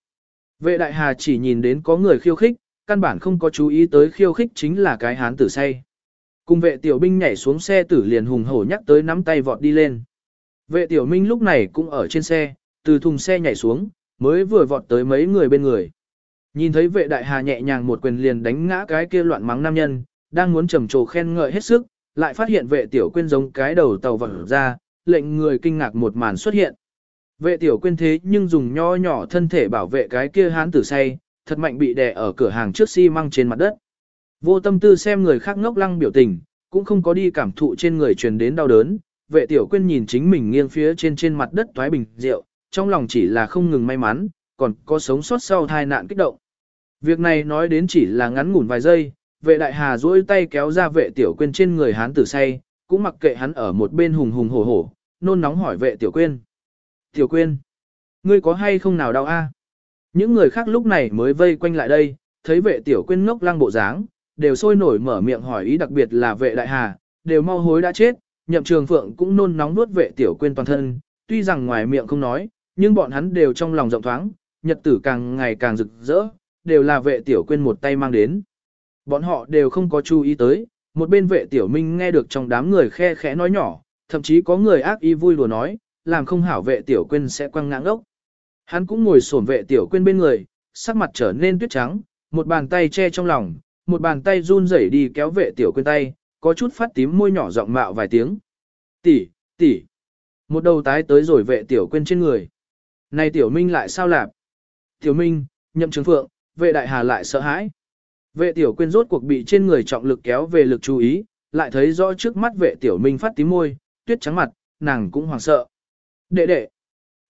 Vệ đại hà chỉ nhìn đến có người khiêu khích, căn bản không có chú ý tới khiêu khích chính là cái hán tử say. Cùng vệ tiểu binh nhảy xuống xe tử liền hùng hổ nhắc tới nắm tay vọt đi lên. Vệ tiểu minh lúc này cũng ở trên xe, từ thùng xe nhảy xuống, mới vừa vọt tới mấy người bên người. Nhìn thấy vệ đại hà nhẹ nhàng một quyền liền đánh ngã cái kia loạn mắng nam nhân, đang muốn trầm trồ khen ngợi hết sức, lại phát hiện vệ tiểu quyên giống cái đầu tàu vẩn ra, lệnh người kinh ngạc một màn xuất hiện. Vệ tiểu quyên thế nhưng dùng nho nhỏ thân thể bảo vệ cái kia hán tử say, thật mạnh bị đè ở cửa hàng trước xi măng trên mặt đất. Vô tâm tư xem người khác ngốc lăng biểu tình, cũng không có đi cảm thụ trên người truyền đến đau đớn, vệ tiểu quyên nhìn chính mình nghiêng phía trên trên mặt đất thoái bình rượu, trong lòng chỉ là không ngừng may mắn, còn có sống sót sau tai nạn kích động. Việc này nói đến chỉ là ngắn ngủn vài giây, vệ đại hà duỗi tay kéo ra vệ tiểu quên trên người hắn tử say, cũng mặc kệ hắn ở một bên hùng hùng hổ hổ, nôn nóng hỏi vệ tiểu quên. Tiểu quên, ngươi có hay không nào đau a? Những người khác lúc này mới vây quanh lại đây, thấy vệ tiểu quên ngốc lăng bộ dáng, đều sôi nổi mở miệng hỏi ý đặc biệt là vệ đại hà, đều mau hối đã chết, nhậm trường phượng cũng nôn nóng nuốt vệ tiểu quên toàn thân, tuy rằng ngoài miệng không nói, nhưng bọn hắn đều trong lòng rộng thoáng, nhật tử càng ngày càng rực rỡ, đều là vệ tiểu quên một tay mang đến. Bọn họ đều không có chú ý tới, một bên vệ tiểu minh nghe được trong đám người khe khẽ nói nhỏ, thậm chí có người ác ý vui đùa nói, làm không hảo vệ tiểu quên sẽ quăng ngã ngốc. Hắn cũng ngồi xổm vệ tiểu quên bên người, sắc mặt trở nên tuyết trắng, một bàn tay che trong lòng, một bàn tay run rẩy đi kéo vệ tiểu quên tay, có chút phát tím môi nhỏ giọng mạo vài tiếng. Tỷ, tỷ. Một đầu tái tới rồi vệ tiểu quên trên người. Này tiểu minh lại sao lạp? Tiểu minh, nhậm trường phượng, vệ đại hà lại sợ hãi. Vệ tiểu Quyên rốt cuộc bị trên người trọng lực kéo về lực chú ý, lại thấy rõ trước mắt vệ tiểu minh phát tím môi, tuyết trắng mặt, nàng cũng hoảng sợ. Đệ đệ,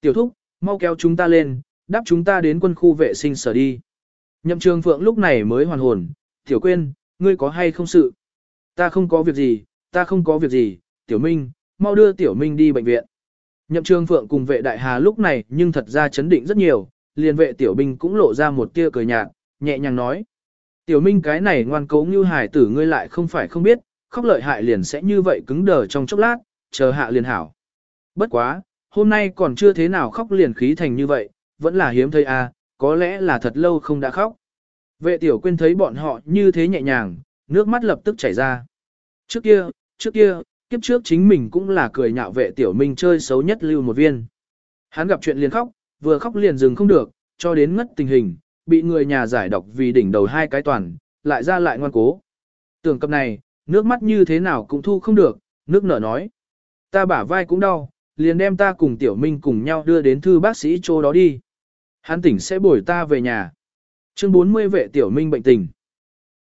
tiểu thúc, mau kéo chúng ta lên, đáp chúng ta đến quân khu vệ sinh sở đi. Nhậm trường phượng lúc này mới hoàn hồn, tiểu Quyên, ngươi có hay không sự? Ta không có việc gì, ta không có việc gì, tiểu minh, mau đưa tiểu minh đi bệnh viện. Nhậm trường phượng cùng vệ đại hà lúc này nhưng thật ra chấn định rất nhiều, liền vệ tiểu binh cũng lộ ra một tia cười nhạt, nhẹ nhàng nói. Tiểu minh cái này ngoan cố như hải tử ngươi lại không phải không biết, khóc lợi hại liền sẽ như vậy cứng đờ trong chốc lát, chờ hạ liền hảo. Bất quá, hôm nay còn chưa thế nào khóc liền khí thành như vậy, vẫn là hiếm thấy a, à, có lẽ là thật lâu không đã khóc. Vệ tiểu quên thấy bọn họ như thế nhẹ nhàng, nước mắt lập tức chảy ra. Trước kia, trước kia, kiếp trước chính mình cũng là cười nhạo vệ tiểu minh chơi xấu nhất lưu một viên. Hắn gặp chuyện liền khóc, vừa khóc liền dừng không được, cho đến ngất tình hình, bị người nhà giải độc vì đỉnh đầu hai cái toàn, lại ra lại ngoan cố. Tưởng cập này, nước mắt như thế nào cũng thu không được, nước nở nói. Ta bả vai cũng đau, liền đem ta cùng tiểu minh cùng nhau đưa đến thư bác sĩ chỗ đó đi. Hắn tỉnh sẽ bồi ta về nhà. Chương 40 vệ tiểu minh bệnh tình.